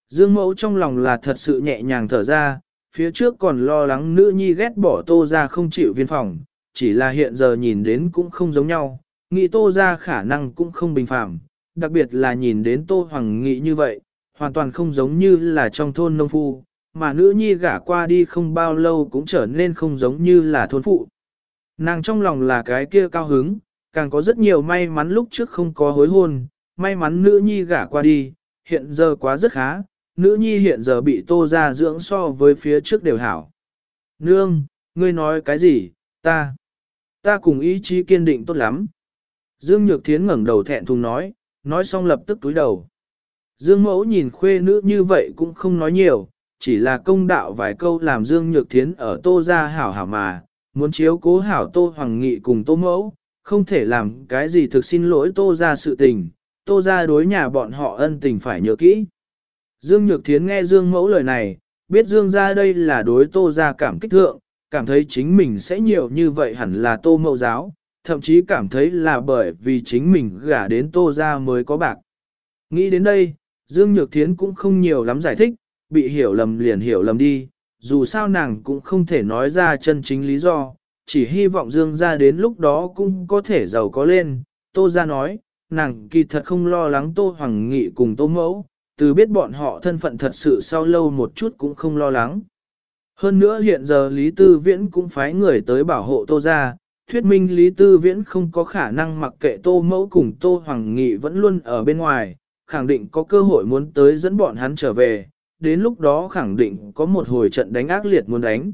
Dương mẫu trong lòng là thật sự nhẹ nhàng thở ra, phía trước còn lo lắng nữ nhi ghét bỏ tô ra không chịu viên phòng, chỉ là hiện giờ nhìn đến cũng không giống nhau, nghĩ tô ra khả năng cũng không bình phạm, đặc biệt là nhìn đến tô hoàng nghị như vậy, hoàn toàn không giống như là trong thôn nông phu, mà nữ nhi gả qua đi không bao lâu cũng trở nên không giống như là thôn phụ. Nàng trong lòng là cái kia cao hứng, càng có rất nhiều may mắn lúc trước không có hối hôn, may mắn nữ nhi gả qua đi, hiện giờ quá rất khá, nữ nhi hiện giờ bị tô ra dưỡng so với phía trước đều hảo. Nương, ngươi nói cái gì, ta, ta cùng ý chí kiên định tốt lắm. Dương Nhược Thiến ngẩng đầu thẹn thùng nói, nói xong lập tức túi đầu. Dương Mẫu nhìn khuê nữ như vậy cũng không nói nhiều, chỉ là công đạo vài câu làm Dương Nhược Thiến ở tô ra hảo hảo mà, muốn chiếu cố hảo tô hoàng nghị cùng tô mẫu, không thể làm cái gì thực xin lỗi tô ra sự tình, tô ra đối nhà bọn họ ân tình phải nhớ kỹ. Dương Nhược Thiến nghe Dương mẫu lời này, biết Dương ra đây là đối tô ra cảm kích thượng, cảm thấy chính mình sẽ nhiều như vậy hẳn là tô mẫu giáo, thậm chí cảm thấy là bởi vì chính mình gả đến tô ra mới có bạc. Nghĩ đến đây, Dương Nhược Thiến cũng không nhiều lắm giải thích, bị hiểu lầm liền hiểu lầm đi, dù sao nàng cũng không thể nói ra chân chính lý do, chỉ hy vọng Dương ra đến lúc đó cũng có thể giàu có lên. Tô ra nói, nàng kỳ thật không lo lắng Tô Hoàng Nghị cùng Tô Mẫu, từ biết bọn họ thân phận thật sự sau lâu một chút cũng không lo lắng. Hơn nữa hiện giờ Lý Tư Viễn cũng phái người tới bảo hộ Tô ra, thuyết minh Lý Tư Viễn không có khả năng mặc kệ Tô Mẫu cùng Tô Hoàng Nghị vẫn luôn ở bên ngoài, khẳng định có cơ hội muốn tới dẫn bọn hắn trở về, đến lúc đó khẳng định có một hồi trận đánh ác liệt muốn đánh.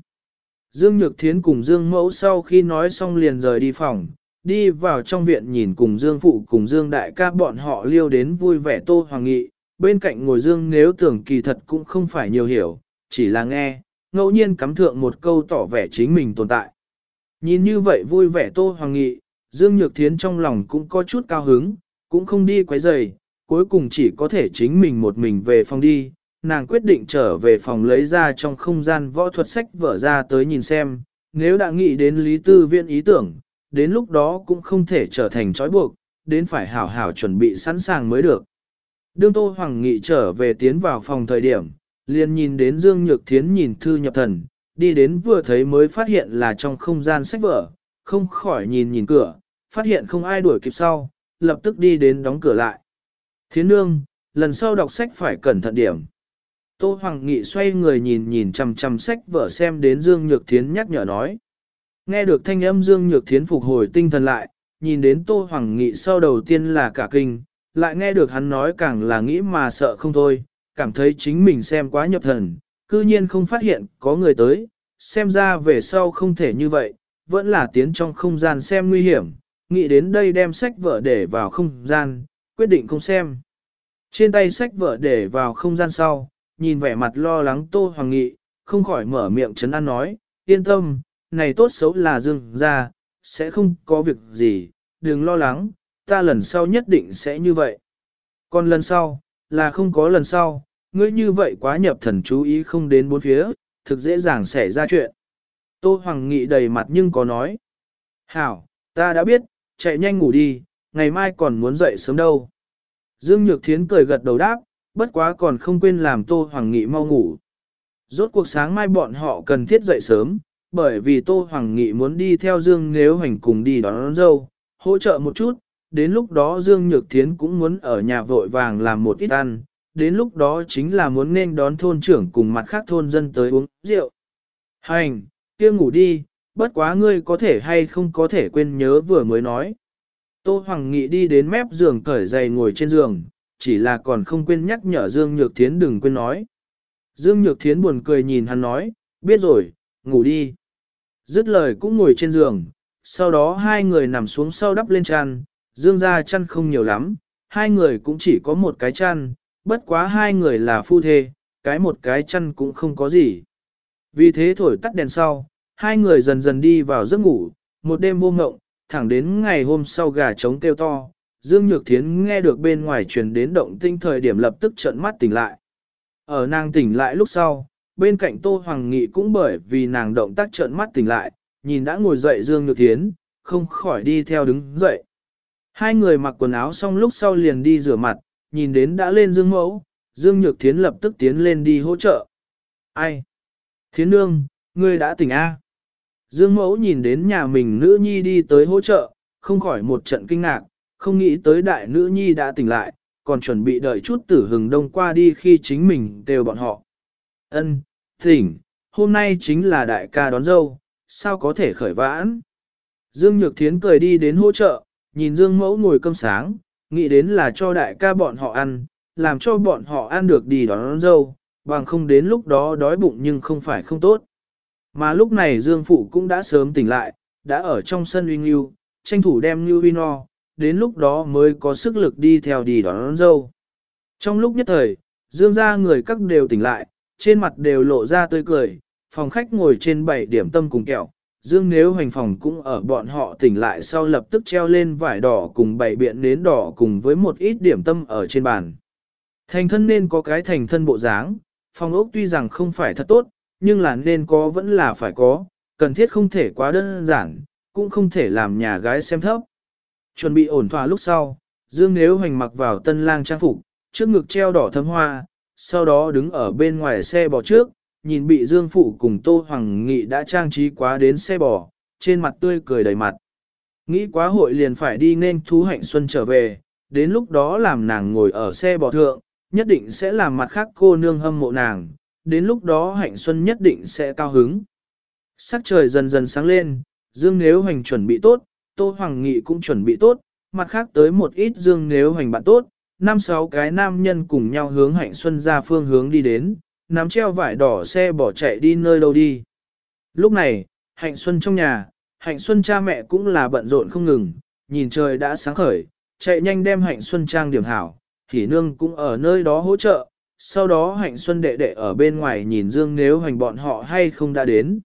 Dương Nhược Thiến cùng Dương Mẫu sau khi nói xong liền rời đi phòng, đi vào trong viện nhìn cùng Dương Phụ cùng Dương Đại ca bọn họ liêu đến vui vẻ Tô Hoàng Nghị, bên cạnh ngồi Dương nếu tưởng kỳ thật cũng không phải nhiều hiểu, chỉ là nghe, ngẫu nhiên cắm thượng một câu tỏ vẻ chính mình tồn tại. Nhìn như vậy vui vẻ Tô Hoàng Nghị, Dương Nhược Thiến trong lòng cũng có chút cao hứng, cũng không đi quấy rầy, cuối cùng chỉ có thể chính mình một mình về phòng đi, nàng quyết định trở về phòng lấy ra trong không gian võ thuật sách vở ra tới nhìn xem, nếu đã nghĩ đến Lý Tư Viện ý tưởng, đến lúc đó cũng không thể trở thành trói buộc, đến phải hảo hảo chuẩn bị sẵn sàng mới được. Đương Tô Hoàng Nghị trở về tiến vào phòng thời điểm, liền nhìn đến Dương Nhược Thiến nhìn thư nhập thần, đi đến vừa thấy mới phát hiện là trong không gian sách vở, không khỏi nhìn nhìn cửa, phát hiện không ai đuổi kịp sau, lập tức đi đến đóng cửa lại. Thiến nương, lần sau đọc sách phải cẩn thận điểm. Tô Hoàng Nghị xoay người nhìn nhìn chằm chằm sách vở xem đến Dương Nhược Thiến nhắc nhở nói. Nghe được thanh âm Dương Nhược Thiến phục hồi tinh thần lại, nhìn đến Tô Hoàng Nghị sau đầu tiên là cả kinh, lại nghe được hắn nói càng là nghĩ mà sợ không thôi, cảm thấy chính mình xem quá nhập thần, cư nhiên không phát hiện có người tới, xem ra về sau không thể như vậy, vẫn là tiến trong không gian xem nguy hiểm, nghĩ đến đây đem sách vở để vào không gian, quyết định không xem. Trên tay sách vở để vào không gian sau, nhìn vẻ mặt lo lắng Tô Hoàng Nghị, không khỏi mở miệng chấn an nói, yên tâm, này tốt xấu là dương ra, sẽ không có việc gì, đừng lo lắng, ta lần sau nhất định sẽ như vậy. Còn lần sau, là không có lần sau, ngươi như vậy quá nhập thần chú ý không đến bốn phía, thực dễ dàng xảy ra chuyện. Tô Hoàng Nghị đầy mặt nhưng có nói, hảo, ta đã biết, chạy nhanh ngủ đi, ngày mai còn muốn dậy sớm đâu. Dương Nhược Thiến cười gật đầu đáp, bất quá còn không quên làm Tô Hoàng Nghị mau ngủ. Rốt cuộc sáng mai bọn họ cần thiết dậy sớm, bởi vì Tô Hoàng Nghị muốn đi theo Dương nếu hành cùng đi đón, đón dâu, hỗ trợ một chút, đến lúc đó Dương Nhược Thiến cũng muốn ở nhà vội vàng làm một ít ăn, đến lúc đó chính là muốn nên đón thôn trưởng cùng mặt khác thôn dân tới uống rượu. Hành, kia ngủ đi, bất quá ngươi có thể hay không có thể quên nhớ vừa mới nói. Tô Hoàng Nghị đi đến mép giường cởi giày ngồi trên giường, chỉ là còn không quên nhắc nhở Dương Nhược Thiến đừng quên nói. Dương Nhược Thiến buồn cười nhìn hắn nói, biết rồi, ngủ đi. Dứt lời cũng ngồi trên giường, sau đó hai người nằm xuống sau đắp lên chăn, Dương ra chăn không nhiều lắm, hai người cũng chỉ có một cái chăn, bất quá hai người là phu thê, cái một cái chăn cũng không có gì. Vì thế thổi tắt đèn sau, hai người dần dần đi vào giấc ngủ, một đêm vô ngộng, thẳng đến ngày hôm sau gà trống kêu to, Dương Nhược Thiến nghe được bên ngoài truyền đến động tinh thời điểm lập tức trợn mắt tỉnh lại. Ở nàng tỉnh lại lúc sau, bên cạnh Tô Hoàng Nghị cũng bởi vì nàng động tác trợn mắt tỉnh lại, nhìn đã ngồi dậy Dương Nhược Thiến, không khỏi đi theo đứng dậy. Hai người mặc quần áo xong lúc sau liền đi rửa mặt, nhìn đến đã lên Dương Mẫu, Dương Nhược Thiến lập tức tiến lên đi hỗ trợ. Ai? Thiến Nương, ngươi đã tỉnh A. Dương Mẫu nhìn đến nhà mình nữ nhi đi tới hỗ trợ, không khỏi một trận kinh ngạc, không nghĩ tới đại nữ nhi đã tỉnh lại, còn chuẩn bị đợi chút tử hừng đông qua đi khi chính mình đều bọn họ. Ân, tỉnh, hôm nay chính là đại ca đón dâu, sao có thể khởi vãn? Dương Nhược Thiến cười đi đến hỗ trợ, nhìn Dương Mẫu ngồi cơm sáng, nghĩ đến là cho đại ca bọn họ ăn, làm cho bọn họ ăn được đi đón, đón dâu, bằng không đến lúc đó đói bụng nhưng không phải không tốt. Mà lúc này Dương Phụ cũng đã sớm tỉnh lại, đã ở trong sân uy nghiêu, tranh thủ đem như uy no, đến lúc đó mới có sức lực đi theo đi đón, đón dâu. Trong lúc nhất thời, Dương ra người các đều tỉnh lại, trên mặt đều lộ ra tươi cười, phòng khách ngồi trên bảy điểm tâm cùng kẹo. Dương nếu hoành phòng cũng ở bọn họ tỉnh lại sau lập tức treo lên vải đỏ cùng bảy biện nến đỏ cùng với một ít điểm tâm ở trên bàn. Thành thân nên có cái thành thân bộ dáng, phòng ốc tuy rằng không phải thật tốt, nhưng là nên có vẫn là phải có, cần thiết không thể quá đơn giản, cũng không thể làm nhà gái xem thấp. Chuẩn bị ổn thỏa lúc sau, Dương Nếu Hoành mặc vào tân lang trang phục, trước ngực treo đỏ thấm hoa, sau đó đứng ở bên ngoài xe bò trước, nhìn bị Dương Phụ cùng Tô Hoàng Nghị đã trang trí quá đến xe bò, trên mặt tươi cười đầy mặt. Nghĩ quá hội liền phải đi nên thú hạnh xuân trở về, đến lúc đó làm nàng ngồi ở xe bò thượng, nhất định sẽ làm mặt khác cô nương hâm mộ nàng, đến lúc đó hạnh xuân nhất định sẽ cao hứng. Sắc trời dần dần sáng lên, Dương Nếu Hoành chuẩn bị tốt, Tô Hoàng Nghị cũng chuẩn bị tốt, mặt khác tới một ít Dương Nếu Hoành bạn tốt, năm sáu cái nam nhân cùng nhau hướng hạnh xuân ra phương hướng đi đến, nắm treo vải đỏ xe bỏ chạy đi nơi đâu đi. Lúc này, hạnh xuân trong nhà, hạnh xuân cha mẹ cũng là bận rộn không ngừng, nhìn trời đã sáng khởi, chạy nhanh đem hạnh xuân trang điểm hảo, thì nương cũng ở nơi đó hỗ trợ, sau đó hạnh xuân đệ đệ ở bên ngoài nhìn dương nếu hành bọn họ hay không đã đến.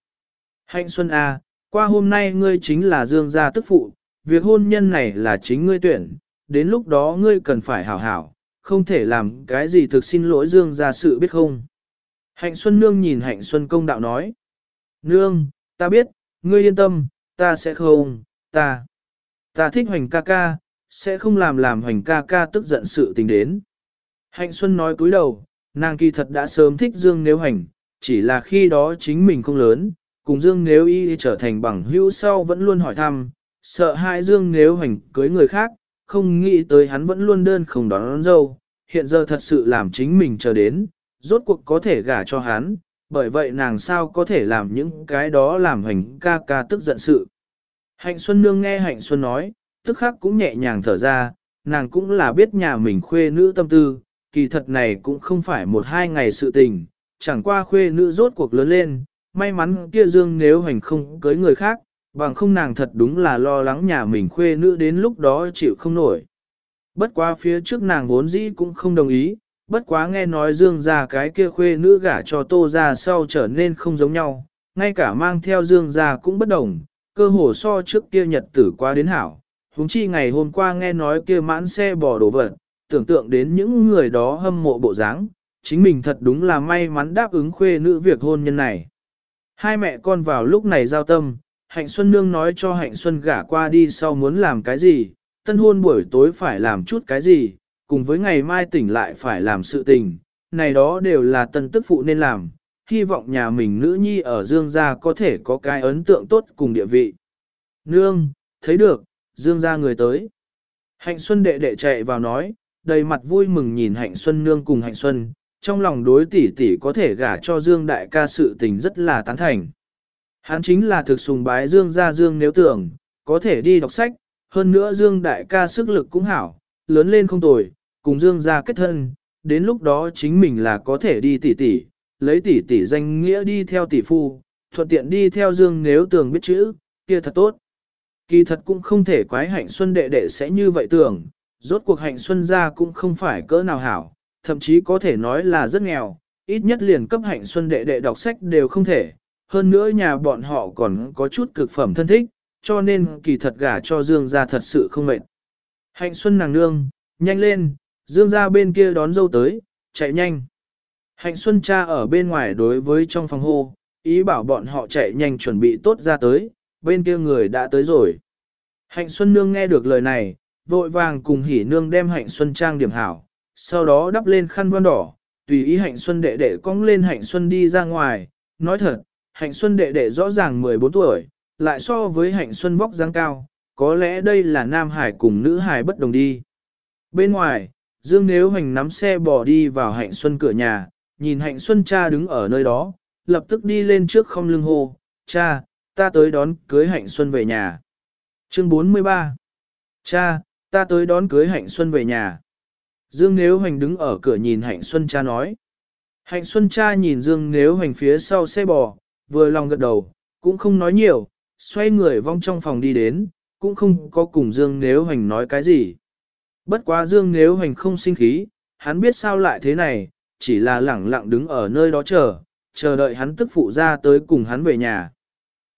Hạnh xuân A, à, qua hôm nay ngươi chính là dương gia tức phụ, việc hôn nhân này là chính ngươi tuyển, đến lúc đó ngươi cần phải hảo hảo, không thể làm cái gì thực xin lỗi dương gia sự biết không. Hạnh xuân nương nhìn hạnh xuân công đạo nói. Nương, ta biết, ngươi yên tâm, ta sẽ không, ta, ta thích hoành ca ca, sẽ không làm làm hoành ca ca tức giận sự tình đến. Hạnh Xuân nói cúi đầu, nàng kỳ thật đã sớm thích Dương Nếu Hành, chỉ là khi đó chính mình không lớn, cùng Dương Nếu Y trở thành bằng hữu sau vẫn luôn hỏi thăm, sợ hai Dương Nếu Hành cưới người khác, không nghĩ tới hắn vẫn luôn đơn không đón, đón dâu, hiện giờ thật sự làm chính mình chờ đến, rốt cuộc có thể gả cho hắn, bởi vậy nàng sao có thể làm những cái đó làm hành ca ca tức giận sự. Hạnh Xuân Nương nghe Hạnh Xuân nói, tức khắc cũng nhẹ nhàng thở ra, nàng cũng là biết nhà mình khuê nữ tâm tư, kỳ thật này cũng không phải một hai ngày sự tình, chẳng qua khuê nữ rốt cuộc lớn lên, may mắn kia dương nếu hành không cưới người khác, bằng không nàng thật đúng là lo lắng nhà mình khuê nữ đến lúc đó chịu không nổi. Bất quá phía trước nàng vốn dĩ cũng không đồng ý, bất quá nghe nói dương gia cái kia khuê nữ gả cho tô gia sau trở nên không giống nhau, ngay cả mang theo dương gia cũng bất đồng, cơ hồ so trước kia nhật tử qua đến hảo, Húng chi ngày hôm qua nghe nói kia mãn xe bò đổ vật, tưởng tượng đến những người đó hâm mộ bộ dáng, chính mình thật đúng là may mắn đáp ứng khuê nữ việc hôn nhân này. Hai mẹ con vào lúc này giao tâm, Hạnh Xuân Nương nói cho Hạnh Xuân gả qua đi sau muốn làm cái gì, tân hôn buổi tối phải làm chút cái gì, cùng với ngày mai tỉnh lại phải làm sự tình, này đó đều là tân tức phụ nên làm, hy vọng nhà mình nữ nhi ở Dương gia có thể có cái ấn tượng tốt cùng địa vị. Nương, thấy được, Dương gia người tới. Hạnh Xuân đệ đệ chạy vào nói, đầy mặt vui mừng nhìn Hạnh Xuân nương cùng Hạnh Xuân, trong lòng đối tỷ tỷ có thể gả cho Dương đại ca sự tình rất là tán thành. Hắn chính là thực sùng bái Dương gia Dương nếu tưởng, có thể đi đọc sách, hơn nữa Dương đại ca sức lực cũng hảo, lớn lên không tồi, cùng Dương gia kết thân, đến lúc đó chính mình là có thể đi tỷ tỷ, lấy tỷ tỷ danh nghĩa đi theo tỷ phu, thuận tiện đi theo Dương nếu tưởng biết chữ, kia thật tốt. Kỳ thật cũng không thể quái hạnh xuân đệ đệ sẽ như vậy tưởng, rốt cuộc hạnh xuân gia cũng không phải cỡ nào hảo, thậm chí có thể nói là rất nghèo, ít nhất liền cấp hạnh xuân đệ đệ đọc sách đều không thể, hơn nữa nhà bọn họ còn có chút cực phẩm thân thích, cho nên kỳ thật gả cho Dương gia thật sự không mệt. Hạnh xuân nàng nương, nhanh lên, Dương ra bên kia đón dâu tới, chạy nhanh. Hạnh xuân cha ở bên ngoài đối với trong phòng hô, ý bảo bọn họ chạy nhanh chuẩn bị tốt ra tới, bên kia người đã tới rồi. Hạnh Xuân Nương nghe được lời này, vội vàng cùng hỉ nương đem hạnh xuân trang điểm hảo, sau đó đắp lên khăn voan đỏ, tùy ý hạnh xuân đệ đệ cong lên hạnh xuân đi ra ngoài, nói thật, hạnh xuân đệ đệ rõ ràng 14 tuổi, lại so với hạnh xuân vóc dáng cao, có lẽ đây là nam hải cùng nữ hải bất đồng đi. Bên ngoài, Dương Nếu Hoành nắm xe bỏ đi vào hạnh xuân cửa nhà, nhìn hạnh xuân cha đứng ở nơi đó, lập tức đi lên trước không lưng hô, cha, ta tới đón cưới hạnh xuân về nhà. Chương 43 Cha, ta tới đón cưới hạnh xuân về nhà. Dương Nếu Hoành đứng ở cửa nhìn hạnh xuân cha nói. Hạnh xuân cha nhìn Dương Nếu Hoành phía sau xe bò, vừa lòng gật đầu, cũng không nói nhiều, xoay người vong trong phòng đi đến, cũng không có cùng Dương Nếu Hoành nói cái gì. Bất quá Dương Nếu Hành không sinh khí, hắn biết sao lại thế này, chỉ là lẳng lặng đứng ở nơi đó chờ, chờ đợi hắn tức phụ ra tới cùng hắn về nhà.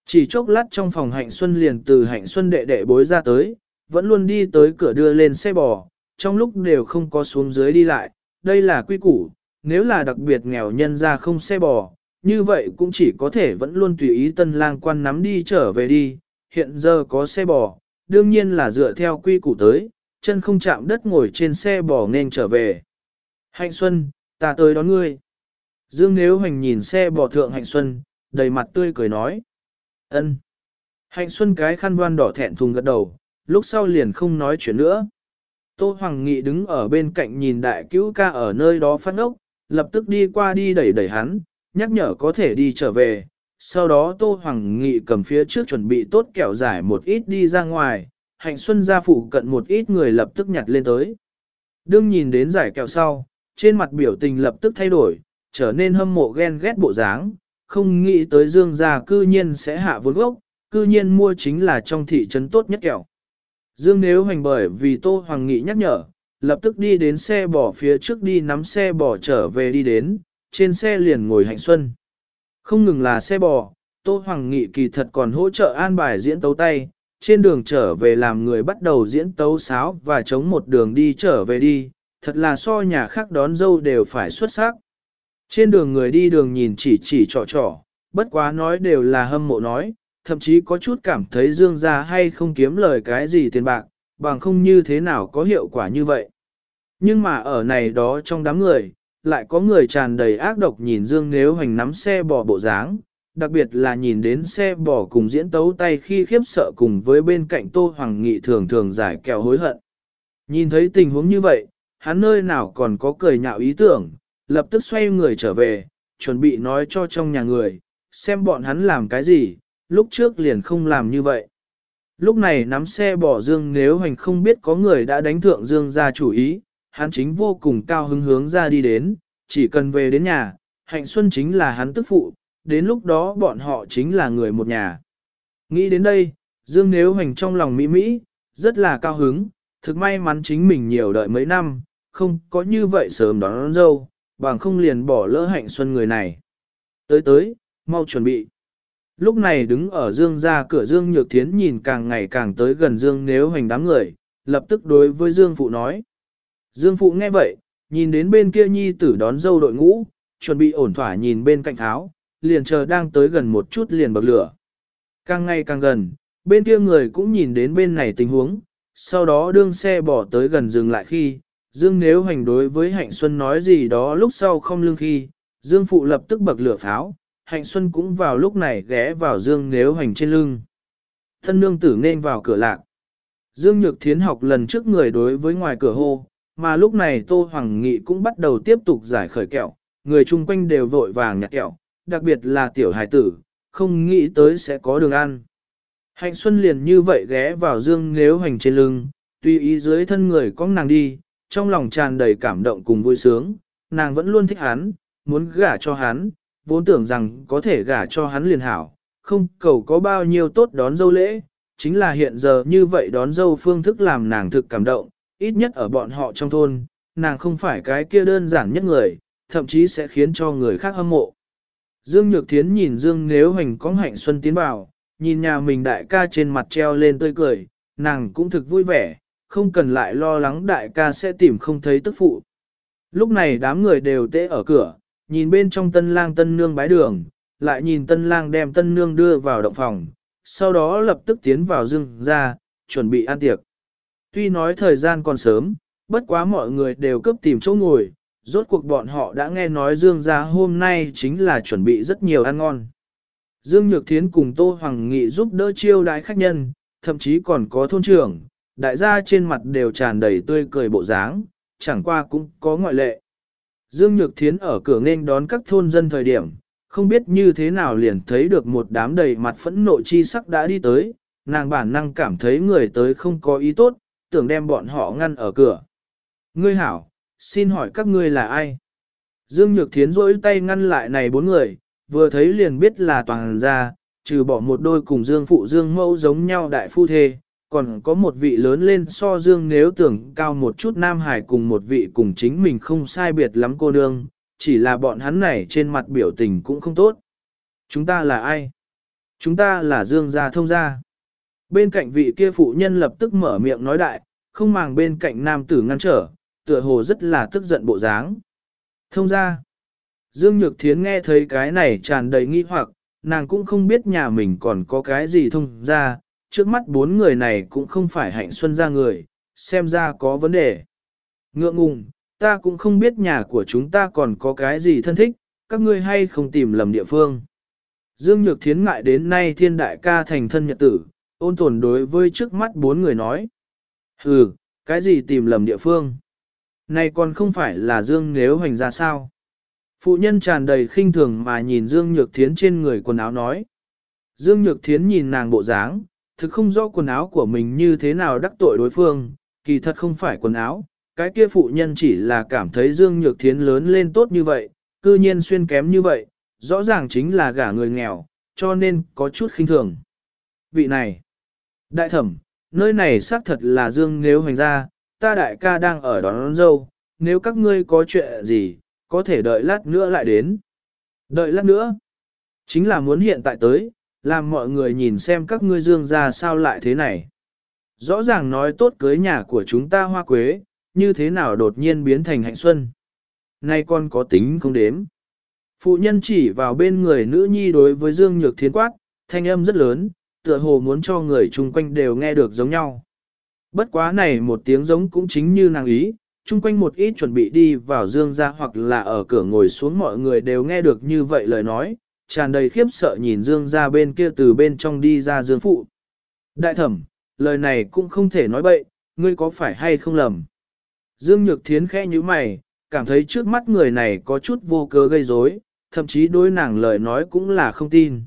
Chỉ chốc lát trong phòng hạnh xuân liền từ hạnh xuân đệ đệ bối ra tới, vẫn luôn đi tới cửa đưa lên xe bò, trong lúc đều không có xuống dưới đi lại, đây là quy củ, nếu là đặc biệt nghèo nhân ra không xe bò, như vậy cũng chỉ có thể vẫn luôn tùy ý tân lang quan nắm đi trở về đi, hiện giờ có xe bò, đương nhiên là dựa theo quy củ tới, chân không chạm đất ngồi trên xe bò nên trở về. Hạnh Xuân, ta tới đón ngươi. Dương Nếu Hoành nhìn xe bò thượng Hạnh Xuân, đầy mặt tươi cười nói. ân. Hạnh Xuân cái khăn voan đỏ thẹn thùng gật đầu, lúc sau liền không nói chuyện nữa. Tô Hoàng Nghị đứng ở bên cạnh nhìn đại cứu ca ở nơi đó phát ốc, lập tức đi qua đi đẩy đẩy hắn, nhắc nhở có thể đi trở về. Sau đó Tô Hoàng Nghị cầm phía trước chuẩn bị tốt kẹo giải một ít đi ra ngoài, hạnh xuân gia phụ cận một ít người lập tức nhặt lên tới. Đương nhìn đến giải kẹo sau, trên mặt biểu tình lập tức thay đổi, trở nên hâm mộ ghen ghét bộ dáng, không nghĩ tới dương gia cư nhiên sẽ hạ vốn gốc, cư nhiên mua chính là trong thị trấn tốt nhất kẹo. Dương nếu hành bởi vì Tô Hoàng Nghị nhắc nhở, lập tức đi đến xe bỏ phía trước đi nắm xe bỏ trở về đi đến, trên xe liền ngồi hạnh xuân. Không ngừng là xe bò, Tô Hoàng Nghị kỳ thật còn hỗ trợ an bài diễn tấu tay, trên đường trở về làm người bắt đầu diễn tấu sáo và chống một đường đi trở về đi, thật là so nhà khác đón dâu đều phải xuất sắc. Trên đường người đi đường nhìn chỉ chỉ trò trò, bất quá nói đều là hâm mộ nói, thậm chí có chút cảm thấy dương ra hay không kiếm lời cái gì tiền bạc, bằng không như thế nào có hiệu quả như vậy. Nhưng mà ở này đó trong đám người, lại có người tràn đầy ác độc nhìn Dương Nếu hành nắm xe bỏ bộ dáng, đặc biệt là nhìn đến xe bò cùng diễn tấu tay khi khiếp sợ cùng với bên cạnh Tô Hoàng Nghị thường thường giải kẹo hối hận. Nhìn thấy tình huống như vậy, hắn nơi nào còn có cười nhạo ý tưởng, lập tức xoay người trở về, chuẩn bị nói cho trong nhà người, xem bọn hắn làm cái gì, lúc trước liền không làm như vậy. Lúc này nắm xe bỏ Dương nếu hành không biết có người đã đánh thượng Dương ra chủ ý, hắn chính vô cùng cao hứng hướng ra đi đến, chỉ cần về đến nhà, hạnh xuân chính là hắn tức phụ, đến lúc đó bọn họ chính là người một nhà. Nghĩ đến đây, Dương Nếu Hoành trong lòng mỹ mỹ, rất là cao hứng, thực may mắn chính mình nhiều đợi mấy năm, không có như vậy sớm đón, đón dâu, bằng không liền bỏ lỡ hạnh xuân người này. Tới tới, mau chuẩn bị. Lúc này đứng ở Dương ra cửa Dương Nhược Thiến nhìn càng ngày càng tới gần Dương Nếu Hoành đám người, lập tức đối với Dương Phụ nói. Dương Phụ nghe vậy, nhìn đến bên kia nhi tử đón dâu đội ngũ, chuẩn bị ổn thỏa nhìn bên cạnh tháo, liền chờ đang tới gần một chút liền bật lửa. Càng ngày càng gần, bên kia người cũng nhìn đến bên này tình huống, sau đó đương xe bỏ tới gần dừng lại khi, Dương nếu hành đối với Hạnh Xuân nói gì đó lúc sau không lương khi, Dương phụ lập tức bật lửa pháo, Hạnh Xuân cũng vào lúc này ghé vào Dương nếu hành trên lưng. Thân nương tử nên vào cửa lạc. Dương Nhược Thiến học lần trước người đối với ngoài cửa hô, mà lúc này Tô Hoàng Nghị cũng bắt đầu tiếp tục giải khởi kẹo, người chung quanh đều vội vàng nhặt kẹo, đặc biệt là tiểu hải tử, không nghĩ tới sẽ có đường ăn. Hạnh Xuân liền như vậy ghé vào dương nếu hành trên lưng, tùy ý dưới thân người con nàng đi, trong lòng tràn đầy cảm động cùng vui sướng, nàng vẫn luôn thích hắn, muốn gả cho hắn, vốn tưởng rằng có thể gả cho hắn liền hảo, không cầu có bao nhiêu tốt đón dâu lễ, chính là hiện giờ như vậy đón dâu phương thức làm nàng thực cảm động, ít nhất ở bọn họ trong thôn, nàng không phải cái kia đơn giản nhất người, thậm chí sẽ khiến cho người khác hâm mộ. Dương Nhược Thiến nhìn Dương Nếu Hoành có hạnh xuân tiến vào, nhìn nhà mình đại ca trên mặt treo lên tươi cười, nàng cũng thực vui vẻ, không cần lại lo lắng đại ca sẽ tìm không thấy tức phụ. Lúc này đám người đều tễ ở cửa, nhìn bên trong tân lang tân nương bái đường, lại nhìn tân lang đem tân nương đưa vào động phòng, sau đó lập tức tiến vào dương ra, chuẩn bị ăn tiệc. Tuy nói thời gian còn sớm, bất quá mọi người đều cấp tìm chỗ ngồi, rốt cuộc bọn họ đã nghe nói Dương gia hôm nay chính là chuẩn bị rất nhiều ăn ngon. Dương Nhược Thiến cùng Tô Hoàng Nghị giúp đỡ chiêu đái khách nhân, thậm chí còn có thôn trưởng, đại gia trên mặt đều tràn đầy tươi cười bộ dáng, chẳng qua cũng có ngoại lệ. Dương Nhược Thiến ở cửa nên đón các thôn dân thời điểm, không biết như thế nào liền thấy được một đám đầy mặt phẫn nộ chi sắc đã đi tới, nàng bản năng cảm thấy người tới không có ý tốt, tưởng đem bọn họ ngăn ở cửa. Ngươi hảo, xin hỏi các ngươi là ai? Dương Nhược Thiến rỗi tay ngăn lại này bốn người, vừa thấy liền biết là toàn gia, trừ bỏ một đôi cùng Dương Phụ Dương Mẫu giống nhau đại phu thê, còn có một vị lớn lên so Dương nếu tưởng cao một chút Nam Hải cùng một vị cùng chính mình không sai biệt lắm cô nương, chỉ là bọn hắn này trên mặt biểu tình cũng không tốt. Chúng ta là ai? Chúng ta là Dương gia thông gia. Bên cạnh vị kia phụ nhân lập tức mở miệng nói đại, không màng bên cạnh nam tử ngăn trở, tựa hồ rất là tức giận bộ dáng. Thông gia. Dương Nhược Thiến nghe thấy cái này tràn đầy nghi hoặc, nàng cũng không biết nhà mình còn có cái gì thông gia, trước mắt bốn người này cũng không phải hạnh xuân ra người, xem ra có vấn đề. Ngượng ngùng, ta cũng không biết nhà của chúng ta còn có cái gì thân thích, các ngươi hay không tìm lầm địa phương. Dương Nhược Thiến ngại đến nay thiên đại ca thành thân nhật tử, ôn tồn đối với trước mắt bốn người nói. Hừ, cái gì tìm lầm địa phương? Này còn không phải là Dương nếu hành ra sao? Phụ nhân tràn đầy khinh thường mà nhìn Dương Nhược Thiến trên người quần áo nói. Dương Nhược Thiến nhìn nàng bộ dáng, thực không rõ quần áo của mình như thế nào đắc tội đối phương, kỳ thật không phải quần áo, cái kia phụ nhân chỉ là cảm thấy Dương Nhược Thiến lớn lên tốt như vậy, cư nhiên xuyên kém như vậy, rõ ràng chính là gả người nghèo, cho nên có chút khinh thường. Vị này, đại thẩm, nơi này xác thật là Dương nếu hành ra, ta đại ca đang ở đón, đón dâu, nếu các ngươi có chuyện gì, có thể đợi lát nữa lại đến. Đợi lát nữa, chính là muốn hiện tại tới, làm mọi người nhìn xem các ngươi dương ra sao lại thế này. Rõ ràng nói tốt cưới nhà của chúng ta hoa quế, như thế nào đột nhiên biến thành hạnh xuân. Nay con có tính không đếm. Phụ nhân chỉ vào bên người nữ nhi đối với Dương Nhược Thiến quát, thanh âm rất lớn, tựa hồ muốn cho người chung quanh đều nghe được giống nhau. Bất quá này một tiếng giống cũng chính như nàng ý, chung quanh một ít chuẩn bị đi vào Dương ra hoặc là ở cửa ngồi xuống mọi người đều nghe được như vậy lời nói, tràn đầy khiếp sợ nhìn Dương ra bên kia từ bên trong đi ra Dương phụ. Đại thẩm, lời này cũng không thể nói bậy, ngươi có phải hay không lầm. Dương Nhược Thiến khẽ như mày, cảm thấy trước mắt người này có chút vô cớ gây rối, thậm chí đối nàng lời nói cũng là không tin.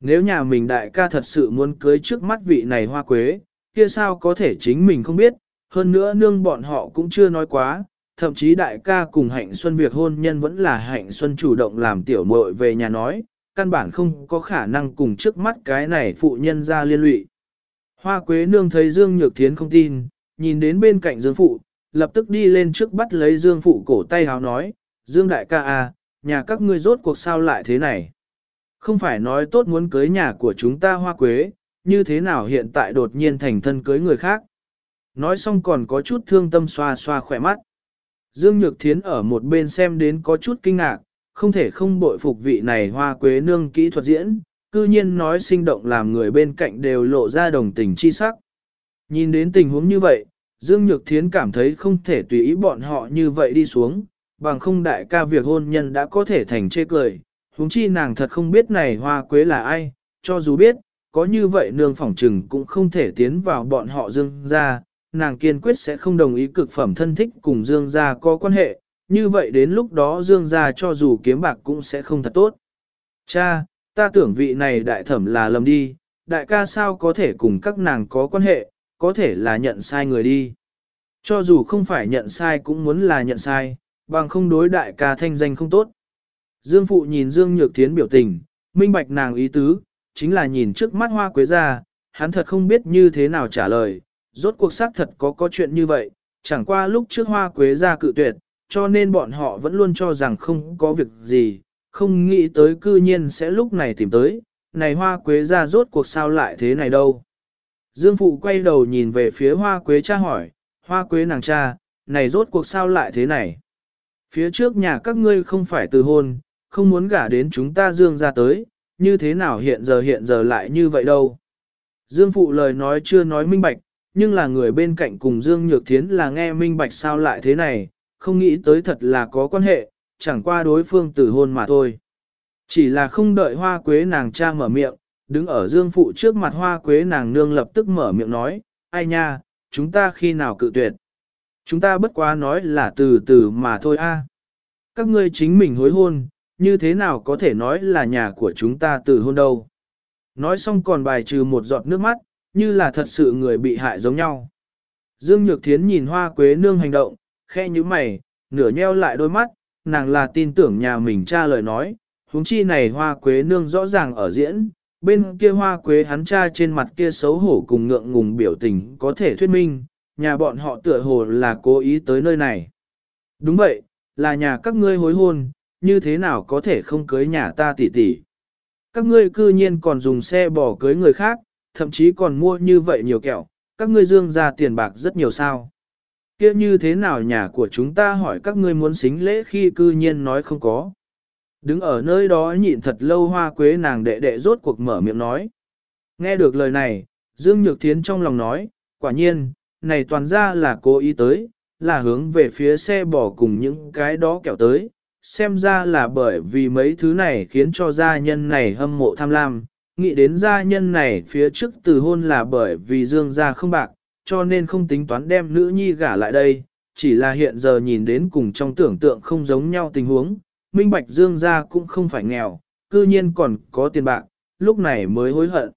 Nếu nhà mình đại ca thật sự muốn cưới trước mắt vị này hoa quế, kia sao có thể chính mình không biết, hơn nữa nương bọn họ cũng chưa nói quá, thậm chí đại ca cùng hạnh xuân việc hôn nhân vẫn là hạnh xuân chủ động làm tiểu muội về nhà nói, căn bản không có khả năng cùng trước mắt cái này phụ nhân ra liên lụy. Hoa quế nương thấy Dương Nhược Thiến không tin, nhìn đến bên cạnh Dương Phụ, lập tức đi lên trước bắt lấy Dương Phụ cổ tay háo nói, Dương Đại ca à, nhà các ngươi rốt cuộc sao lại thế này. Không phải nói tốt muốn cưới nhà của chúng ta hoa quế, như thế nào hiện tại đột nhiên thành thân cưới người khác. Nói xong còn có chút thương tâm xoa xoa khỏe mắt. Dương Nhược Thiến ở một bên xem đến có chút kinh ngạc, không thể không bội phục vị này hoa quế nương kỹ thuật diễn, cư nhiên nói sinh động làm người bên cạnh đều lộ ra đồng tình chi sắc. Nhìn đến tình huống như vậy, Dương Nhược Thiến cảm thấy không thể tùy ý bọn họ như vậy đi xuống, bằng không đại ca việc hôn nhân đã có thể thành chê cười, huống chi nàng thật không biết này hoa quế là ai, cho dù biết, có như vậy nương phỏng trừng cũng không thể tiến vào bọn họ Dương ra, nàng kiên quyết sẽ không đồng ý cực phẩm thân thích cùng Dương gia có quan hệ, như vậy đến lúc đó Dương gia cho dù kiếm bạc cũng sẽ không thật tốt. Cha, ta tưởng vị này đại thẩm là lầm đi, đại ca sao có thể cùng các nàng có quan hệ, có thể là nhận sai người đi. Cho dù không phải nhận sai cũng muốn là nhận sai, bằng không đối đại ca thanh danh không tốt. Dương Phụ nhìn Dương Nhược Thiến biểu tình, minh bạch nàng ý tứ, chính là nhìn trước mắt hoa quế ra, hắn thật không biết như thế nào trả lời, rốt cuộc xác thật có có chuyện như vậy, chẳng qua lúc trước hoa quế ra cự tuyệt, cho nên bọn họ vẫn luôn cho rằng không có việc gì, không nghĩ tới cư nhiên sẽ lúc này tìm tới, này hoa quế ra rốt cuộc sao lại thế này đâu. Dương Phụ quay đầu nhìn về phía hoa quế cha hỏi, hoa quế nàng cha, này rốt cuộc sao lại thế này. Phía trước nhà các ngươi không phải từ hôn, không muốn gả đến chúng ta Dương ra tới, như thế nào hiện giờ hiện giờ lại như vậy đâu. Dương Phụ lời nói chưa nói minh bạch, nhưng là người bên cạnh cùng Dương Nhược Thiến là nghe minh bạch sao lại thế này, không nghĩ tới thật là có quan hệ, chẳng qua đối phương tử hôn mà thôi. Chỉ là không đợi hoa quế nàng cha mở miệng, đứng ở Dương Phụ trước mặt hoa quế nàng nương lập tức mở miệng nói, ai nha, chúng ta khi nào cự tuyệt. Chúng ta bất quá nói là từ từ mà thôi a. Các ngươi chính mình hối hôn, như thế nào có thể nói là nhà của chúng ta từ hôn đâu. Nói xong còn bài trừ một giọt nước mắt, như là thật sự người bị hại giống nhau. Dương Nhược Thiến nhìn hoa quế nương hành động, khe như mày, nửa nheo lại đôi mắt, nàng là tin tưởng nhà mình cha lời nói, huống chi này hoa quế nương rõ ràng ở diễn, bên kia hoa quế hắn cha trên mặt kia xấu hổ cùng ngượng ngùng biểu tình có thể thuyết minh, nhà bọn họ tựa hồ là cố ý tới nơi này. Đúng vậy, là nhà các ngươi hối hôn, như thế nào có thể không cưới nhà ta tỷ tỷ. Các ngươi cư nhiên còn dùng xe bỏ cưới người khác, thậm chí còn mua như vậy nhiều kẹo, các ngươi dương ra tiền bạc rất nhiều sao. kia như thế nào nhà của chúng ta hỏi các ngươi muốn xính lễ khi cư nhiên nói không có. Đứng ở nơi đó nhịn thật lâu hoa quế nàng đệ đệ rốt cuộc mở miệng nói. Nghe được lời này, Dương Nhược Thiến trong lòng nói, quả nhiên, này toàn ra là cố ý tới, là hướng về phía xe bỏ cùng những cái đó kẹo tới, xem ra là bởi vì mấy thứ này khiến cho gia nhân này hâm mộ tham lam, nghĩ đến gia nhân này phía trước từ hôn là bởi vì dương gia không bạc, cho nên không tính toán đem nữ nhi gả lại đây, chỉ là hiện giờ nhìn đến cùng trong tưởng tượng không giống nhau tình huống, minh bạch dương gia cũng không phải nghèo, cư nhiên còn có tiền bạc, lúc này mới hối hận.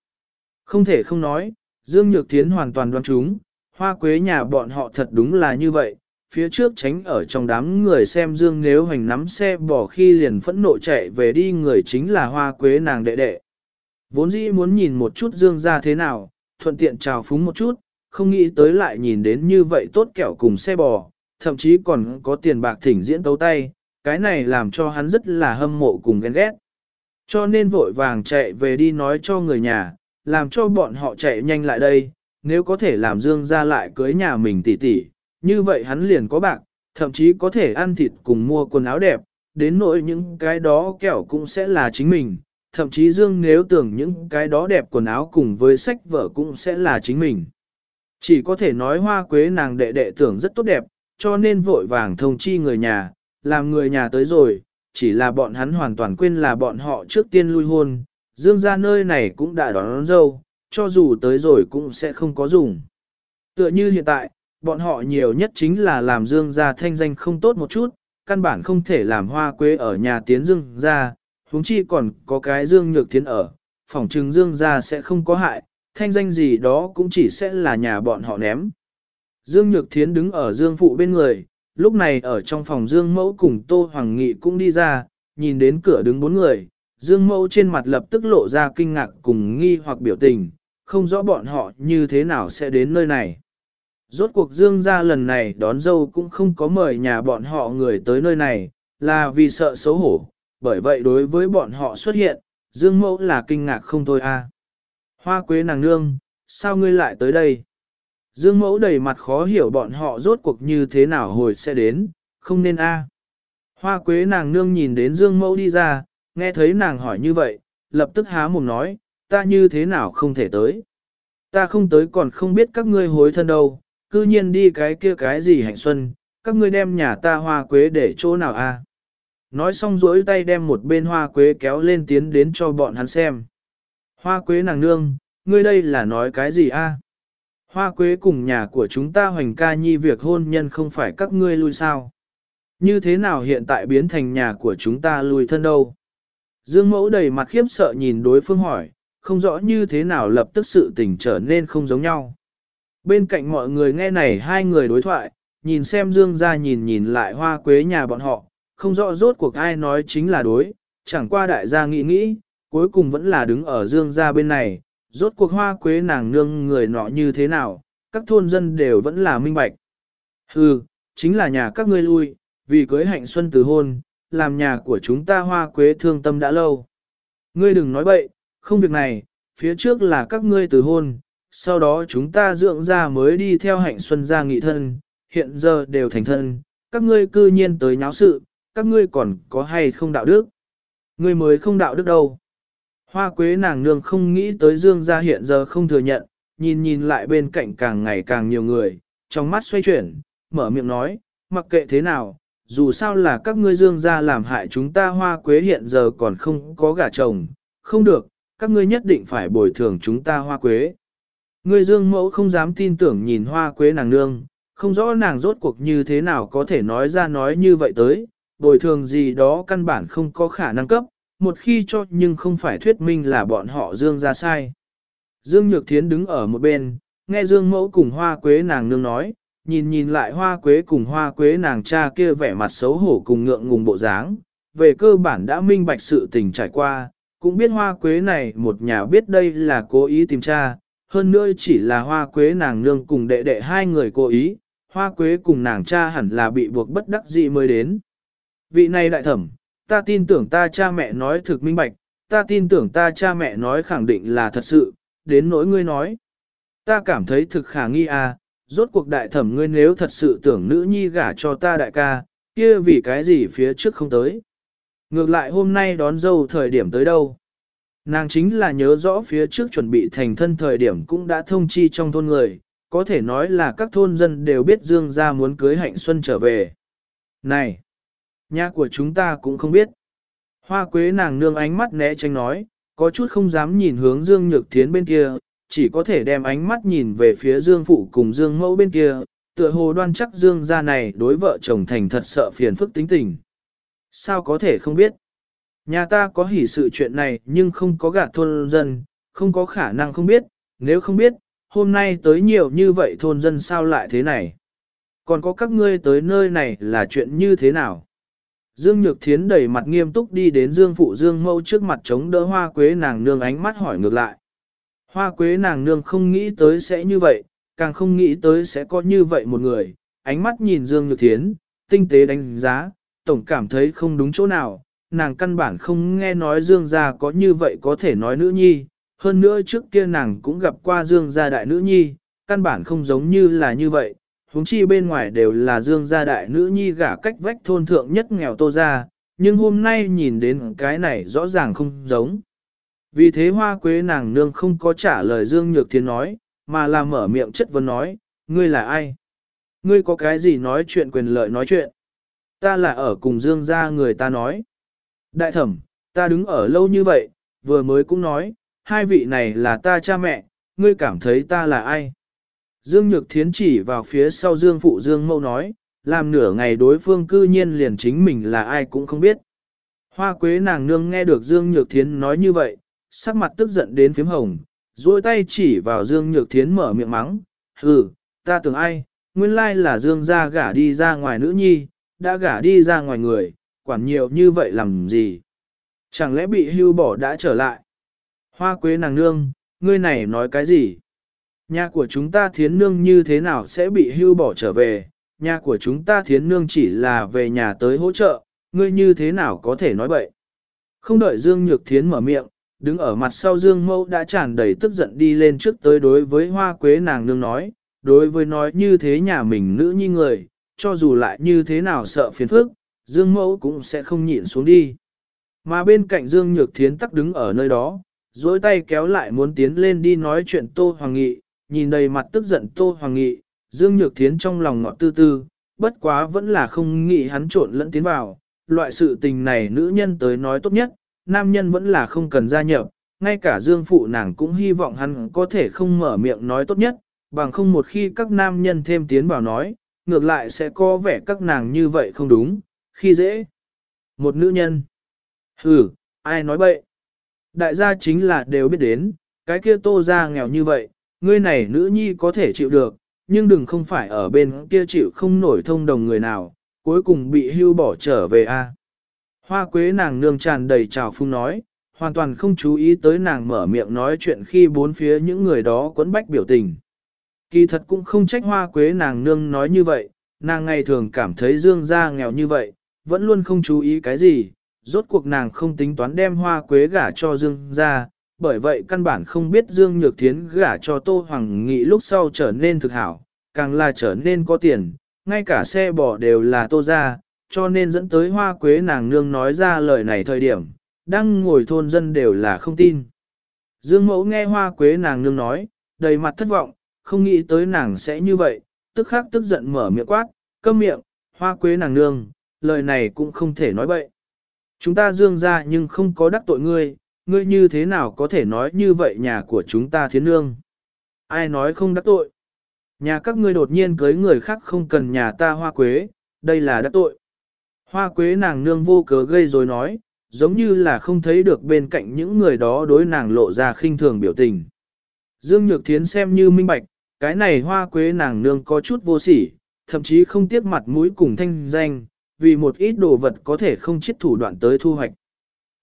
Không thể không nói, Dương Nhược Thiến hoàn toàn đoán chúng, hoa quế nhà bọn họ thật đúng là như vậy, phía trước tránh ở trong đám người xem Dương nếu hành nắm xe bỏ khi liền phẫn nộ chạy về đi người chính là hoa quế nàng đệ đệ. Vốn dĩ muốn nhìn một chút Dương ra thế nào, thuận tiện chào phúng một chút, không nghĩ tới lại nhìn đến như vậy tốt kẹo cùng xe bò, thậm chí còn có tiền bạc thỉnh diễn tấu tay, cái này làm cho hắn rất là hâm mộ cùng ghen ghét. Cho nên vội vàng chạy về đi nói cho người nhà, làm cho bọn họ chạy nhanh lại đây, nếu có thể làm Dương ra lại cưới nhà mình tỷ tỷ, như vậy hắn liền có bạc, thậm chí có thể ăn thịt cùng mua quần áo đẹp, đến nỗi những cái đó kẹo cũng sẽ là chính mình, thậm chí Dương nếu tưởng những cái đó đẹp quần áo cùng với sách vở cũng sẽ là chính mình. Chỉ có thể nói hoa quế nàng đệ đệ tưởng rất tốt đẹp, cho nên vội vàng thông chi người nhà, làm người nhà tới rồi, chỉ là bọn hắn hoàn toàn quên là bọn họ trước tiên lui hôn, Dương ra nơi này cũng đã đón, đón dâu, cho dù tới rồi cũng sẽ không có dùng. Tựa như hiện tại, bọn họ nhiều nhất chính là làm dương gia thanh danh không tốt một chút, căn bản không thể làm hoa quế ở nhà tiến dương gia, huống chi còn có cái dương nhược tiến ở, phỏng trừng dương gia sẽ không có hại, thanh danh gì đó cũng chỉ sẽ là nhà bọn họ ném. Dương Nhược Thiến đứng ở Dương Phụ bên người, lúc này ở trong phòng Dương Mẫu cùng Tô Hoàng Nghị cũng đi ra, nhìn đến cửa đứng bốn người, Dương Mẫu trên mặt lập tức lộ ra kinh ngạc cùng nghi hoặc biểu tình, không rõ bọn họ như thế nào sẽ đến nơi này. Rốt cuộc Dương gia lần này đón dâu cũng không có mời nhà bọn họ người tới nơi này, là vì sợ xấu hổ, bởi vậy đối với bọn họ xuất hiện, Dương mẫu là kinh ngạc không thôi a. À. Hoa quế nàng nương, sao ngươi lại tới đây? Dương mẫu đầy mặt khó hiểu bọn họ rốt cuộc như thế nào hồi sẽ đến, không nên a. À. Hoa quế nàng nương nhìn đến Dương mẫu đi ra, nghe thấy nàng hỏi như vậy, lập tức há mồm nói, ta như thế nào không thể tới. Ta không tới còn không biết các ngươi hối thân đâu, cư nhiên đi cái kia cái gì hạnh xuân, các ngươi đem nhà ta hoa quế để chỗ nào a? Nói xong rỗi tay đem một bên hoa quế kéo lên tiến đến cho bọn hắn xem. Hoa quế nàng nương, ngươi đây là nói cái gì a? Hoa quế cùng nhà của chúng ta hoành ca nhi việc hôn nhân không phải các ngươi lui sao? Như thế nào hiện tại biến thành nhà của chúng ta lui thân đâu? Dương mẫu đầy mặt khiếp sợ nhìn đối phương hỏi, không rõ như thế nào lập tức sự tình trở nên không giống nhau. Bên cạnh mọi người nghe này hai người đối thoại, nhìn xem Dương ra nhìn nhìn lại hoa quế nhà bọn họ, không rõ rốt cuộc ai nói chính là đối, chẳng qua đại gia nghĩ nghĩ, cuối cùng vẫn là đứng ở Dương ra bên này, rốt cuộc hoa quế nàng nương người nọ như thế nào, các thôn dân đều vẫn là minh bạch. Hừ, chính là nhà các ngươi lui, vì cưới hạnh xuân từ hôn, làm nhà của chúng ta hoa quế thương tâm đã lâu. Ngươi đừng nói bậy, không việc này, phía trước là các ngươi từ hôn, sau đó chúng ta dưỡng ra mới đi theo hạnh xuân gia nghị thân, hiện giờ đều thành thân, các ngươi cư nhiên tới nháo sự, các ngươi còn có hay không đạo đức? Ngươi mới không đạo đức đâu. Hoa quế nàng nương không nghĩ tới dương gia hiện giờ không thừa nhận, nhìn nhìn lại bên cạnh càng ngày càng nhiều người, trong mắt xoay chuyển, mở miệng nói, mặc kệ thế nào, dù sao là các ngươi dương gia làm hại chúng ta hoa quế hiện giờ còn không có gả chồng, không được, các ngươi nhất định phải bồi thường chúng ta hoa quế. Ngươi dương mẫu không dám tin tưởng nhìn hoa quế nàng nương, không rõ nàng rốt cuộc như thế nào có thể nói ra nói như vậy tới, bồi thường gì đó căn bản không có khả năng cấp, một khi cho nhưng không phải thuyết minh là bọn họ dương ra sai. Dương Nhược Thiến đứng ở một bên, nghe Dương Mẫu cùng hoa quế nàng nương nói, nhìn nhìn lại hoa quế cùng hoa quế nàng cha kia vẻ mặt xấu hổ cùng ngượng ngùng bộ dáng, về cơ bản đã minh bạch sự tình trải qua, cũng biết hoa quế này một nhà biết đây là cố ý tìm cha, hơn nữa chỉ là hoa quế nàng nương cùng đệ đệ hai người cố ý, hoa quế cùng nàng cha hẳn là bị buộc bất đắc dĩ mới đến. Vị này đại thẩm, ta tin tưởng ta cha mẹ nói thực minh bạch, ta tin tưởng ta cha mẹ nói khẳng định là thật sự, đến nỗi ngươi nói. Ta cảm thấy thực khả nghi à, rốt cuộc đại thẩm ngươi nếu thật sự tưởng nữ nhi gả cho ta đại ca, kia vì cái gì phía trước không tới. Ngược lại hôm nay đón dâu thời điểm tới đâu. Nàng chính là nhớ rõ phía trước chuẩn bị thành thân thời điểm cũng đã thông chi trong thôn người, có thể nói là các thôn dân đều biết Dương gia muốn cưới hạnh xuân trở về. Này, nhà của chúng ta cũng không biết. Hoa quế nàng nương ánh mắt né tránh nói, có chút không dám nhìn hướng Dương Nhược Thiến bên kia, chỉ có thể đem ánh mắt nhìn về phía Dương Phụ cùng Dương Mẫu bên kia, tựa hồ đoan chắc Dương gia này đối vợ chồng thành thật sợ phiền phức tính tình. Sao có thể không biết? Nhà ta có hỉ sự chuyện này nhưng không có gạt thôn dân, không có khả năng không biết, nếu không biết, hôm nay tới nhiều như vậy thôn dân sao lại thế này? Còn có các ngươi tới nơi này là chuyện như thế nào? Dương Nhược Thiến đẩy mặt nghiêm túc đi đến Dương Phụ Dương Mâu trước mặt chống đỡ hoa quế nàng nương ánh mắt hỏi ngược lại. Hoa quế nàng nương không nghĩ tới sẽ như vậy, càng không nghĩ tới sẽ có như vậy một người, ánh mắt nhìn Dương Nhược Thiến, tinh tế đánh giá, tổng cảm thấy không đúng chỗ nào, nàng căn bản không nghe nói Dương gia có như vậy có thể nói nữ nhi, hơn nữa trước kia nàng cũng gặp qua Dương gia đại nữ nhi, căn bản không giống như là như vậy, huống chi bên ngoài đều là Dương gia đại nữ nhi gả cách vách thôn thượng nhất nghèo tô ra, nhưng hôm nay nhìn đến cái này rõ ràng không giống. Vì thế hoa quế nàng nương không có trả lời Dương Nhược Thiên nói, mà là mở miệng chất vấn nói, ngươi là ai? Ngươi có cái gì nói chuyện quyền lợi nói chuyện? Ta là ở cùng Dương gia người ta nói. Đại thẩm, ta đứng ở lâu như vậy, vừa mới cũng nói, hai vị này là ta cha mẹ, ngươi cảm thấy ta là ai? Dương Nhược Thiến chỉ vào phía sau Dương Phụ Dương Mâu nói, làm nửa ngày đối phương cư nhiên liền chính mình là ai cũng không biết. Hoa quế nàng nương nghe được Dương Nhược Thiến nói như vậy, sắc mặt tức giận đến phím hồng, duỗi tay chỉ vào Dương Nhược Thiến mở miệng mắng, hừ, ta tưởng ai, nguyên lai là Dương gia gả đi ra ngoài nữ nhi, đã gả đi ra ngoài người, quản nhiều như vậy làm gì? Chẳng lẽ bị hưu bỏ đã trở lại? Hoa quế nàng nương, ngươi này nói cái gì? Nhà của chúng ta thiến nương như thế nào sẽ bị hưu bỏ trở về? Nhà của chúng ta thiến nương chỉ là về nhà tới hỗ trợ, ngươi như thế nào có thể nói vậy? Không đợi Dương Nhược Thiến mở miệng, đứng ở mặt sau Dương Mâu đã tràn đầy tức giận đi lên trước tới đối với hoa quế nàng nương nói, đối với nói như thế nhà mình nữ nhi người, cho dù lại như thế nào sợ phiền phức, Dương Mẫu cũng sẽ không nhịn xuống đi. Mà bên cạnh Dương Nhược Thiến tắc đứng ở nơi đó, dối tay kéo lại muốn tiến lên đi nói chuyện Tô Hoàng Nghị, nhìn đầy mặt tức giận Tô Hoàng Nghị, Dương Nhược Thiến trong lòng ngọt tư tư, bất quá vẫn là không nghĩ hắn trộn lẫn tiến vào. Loại sự tình này nữ nhân tới nói tốt nhất, nam nhân vẫn là không cần gia nhập, ngay cả Dương Phụ nàng cũng hy vọng hắn có thể không mở miệng nói tốt nhất, bằng không một khi các nam nhân thêm tiến vào nói, ngược lại sẽ có vẻ các nàng như vậy không đúng, khi dễ. Một nữ nhân. Ừ, ai nói bậy. Đại gia chính là đều biết đến, cái kia tô ra nghèo như vậy, ngươi này nữ nhi có thể chịu được, nhưng đừng không phải ở bên kia chịu không nổi thông đồng người nào, cuối cùng bị hưu bỏ trở về a. Hoa quế nàng nương tràn đầy trào phung nói, hoàn toàn không chú ý tới nàng mở miệng nói chuyện khi bốn phía những người đó quấn bách biểu tình. Kỳ thật cũng không trách hoa quế nàng nương nói như vậy, nàng ngày thường cảm thấy dương gia nghèo như vậy, vẫn luôn không chú ý cái gì, rốt cuộc nàng không tính toán đem hoa quế gả cho Dương ra, bởi vậy căn bản không biết Dương Nhược Thiến gả cho Tô Hoàng Nghị lúc sau trở nên thực hảo, càng là trở nên có tiền, ngay cả xe bò đều là Tô ra, cho nên dẫn tới hoa quế nàng nương nói ra lời này thời điểm, đang ngồi thôn dân đều là không tin. Dương Mẫu nghe hoa quế nàng nương nói, đầy mặt thất vọng, không nghĩ tới nàng sẽ như vậy, tức khắc tức giận mở miệng quát, câm miệng, hoa quế nàng nương, lời này cũng không thể nói bậy. Chúng ta dương ra nhưng không có đắc tội ngươi, ngươi như thế nào có thể nói như vậy nhà của chúng ta thiến nương. Ai nói không đắc tội? Nhà các ngươi đột nhiên cưới người khác không cần nhà ta hoa quế, đây là đắc tội. Hoa quế nàng nương vô cớ gây rồi nói, giống như là không thấy được bên cạnh những người đó đối nàng lộ ra khinh thường biểu tình. Dương Nhược Thiến xem như minh bạch, cái này hoa quế nàng nương có chút vô sỉ, thậm chí không tiếc mặt mũi cùng thanh danh, vì một ít đồ vật có thể không chết thủ đoạn tới thu hoạch.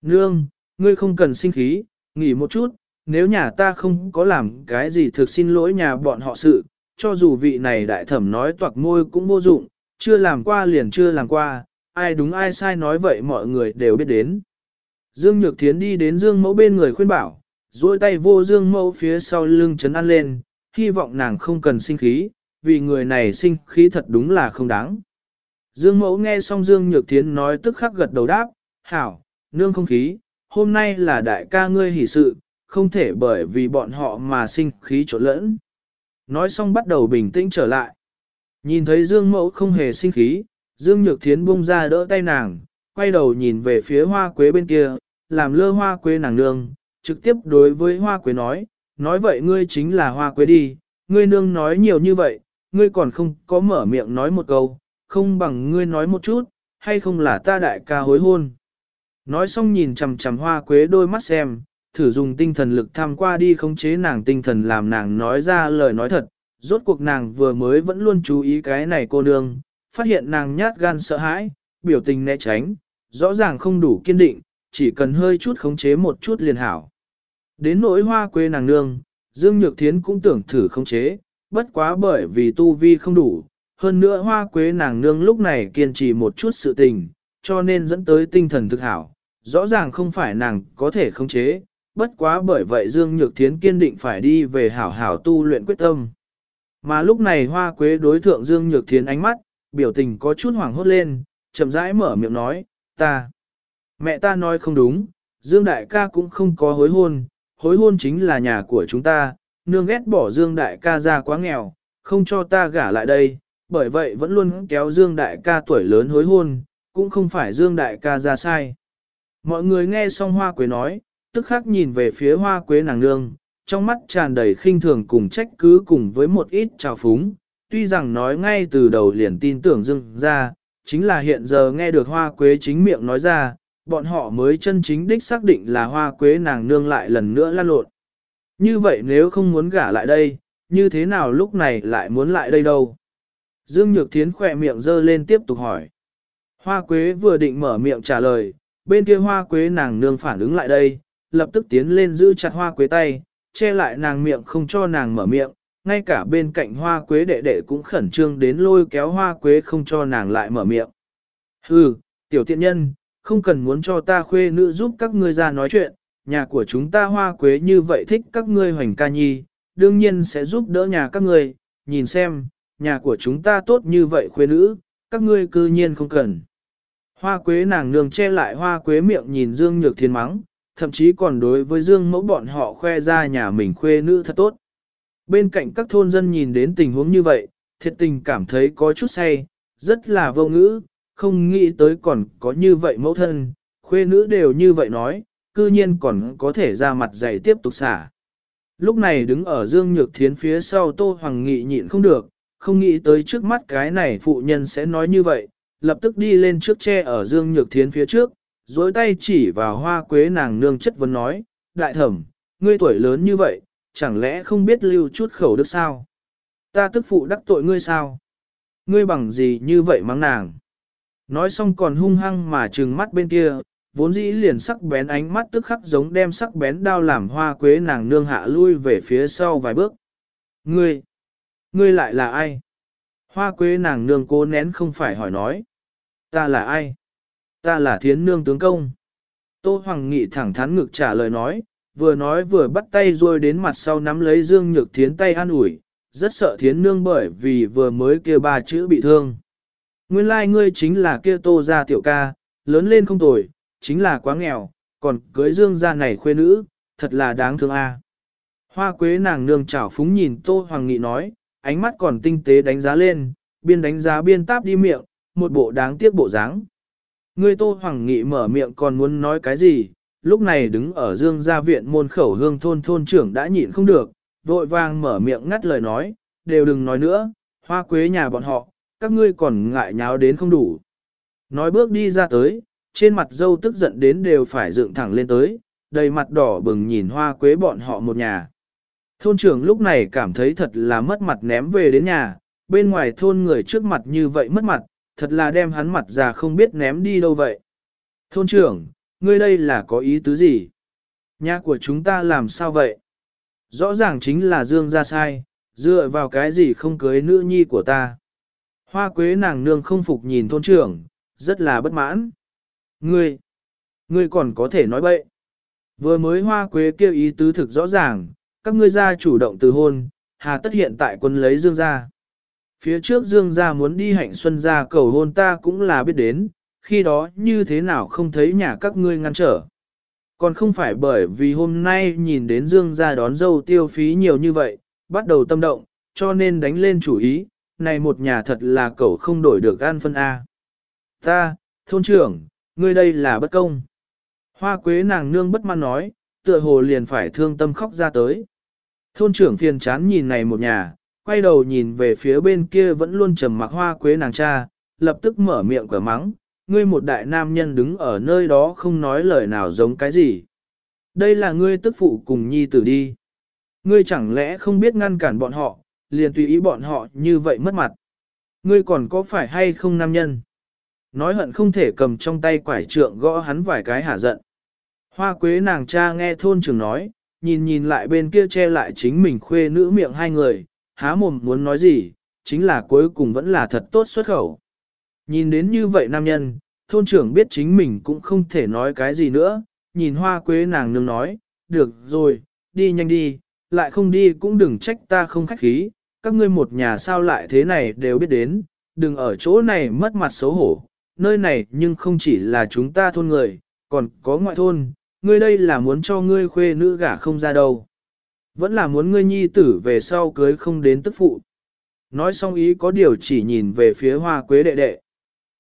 Nương, ngươi không cần sinh khí, nghỉ một chút, nếu nhà ta không có làm cái gì thực xin lỗi nhà bọn họ sự, cho dù vị này đại thẩm nói toạc môi cũng vô dụng, chưa làm qua liền chưa làm qua, ai đúng ai sai nói vậy mọi người đều biết đến. Dương Nhược Thiến đi đến Dương Mẫu bên người khuyên bảo, duỗi tay vô Dương Mẫu phía sau lưng chấn an lên, hy vọng nàng không cần sinh khí, vì người này sinh khí thật đúng là không đáng. Dương Mẫu nghe xong Dương Nhược Thiến nói tức khắc gật đầu đáp, hảo, nương không khí, hôm nay là đại ca ngươi hỷ sự, không thể bởi vì bọn họ mà sinh khí trộn lẫn. Nói xong bắt đầu bình tĩnh trở lại. Nhìn thấy Dương Mẫu không hề sinh khí, Dương Nhược Thiến buông ra đỡ tay nàng, quay đầu nhìn về phía hoa quế bên kia, làm lơ hoa quế nàng nương, trực tiếp đối với hoa quế nói, nói vậy ngươi chính là hoa quế đi, ngươi nương nói nhiều như vậy, ngươi còn không có mở miệng nói một câu, không bằng ngươi nói một chút, hay không là ta đại ca hối hôn. Nói xong nhìn chằm chằm hoa quế đôi mắt xem, thử dùng tinh thần lực tham qua đi khống chế nàng tinh thần làm nàng nói ra lời nói thật, rốt cuộc nàng vừa mới vẫn luôn chú ý cái này cô nương, phát hiện nàng nhát gan sợ hãi, biểu tình né tránh, rõ ràng không đủ kiên định, chỉ cần hơi chút khống chế một chút liền hảo. Đến nỗi hoa quê nàng nương, Dương Nhược Thiến cũng tưởng thử khống chế, bất quá bởi vì tu vi không đủ, hơn nữa hoa quế nàng nương lúc này kiên trì một chút sự tình, cho nên dẫn tới tinh thần thực hảo, rõ ràng không phải nàng có thể khống chế, bất quá bởi vậy Dương Nhược Thiến kiên định phải đi về hảo hảo tu luyện quyết tâm. Mà lúc này hoa quế đối thượng Dương Nhược Thiến ánh mắt, biểu tình có chút hoảng hốt lên, chậm rãi mở miệng nói, ta. Mẹ ta nói không đúng, Dương Đại ca cũng không có hối hôn, hối hôn chính là nhà của chúng ta, nương ghét bỏ Dương Đại ca ra quá nghèo, không cho ta gả lại đây, bởi vậy vẫn luôn kéo Dương Đại ca tuổi lớn hối hôn, cũng không phải Dương Đại ca ra sai. Mọi người nghe xong hoa quế nói, tức khắc nhìn về phía hoa quế nàng nương, trong mắt tràn đầy khinh thường cùng trách cứ cùng với một ít trào phúng, tuy rằng nói ngay từ đầu liền tin tưởng Dương ra, chính là hiện giờ nghe được hoa quế chính miệng nói ra, bọn họ mới chân chính đích xác định là hoa quế nàng nương lại lần nữa lan lộn. Như vậy nếu không muốn gả lại đây, như thế nào lúc này lại muốn lại đây đâu? Dương Nhược Thiến khỏe miệng dơ lên tiếp tục hỏi. Hoa quế vừa định mở miệng trả lời, bên kia hoa quế nàng nương phản ứng lại đây, lập tức tiến lên giữ chặt hoa quế tay, che lại nàng miệng không cho nàng mở miệng, ngay cả bên cạnh hoa quế đệ đệ cũng khẩn trương đến lôi kéo hoa quế không cho nàng lại mở miệng. Hừ, tiểu tiện nhân, không cần muốn cho ta khuê nữ giúp các ngươi ra nói chuyện, nhà của chúng ta hoa quế như vậy thích các ngươi hoành ca nhi, đương nhiên sẽ giúp đỡ nhà các ngươi, nhìn xem, nhà của chúng ta tốt như vậy khuê nữ, các ngươi cư nhiên không cần. Hoa quế nàng nương che lại hoa quế miệng nhìn Dương Nhược Thiên mắng, thậm chí còn đối với Dương mẫu bọn họ khoe ra nhà mình khuê nữ thật tốt. Bên cạnh các thôn dân nhìn đến tình huống như vậy, thiệt tình cảm thấy có chút say, rất là vô ngữ, không nghĩ tới còn có như vậy mẫu thân, khuê nữ đều như vậy nói, cư nhiên còn có thể ra mặt dày tiếp tục xả. Lúc này đứng ở Dương Nhược Thiến phía sau Tô Hoàng Nghị nhịn không được, không nghĩ tới trước mắt cái này phụ nhân sẽ nói như vậy, lập tức đi lên trước tre ở Dương Nhược Thiến phía trước, dối tay chỉ vào hoa quế nàng nương chất vấn nói, đại thẩm, ngươi tuổi lớn như vậy, chẳng lẽ không biết lưu chút khẩu đức sao? Ta tức phụ đắc tội ngươi sao? Ngươi bằng gì như vậy mắng nàng? Nói xong còn hung hăng mà trừng mắt bên kia, vốn dĩ liền sắc bén ánh mắt tức khắc giống đem sắc bén đao làm hoa quế nàng nương hạ lui về phía sau vài bước. Ngươi, ngươi lại là ai? Hoa quế nàng nương cố nén không phải hỏi nói. Ta là ai? Ta là thiến nương tướng công. Tô Hoàng Nghị thẳng thắn ngực trả lời nói, vừa nói vừa bắt tay rồi đến mặt sau nắm lấy Dương Nhược Thiến tay an ủi, rất sợ Thiến nương bởi vì vừa mới kia ba chữ bị thương. Nguyên lai like ngươi chính là kia tô gia tiểu ca, lớn lên không tồi, chính là quá nghèo, còn cưới Dương gia này khuê nữ, thật là đáng thương a. Hoa quế nàng nương chảo phúng nhìn Tô Hoàng Nghị nói, ánh mắt còn tinh tế đánh giá lên, biên đánh giá biên táp đi miệng, một bộ đáng tiếc bộ dáng. Ngươi Tô Hoàng Nghị mở miệng còn muốn nói cái gì, lúc này đứng ở dương gia viện môn khẩu hương thôn thôn trưởng đã nhịn không được, vội vàng mở miệng ngắt lời nói, đều đừng nói nữa, hoa quế nhà bọn họ, các ngươi còn ngại nháo đến không đủ. Nói bước đi ra tới, trên mặt dâu tức giận đến đều phải dựng thẳng lên tới, đầy mặt đỏ bừng nhìn hoa quế bọn họ một nhà. Thôn trưởng lúc này cảm thấy thật là mất mặt ném về đến nhà, bên ngoài thôn người trước mặt như vậy mất mặt, thật là đem hắn mặt già không biết ném đi đâu vậy. Thôn trưởng, ngươi đây là có ý tứ gì? Nhà của chúng ta làm sao vậy? Rõ ràng chính là Dương ra sai, dựa vào cái gì không cưới nữ nhi của ta. Hoa quế nàng nương không phục nhìn thôn trưởng, rất là bất mãn. Ngươi, ngươi còn có thể nói bậy. Vừa mới hoa quế kêu ý tứ thực rõ ràng, các ngươi ra chủ động từ hôn, hà tất hiện tại quân lấy Dương ra. Phía trước Dương ra muốn đi hạnh xuân ra cầu hôn ta cũng là biết đến, khi đó như thế nào không thấy nhà các ngươi ngăn trở. Còn không phải bởi vì hôm nay nhìn đến Dương ra đón dâu tiêu phí nhiều như vậy, bắt đầu tâm động, cho nên đánh lên chủ ý, này một nhà thật là cậu không đổi được an phân A. Ta, thôn trưởng, ngươi đây là bất công. Hoa quế nàng nương bất mãn nói, tựa hồ liền phải thương tâm khóc ra tới. Thôn trưởng phiền chán nhìn này một nhà, quay đầu nhìn về phía bên kia vẫn luôn trầm mặc hoa quế nàng cha, lập tức mở miệng cửa mắng, ngươi một đại nam nhân đứng ở nơi đó không nói lời nào giống cái gì. Đây là ngươi tức phụ cùng nhi tử đi. Ngươi chẳng lẽ không biết ngăn cản bọn họ, liền tùy ý bọn họ như vậy mất mặt. Ngươi còn có phải hay không nam nhân? Nói hận không thể cầm trong tay quải trượng gõ hắn vài cái hả giận. Hoa quế nàng cha nghe thôn trưởng nói, nhìn nhìn lại bên kia che lại chính mình khuê nữ miệng hai người, há mồm muốn nói gì, chính là cuối cùng vẫn là thật tốt xuất khẩu. Nhìn đến như vậy nam nhân, thôn trưởng biết chính mình cũng không thể nói cái gì nữa, nhìn hoa quế nàng nương nói, được rồi, đi nhanh đi, lại không đi cũng đừng trách ta không khách khí, các ngươi một nhà sao lại thế này đều biết đến, đừng ở chỗ này mất mặt xấu hổ, nơi này nhưng không chỉ là chúng ta thôn người, còn có ngoại thôn, ngươi đây là muốn cho ngươi khuê nữ gả không ra đâu. Vẫn là muốn ngươi nhi tử về sau cưới không đến tức phụ. Nói xong ý có điều chỉ nhìn về phía hoa quế đệ đệ.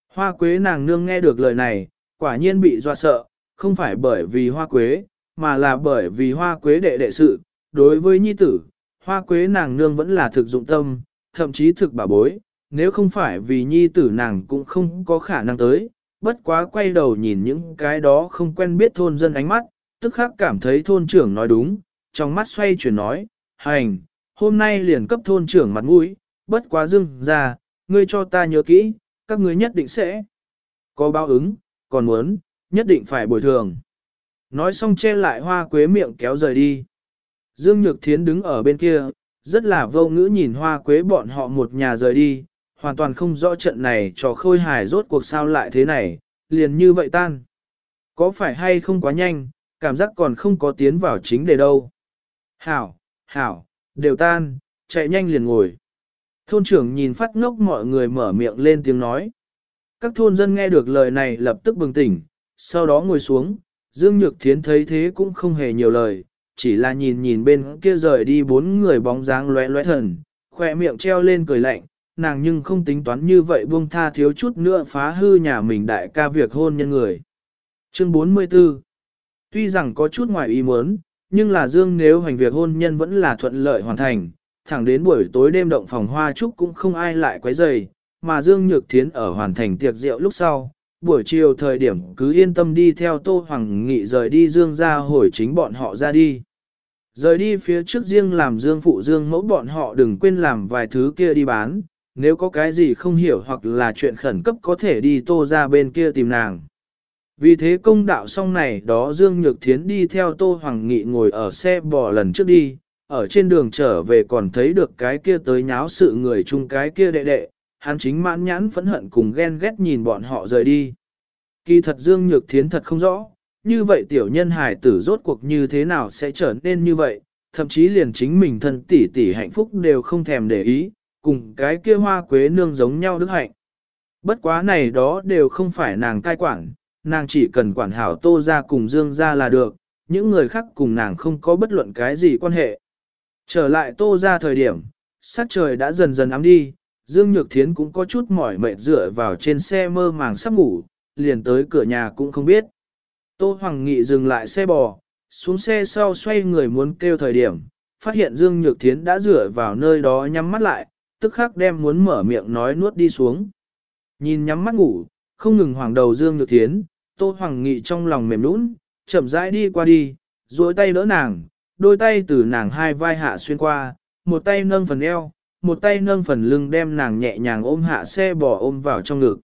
Hoa quế nàng nương nghe được lời này, quả nhiên bị doa sợ, không phải bởi vì hoa quế, mà là bởi vì hoa quế đệ đệ sự. Đối với nhi tử, hoa quế nàng nương vẫn là thực dụng tâm, thậm chí thực bà bối, nếu không phải vì nhi tử nàng cũng không có khả năng tới, bất quá quay đầu nhìn những cái đó không quen biết thôn dân ánh mắt, tức khắc cảm thấy thôn trưởng nói đúng, trong mắt xoay chuyển nói, hành, hôm nay liền cấp thôn trưởng mặt mũi, bất quá dưng ra, ngươi cho ta nhớ kỹ, các ngươi nhất định sẽ có báo ứng, còn muốn, nhất định phải bồi thường. Nói xong che lại hoa quế miệng kéo rời đi. Dương Nhược Thiến đứng ở bên kia, rất là vô ngữ nhìn hoa quế bọn họ một nhà rời đi, hoàn toàn không rõ trận này cho khôi hài rốt cuộc sao lại thế này, liền như vậy tan. Có phải hay không quá nhanh, cảm giác còn không có tiến vào chính đề đâu. Hảo, hảo, đều tan, chạy nhanh liền ngồi. Thôn trưởng nhìn phát ngốc mọi người mở miệng lên tiếng nói. Các thôn dân nghe được lời này lập tức bừng tỉnh, sau đó ngồi xuống, Dương Nhược Thiến thấy thế cũng không hề nhiều lời, chỉ là nhìn nhìn bên kia rời đi bốn người bóng dáng lóe lóe thần, khoe miệng treo lên cười lạnh, nàng nhưng không tính toán như vậy buông tha thiếu chút nữa phá hư nhà mình đại ca việc hôn nhân người. Chương 44 Tuy rằng có chút ngoài ý muốn, nhưng là Dương nếu hành việc hôn nhân vẫn là thuận lợi hoàn thành, thẳng đến buổi tối đêm động phòng hoa trúc cũng không ai lại quấy rầy, mà Dương Nhược Thiến ở hoàn thành tiệc rượu lúc sau, buổi chiều thời điểm cứ yên tâm đi theo Tô Hoàng Nghị rời đi Dương ra hồi chính bọn họ ra đi. Rời đi phía trước riêng làm Dương phụ Dương mẫu bọn họ đừng quên làm vài thứ kia đi bán, nếu có cái gì không hiểu hoặc là chuyện khẩn cấp có thể đi tô ra bên kia tìm nàng. Vì thế công đạo xong này đó Dương Nhược Thiến đi theo Tô Hoàng Nghị ngồi ở xe bò lần trước đi, ở trên đường trở về còn thấy được cái kia tới nháo sự người chung cái kia đệ đệ, hắn chính mãn nhãn phẫn hận cùng ghen ghét nhìn bọn họ rời đi. Kỳ thật Dương Nhược Thiến thật không rõ, như vậy tiểu nhân hài tử rốt cuộc như thế nào sẽ trở nên như vậy, thậm chí liền chính mình thân tỷ tỷ hạnh phúc đều không thèm để ý, cùng cái kia hoa quế nương giống nhau đức hạnh. Bất quá này đó đều không phải nàng cai quản, nàng chỉ cần quản hảo tô ra cùng dương ra là được, những người khác cùng nàng không có bất luận cái gì quan hệ. Trở lại tô ra thời điểm, sát trời đã dần dần ấm đi, Dương Nhược Thiến cũng có chút mỏi mệt dựa vào trên xe mơ màng sắp ngủ, liền tới cửa nhà cũng không biết. Tô Hoàng Nghị dừng lại xe bò, xuống xe sau xoay người muốn kêu thời điểm, phát hiện Dương Nhược Thiến đã dựa vào nơi đó nhắm mắt lại, tức khắc đem muốn mở miệng nói nuốt đi xuống. Nhìn nhắm mắt ngủ, không ngừng hoàng đầu Dương Nhược Thiến, Tô Hoàng Nghị trong lòng mềm nũng, chậm rãi đi qua đi, duỗi tay đỡ nàng, đôi tay từ nàng hai vai hạ xuyên qua, một tay nâng phần eo, một tay nâng phần lưng đem nàng nhẹ nhàng ôm hạ xe bò ôm vào trong ngực.